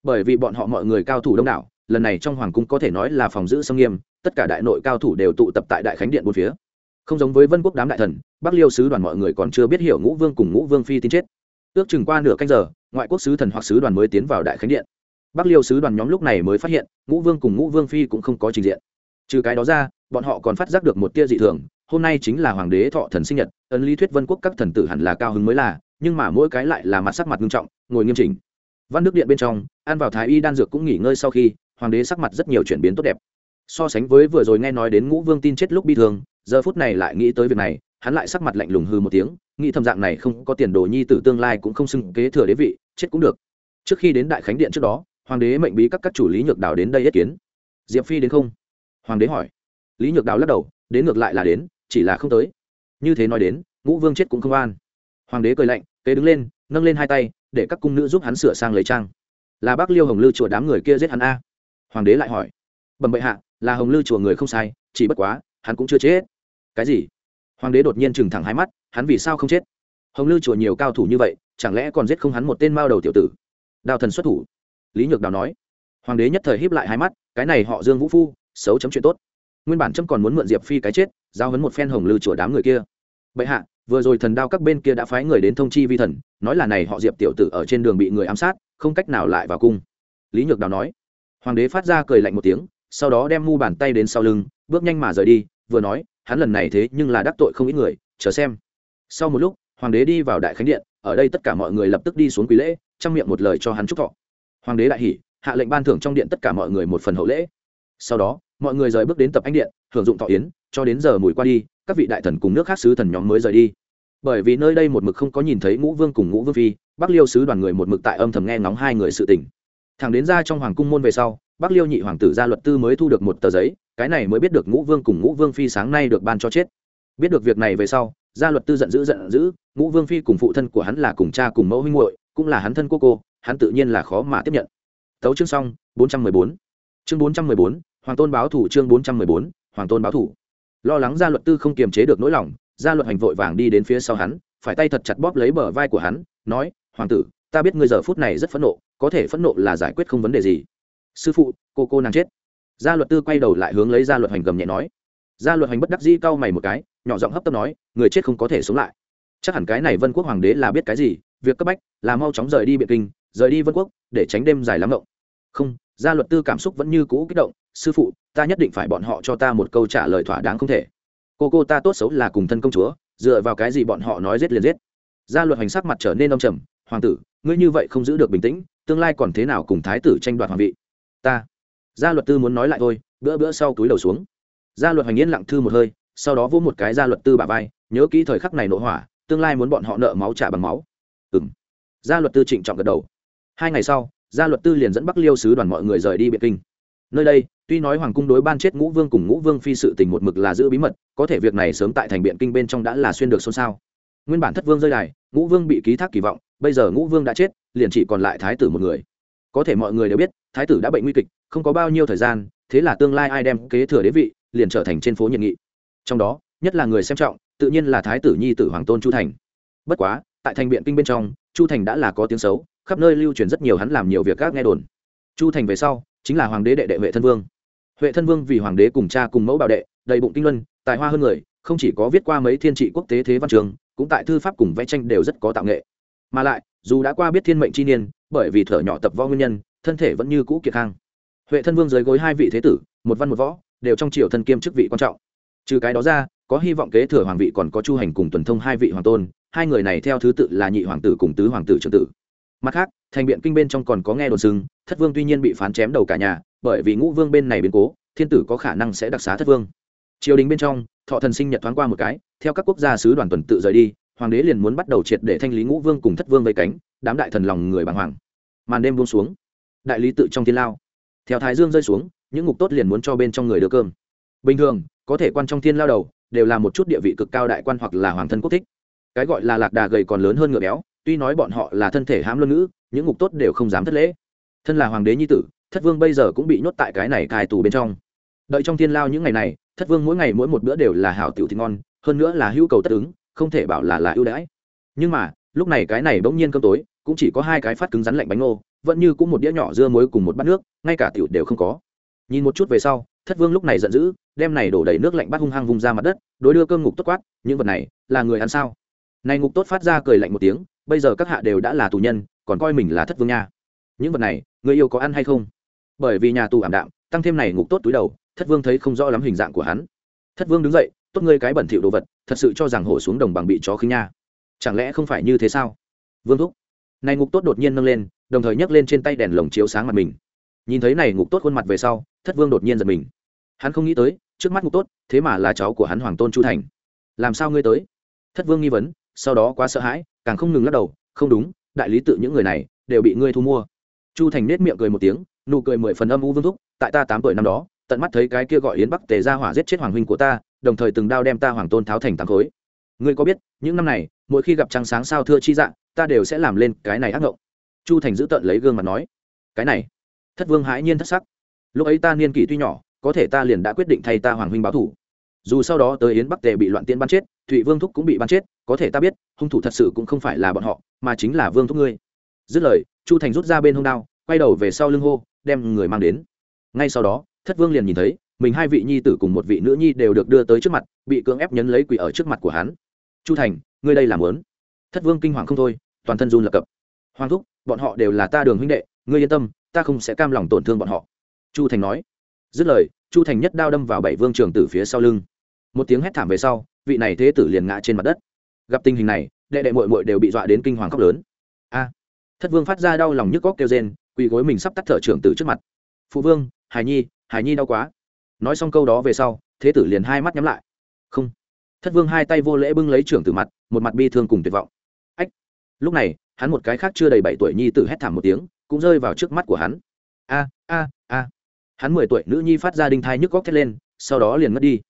Bởi vì bọn họ mọi người cao thủ đông đảo, lần này trong hoàng cung có thể nói là phòng giữ sông nghiêm, tất cả đại nội cao thủ đều tụ tập tại đại khánh điện bốn phía. Không giống với vân quốc đám đại thần, bắc liêu sứ đoàn mọi người còn chưa biết hiểu ngũ vương cùng ngũ vương phi tin chết. Ước chừng qua nửa canh giờ, ngoại quốc sứ thần hoặc sứ đoàn mới tiến vào đại khánh điện. Bắc liêu sứ đoàn nhóm lúc này mới phát hiện, ngũ vương cùng ngũ vương phi cũng không có trình diện. Trừ cái đó ra, bọn họ còn phát giác được một tia dị thường, hôm nay chính là hoàng đế thọ thần sinh nhật ấn lý thuyết vân quốc các thần tử hẳn là cao hứng mới là, nhưng mà mỗi cái lại là mặt sắc mặt nghiêm trọng, ngồi nghiêm chỉnh. Văn đức điện bên trong, ăn vào thái y đan dược cũng nghỉ ngơi sau khi, hoàng đế sắc mặt rất nhiều chuyển biến tốt đẹp. So sánh với vừa rồi nghe nói đến ngũ vương tin chết lúc bi thương, giờ phút này lại nghĩ tới việc này, hắn lại sắc mặt lạnh lùng hư một tiếng, nghĩ thầm dạng này không có tiền đồ nhi tử tương lai cũng không xưng kế thừa đế vị, chết cũng được. Trước khi đến đại khánh điện trước đó, hoàng đế mệnh bí các các chủ lý nhược đào đến đây ý kiến. Diệp phi đến không? Hoàng đế hỏi. Lý nhược đào lắc đầu, đến ngược lại là đến, chỉ là không tới như thế nói đến, ngũ vương chết cũng không an. Hoàng đế cười lạnh, kế đứng lên, nâng lên hai tay, để các cung nữ giúp hắn sửa sang lấy trang. Là bác liêu hồng lư chùa đám người kia giết hắn a? Hoàng đế lại hỏi. Bẩm bệ hạ, là hồng lư chùa người không sai, chỉ bất quá, hắn cũng chưa chết. Cái gì? Hoàng đế đột nhiên trừng thẳng hai mắt, hắn vì sao không chết? Hồng lư chùa nhiều cao thủ như vậy, chẳng lẽ còn giết không hắn một tên mao đầu tiểu tử? Đào thần xuất thủ. Lý nhược đào nói. Hoàng đế nhất thời híp lại hai mắt, cái này họ dương vũ phu, xấu chấm chuyện tốt. Nguyên bản chấm còn muốn mượn diệp phi cái chết, giao hấn một phen hồng lư chùa đám người kia bệ hạ, vừa rồi thần đao các bên kia đã phái người đến thông chi vi thần, nói là này họ diệp tiểu tử ở trên đường bị người ám sát, không cách nào lại vào cung. Lý nhược đào nói. Hoàng đế phát ra cười lạnh một tiếng, sau đó đem mu bàn tay đến sau lưng, bước nhanh mà rời đi, vừa nói, hắn lần này thế nhưng là đắc tội không ít người, chờ xem. Sau một lúc, hoàng đế đi vào đại khánh điện, ở đây tất cả mọi người lập tức đi xuống quý lễ, trong miệng một lời cho hắn chúc thọ. Hoàng đế đại hỉ, hạ lệnh ban thưởng trong điện tất cả mọi người một phần hậu lễ. Sau đó, mọi người rời bước đến tập anh điện, hưởng dụng thọ yến, cho đến giờ mùi qua đi các vị đại thần cùng nước khác sứ thần nhóm mới rời đi. Bởi vì nơi đây một mực không có nhìn thấy ngũ vương cùng ngũ vương phi, bắc liêu sứ đoàn người một mực tại âm thầm nghe ngóng hai người sự tình. Thằng đến ra trong hoàng cung môn về sau, bắc liêu nhị hoàng tử gia luật tư mới thu được một tờ giấy, cái này mới biết được ngũ vương cùng ngũ vương phi sáng nay được ban cho chết. Biết được việc này về sau, gia luật tư giận dữ giận dữ, ngũ vương phi cùng phụ thân của hắn là cùng cha cùng mẫu huynh muội, cũng là hắn thân cô cô, hắn tự nhiên là khó mà tiếp nhận. Tấu chương xong, bốn trăm mười bốn. Chương bốn trăm mười bốn, hoàng tôn báo thủ chương bốn trăm mười bốn, hoàng tôn báo thủ lo lắng gia luật tư không kiềm chế được nỗi lòng, gia luật hành vội vàng đi đến phía sau hắn, phải tay thật chặt bóp lấy bờ vai của hắn, nói, hoàng tử, ta biết ngươi giờ phút này rất phẫn nộ, có thể phẫn nộ là giải quyết không vấn đề gì. Sư phụ, cô cô nàng chết. Gia luật tư quay đầu lại hướng lấy gia luật hành gầm nhẹ nói. Gia luật hành bất đắc dĩ cau mày một cái, nhỏ giọng hấp tấp nói, người chết không có thể sống lại. Chắc hẳn cái này vân quốc hoàng đế là biết cái gì, việc cấp bách là mau chóng rời đi biện kinh, rời đi vân quốc, để tránh đêm dài lắm động không, gia luật tư cảm xúc vẫn như cũ kích động, sư phụ ta nhất định phải bọn họ cho ta một câu trả lời thỏa đáng không thể. Cô cô ta tốt xấu là cùng thân công chúa, dựa vào cái gì bọn họ nói giết liền giết. Gia luật hành sắc mặt trở nên đông trầm, hoàng tử, ngươi như vậy không giữ được bình tĩnh, tương lai còn thế nào cùng thái tử tranh đoạt hoàng vị? Ta. Gia luật tư muốn nói lại thôi, bữa bữa sau túi đầu xuống. Gia luật hành yên lặng thư một hơi, sau đó vỗ một cái gia luật tư bà vai, nhớ kỹ thời khắc này nội hỏa, tương lai muốn bọn họ nợ máu trả bằng máu. Ừ m gia luật tư trịnh trọng gật đầu. Hai ngày sau, gia luật tư liền dẫn bắc liêu sứ đoàn mọi người rời đi biệt kinh nơi đây, tuy nói hoàng cung đối ban chết ngũ vương cùng ngũ vương phi sự tình một mực là giữ bí mật, có thể việc này sớm tại thành biện kinh bên trong đã là xuyên được xôn xao. Nguyên bản thất vương rơi đài, ngũ vương bị ký thác kỳ vọng, bây giờ ngũ vương đã chết, liền chỉ còn lại thái tử một người. Có thể mọi người đều biết, thái tử đã bệnh nguy kịch, không có bao nhiêu thời gian, thế là tương lai ai đem kế thừa đế vị, liền trở thành trên phố nhiệt nghị. Trong đó, nhất là người xem trọng, tự nhiên là thái tử nhi tử hoàng tôn chu thành. Bất quá, tại thành biện kinh bên trong, chu thành đã là có tiếng xấu, khắp nơi lưu truyền rất nhiều hắn làm nhiều việc các nghe đồn. Chu thành về sau chính là hoàng đế đệ đệ huệ thân vương. Huệ thân vương vì hoàng đế cùng cha cùng mẫu bảo đệ, đầy bụng kinh luân, tài hoa hơn người, không chỉ có viết qua mấy thiên trị quốc tế thế văn trường, cũng tại thư pháp cùng vẽ tranh đều rất có tạo nghệ. Mà lại, dù đã qua biết thiên mệnh chi niên, bởi vì thở nhỏ tập võ nguyên nhân, thân thể vẫn như cũ kiệt khang huệ thân vương dưới gối hai vị thế tử, một văn một võ, đều trong triều thân kiêm chức vị quan trọng. Trừ cái đó ra, có hy vọng kế thừa hoàng vị còn có chu hành cùng tuần thông hai vị hoàng tôn, hai người này theo thứ tự là nhị hoàng tử cùng tứ hoàng tử trưởng tử mặt khác, thành biện kinh bên trong còn có nghe đồn sưng thất vương tuy nhiên bị phán chém đầu cả nhà, bởi vì ngũ vương bên này biến cố, thiên tử có khả năng sẽ đặc xá thất vương. Triều đình bên trong, thọ thần sinh nhật thoáng qua một cái, theo các quốc gia sứ đoàn tuần tự rời đi, hoàng đế liền muốn bắt đầu triệt để thanh lý ngũ vương cùng thất vương vây cánh, đám đại thần lòng người bàng hoàng. Màn đêm buông xuống, đại lý tự trong thiên lao. Theo thái dương rơi xuống, những ngục tốt liền muốn cho bên trong người đưa cơm. Bình thường, có thể quan trong thiên lao đầu, đều là một chút địa vị cực cao đại quan hoặc là hoàng thân quốc thích. Cái gọi là lạc đà gầy còn lớn hơn ngựa béo tuy nói bọn họ là thân thể hãm luân ngữ, những ngục tốt đều không dám thất lễ. Thân là hoàng đế nhi tử, thất vương bây giờ cũng bị nhốt tại cái này cài tù bên trong. Đợi trong thiên lao những ngày này, thất vương mỗi ngày mỗi một bữa đều là hảo tiểu thịt ngon, hơn nữa là hữu cầu tất ứng, không thể bảo là là ưu đãi. Nhưng mà, lúc này cái này bỗng nhiên cơm tối, cũng chỉ có hai cái phát cứng rắn lạnh bánh ngô, vẫn như cũng một đĩa nhỏ dưa muối cùng một bát nước, ngay cả tiểu đều không có. Nhìn một chút về sau, thất vương lúc này giận dữ, đem này đổ đầy nước lạnh bắt hung hăng vùng ra mặt đất, đối đưa cơm ngục tốt quát, những vật này là người ăn sao? Này ngục tốt phát ra cười lạnh một tiếng bây giờ các hạ đều đã là tù nhân, còn coi mình là thất vương nha. Những vật này, người yêu có ăn hay không? Bởi vì nhà tù ảm đạm, tăng thêm này ngục tốt túi đầu, thất vương thấy không rõ lắm hình dạng của hắn. Thất vương đứng dậy, tốt ngươi cái bẩn thỉu đồ vật, thật sự cho rằng hổ xuống đồng bằng bị chó khinh nha. Chẳng lẽ không phải như thế sao? Vương thúc, này ngục tốt đột nhiên nâng lên, đồng thời nhấc lên trên tay đèn lồng chiếu sáng mặt mình. Nhìn thấy này ngục tốt khuôn mặt về sau, thất vương đột nhiên giật mình. Hắn không nghĩ tới, trước mắt ngục tốt, thế mà là cháu của hắn hoàng tôn chu thành. Làm sao ngươi tới? Thất vương nghi vấn, sau đó quá sợ hãi càng không ngừng lắc đầu, không đúng, đại lý tự những người này đều bị ngươi thu mua. Chu thành nết miệng cười một tiếng, nụ cười mười phần âm u vương thúc, tại ta tám tuổi năm đó, tận mắt thấy cái kia gọi yến bắc tề ra hỏa giết chết hoàng huynh của ta, đồng thời từng đao đem ta hoàng tôn tháo thành tám khối. Ngươi có biết, những năm này, mỗi khi gặp trăng sáng sao thưa chi dạng, ta đều sẽ làm lên cái này ác ngộng. Chu thành giữ tận lấy gương mặt nói, cái này. Thất vương hãi nhiên thất sắc, lúc ấy ta niên kỷ tuy nhỏ, có thể ta liền đã quyết định thay ta hoàng huynh báo thủ dù sau đó tới yến bắc tề bị loạn tiên bắn chết thụy vương thúc cũng bị bắn chết có thể ta biết hung thủ thật sự cũng không phải là bọn họ mà chính là vương thúc ngươi dứt lời chu thành rút ra bên hông đao quay đầu về sau lưng hô đem người mang đến ngay sau đó thất vương liền nhìn thấy mình hai vị nhi tử cùng một vị nữ nhi đều được đưa tới trước mặt bị cưỡng ép nhấn lấy quỷ ở trước mặt của hắn chu thành ngươi đây làm lớn thất vương kinh hoàng không thôi toàn thân run lập cập hoàng thúc bọn họ đều là ta đường huynh đệ ngươi yên tâm ta không sẽ cam lòng tổn thương bọn họ chu thành nói dứt lời chu thành nhất đao đâm vào bảy vương trường tử phía sau lưng một tiếng hét thảm về sau, vị này thế tử liền ngã trên mặt đất. Gặp tình hình này, đệ đệ mội mội đều bị dọa đến kinh hoàng khóc lớn. A! Thất vương phát ra đau lòng nhức góc kêu rên, quỳ gối mình sắp tắt thở trưởng tử trước mặt. Phụ vương hải nhi hải nhi đau quá. Nói xong câu đó về sau, thế tử liền hai mắt nhắm lại. Không. Thất vương hai tay vô lễ bưng lấy trưởng tử mặt, một mặt bi thương cùng tuyệt vọng. Ách! Lúc này, hắn một cái khác chưa đầy bảy tuổi nhi tử hét thảm một tiếng, cũng rơi vào trước mắt của hắn. A a a. Hắn mười tuổi nữ nhi phát ra đinh thai nhức góc thét lên, sau đó liền mất đi.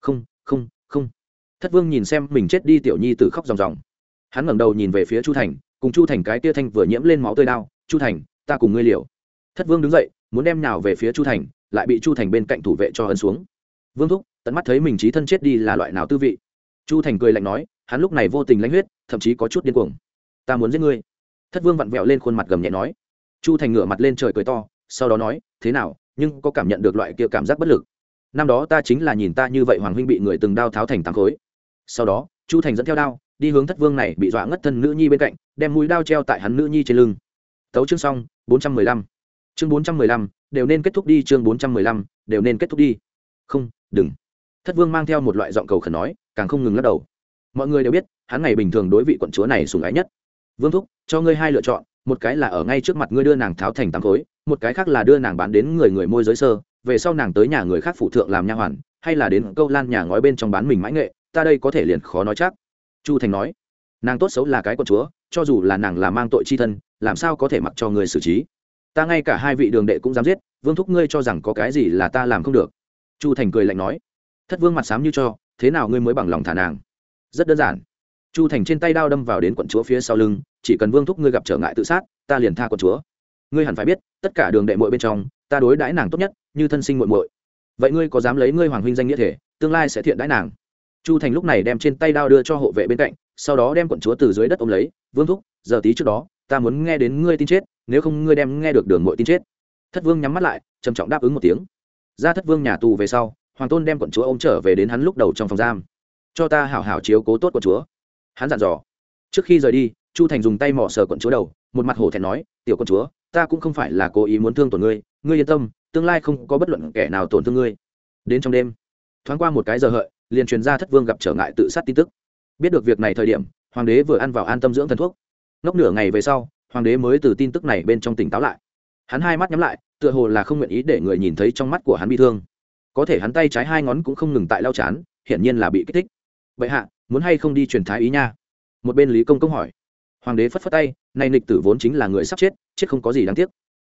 Không không không. Thất vương nhìn xem mình chết đi tiểu nhi tử khóc ròng ròng. Hắn ngẩng đầu nhìn về phía chu thành, cùng chu thành cái tia thanh vừa nhiễm lên máu tơi đao chu thành, ta cùng ngươi liều. Thất vương đứng dậy, muốn đem nào về phía chu thành, lại bị chu thành bên cạnh thủ vệ cho ân xuống. Vương thúc, tận mắt thấy mình trí thân chết đi là loại nào tư vị? Chu thành cười lạnh nói, hắn lúc này vô tình lãnh huyết, thậm chí có chút điên cuồng. Ta muốn giết ngươi. Thất vương vặn vẹo lên khuôn mặt gầm nhẹ nói. Chu thành ngửa mặt lên trời cười to, sau đó nói, thế nào, nhưng có cảm nhận được loại kia cảm giác bất lực? Năm đó ta chính là nhìn ta như vậy hoàng huynh bị người từng đao tháo thành tám khối. Sau đó, chu thành dẫn theo đao, đi hướng thất vương này bị dọa ngất thân nữ nhi bên cạnh, đem mũi đao treo tại hắn nữ nhi trên lưng. Tấu chương xong, bốn trăm mười lăm. Chương bốn trăm mười lăm, đều nên kết thúc đi, chương bốn trăm mười lăm, đều nên kết thúc đi. Không, đừng. Thất vương mang theo một loại giọng cầu khẩn nói, càng không ngừng lắc đầu. Mọi người đều biết, hắn ngày bình thường đối vị quận chúa này sùng ái nhất. Vương thúc, cho ngươi hai lựa chọn, một cái là ở ngay trước mặt ngươi đưa nàng tháo thành tám khối, một cái khác là đưa nàng bán đến người người môi giới sơ về sau nàng tới nhà người khác phụ thượng làm nha hoàn, hay là đến câu lan nhà ngói bên trong bán mình mãi nghệ, ta đây có thể liền khó nói chắc. Chu thành nói. Nàng tốt xấu là cái con chúa, cho dù là nàng là mang tội chi thân, làm sao có thể mặc cho người xử trí? Ta ngay cả hai vị đường đệ cũng dám giết, vương thúc ngươi cho rằng có cái gì là ta làm không được. Chu thành cười lạnh nói. Thất vương mặt sám như cho, thế nào ngươi mới bằng lòng thả nàng? Rất đơn giản. Chu thành trên tay đao đâm vào đến quận chúa phía sau lưng, chỉ cần vương thúc ngươi gặp trở ngại tự sát, ta liền tha quận chúa ngươi hẳn phải biết, tất cả đường đệ muội bên trong, ta đối đãi nàng tốt nhất, như thân sinh muội muội. Vậy ngươi có dám lấy ngươi hoàng huynh danh nghĩa thể, tương lai sẽ thiện đãi nàng. Chu thành lúc này đem trên tay đao đưa cho hộ vệ bên cạnh, sau đó đem quận chúa từ dưới đất ôm lấy, vương thúc, giờ tí trước đó, ta muốn nghe đến ngươi tin chết, nếu không ngươi đem nghe được đường muội tin chết. Thất vương nhắm mắt lại, trầm trọng đáp ứng một tiếng. Ra thất vương nhà tù về sau, hoàng tôn đem quận chúa ôm trở về đến hắn lúc đầu trong phòng giam. Cho ta hảo hảo chiếu cố tốt quận chúa. Hắn dặn dò. Trước khi rời đi, chu thành dùng tay mỏ sờ quận chúa đầu, một mặt hổ thẹn nói, tiểu quận chúa ta cũng không phải là cố ý muốn thương tổn ngươi ngươi yên tâm, tương lai không có bất luận kẻ nào tổn thương ngươi. Đến trong đêm, thoáng qua một cái giờ hợi, liền truyền ra thất vương gặp trở ngại tự sát tin tức. Biết được việc này thời điểm, hoàng đế vừa ăn vào an tâm dưỡng thần thuốc. Ngốc nửa ngày về sau, hoàng đế mới từ tin tức này bên trong tỉnh táo lại. Hắn hai mắt nhắm lại, tựa hồ là không nguyện ý để người nhìn thấy trong mắt của hắn bị thương. Có thể hắn tay trái hai ngón cũng không ngừng tại lao chán, hiển nhiên là bị kích thích. Vậy hạ, muốn hay không đi truyền thái ý nha? Một bên lý công công hỏi hoàng đế phất phất tay, nay nịch tử vốn chính là người sắp chết chết không có gì đáng tiếc.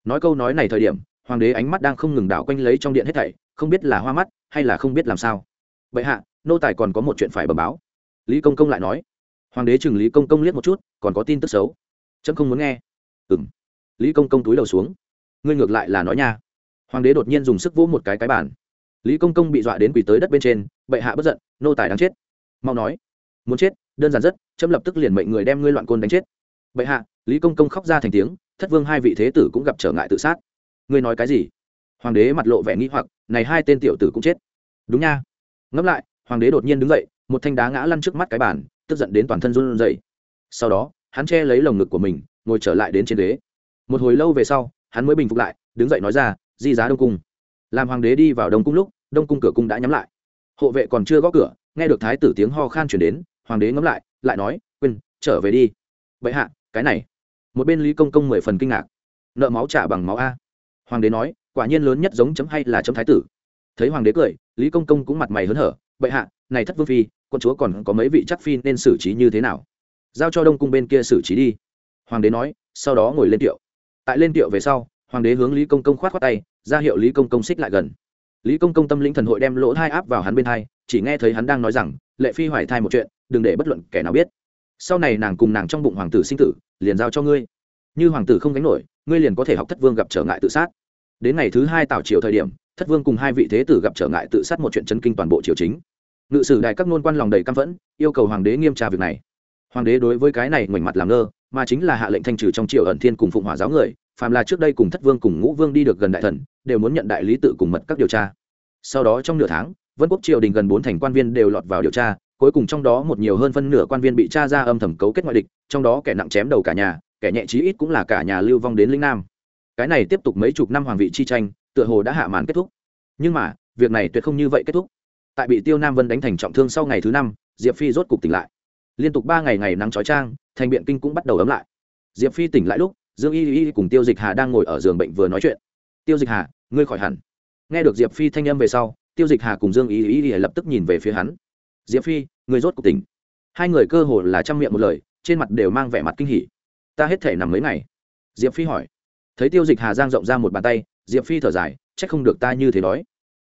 Nói câu nói này thời điểm, hoàng đế ánh mắt đang không ngừng đảo quanh lấy trong điện hết thảy, không biết là hoa mắt, hay là không biết làm sao. Vậy hạ, nô tài còn có một chuyện phải bẩm báo. Lý công công lại nói. Hoàng đế chừng lý công công liếc một chút, còn có tin tức xấu. Trẫm không muốn nghe. Ừng lý công công túi đầu xuống. Ngươi ngược lại là nói nha. Hoàng đế đột nhiên dùng sức vỗ một cái cái bàn. Lý công công bị dọa đến quỳ tới đất bên trên, bệ hạ bất giận, nô tài đáng chết. Mau nói. Muốn chết đơn giản rất chấm lập tức liền mệnh người đem ngươi loạn côn đánh chết. Bệ hạ, lý công công khóc ra thành tiếng, thất vương hai vị thế tử cũng gặp trở ngại tự sát. Ngươi nói cái gì? Hoàng đế mặt lộ vẻ nghĩ hoặc, này hai tên tiểu tử cũng chết. Đúng nha. Ngẫm lại, hoàng đế đột nhiên đứng dậy, một thanh đá ngã lăn trước mắt cái bàn, tức giận đến toàn thân run rẩy. Sau đó, hắn che lấy lồng ngực của mình, ngồi trở lại đến trên đế một hồi lâu về sau, hắn mới bình phục lại, đứng dậy nói ra, di giá đông cung. Làm hoàng đế đi vào đông cung lúc, đông cung cửa cung đã nhắm lại. Hộ vệ còn chưa gõ cửa, nghe được thái tử tiếng ho khan chuyển đến hoàng đế ngẫm lại lại nói, quên, trở về đi. Vậy hạ, cái này. Một bên lý công công mười phần kinh ngạc. Nợ máu trả bằng máu a. Hoàng đế nói, quả nhiên lớn nhất giống chấm hay là chấm thái tử. Thấy hoàng đế cười, lý công công cũng mặt mày hớn hở, bệ hạ, này thất vương phi, quân chúa còn có mấy vị chắc phi nên xử trí như thế nào? Giao cho đông cung bên kia xử trí đi. Hoàng đế nói, sau đó ngồi lên tiệu. Tại lên tiệu về sau, hoàng đế hướng lý công công khoát khoát tay, ra hiệu lý công công xích lại gần. Lý công công tâm lĩnh thần hội đem lỗ thai áp vào hắn bên thai chỉ nghe thấy hắn đang nói rằng, lệ phi hoài thai một chuyện đừng để bất luận kẻ nào biết. Sau này nàng cùng nàng trong bụng hoàng tử sinh tử, liền giao cho ngươi. Như hoàng tử không gánh nổi, ngươi liền có thể học thất vương gặp trở ngại tự sát. Đến ngày thứ hai tảo triều thời điểm, thất vương cùng hai vị thế tử gặp trở ngại tự sát một chuyện chấn kinh toàn bộ triều chính. Ngự sử đại các nôn quan lòng đầy căm phẫn, yêu cầu hoàng đế nghiêm tra việc này. Hoàng đế đối với cái này ngoảnh mặt làm ngơ, mà chính là hạ lệnh thanh trừ trong triều ẩn thiên cùng phụng hỏa giáo người, phàm là trước đây cùng thất vương cùng ngũ vương đi được gần đại thần, đều muốn nhận đại lý tự cùng mật các điều tra. Sau đó trong nửa tháng, vân quốc triều đình gần bốn thành quan viên đều lọt vào điều tra cuối cùng trong đó một nhiều hơn phân nửa quan viên bị tra ra âm thầm cấu kết ngoại địch, trong đó kẻ nặng chém đầu cả nhà, kẻ nhẹ chí ít cũng là cả nhà lưu vong đến linh nam. Cái này tiếp tục mấy chục năm hoàng vị chi tranh, tựa hồ đã hạ màn kết thúc. Nhưng mà, việc này tuyệt không như vậy kết thúc. Tại bị tiêu nam vân đánh thành trọng thương sau ngày thứ năm, diệp phi rốt cục tỉnh lại. Liên tục ba ngày ngày nắng trói trang thành biện kinh cũng bắt đầu ấm lại. Diệp phi tỉnh lại lúc, dương y y cùng tiêu dịch hà đang ngồi ở giường bệnh vừa nói chuyện. Tiêu dịch hà, ngươi khỏi hẳn. Nghe được diệp phi thanh âm về sau, tiêu dịch hà cùng dương y y lập tức nhìn về phía hắn diệp phi, người rốt cục tỉnh. Hai người cơ hồ là chăm miệng một lời, trên mặt đều mang vẻ mặt kinh hỉ. Ta hết thể nằm mấy ngày? Diệp phi hỏi. Thấy tiêu dịch hà giang rộng ra một bàn tay, diệp phi thở dài c h ắ c không được ta như thế đói.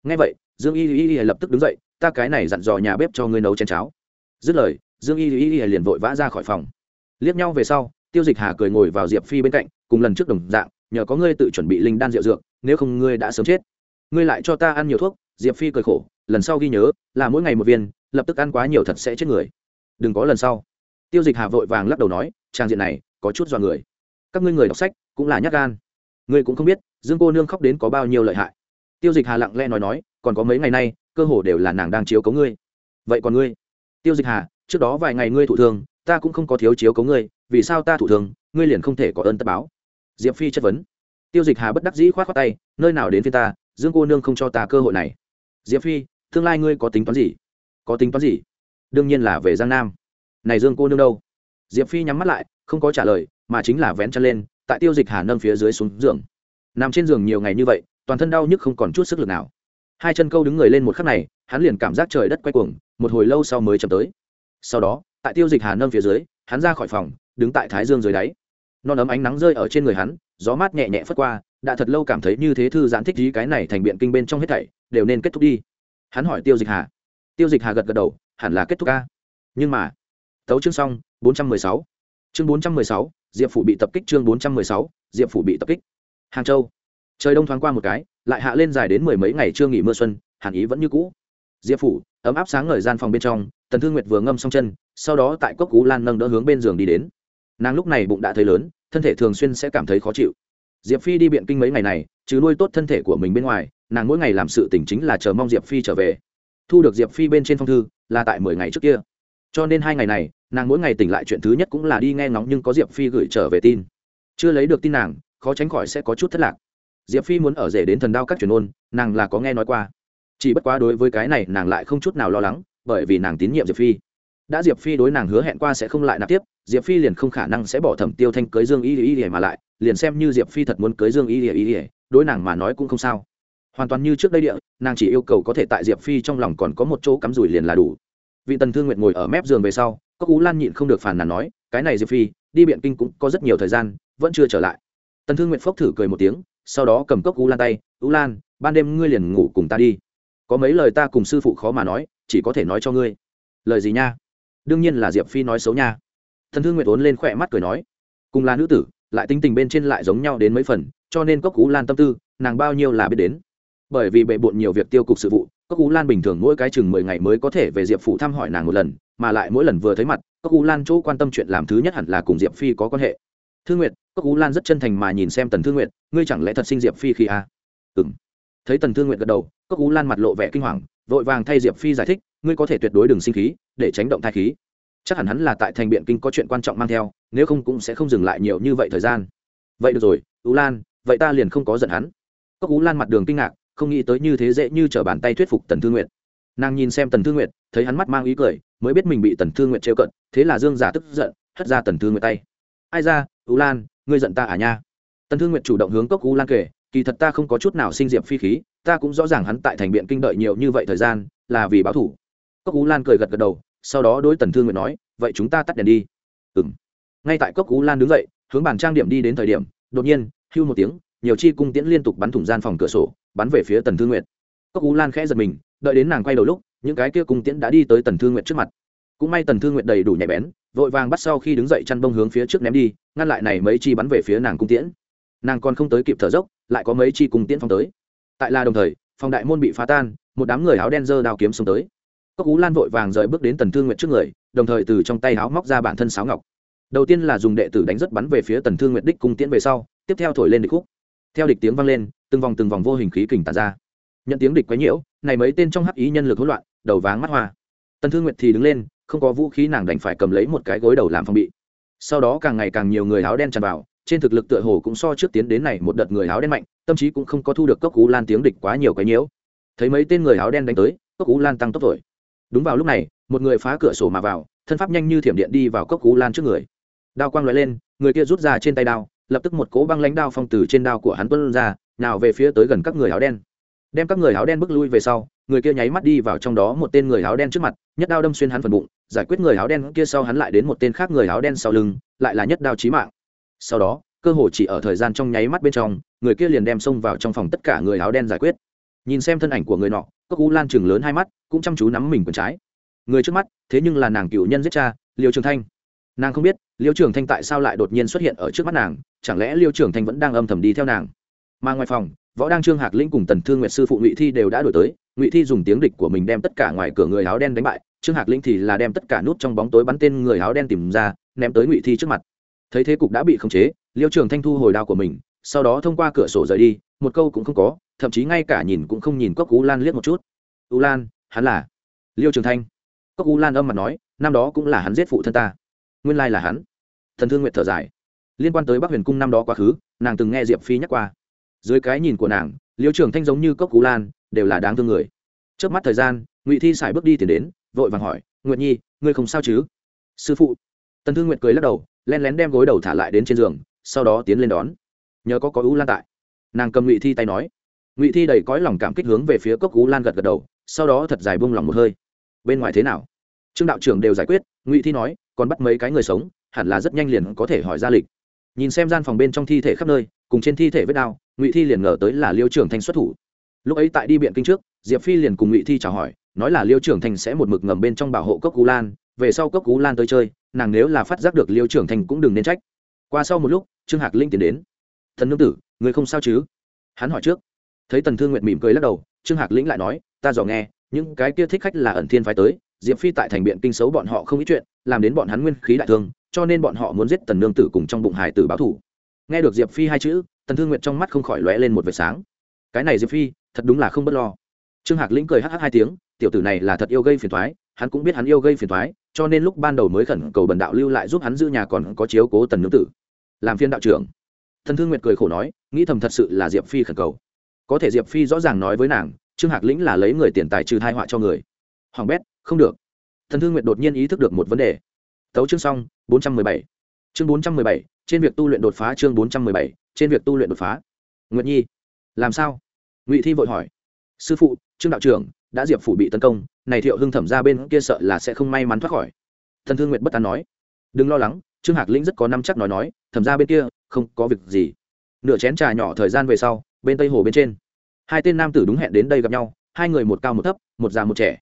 Ngay vậy, dương y y y lập tức đứng dậy, ta cái này dặn dò nhà bếp cho ngươi nấu chén cháo. Dứt lời, dương y y y liền vội vã ra khỏi phòng. Liếc nhau về sau, tiêu dịch hà cười ngồi vào diệp phi bên cạnh, cùng lần trước đồng dạng, nhờ có ngươi tự chuẩn bị linh đan rượu dược, nếu không ngươi đã sớm chết. Ngươi lại cho ta ăn nhiều thuốc, diệp phi cười khổ, lần sau ghi nhớ, là mỗi ngày một viên lập tức ăn quá nhiều thật sẽ chết người. Đừng có lần sau. Tiêu dịch hà vội vàng lắc đầu nói, trang diện này có chút dọa người. Các ngươi người đọc sách cũng là nhát gan. Ngươi cũng không biết, dương cô nương khóc đến có bao nhiêu lợi hại. Tiêu dịch hà lặng lẽ nói nói, còn có mấy ngày nay, cơ hồ đều là nàng đang chiếu cấu ngươi. Vậy còn ngươi? Tiêu dịch hà, trước đó vài ngày ngươi thụ thương, ta cũng không có thiếu chiếu cấu ngươi, vì sao ta thụ thương, ngươi liền không thể có ơn tất báo. Diệp phi chất vấn. Tiêu dịch hà bất đắc dĩ k h o á t khoác tay, nơi nào đến phía ta, dương cô nương không cho ta cơ hội này. Diệp phi, tương lai ngươi có tính toán gì? Có tính toán gì? Đương nhiên là về giang nam. Này dương cô nương đâu? Diệp phi nhắm mắt lại, không có trả lời, mà chính là vén chân lên, tại tiêu dịch hà nâng phía dưới xuống giường. Nằm trên giường nhiều ngày như vậy, toàn thân đau nhức không còn chút sức lực nào. Hai chân câu đứng người lên một khắc này, hắn liền cảm giác trời đất quay cuồng, một hồi lâu sau mới chậm tới. Sau đó, tại tiêu dịch hà nâng phía dưới, hắn ra khỏi phòng, đứng tại thái dương dưới đáy. Non ấm ánh nắng rơi ở trên người hắn, gió mát nhẹ nhẹ phất qua, đã thật lâu cảm thấy như thế thư giãn thích gì cái này thành biện kinh bên trong hết thảy, đều nên kết thúc đi. Hắn hỏi tiêu dịch hà tiêu dịch hà gật gật đầu, hẳn là kết thúc ca. Nhưng mà, tấu chương xong, bốn trăm mười sáu. Chương bốn trăm mười sáu, diệp phủ bị tập kích chương bốn trăm mười sáu, diệp phủ bị tập kích. Hàng châu. Trời đông thoáng qua một cái, lại hạ lên dài đến mười mấy ngày chưa nghỉ mưa xuân hàn ý vẫn như cũ. Diệp phủ, ấm áp sáng ngời gian phòng bên trong, tần thương nguyệt vừa ngâm xong chân, sau đó tại cốc cú lan nâng đỡ hướng bên giường đi đến. Nàng lúc này bụng đã thấy lớn, thân thể thường xuyên sẽ cảm thấy khó chịu. Diệp phi đi biện kinh mấy ngày này chứ nuôi tốt thân thể của mình bên ngoài, nàng mỗi ngày làm sự tỉnh chính là chờ mong diệp phi trở về thu được diệp phi bên trên phong thư, là tại mười ngày trước kia. Cho nên hai ngày này, nàng mỗi ngày tỉnh lại chuyện thứ nhất cũng là đi nghe ngóng nhưng có diệp phi gửi trở về tin. Chưa lấy được tin nàng, khó tránh khỏi sẽ có chút thất lạc. Diệp phi muốn ở rể đến thần đao các truyền ôn, nàng là có nghe nói qua. Chỉ bất quá đối với cái này, nàng lại không chút nào lo lắng, bởi vì nàng tín nhiệm diệp phi. Đã diệp phi đối nàng hứa hẹn qua sẽ không lại nạp tiếp, diệp phi liền không khả năng sẽ bỏ thẩm tiêu thanh cưới dương y y y mà lại, liền xem như diệp phi thật muốn cưới dương y y y, đối nàng mà nói cũng không sao hoàn toàn như trước đây địa, nàng chỉ yêu cầu có thể tại diệp phi trong lòng còn có một chỗ cắm rủi liền là đủ. Vị tần thương nguyện ngồi ở mép giường về sau, có cú lan nhịn không được phàn nàn nói, cái này diệp phi, đi biện kinh cũng có rất nhiều thời gian, vẫn chưa trở lại. Tần thương nguyện phốc thử cười một tiếng, sau đó cầm cốc cú lan tay, Cú lan, ban đêm ngươi liền ngủ cùng ta đi. Có mấy lời ta cùng sư phụ khó mà nói, chỉ có thể nói cho ngươi. Lời gì nha? Đương nhiên là diệp phi nói xấu nha. Thần thương nguyện vốn lên khỏe mắt cười nói, cùng là nữ tử, lại tính tình bên trên lại giống nhau đến mấy phần, cho nên cốc cú lan tâm tư, nàng bao nhiêu là biết đến bởi vì bệ bộn nhiều việc tiêu cục sự vụ, cốc cú lan bình thường mỗi cái chừng mười ngày mới có thể về diệp phụ thăm hỏi nàng một lần, mà lại mỗi lần vừa thấy mặt, cốc cú lan chỗ quan tâm chuyện làm thứ nhất hẳn là cùng diệp phi có quan hệ. Thương nguyệt, cốc cú lan rất chân thành mà nhìn xem tần thương nguyệt, ngươi chẳng lẽ thật sinh diệp phi khi a à? ừng thấy tần thương nguyệt gật đầu, cốc cú lan mặt lộ vẻ kinh hoàng, vội vàng thay diệp phi giải thích, ngươi có thể tuyệt đối đừng sinh khí, để tránh động thai khí. Chắc hẳn hắn là tại thành biện kinh có chuyện quan trọng mang theo, nếu không cũng sẽ không dừng lại nhiều như vậy thời gian. Vậy được rồi, ú lan, vậy ta liền không có giận hắn. Cốc ú lan mặt đường kinh ngạc không nghĩ tới như thế dễ như t bàn tay thuyết phục tần thương nguyện nàng nhìn xem tần thương nguyện thấy hắn mắt mang ý cười, mới biết mình bị tần thương nguyện trêu cận thế là dương giả tức giận, hất ra tần thương nguyện tay. Ai ra, u lan, ngươi giận ta à nha? Tần thương nguyện chủ động hướng cốc u lan kể, kỳ thật ta không có chút nào sinh diệp phi khí, ta cũng rõ ràng hắn tại thành biện kinh đợi nhiều như vậy thời gian, là vì báo thủ. Cốc u lan cười gật gật đầu, sau đó đối tần thương nguyện nói, vậy chúng ta tắt đèn đi. Ừ m ngay tại cốc u lan đứng dậy, hướng bàn trang điểm đi đến thời điểm, đột nhiên, hưu một tiếng nhiều chi cung tiễn liên tục bắn thủng gian phòng cửa sổ, bắn về phía tần thương nguyệt. cốc ú lan khẽ giật mình, đợi đến nàng quay đầu lúc, những cái kia cung tiễn đã đi tới tần thương nguyệt trước mặt. Cũng may tần thương nguyệt đầy đủ nhạy bén, vội vàng bắt sau khi đứng dậy chăn bông hướng phía trước ném đi, ngăn lại này mấy chi bắn về phía nàng cung tiễn. Nàng còn không tới kịp thở dốc, lại có mấy chi cung tiễn phong tới. Tại là đồng thời, phòng đại môn bị phá tan, một đám người áo đen dơ đao kiếm xông tới. Cốc ú lan vội vàng rời bước đến tần thương nguyệt trước người, đồng thời từ trong tay áo móc ra bản thân sáo ngọc. Đầu tiên là dùng đệ tử đánh rất bắn về phía tần thương nguyệt đích cung tiễn về sau, tiếp theo thổi lên địch khúc theo địch tiếng vang lên, từng vòng từng vòng vô hình khí kình tàn ra. Nhận tiếng địch quấy nhiễu, này mấy tên trong hắc ý nhân lực hỗn loạn, đầu váng mắt hoa. Tần thương nguyệt thì đứng lên, không có vũ khí nàng đành phải cầm lấy một cái gối đầu làm phòng bị. Sau đó càng ngày càng nhiều người áo đen tràn vào, trên thực lực tựa hồ cũng so trước tiến đến này một đợt người áo đen mạnh, tâm trí cũng không có thu được cốc cú lan tiếng địch quá nhiều cái nhiễu. Thấy mấy tên người áo đen đánh tới, cốc cú lan tăng tốc thổi. Đúng vào lúc này, một người phá cửa sổ mà vào, thân pháp nhanh như thiểm điện đi vào cốc cú lan trước người. Đao quang loại lên, người kia rút ra trên tay đao lập tức một cỗ băng lãnh đao phong từ trên đao của hắn tuân ra, nào về phía tới gần các người áo đen. Đem các người áo đen bước lui về sau, người kia nháy mắt đi vào trong đó một tên người áo đen trước mặt, nhất đao đâm xuyên hắn phần bụng, giải quyết người áo đen kia sau hắn lại đến một tên khác người áo đen sau lưng, lại là nhất đao chí mạng. Sau đó, cơ hồ chỉ ở thời gian trong nháy mắt bên trong, người kia liền đem xông vào trong phòng tất cả người áo đen giải quyết. Nhìn xem thân ảnh của người nọ, cốc u lan chừng lớn hai mắt, cũng chăm chú nắm mình quần trái. Người trước mắt, thế nhưng là nàng cựu nhân giết cha liều trường thanh nàng không biết, liêu trường thanh tại sao lại đột nhiên xuất hiện ở trước mắt nàng, chẳng lẽ liêu trường thanh vẫn đang âm thầm đi theo nàng? Mà ngoài phòng, võ đăng trương, hạc lĩnh cùng tần thương nguyệt sư phụ ngụy thi đều đã đổi tới, ngụy thi dùng tiếng địch của mình đem tất cả ngoài cửa người áo đen đánh bại, trương hạc lĩnh thì là đem tất cả nút trong bóng tối bắn tên người áo đen tìm ra, ném tới ngụy thi trước mặt. Thấy thế cục đã bị khống chế, liêu trường thanh thu hồi đao của mình, sau đó thông qua cửa sổ rời đi, một câu cũng không có, thậm chí ngay cả nhìn cũng không nhìn cốc u lan liếc một chút. U lan, hắn là? Liêu trường thanh. Cốc u lan âm mặt nói, năm đó cũng là hắn giết phụ thân ta nguyên lai là hắn. Thần thương nguyện thở dài. Liên quan tới bắc huyền cung năm đó quá khứ, nàng từng nghe diệp phi nhắc qua. Dưới cái nhìn của nàng, liêu trường thanh giống như cốc cú lan, đều là đáng thương người. Trước mắt thời gian, ngụy thi xài bước đi tiền đến, vội vàng hỏi, nguyệt nhi, ngươi không sao chứ? Sư phụ. Tần thương nguyệt cười lắc đầu, len lén đem gối đầu thả lại đến trên giường, sau đó tiến lên đón. Nhờ có có ú lan tại, nàng cầm ngụy thi tay nói. Ngụy thi đầy cõi lòng cảm kích hướng về phía cốc Cú lan gật gật đầu, sau đó thật dài bông lòng một hơi. Bên ngoài thế nào? Trương đạo trưởng đều giải quyết ngụy thi nói, còn bắt mấy cái người sống, hẳn là rất nhanh liền có thể hỏi ra lịch. Nhìn xem gian phòng bên trong thi thể khắp nơi, cùng trên thi thể vết đao, ngụy thi liền ngờ tới là liêu trưởng thanh xuất thủ. Lúc ấy tại đi biện kinh trước, diệp phi liền cùng ngụy thi chào hỏi, nói là liêu trưởng thanh sẽ một mực ngầm bên trong bảo hộ cốc cú lan, về sau cốc cú lan tới chơi, nàng nếu là phát giác được liêu trưởng thanh cũng đừng nên trách. Qua sau một lúc, trương hạc linh tiến đến. Thần nương tử, người không sao chứ? Hắn hỏi trước. Thấy tần thương nguyện mỉm cười lắc đầu, trương hạc lĩnh lại nói, ta dò nghe, những cái kia thích khách là ẩn thiên phái tới diệp phi tại thành biện kinh xấu bọn họ không ít chuyện, làm đến bọn hắn nguyên khí đại thương, cho nên bọn họ muốn giết tần nương tử cùng trong bụng hải tử báo thủ nghe được diệp phi hai chữ, tần thương nguyệt trong mắt không khỏi lóe lên một vệt sáng. Cái này diệp phi, thật đúng là không b ấ t lo. Trương hạc lĩnh cười hh hai tiếng, tiểu tử này là thật yêu gây phiền thoái hắn cũng biết hắn yêu gây phiền thoái cho nên lúc ban đầu mới khẩn cầu bần đạo lưu lại giúp hắn giữ nhà còn có chiếu cố tần nương tử. Làm phiên đạo trưởng. Thần thương nguyệt cười khổ nói, nghĩ thầm thật sự là diệp phi khẩn cầu. Có thể diệp phi rõ ràng nói với nàng, trương hạc lĩnh là lấy người tiền tài trừ thai họa cho người. Hoàng bét không được. Thần thương nguyệt đột nhiên ý thức được một vấn đề. Tấu chương xong, bốn trăm mười bảy. Chương bốn trăm mười bảy, trên việc tu luyện đột phá chương bốn trăm mười bảy, trên việc tu luyện đột phá. Nguyệt nhi, làm sao? Ngụy thi vội hỏi. Sư phụ, trương đạo trưởng, đã diệp phủ bị tấn công, này thiệu hưng thẩm ra bên kia sợ là sẽ không may mắn thoát khỏi. Thần thương nguyệt bất tán nói. Đừng lo lắng, trương hạc lĩnh rất có năm chắc nói nói, thẩm ra bên kia, không có việc gì. Nửa chén trà nhỏ thời gian về sau, bên tây hồ bên trên. Hai tên nam tử đúng hẹn đến đây gặp nhau, hai người một cao một thấp, một già một trẻ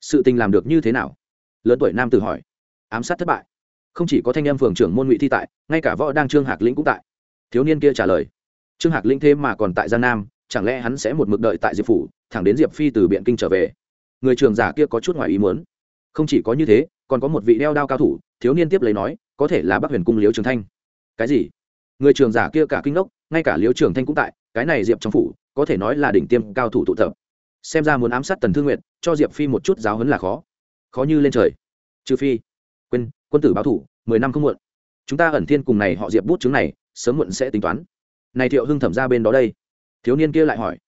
sự tình làm được như thế nào? Lớn tuổi nam tử hỏi. Ám sát thất bại. Không chỉ có thanh em phường trưởng môn ngụy thi tại, ngay cả võ đang trương hạc lĩnh cũng tại. Thiếu niên kia trả lời. Trương hạc lĩnh thêm mà còn tại giang nam, chẳng lẽ hắn sẽ một mực đợi tại diệp phủ, thẳng đến diệp phi từ biện kinh trở về? Người trường giả kia có chút ngoài ý muốn. Không chỉ có như thế, còn có một vị đeo đao cao thủ, thiếu niên tiếp lấy nói, có thể là bắc huyền cung liếu trường thanh. Cái gì? Người trường giả kia cả kinh ngốc, ngay cả liếu trường thanh cũng tại, cái này diệp trong phủ, có thể nói là đỉnh tiêm cao thủ tụ tập xem ra muốn ám sát tần thương nguyện cho diệp phi một chút giáo hấn là khó. Khó như lên trời. Trừ phi, quên, quân tử báo thủ, mười năm không muộn. Chúng ta ẩn thiên cùng này họ diệp bút chứng này, sớm muộn sẽ tính toán. Này thiệu hưng thẩm ra bên đó đây. Thiếu niên kia lại hỏi.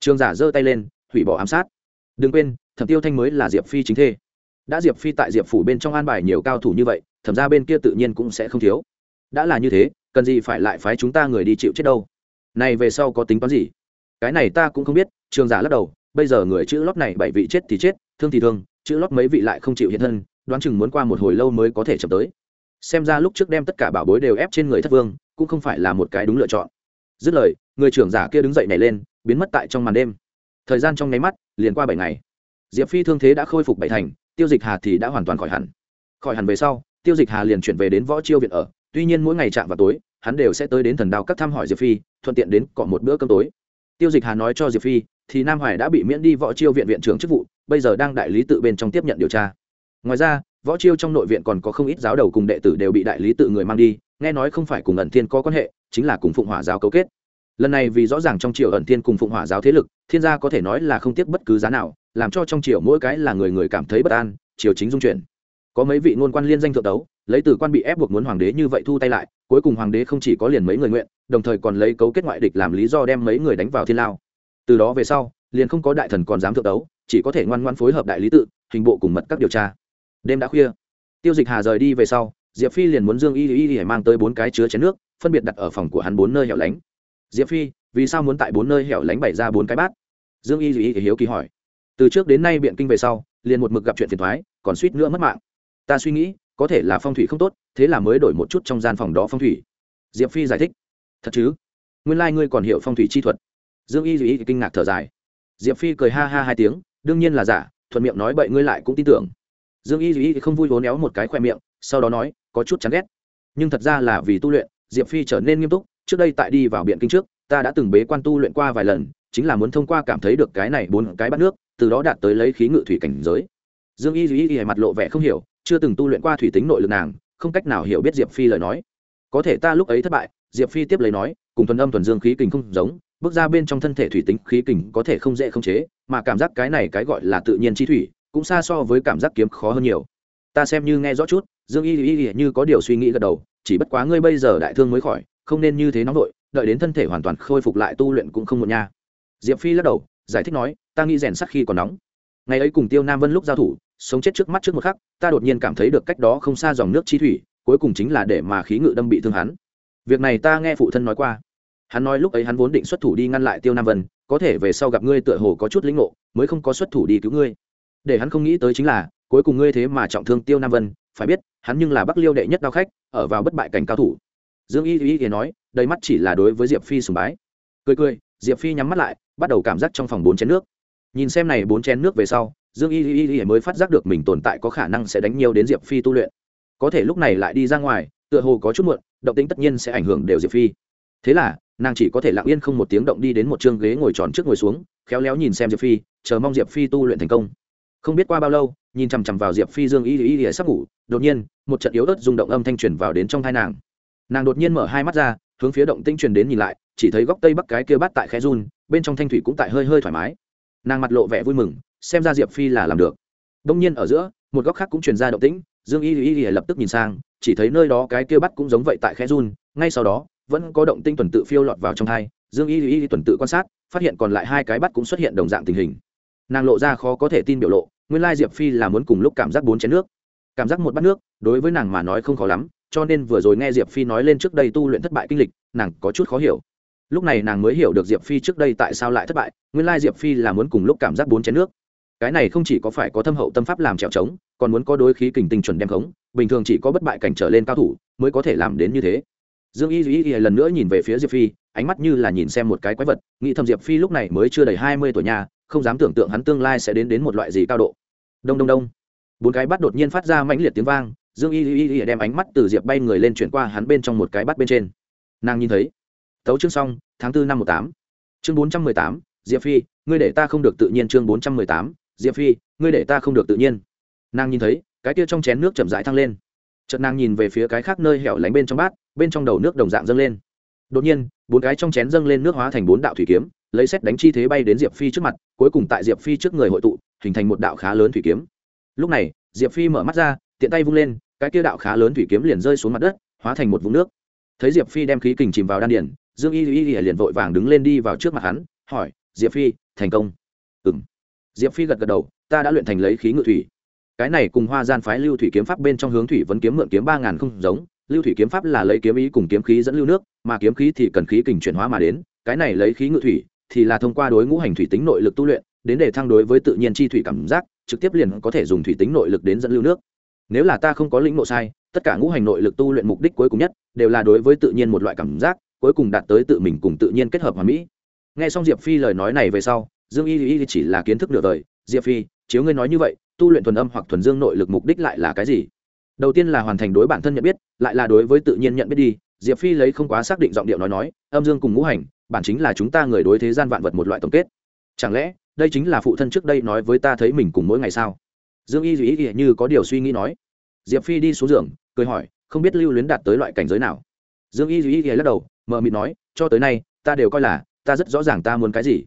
Trường giả giơ tay lên, hủy bỏ ám sát. Đừng quên, thẩm tiêu thanh mới là diệp phi chính thê. Đã diệp phi tại diệp phủ bên trong an bài nhiều cao thủ như vậy, thẩm ra bên kia tự nhiên cũng sẽ không thiếu. Đã là như thế, cần gì phải lại phái chúng ta người đi chịu chết đâu? Này về sau có tính toán gì? Cái này ta cũng không biết trường giả lắc đầu bây giờ người chữ lót này bảy vị chết thì chết, thương thì thương, chữ lót mấy vị lại không chịu hiện thân, đoán chừng muốn qua một hồi lâu mới có thể chậm tới. Xem ra lúc trước đem tất cả bảo bối đều ép trên người thất vương, cũng không phải là một cái đúng lựa chọn. Dứt lời, người trưởng giả kia đứng dậy nhảy lên, biến mất tại trong màn đêm. Thời gian trong nháy mắt, liền qua bảy ngày. Diệp phi thương thế đã khôi phục bảy thành, tiêu dịch hà thì đã hoàn toàn khỏi hẳn. Khỏi hẳn về sau, tiêu dịch hà liền chuyển về đến võ chiêu viện ở, tuy nhiên mỗi ngày chạm vào tối, hắn đều sẽ tới đến thần đao các thăm hỏi diệp phi, thuận tiện đến cọ một bữa cơm tối. Tiêu dịch hà nói cho diệp phi thì nam hoài đã bị miễn đi võ chiêu viện viện trưởng chức vụ, bây giờ đang đại lý tự bên trong tiếp nhận điều tra. Ngoài ra, võ chiêu trong nội viện còn có không ít giáo đầu cùng đệ tử đều bị đại lý tự người mang đi, nghe nói không phải cùng ẩn thiên có quan hệ, chính là cùng phụng hỏa giáo cấu kết. Lần này vì rõ ràng trong triều ẩn thiên cùng phụng hỏa giáo thế lực, thiên gia có thể nói là không tiếc bất cứ giá nào, làm cho trong triều mỗi cái là người người cảm thấy bất an, triều chính dung chuyển. Có mấy vị ngôn quan liên danh thượng đấu lấy từ quan bị ép buộc muốn hoàng đế như vậy thu tay lại, cuối cùng hoàng đế không chỉ có liền mấy người nguyện, đồng thời còn lấy cấu kết ngoại địch làm lý do đem mấy người đánh vào thiên lao từ đó về sau, liền không có đại thần còn dám thượng đấu, chỉ có thể ngoan ngoan phối hợp đại lý tự, hình bộ cùng mật các điều tra. Đêm đã khuya. Tiêu dịch hà rời đi về sau, diệp phi liền muốn dương y y y mang tới bốn cái chứa chén nước, phân biệt đặt ở phòng của hắn bốn nơi hẻo lánh. Diệp phi, vì sao muốn tại bốn nơi hẻo lánh bày ra bốn cái bát? Dương y y hiếu kỳ hỏi. Từ trước đến nay biện kinh về sau, liền một mực gặp chuyện phiền thoái còn suýt nữa mất mạng. Ta suy nghĩ, có thể là phong thủy không tốt, thế là mới đổi một chút trong gian phòng đó phong thủy. Diệp phi giải thích. Thật chứ? Nguyên lai、like、ngươi còn hiểu phong thủy chi thuật dương y duy kinh ngạc thở dài. Diệp phi cười ha ha hai tiếng, đương nhiên là giả, thuận miệng nói bậy ngươi lại cũng tin tưởng. Dương y duy không vui vốn éo một cái khoe miệng, sau đó nói, có chút chán ghét. Nhưng thật ra là vì tu luyện, diệp phi trở nên nghiêm túc, trước đây tại đi vào biện kinh trước, ta đã từng bế quan tu luyện qua vài lần, chính là muốn thông qua cảm thấy được cái này bốn cái bắt nước, từ đó đạt tới lấy khí ngự thủy cảnh giới. Dương y duy y mặt lộ vẻ không hiểu, chưa từng tu luyện qua thủy tính nội lực nàng, không cách nào hiểu biết diệp phi lời nói. Có thể ta lúc ấy thất bại, diệp phi tiếp lấy nói, cùng thuần âm thuần dương khí kình không giống bước ra bên trong thân thể thủy tính khí kình có thể không dễ không chế, mà cảm giác cái này cái gọi là tự nhiên chi thủy, cũng xa so với cảm giác kiếm khó hơn nhiều. Ta xem như nghe rõ chút, dương y y y như có điều suy nghĩ gật đầu, chỉ bất quá ngươi bây giờ đại thương mới khỏi, không nên như thế nóng vội, đợi đến thân thể hoàn toàn khôi phục lại tu luyện cũng không muộn nha. Diệp phi lắc đầu, giải thích nói, ta nghĩ rèn sắc khi còn nóng. Ngày ấy cùng tiêu nam vân lúc giao thủ, sống chết trước mắt trước một khắc, ta đột nhiên cảm thấy được cách đó không xa dòng nước chi thủy, cuối cùng chính là để mà khí ngự đâm bị thương hắn. Việc này ta nghe phụ thân nói qua hắn nói lúc ấy hắn vốn định xuất thủ đi ngăn lại tiêu nam vân, có thể về sau gặp ngươi tựa hồ có chút lĩnh ngộ, mới không có xuất thủ đi cứu ngươi. Để hắn không nghĩ tới chính là, cuối cùng ngươi thế mà trọng thương tiêu nam vân, phải biết, hắn nhưng là bắc liêu đệ nhất đao khách, ở vào bất bại cảnh cao thủ. Dương y y y nói, đầy mắt chỉ là đối với diệp phi sùng bái. Cười cười, diệp phi nhắm mắt lại, bắt đầu cảm giác trong phòng bốn chén nước. Nhìn xem này bốn chén nước về sau, dương y y y mới phát giác được mình tồn tại có khả năng sẽ đánh nhiều đến diệp phi tu luyện. Có thể lúc này lại đi ra ngoài, tựa hồ có chút muộn, động tính tất nhiên sẽ ảnh hưởng đều diệp phi. Thế là nàng chỉ có thể lặng yên không một tiếng động đi đến một chương ghế ngồi tròn trước ngồi xuống, khéo léo nhìn xem diệp phi, chờ mong diệp phi tu luyện thành công. Không biết qua bao lâu, nhìn chằm chằm vào diệp phi dương y y y sắp ngủ, đột nhiên, một trận yếu ớt rung động âm thanh truyền vào đến trong thai nàng. Nàng đột nhiên mở hai mắt ra, hướng phía động tinh truyền đến nhìn lại, chỉ thấy góc tây bắc cái kia bắt tại khe run, bên trong thanh thủy cũng tại hơi hơi thoải mái. Nàng mặt lộ vẻ vui mừng, xem ra diệp phi là làm được. Đông nhiên ở giữa, một góc khác cũng truyền ra động tĩnh, dương y y y lập tức nhìn sang, chỉ thấy nơi đó cái kia bắt cũng giống vậy tại khe run, ngay sau đó vẫn có động tinh tuần tự phiêu lọt vào trong thai dương y y tuần tự quan sát, phát hiện còn lại hai cái bắt cũng xuất hiện đồng dạng tình hình. Nàng lộ ra khó có thể tin biểu lộ, nguyên lai diệp phi là muốn cùng lúc cảm giác bốn chén nước. Cảm giác một bát nước, đối với nàng mà nói không khó lắm, cho nên vừa rồi nghe diệp phi nói lên trước đây tu luyện thất bại kinh lịch, nàng có chút khó hiểu. Lúc này nàng mới hiểu được diệp phi trước đây tại sao lại thất bại, nguyên lai diệp phi là muốn cùng lúc cảm giác bốn chén nước. Cái này không chỉ có phải có thâm hậu tâm pháp làm trèo trống, còn muốn có đối khí kình tinh chuẩn đem khống, bình thường chỉ có bất bại cảnh trở lên cao thủ mới có thể làm đến như thế dương y duy y lần nữa nhìn về phía diệp phi, ánh mắt như là nhìn xem một cái quái vật, nghĩ thầm diệp phi lúc này mới chưa đầy hai mươi tuổi nhà không dám tưởng tượng hắn tương lai sẽ đến đến một loại gì cao độ. Đông đông đông. Bốn cái bắt đột nhiên phát ra mãnh liệt tiếng vang, dương y y y đem ánh mắt từ diệp bay người lên chuyển qua hắn bên trong một cái bắt bên trên. Nàng nhìn thấy. Tấu chương xong, tháng bốn năm một tám. Chương bốn trăm mười tám, diệp phi, ngươi để ta không được tự nhiên chương bốn trăm mười tám, diệp phi, ngươi để ta không được tự nhiên. Nàng nhìn thấy, cái kia trong chén nước chậm rãi thăng lên chợt nàng nhìn về phía cái khác nơi hẻo lánh bên trong bát, bên trong đầu nước đồng dạng dâng lên. Đột nhiên, bốn cái trong chén dâng lên nước hóa thành bốn đạo thủy kiếm, lấy xét đánh chi thế bay đến diệp phi trước mặt, cuối cùng tại diệp phi trước người hội tụ, hình thành một đạo khá lớn thủy kiếm. Lúc này, diệp phi mở mắt ra, tiện tay vung lên, cái kia đạo khá lớn thủy kiếm liền rơi xuống mặt đất, hóa thành một vũng nước. Thấy diệp phi đem khí kình chìm vào đan điển dương y y y liền vội vàng đứng lên đi vào trước mặt hắn, hỏi, diệp phi, thành công? Ừ m diệp phi gật gật đầu, ta đã luyện thành lấy khí ngự thủy cái này cùng hoa gian phái lưu thủy kiếm pháp bên trong hướng thủy vấn kiếm mượn kiếm ba ngàn không giống, lưu thủy kiếm pháp là lấy kiếm ý cùng kiếm khí dẫn lưu nước, mà kiếm khí thì cần khí kình chuyển hóa mà đến, cái này lấy khí ngự thủy thì là thông qua đối ngũ hành thủy tính nội lực tu luyện, đến để thăng đối với tự nhiên chi thủy cảm giác, trực tiếp liền có thể dùng thủy tính nội lực đến dẫn lưu nước. Nếu là ta không có lĩnh ngộ sai, tất cả ngũ hành nội lực tu luyện mục đích cuối cùng nhất đều là đối với tự nhiên một loại cảm giác, cuối cùng đạt tới tự mình cùng tự nhiên kết hợp hòa mỹ. Nghe xong diệp phi lời nói này về sau, dương y y chỉ là kiến thức nửa đời, diệp phi, chiếu ngươi nói như vậy tu luyện thuần âm hoặc thuần dương nội lực mục đích lại là cái gì? Đầu tiên là hoàn thành đối bản thân nhận biết, lại là đối với tự nhiên nhận biết đi. Diệp phi lấy không quá xác định giọng điệu nói nói, âm dương cùng ngũ hành, bản chính là chúng ta người đối thế gian vạn vật một loại tổng kết. Chẳng lẽ, đây chính là phụ thân trước đây nói với ta thấy mình cùng mỗi ngày sao? Dương y dù ý như có điều suy nghĩ nói. Diệp phi đi xuống giường, cười hỏi, không biết lưu luyến đạt tới loại cảnh giới nào? Dương y dù ý lắc đầu mờ mịt nói, cho tới nay, ta đều coi là, ta rất rõ ràng ta muốn cái gì.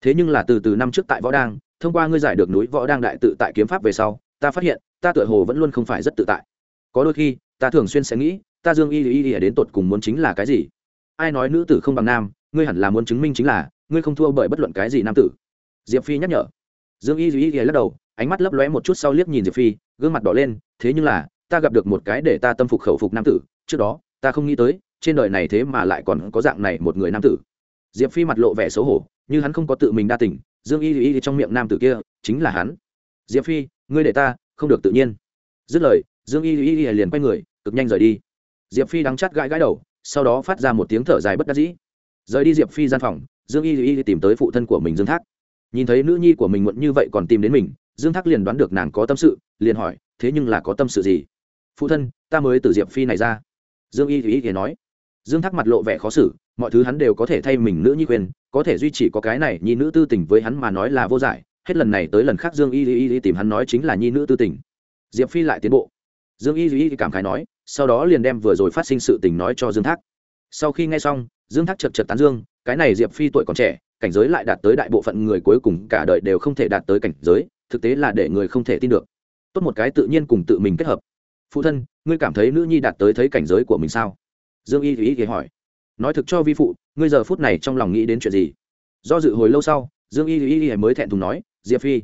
Thế nhưng là từ từ năm trước tại võ đang thông qua ngươi giải được núi võ đang đại tự tại kiếm pháp về sau, ta phát hiện, ta tựa hồ vẫn luôn không phải rất tự tại. Có đôi khi, ta thường xuyên sẽ nghĩ, ta dương y y y đến tột cùng muốn chính là cái gì? Ai nói nữ tử không bằng nam, ngươi hẳn là muốn chứng minh chính là, ngươi không thua bởi bất luận cái gì nam tử. Diệp phi nhắc nhở. Dương y y y lắc đầu, ánh mắt lấp lóe một chút sau liếc nhìn diệp phi, gương mặt đỏ lên, thế nhưng là, ta gặp được một cái để ta tâm phục khẩu phục nam tử, trước đó, ta không nghĩ tới, trên đời này thế mà lại còn có dạng này một người nam tử. Diệp phi mặt lộ vẻ xấu hổ, như hắn không có tự mình đa tình dương y y trong miệng nam tử kia chính là hắn. Diệp phi, ngươi để ta, không được tự nhiên. Dứt lời, dương y y y liền quay người, cực nhanh rời đi. Diệp phi đắng chắt gãi gãi đầu, sau đó phát ra một tiếng thở dài bất đắc dĩ. Rời đi diệp phi gian phòng, dương y y tìm tới phụ thân của mình dương thác. Nhìn thấy nữ nhi của mình muộn như vậy còn tìm đến mình, dương thác liền đoán được nàng có tâm sự, liền hỏi, thế nhưng là có tâm sự gì? Phụ thân, ta mới từ diệp phi này ra. Dương y y thì nói dương thác mặt lộ vẻ khó xử, mọi thứ hắn đều có thể thay mình nữ nhi khuyên, có thể duy trì có cái này nhi nữ tư tình với hắn mà nói là vô giải, hết lần này tới lần khác dương y y y tìm hắn nói chính là nhi nữ tư tình. Diệp phi lại tiến bộ. Dương y y cảm khái nói, sau đó liền đem vừa rồi phát sinh sự tình nói cho dương thác. Sau khi nghe xong, dương thác chật chật tán dương, cái này diệp phi tuổi còn trẻ, cảnh giới lại đạt tới đại bộ phận người cuối cùng cả đời đều không thể đạt tới cảnh giới, thực tế là để người không thể tin được. Tốt một cái tự nhiên cùng tự mình kết hợp. Phụ thân, ngươi cảm thấy nữ nhi đạt tới thấy cảnh giới của mình sao? Dương y Y ý hỏi. Nói thực cho vi phụ, ngươi giờ phút này trong lòng nghĩ đến chuyện gì? Do dự hồi lâu sau, dương y y y mới thẹn thùng nói, diệp phi,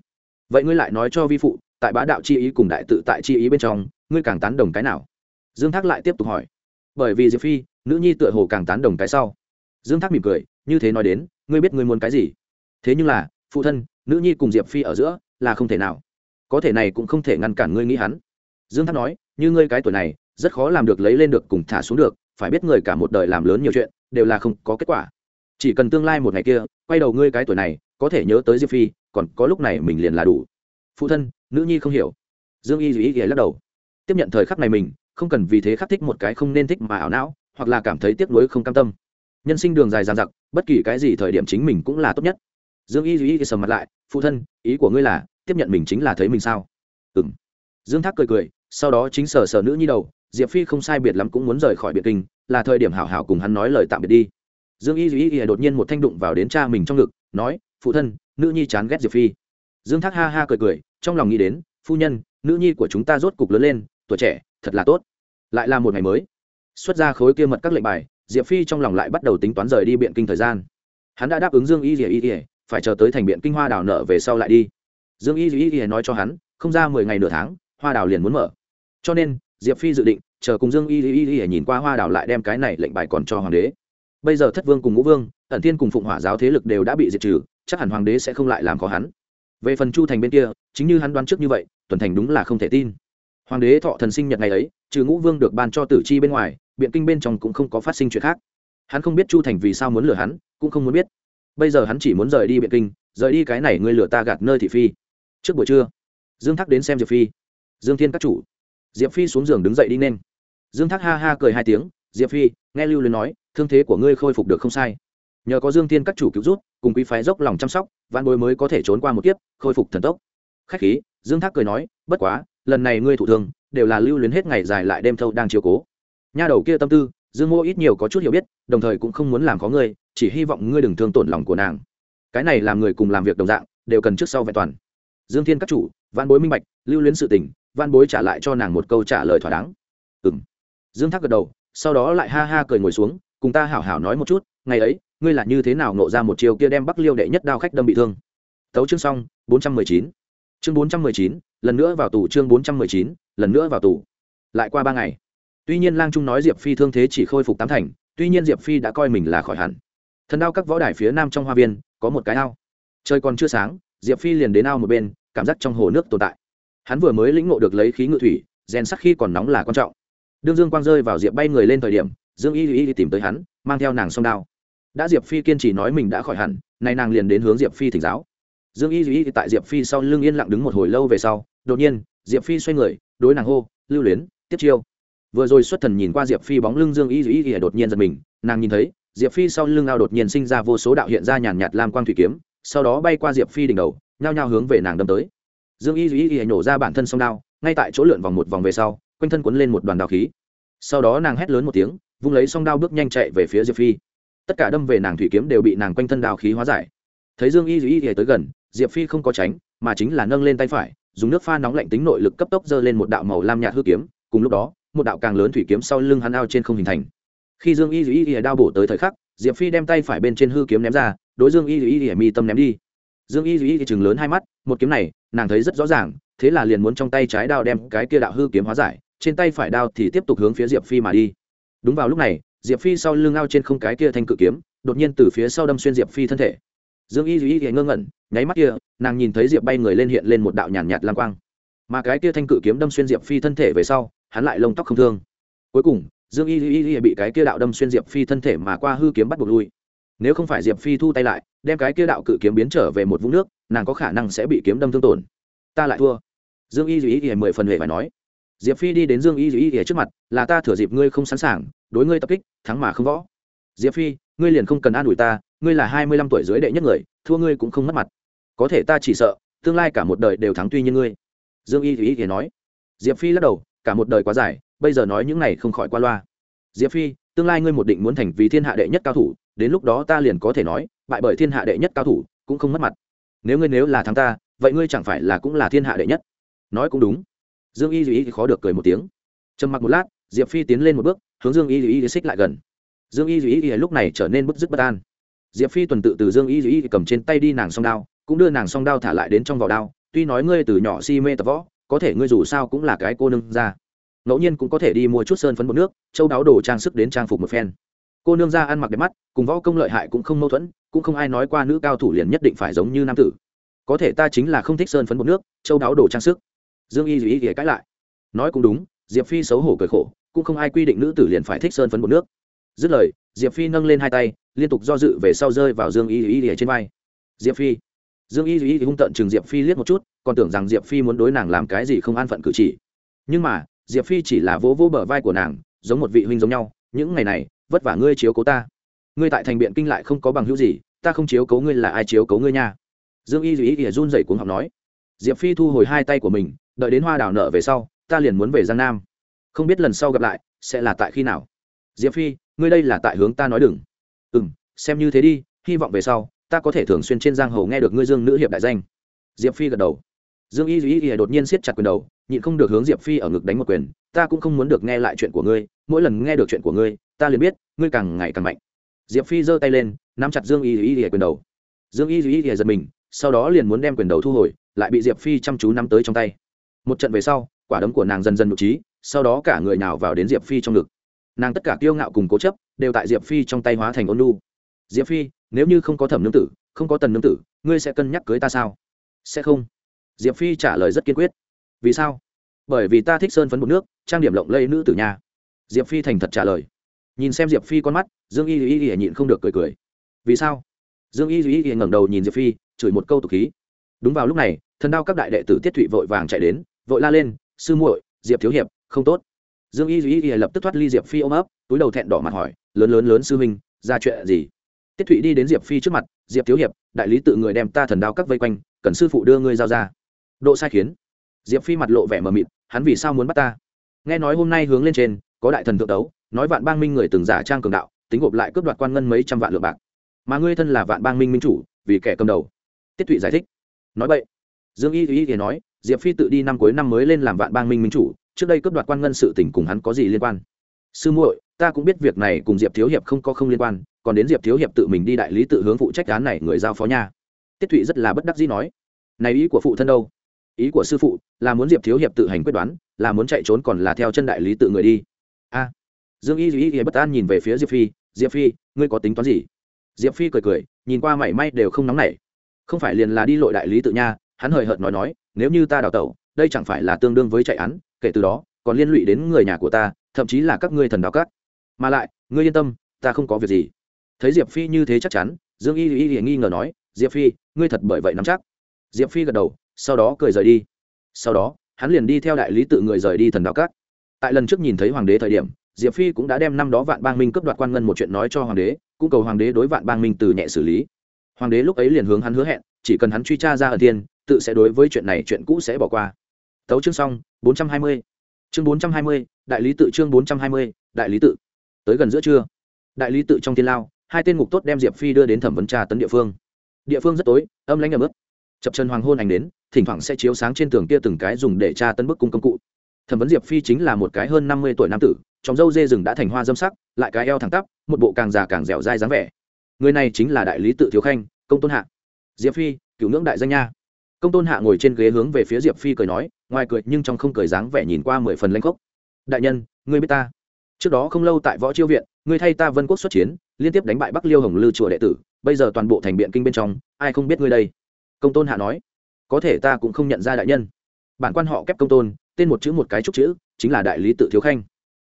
vậy ngươi lại nói cho vi phụ, tại bá đạo chi ý cùng đại tự tại chi ý bên trong, ngươi càng tán đồng cái nào? Dương thác lại tiếp tục hỏi. Bởi vì diệp phi, nữ nhi tựa hồ càng tán đồng cái sau. Dương thác mỉm cười, như thế nói đến, ngươi biết ngươi muốn cái gì? Thế nhưng là, phụ thân, nữ nhi cùng diệp phi ở giữa, là không thể nào. Có thể này cũng không thể ngăn cản ngươi nghĩ hắn. Dương thác nói, như ngươi cái tuổi này, rất khó làm được lấy lên được cùng thả xuống được phải biết người cả một đời làm lớn nhiều chuyện, đều là không có kết quả. Chỉ cần tương lai một ngày kia, quay đầu ngươi cái tuổi này, có thể nhớ tới diệp phi, còn có lúc này mình liền là đủ. Phụ thân, nữ nhi không hiểu. Dương y duy ý lắc đầu. Tiếp nhận thời khắc này mình, không cần vì thế khắc thích một cái không nên thích mà ảo não, hoặc là cảm thấy tiếc nuối không cam tâm. Nhân sinh đường dài dàn giặc bất kỳ cái gì thời điểm chính mình cũng là tốt nhất. Dương y duy sầm mặt lại, phụ thân, ý của ngươi là, tiếp nhận mình chính là thấy mình sao? Ừ m dương thác cười cười, sau đó chính sở sở nữ nhi đầu diệp phi không sai biệt lắm cũng muốn rời khỏi biệt kinh, là thời điểm hảo hảo cùng hắn nói lời tạm biệt đi. Dương y duy đột nhiên một thanh đụng vào đến cha mình trong ngực, nói, phụ thân, nữ nhi chán ghét diệp phi. Dương thác ha ha cười cười, trong lòng nghĩ đến, phu nhân, nữ nhi của chúng ta rốt cục lớn lên, tuổi trẻ, thật là tốt. Lại là một ngày mới. Xuất ra khối kia mật các lệnh bài, diệp phi trong lòng lại bắt đầu tính toán rời đi biện kinh thời gian. Hắn đã đáp ứng dương y dỉa y phải chờ tới thành biện kinh hoa đào nợ về sau lại đi. Dương y dỉa y nói cho hắn, không ra mười ngày nửa tháng, hoa đào liền muốn mở. Cho nên diệp phi dự định, chờ cùng dương y y y nhìn qua hoa đào lại đem cái này lệnh bài còn cho hoàng đế. Bây giờ thất vương cùng ngũ vương, ẩn thiên cùng phụng hỏa giáo thế lực đều đã bị diệt trừ, chắc hẳn hoàng đế sẽ không lại làm khó hắn. Về phần chu thành bên kia, chính như hắn đoán trước như vậy, tuần thành đúng là không thể tin. Hoàng đế thọ thần sinh nhật ngày ấy, trừ ngũ vương được ban cho tử chi bên ngoài, biện kinh bên trong cũng không có phát sinh chuyện khác. Hắn không biết chu thành vì sao muốn lừa hắn, cũng không muốn biết. Bây giờ hắn chỉ muốn rời đi biện kinh, rời đi cái này ngươi lừa ta gạt nơi thị phi. Trước buổi trưa, dương thắc đến xem diệp phi. Dương thiên các chủ diệp phi xuống giường đứng dậy đi nên. Dương thác ha ha cười hai tiếng, diệp phi, nghe lưu luyến nói, thương thế của ngươi khôi phục được không sai. Nhờ có dương thiên các chủ cứu rút cùng quý phái dốc lòng chăm sóc văn bối mới có thể trốn qua một kiếp, khôi phục thần tốc. Khách khí, dương thác cười nói, bất quá, lần này ngươi thụ thương, đều là lưu luyến hết ngày dài lại đêm thâu đang chiều cố. Nha đầu kia tâm tư, dương mô ít nhiều có chút hiểu biết, đồng thời cũng không muốn làm khó ngươi, chỉ hy vọng ngươi đừng thương tổn lòng của nàng. Cái này làm người cùng làm việc đồng dạng, đều cần trước sau vẹn toàn. Dương thiên các chủ văn bối minh bạch, lưu luyến sự tình Van bối trả lại cho nàng một câu trả lời thỏa đáng. Ừ m dương thác gật đầu, sau đó lại ha ha cười ngồi xuống, cùng ta hảo hảo nói một chút, ngày ấy, ngươi là như thế nào nộ ra một chiều kia đem bắc liêu đệ nhất đao khách đâm bị thương? Tấu chương xong, bốn trăm mười chín. Chương bốn trăm mười chín, lần nữa vào tù chương bốn trăm mười chín, lần nữa vào tù. Lại qua ba ngày. Tuy nhiên lang trung nói diệp phi thương thế chỉ khôi phục tám thành, tuy nhiên diệp phi đã coi mình là khỏi hẳn. Thần đao các võ đài phía nam trong hoa viên, có một cái ao. Trời còn chưa sáng, diệp phi liền đến ao một bên, cảm giác trong hồ nước tồn tại hắn vừa mới lĩnh ngộ được lấy khí ngự thủy, rèn sắc khi còn nóng là quan trọng. Đương dương quang rơi vào diệp bay người lên thời điểm, dương y y tìm tới hắn, mang theo nàng song đao. Đã diệp phi kiên trì nói mình đã khỏi hẳn, nay nàng liền đến hướng diệp phi thỉnh giáo. Dương y y tại diệp phi sau lưng yên lặng đứng một hồi lâu về sau, đột nhiên, diệp phi xoay người, đối nàng hô, lưu luyến, tiếp chiêu. Vừa rồi xuất thần nhìn qua diệp phi bóng lưng dương y y y đột nhiên giật mình, nàng nhìn thấy, diệp phi sau lưng ao đột nhiên sinh ra vô số đạo hiện ra nhàn nhạt lam quang thủy kiếm, sau đó bay qua diệp phi đỉnh đầu, nhao nhao hướng về nàng đâm tới dương y y y nhổ ra bản thân song đao, ngay tại chỗ lượn vòng một vòng về sau, quanh thân quấn lên một đoàn đao khí. Sau đó nàng hét lớn một tiếng, vung lấy song đao bước nhanh chạy về phía diệp phi. Tất cả đâm về nàng thủy kiếm đều bị nàng quanh thân đao khí hóa giải. Thấy dương y y y tới gần, diệp phi không có tránh, mà chính là nâng lên tay phải, dùng nước pha nóng lạnh tính nội lực cấp tốc dơ lên một đạo màu lam nhạt hư kiếm. Cùng lúc đó, một đạo càng lớn thủy kiếm sau lưng hắn ao trên không hình thành. Khi dương y y y đao bổ tới thời khắc, diệp phi đem tay phải bên trên hư kiếm ném ra, đối dương y y y mi tâm ném đi. Dương y y chừng lớn hai mắt, một kiếm này nàng thấy rất rõ ràng thế là liền muốn trong tay trái đao đem cái kia đạo hư kiếm hóa giải trên tay phải đao thì tiếp tục hướng phía diệp phi mà đi. Đúng vào lúc này diệp phi sau lưng ao trên không cái kia thanh cự kiếm đột nhiên từ phía sau đâm xuyên diệp phi thân thể. Dương y duy y ngơ ngẩn nháy mắt kia nàng nhìn thấy diệp bay người lên hiện lên một đạo nhàn nhạt, nhạt quang. Mà cái kia thanh cự kiếm đâm xuyên diệp phi thân thể về sau hắn lại lông tóc không thương. Cuối cùng dương y duy y bị cái kia đạo đâm xuyên diệp phi thân thể mà qua hư kiếm bắt buộc lui nếu không phải diệp phi thu tay lại đem cái kia đạo cự kiếm biến trở về một vũng nước nàng có khả năng sẽ bị kiếm đâm thương tổn ta lại thua dương y dù ý thì mười phần hệ phải nói diệp phi đi đến dương y dù ý thì trước mặt là ta thừa dịp ngươi không sẵn sàng đối ngươi tập kích thắng mà không võ diệp phi ngươi liền không cần an ủi ta ngươi là hai mươi lăm tuổi dưới đệ nhất người thua ngươi cũng không mất mặt có thể ta chỉ sợ tương lai cả một đời đều thắng tuy như ngươi dương y thì ý thì nói diệp phi lắc đầu cả một đời quá dài bây giờ nói những này không khỏi qua loa diệp phi tương lai ngươi một định muốn thành vì thiên hạ đệ nhất cao thủ đến lúc đó ta liền có thể nói, bại bởi thiên hạ đệ nhất cao thủ, cũng không mất mặt. Nếu ngươi nếu là thắng ta, vậy ngươi chẳng phải là cũng là thiên hạ đệ nhất? Nói cũng đúng. Dương y duy khó được cười một tiếng. Trầm mặc một lát, diệp phi tiến lên một bước, hướng dương y duy xích lại gần. Dương y duy lúc này trở nên bức dứt bất an. Diệp phi tuần tự từ dương y duy cầm trên tay đi nàng song đao, cũng đưa nàng song đao thả lại đến trong vỏ đao. Tuy nói ngươi từ nhỏ si mê tập võ, có thể ngươi dù sao cũng là cái cô nương ra. Ngẫu nhiên cũng có thể đi mua chút sơn phấn bột nước, châu đáo đồ trang sức đến trang phục một phen cô nương ra ăn mặc đẹp mắt, cùng võ công lợi hại cũng không mâu thuẫn, cũng không ai nói qua nữ cao thủ liền nhất định phải giống như nam tử. Có thể ta chính là không thích sơn phấn bột nước, châu đáo đồ trang sức. Dương y dù ý ghé cãi lại. Nói cũng đúng, diệp phi xấu hổ cười khổ, cũng không ai quy định nữ tử liền phải thích sơn phấn bột nước. Dứt lời, diệp phi nâng lên hai tay, liên tục do dự về sau rơi vào dương y dù ý trên vai. Diệp phi. Dương y dù ý hung tận chừng diệp phi liếc một chút, còn tưởng rằng diệp phi muốn đối nàng làm cái gì không an phận cử chỉ. Nhưng mà, diệp phi chỉ là vỗ vỗ bờ vai của nàng, giống một vị huynh giống nhau, những ngày này vất vả ngươi chiếu cố ta. Ngươi tại thành biện kinh lại không có bằng hữu gì, ta không chiếu cố ngươi là ai chiếu cố ngươi nha. Dương y dù ý ỉa run dậy cuống học nói. Diệp phi thu hồi hai tay của mình, đợi đến hoa đào nợ về sau, ta liền muốn về giang nam. Không biết lần sau gặp lại, sẽ là tại khi nào? Diệp phi, ngươi đây là tại hướng ta nói đừng. Ừ m xem như thế đi, hy vọng về sau, ta có thể thường xuyên trên giang hồ nghe được ngươi dương nữ hiệp đại danh. Diệp phi gật đầu. Dương y duy y đột nhiên siết chặt quyền đầu, nhịn không được hướng diệp phi ở ngực đánh một quyền ta cũng không muốn được nghe lại chuyện của ngươi, mỗi lần nghe được chuyện của ngươi, ta liền biết, ngươi càng ngày càng mạnh. Diệp phi giơ tay lên, nắm chặt dương y y y quyền đầu. Dương y y y giật mình, sau đó liền muốn đem quyền đầu thu hồi, lại bị diệp phi chăm chú nắm tới trong tay. Một trận về sau, quả đấm của nàng dần dần nhục trí sau đó cả người nào vào đến diệp phi trong ngực. Nàng tất cả kiêu ngạo cùng cố chấp, đều tại diệp phi trong tay hóa thành ôn lu diệp phi, nếu như không có thẩm nương tử, không có tần nương tử, ngươi sẽ cân nhắc cưới ta sao? Sẽ không. Diệp phi trả lời rất kiên quyết. Vì sao? Bởi vì ta thích sơn phấn bột nước, trang điểm lộng lây nữ tử nhà diệp phi thành thật trả lời. Nhìn xem diệp phi con mắt, dương y y y nhịn không được cười cười. Vì sao? Dương y y y ngẩng đầu nhìn diệp phi, chửi một câu tục khí. Đúng vào lúc này, thần đao các đại đệ tử tiết thụy vội vàng chạy đến, vội la lên, sư muội, diệp thiếu hiệp, không tốt. Dương y y y lập tức thoát ly diệp phi ôm ấp, túi đầu thẹn đỏ mặt hỏi, lớn lớn lớn sư huynh, ra chuyện gì? Tiết thụy đi đến diệp phi trước mặt, diệp thiếu hiệp, đại lý tự người đem ta thần đao các vây quanh, cần sư phụ đưa ngươi giao ra. Độ sai khiến. Diệp phi mặt lộ vẻ mờ mịt hắn vì sao muốn bắt ta? Nghe nói hôm nay hướng lên trên, có đại thần thượng đấu, nói vạn bang minh người từng giả trang cường đạo, tính gộp lại cướp đoạt quan ngân mấy trăm vạn lượng bạc. Mà ngươi thân là vạn bang minh minh chủ, vì kẻ cầm đầu. Tiết thụy giải thích. Nói vậy, dương y y thì nói, diệp phi tự đi năm cuối năm mới lên làm vạn bang minh minh chủ, trước đây cướp đoạt quan ngân sự tình cùng hắn có gì liên quan? Sư muội, ta cũng biết việc này cùng diệp thiếu hiệp không có không liên quan, còn đến diệp thiếu hiệp tự mình đi đại lý tự hướng phụ trách án này người giao phó nha. Tiết thụy rất là bất đắc dĩ nói, này ý của phụ thân đâu? Ý của sư phụ là muốn diệp thiếu hiệp tự hành quyết đoán là muốn chạy trốn còn là theo chân đại lý tự người đi a dương y duy y bất an nhìn về phía diệp phi diệp phi ngươi có tính toán gì diệp phi cười cười nhìn qua mảy may đều không nóng nảy không phải liền là đi lội đại lý tự nha hắn hời hợt nói nói nếu như ta đào tẩu đây chẳng phải là tương đương với chạy án kể từ đó còn liên lụy đến người nhà của ta thậm chí là các ngươi thần đạo cát mà lại ngươi yên tâm ta không có việc gì thấy diệp phi như thế chắc chắn dương y y y nghi ngờ nói diệp phi ngươi thật bởi vậy nắm chắc diệp phi gật đầu sau đó cười rời đi. Sau đó, hắn liền đi theo đại lý tự người rời đi thần đạo cát tại lần trước nhìn thấy hoàng đế thời điểm, diệp phi cũng đã đem năm đó vạn bang minh cướp đoạt quan ngân một chuyện nói cho hoàng đế, cũng cầu hoàng đế đối vạn bang minh từ nhẹ xử lý. Hoàng đế lúc ấy liền hướng hắn hứa hẹn, chỉ cần hắn truy tra ra ở thiên, tự sẽ đối với chuyện này chuyện cũ sẽ bỏ qua. Tấu chương xong, bốn trăm hai mươi. Chương bốn trăm hai mươi, đại lý tự chương bốn trăm hai mươi, đại lý tự. Tới gần giữa trưa, đại lý tự trong thiên lao, hai tên ngục tốt đem diệp phi đưa đến thẩm vấn tra tấn địa phương. Địa phương rất tối, âm lãnh ấm ướt chập chân hoàng hôn ảnh đến, thỉnh thoảng sẽ chiếu sáng trên tường kia từng cái dùng để tra tấn bức cung công cụ. Thẩm vấn diệp phi chính là một cái hơn năm mươi tuổi nam tử, trong dâu dê rừng đã thành hoa dâm sắc, lại cái eo thẳng tắp, một bộ càng già càng dẻo dai dáng vẻ. Người này chính là đại lý tự thiếu khanh, công tôn hạ. Diệp phi, cựu ngưỡng đại danh nha. Công tôn hạ ngồi trên ghế hướng về phía diệp phi cười nói, ngoài cười nhưng trong không cười dáng vẻ nhìn qua mười phần lanh khốc. Đại nhân, ngươi biết ta. Trước đó không lâu tại võ chiêu viện, ngươi thay ta vân quốc xuất chiến, liên tiếp đánh bại bắc liêu hồng lư chùa đệ tử, bây giờ toàn bộ thành biện kinh bên trong, ai không biết ngươi đây? Công tôn hạ nói, có thể ta cũng không nhận ra đại nhân. Bản quan họ kép công tôn, tên một chữ một cái trúc chữ, chính là đại lý tự thiếu khanh.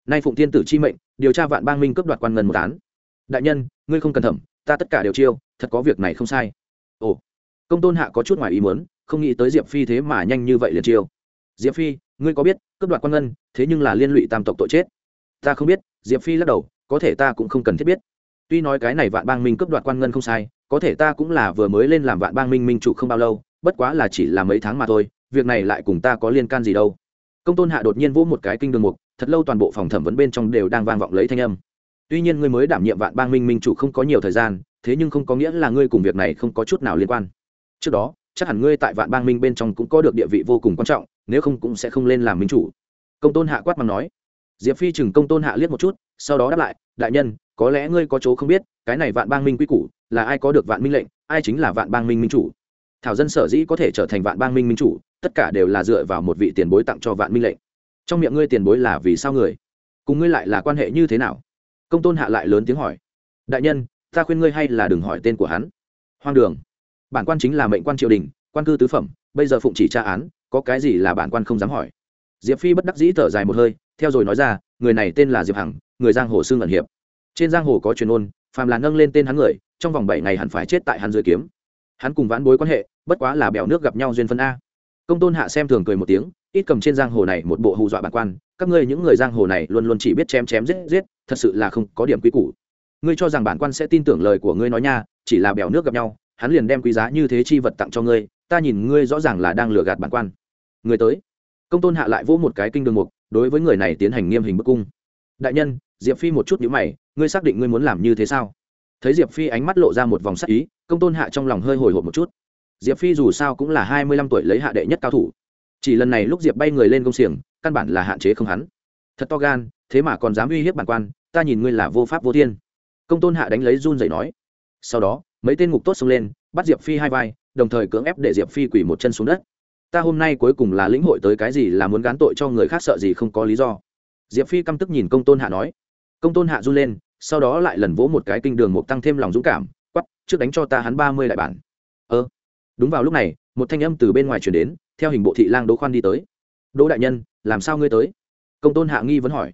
Nay phụng thiên tử chi mệnh, điều tra vạn bang minh cướp đoạt quan ngân một án. Đại nhân, ngươi không cần thẩm ta tất cả đều chiêu, thật có việc này không sai. Ồ, công tôn hạ có chút ngoài ý muốn, không nghĩ tới diệp phi thế mà nhanh như vậy liền chiêu. Diệp phi, ngươi có biết, cướp đoạt quan ngân, thế nhưng là liên lụy tam tộc tội chết. Ta không biết, diệp phi lắc đầu, có thể ta cũng không cần thiết biết. Tuy nói cái này vạn bang minh cướp đoạt quan ngân không sai có thể ta cũng là vừa mới lên làm vạn bang minh minh chủ không bao lâu, bất quá là chỉ là mấy tháng mà thôi, việc này lại cùng ta có liên can gì đâu. Công tôn hạ đột nhiên vỗ một cái kinh đường mục, thật lâu toàn bộ phòng thẩm vấn bên trong đều đang vang vọng lấy thanh âm. Tuy nhiên ngươi mới đảm nhiệm vạn bang minh minh chủ không có nhiều thời gian, thế nhưng không có nghĩa là ngươi cùng việc này không có chút nào liên quan. Trước đó, chắc hẳn ngươi tại vạn bang minh bên trong cũng có được địa vị vô cùng quan trọng, nếu không cũng sẽ không lên làm minh chủ. Công tôn hạ quát mắng nói. Diệp phi chừng công tôn hạ liếc một chút, sau đó đáp lại, đại nhân, có lẽ ngươi có chỗ không biết, cái này vạn bang minh quy củ là ai có được vạn minh lệnh, ai chính là vạn bang minh minh chủ. Thảo dân sở dĩ có thể trở thành vạn bang minh minh chủ, tất cả đều là dựa vào một vị tiền bối tặng cho vạn minh lệnh. Trong miệng ngươi tiền bối là vì sao người? Cùng ngươi lại là quan hệ như thế nào? Công tôn hạ lại lớn tiếng hỏi. Đại nhân, ta khuyên ngươi hay là đừng hỏi tên của hắn. Hoang đường. Bản quan chính là mệnh quan triều đình, quan cư tứ phẩm, bây giờ phụng chỉ tra án, có cái gì là bản quan không dám hỏi? Diệp phi bất đắc dĩ thở dài một hơi, theo rồi nói ra, người này tên là diệp hằng, người giang hồ xương ẩn hiệp. Trên giang hồ có truyền ôn, phàm là nâng lên tên hắn người trong vòng bảy ngày hẳn phải chết tại hắn dưới kiếm. Hắn cùng vãn bối quan hệ, bất quá là bèo nước gặp nhau duyên phân a. Công tôn hạ xem thường cười một tiếng, ít cầm trên giang hồ này một bộ hù dọa bản quan, các ngươi những người giang hồ này luôn luôn chỉ biết chém chém giết giết, thật sự là không có điểm quý củ. Ngươi cho rằng bản quan sẽ tin tưởng lời của ngươi nói nha, chỉ là bèo nước gặp nhau, hắn liền đem quý giá như thế chi vật tặng cho ngươi, ta nhìn ngươi rõ ràng là đang lừa gạt bản quan. Người tới. Công tôn hạ lại vỗ một cái kinh đường mục, đối với người này tiến hành nghiêm hình bức cung. Đại nhân, diệp phi một chút nhữ mày, ngươi xác định ngươi muốn làm như thế sao? Thấy diệp phi ánh mắt lộ ra một vòng sắc ý, công tôn hạ trong lòng hơi hồi hộp một chút. Diệp phi dù sao cũng là hai mươi lăm tuổi lấy hạ đệ nhất cao thủ. Chỉ lần này lúc diệp bay người lên công xiềng, căn bản là hạn chế không hắn. Thật to gan, thế mà còn dám uy hiếp bản quan, ta nhìn ngươi là vô pháp vô thiên. Công tôn hạ đánh lấy run dậy nói. Sau đó, mấy tên ngục tốt xông lên, bắt diệp phi hai vai, đồng thời cưỡng ép để diệp phi quỳ một chân xuống đất. Ta hôm nay cuối cùng là lĩnh hội tới cái gì là muốn gán tội cho người khác sợ gì không có lý do. Diệp phi căm tức nhìn công tôn hạ nói. Công tôn hạ run lên sau đó lại lần vỗ một cái kinh đường mục tăng thêm lòng dũng cảm quắp trước đánh cho ta hắn ba mươi đại bản. Ơ. Đúng vào lúc này, một thanh âm từ bên ngoài chuyển đến, theo hình bộ thị lang đỗ khoan đi tới. Đỗ đại nhân, làm sao ngươi tới? Công tôn hạ nghi vẫn hỏi.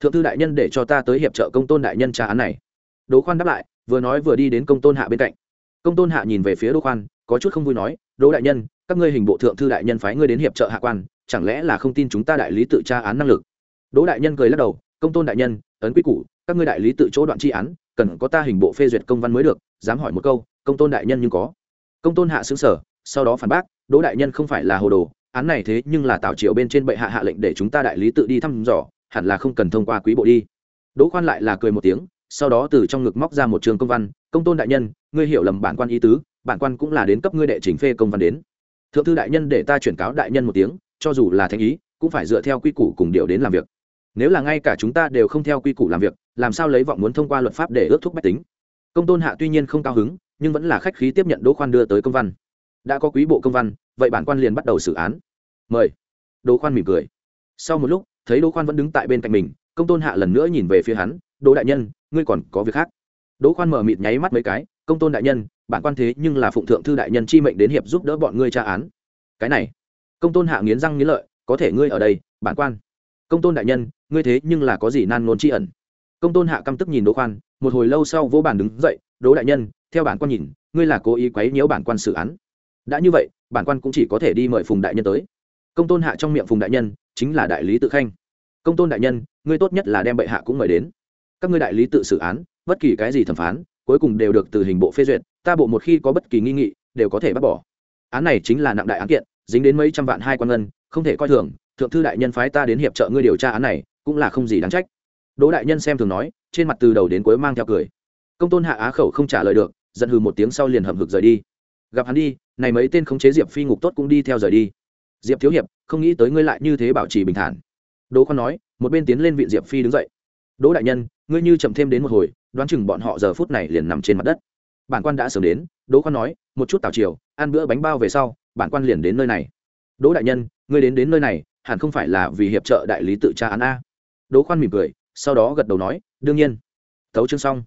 Thượng thư đại nhân để cho ta tới hiệp trợ công tôn đại nhân tra án này. Đỗ khoan đáp lại, vừa nói vừa đi đến công tôn hạ bên cạnh. Công tôn hạ nhìn về phía đỗ khoan, có chút không vui nói, đỗ đại nhân, các ngươi hình bộ thượng thư đại nhân phái ngươi đến hiệp trợ hạ quan, chẳng lẽ là không tin chúng ta đại lý tự tra án năng lực? Đỗ đại nhân cười lắc đầu, công tôn đại nhân, ấn quy củ các ngươi đại lý tự chỗ đoạn tri án, cần có ta hình bộ phê duyệt công văn mới được, dám hỏi một câu, công tôn đại nhân nhưng có. Công tôn hạ xứng sở, sau đó phản bác, đỗ đại nhân không phải là hồ đồ, án này thế nhưng là tạo triệu bên trên bệ hạ hạ lệnh để chúng ta đại lý tự đi thăm dò, hẳn là không cần thông qua quý bộ đi. Đỗ khoan lại là cười một tiếng, sau đó từ trong ngực móc ra một trường công văn, công tôn đại nhân, ngươi hiểu lầm bản quan ý tứ, bản quan cũng là đến cấp ngươi đệ trình phê công văn đến. Thượng thư đại nhân để ta chuyển cáo đại nhân một tiếng, cho dù là thanh ý, cũng phải dựa theo quy củ cùng điều đến làm việc. Nếu là ngay cả chúng ta đều không theo quy củ làm việc làm sao lấy vọng muốn thông qua luật pháp để ước thúc bách tính? Công tôn hạ tuy nhiên không cao hứng, nhưng vẫn là khách khí tiếp nhận đỗ khoan đưa tới công văn. Đã có quý bộ công văn, vậy bản quan liền bắt đầu xử án. Mời. Đỗ khoan mỉm cười. Sau một lúc, thấy đỗ khoan vẫn đứng tại bên cạnh mình, công tôn hạ lần nữa nhìn về phía hắn, đỗ đại nhân, ngươi còn có việc khác? Đỗ khoan mở mịt nháy mắt mấy cái, công tôn đại nhân, bản quan thế nhưng là phụng thượng thư đại nhân chi mệnh đến hiệp giúp đỡ bọn ngươi tra án. Cái này. Công tôn hạ nghiến răng nghiến lợi, có thể ngươi ở đây, bản quan. Công tôn đại nhân, ngươi thế nhưng là có gì nan nôn tri ẩn? Công tôn hạ căm tức nhìn đỗ khoan, một hồi lâu sau vô bản đứng dậy, đỗ đại nhân, theo bản quan nhìn, ngươi là cố ý quấy nhiễu bản quan xử án. Đã như vậy, bản quan cũng chỉ có thể đi mời phùng đại nhân tới. Công tôn hạ trong miệng phùng đại nhân, chính là đại lý tự khanh. Công tôn đại nhân, ngươi tốt nhất là đem bệ hạ cũng mời đến. Các ngươi đại lý tự xử án, bất kỳ cái gì thẩm phán, cuối cùng đều được từ hình bộ phê duyệt, ta bộ một khi có bất kỳ nghi nghị, đều có thể bác bỏ. Án này chính là nặng đại án kiện, dính đến mấy trăm vạn hai quan ngân, không thể coi thường, thượng thư đại nhân phái ta đến hiệp trợ ngươi điều tra án này, cũng là không gì đáng trách đỗ đại nhân xem thường nói, trên mặt từ đầu đến cuối mang theo cười. Công tôn hạ á khẩu không trả lời được, giận hừ một tiếng sau liền hầm hực rời đi. Gặp hắn đi, này mấy tên khống chế diệp phi ngục tốt cũng đi theo rời đi. Diệp thiếu hiệp, không nghĩ tới ngươi lại như thế bảo trì bình thản. Đỗ khoan nói, một bên tiến lên viện diệp phi đứng dậy. Đỗ đại nhân, ngươi như chậm thêm đến một hồi, đoán chừng bọn họ giờ phút này liền nằm trên mặt đất. Bản quan đã sớm đến, đỗ khoan nói, một chút tào chiều ăn bữa bánh bao về sau, bản quan liền đến nơi này. Đỗ đại nhân, ngươi đến đến nơi này, hẳn không phải là vì hiệp trợ đại lý tự tra án a. Đỗ khoan mỉm cười sau đó gật đầu nói đương nhiên. Thấu chương xong.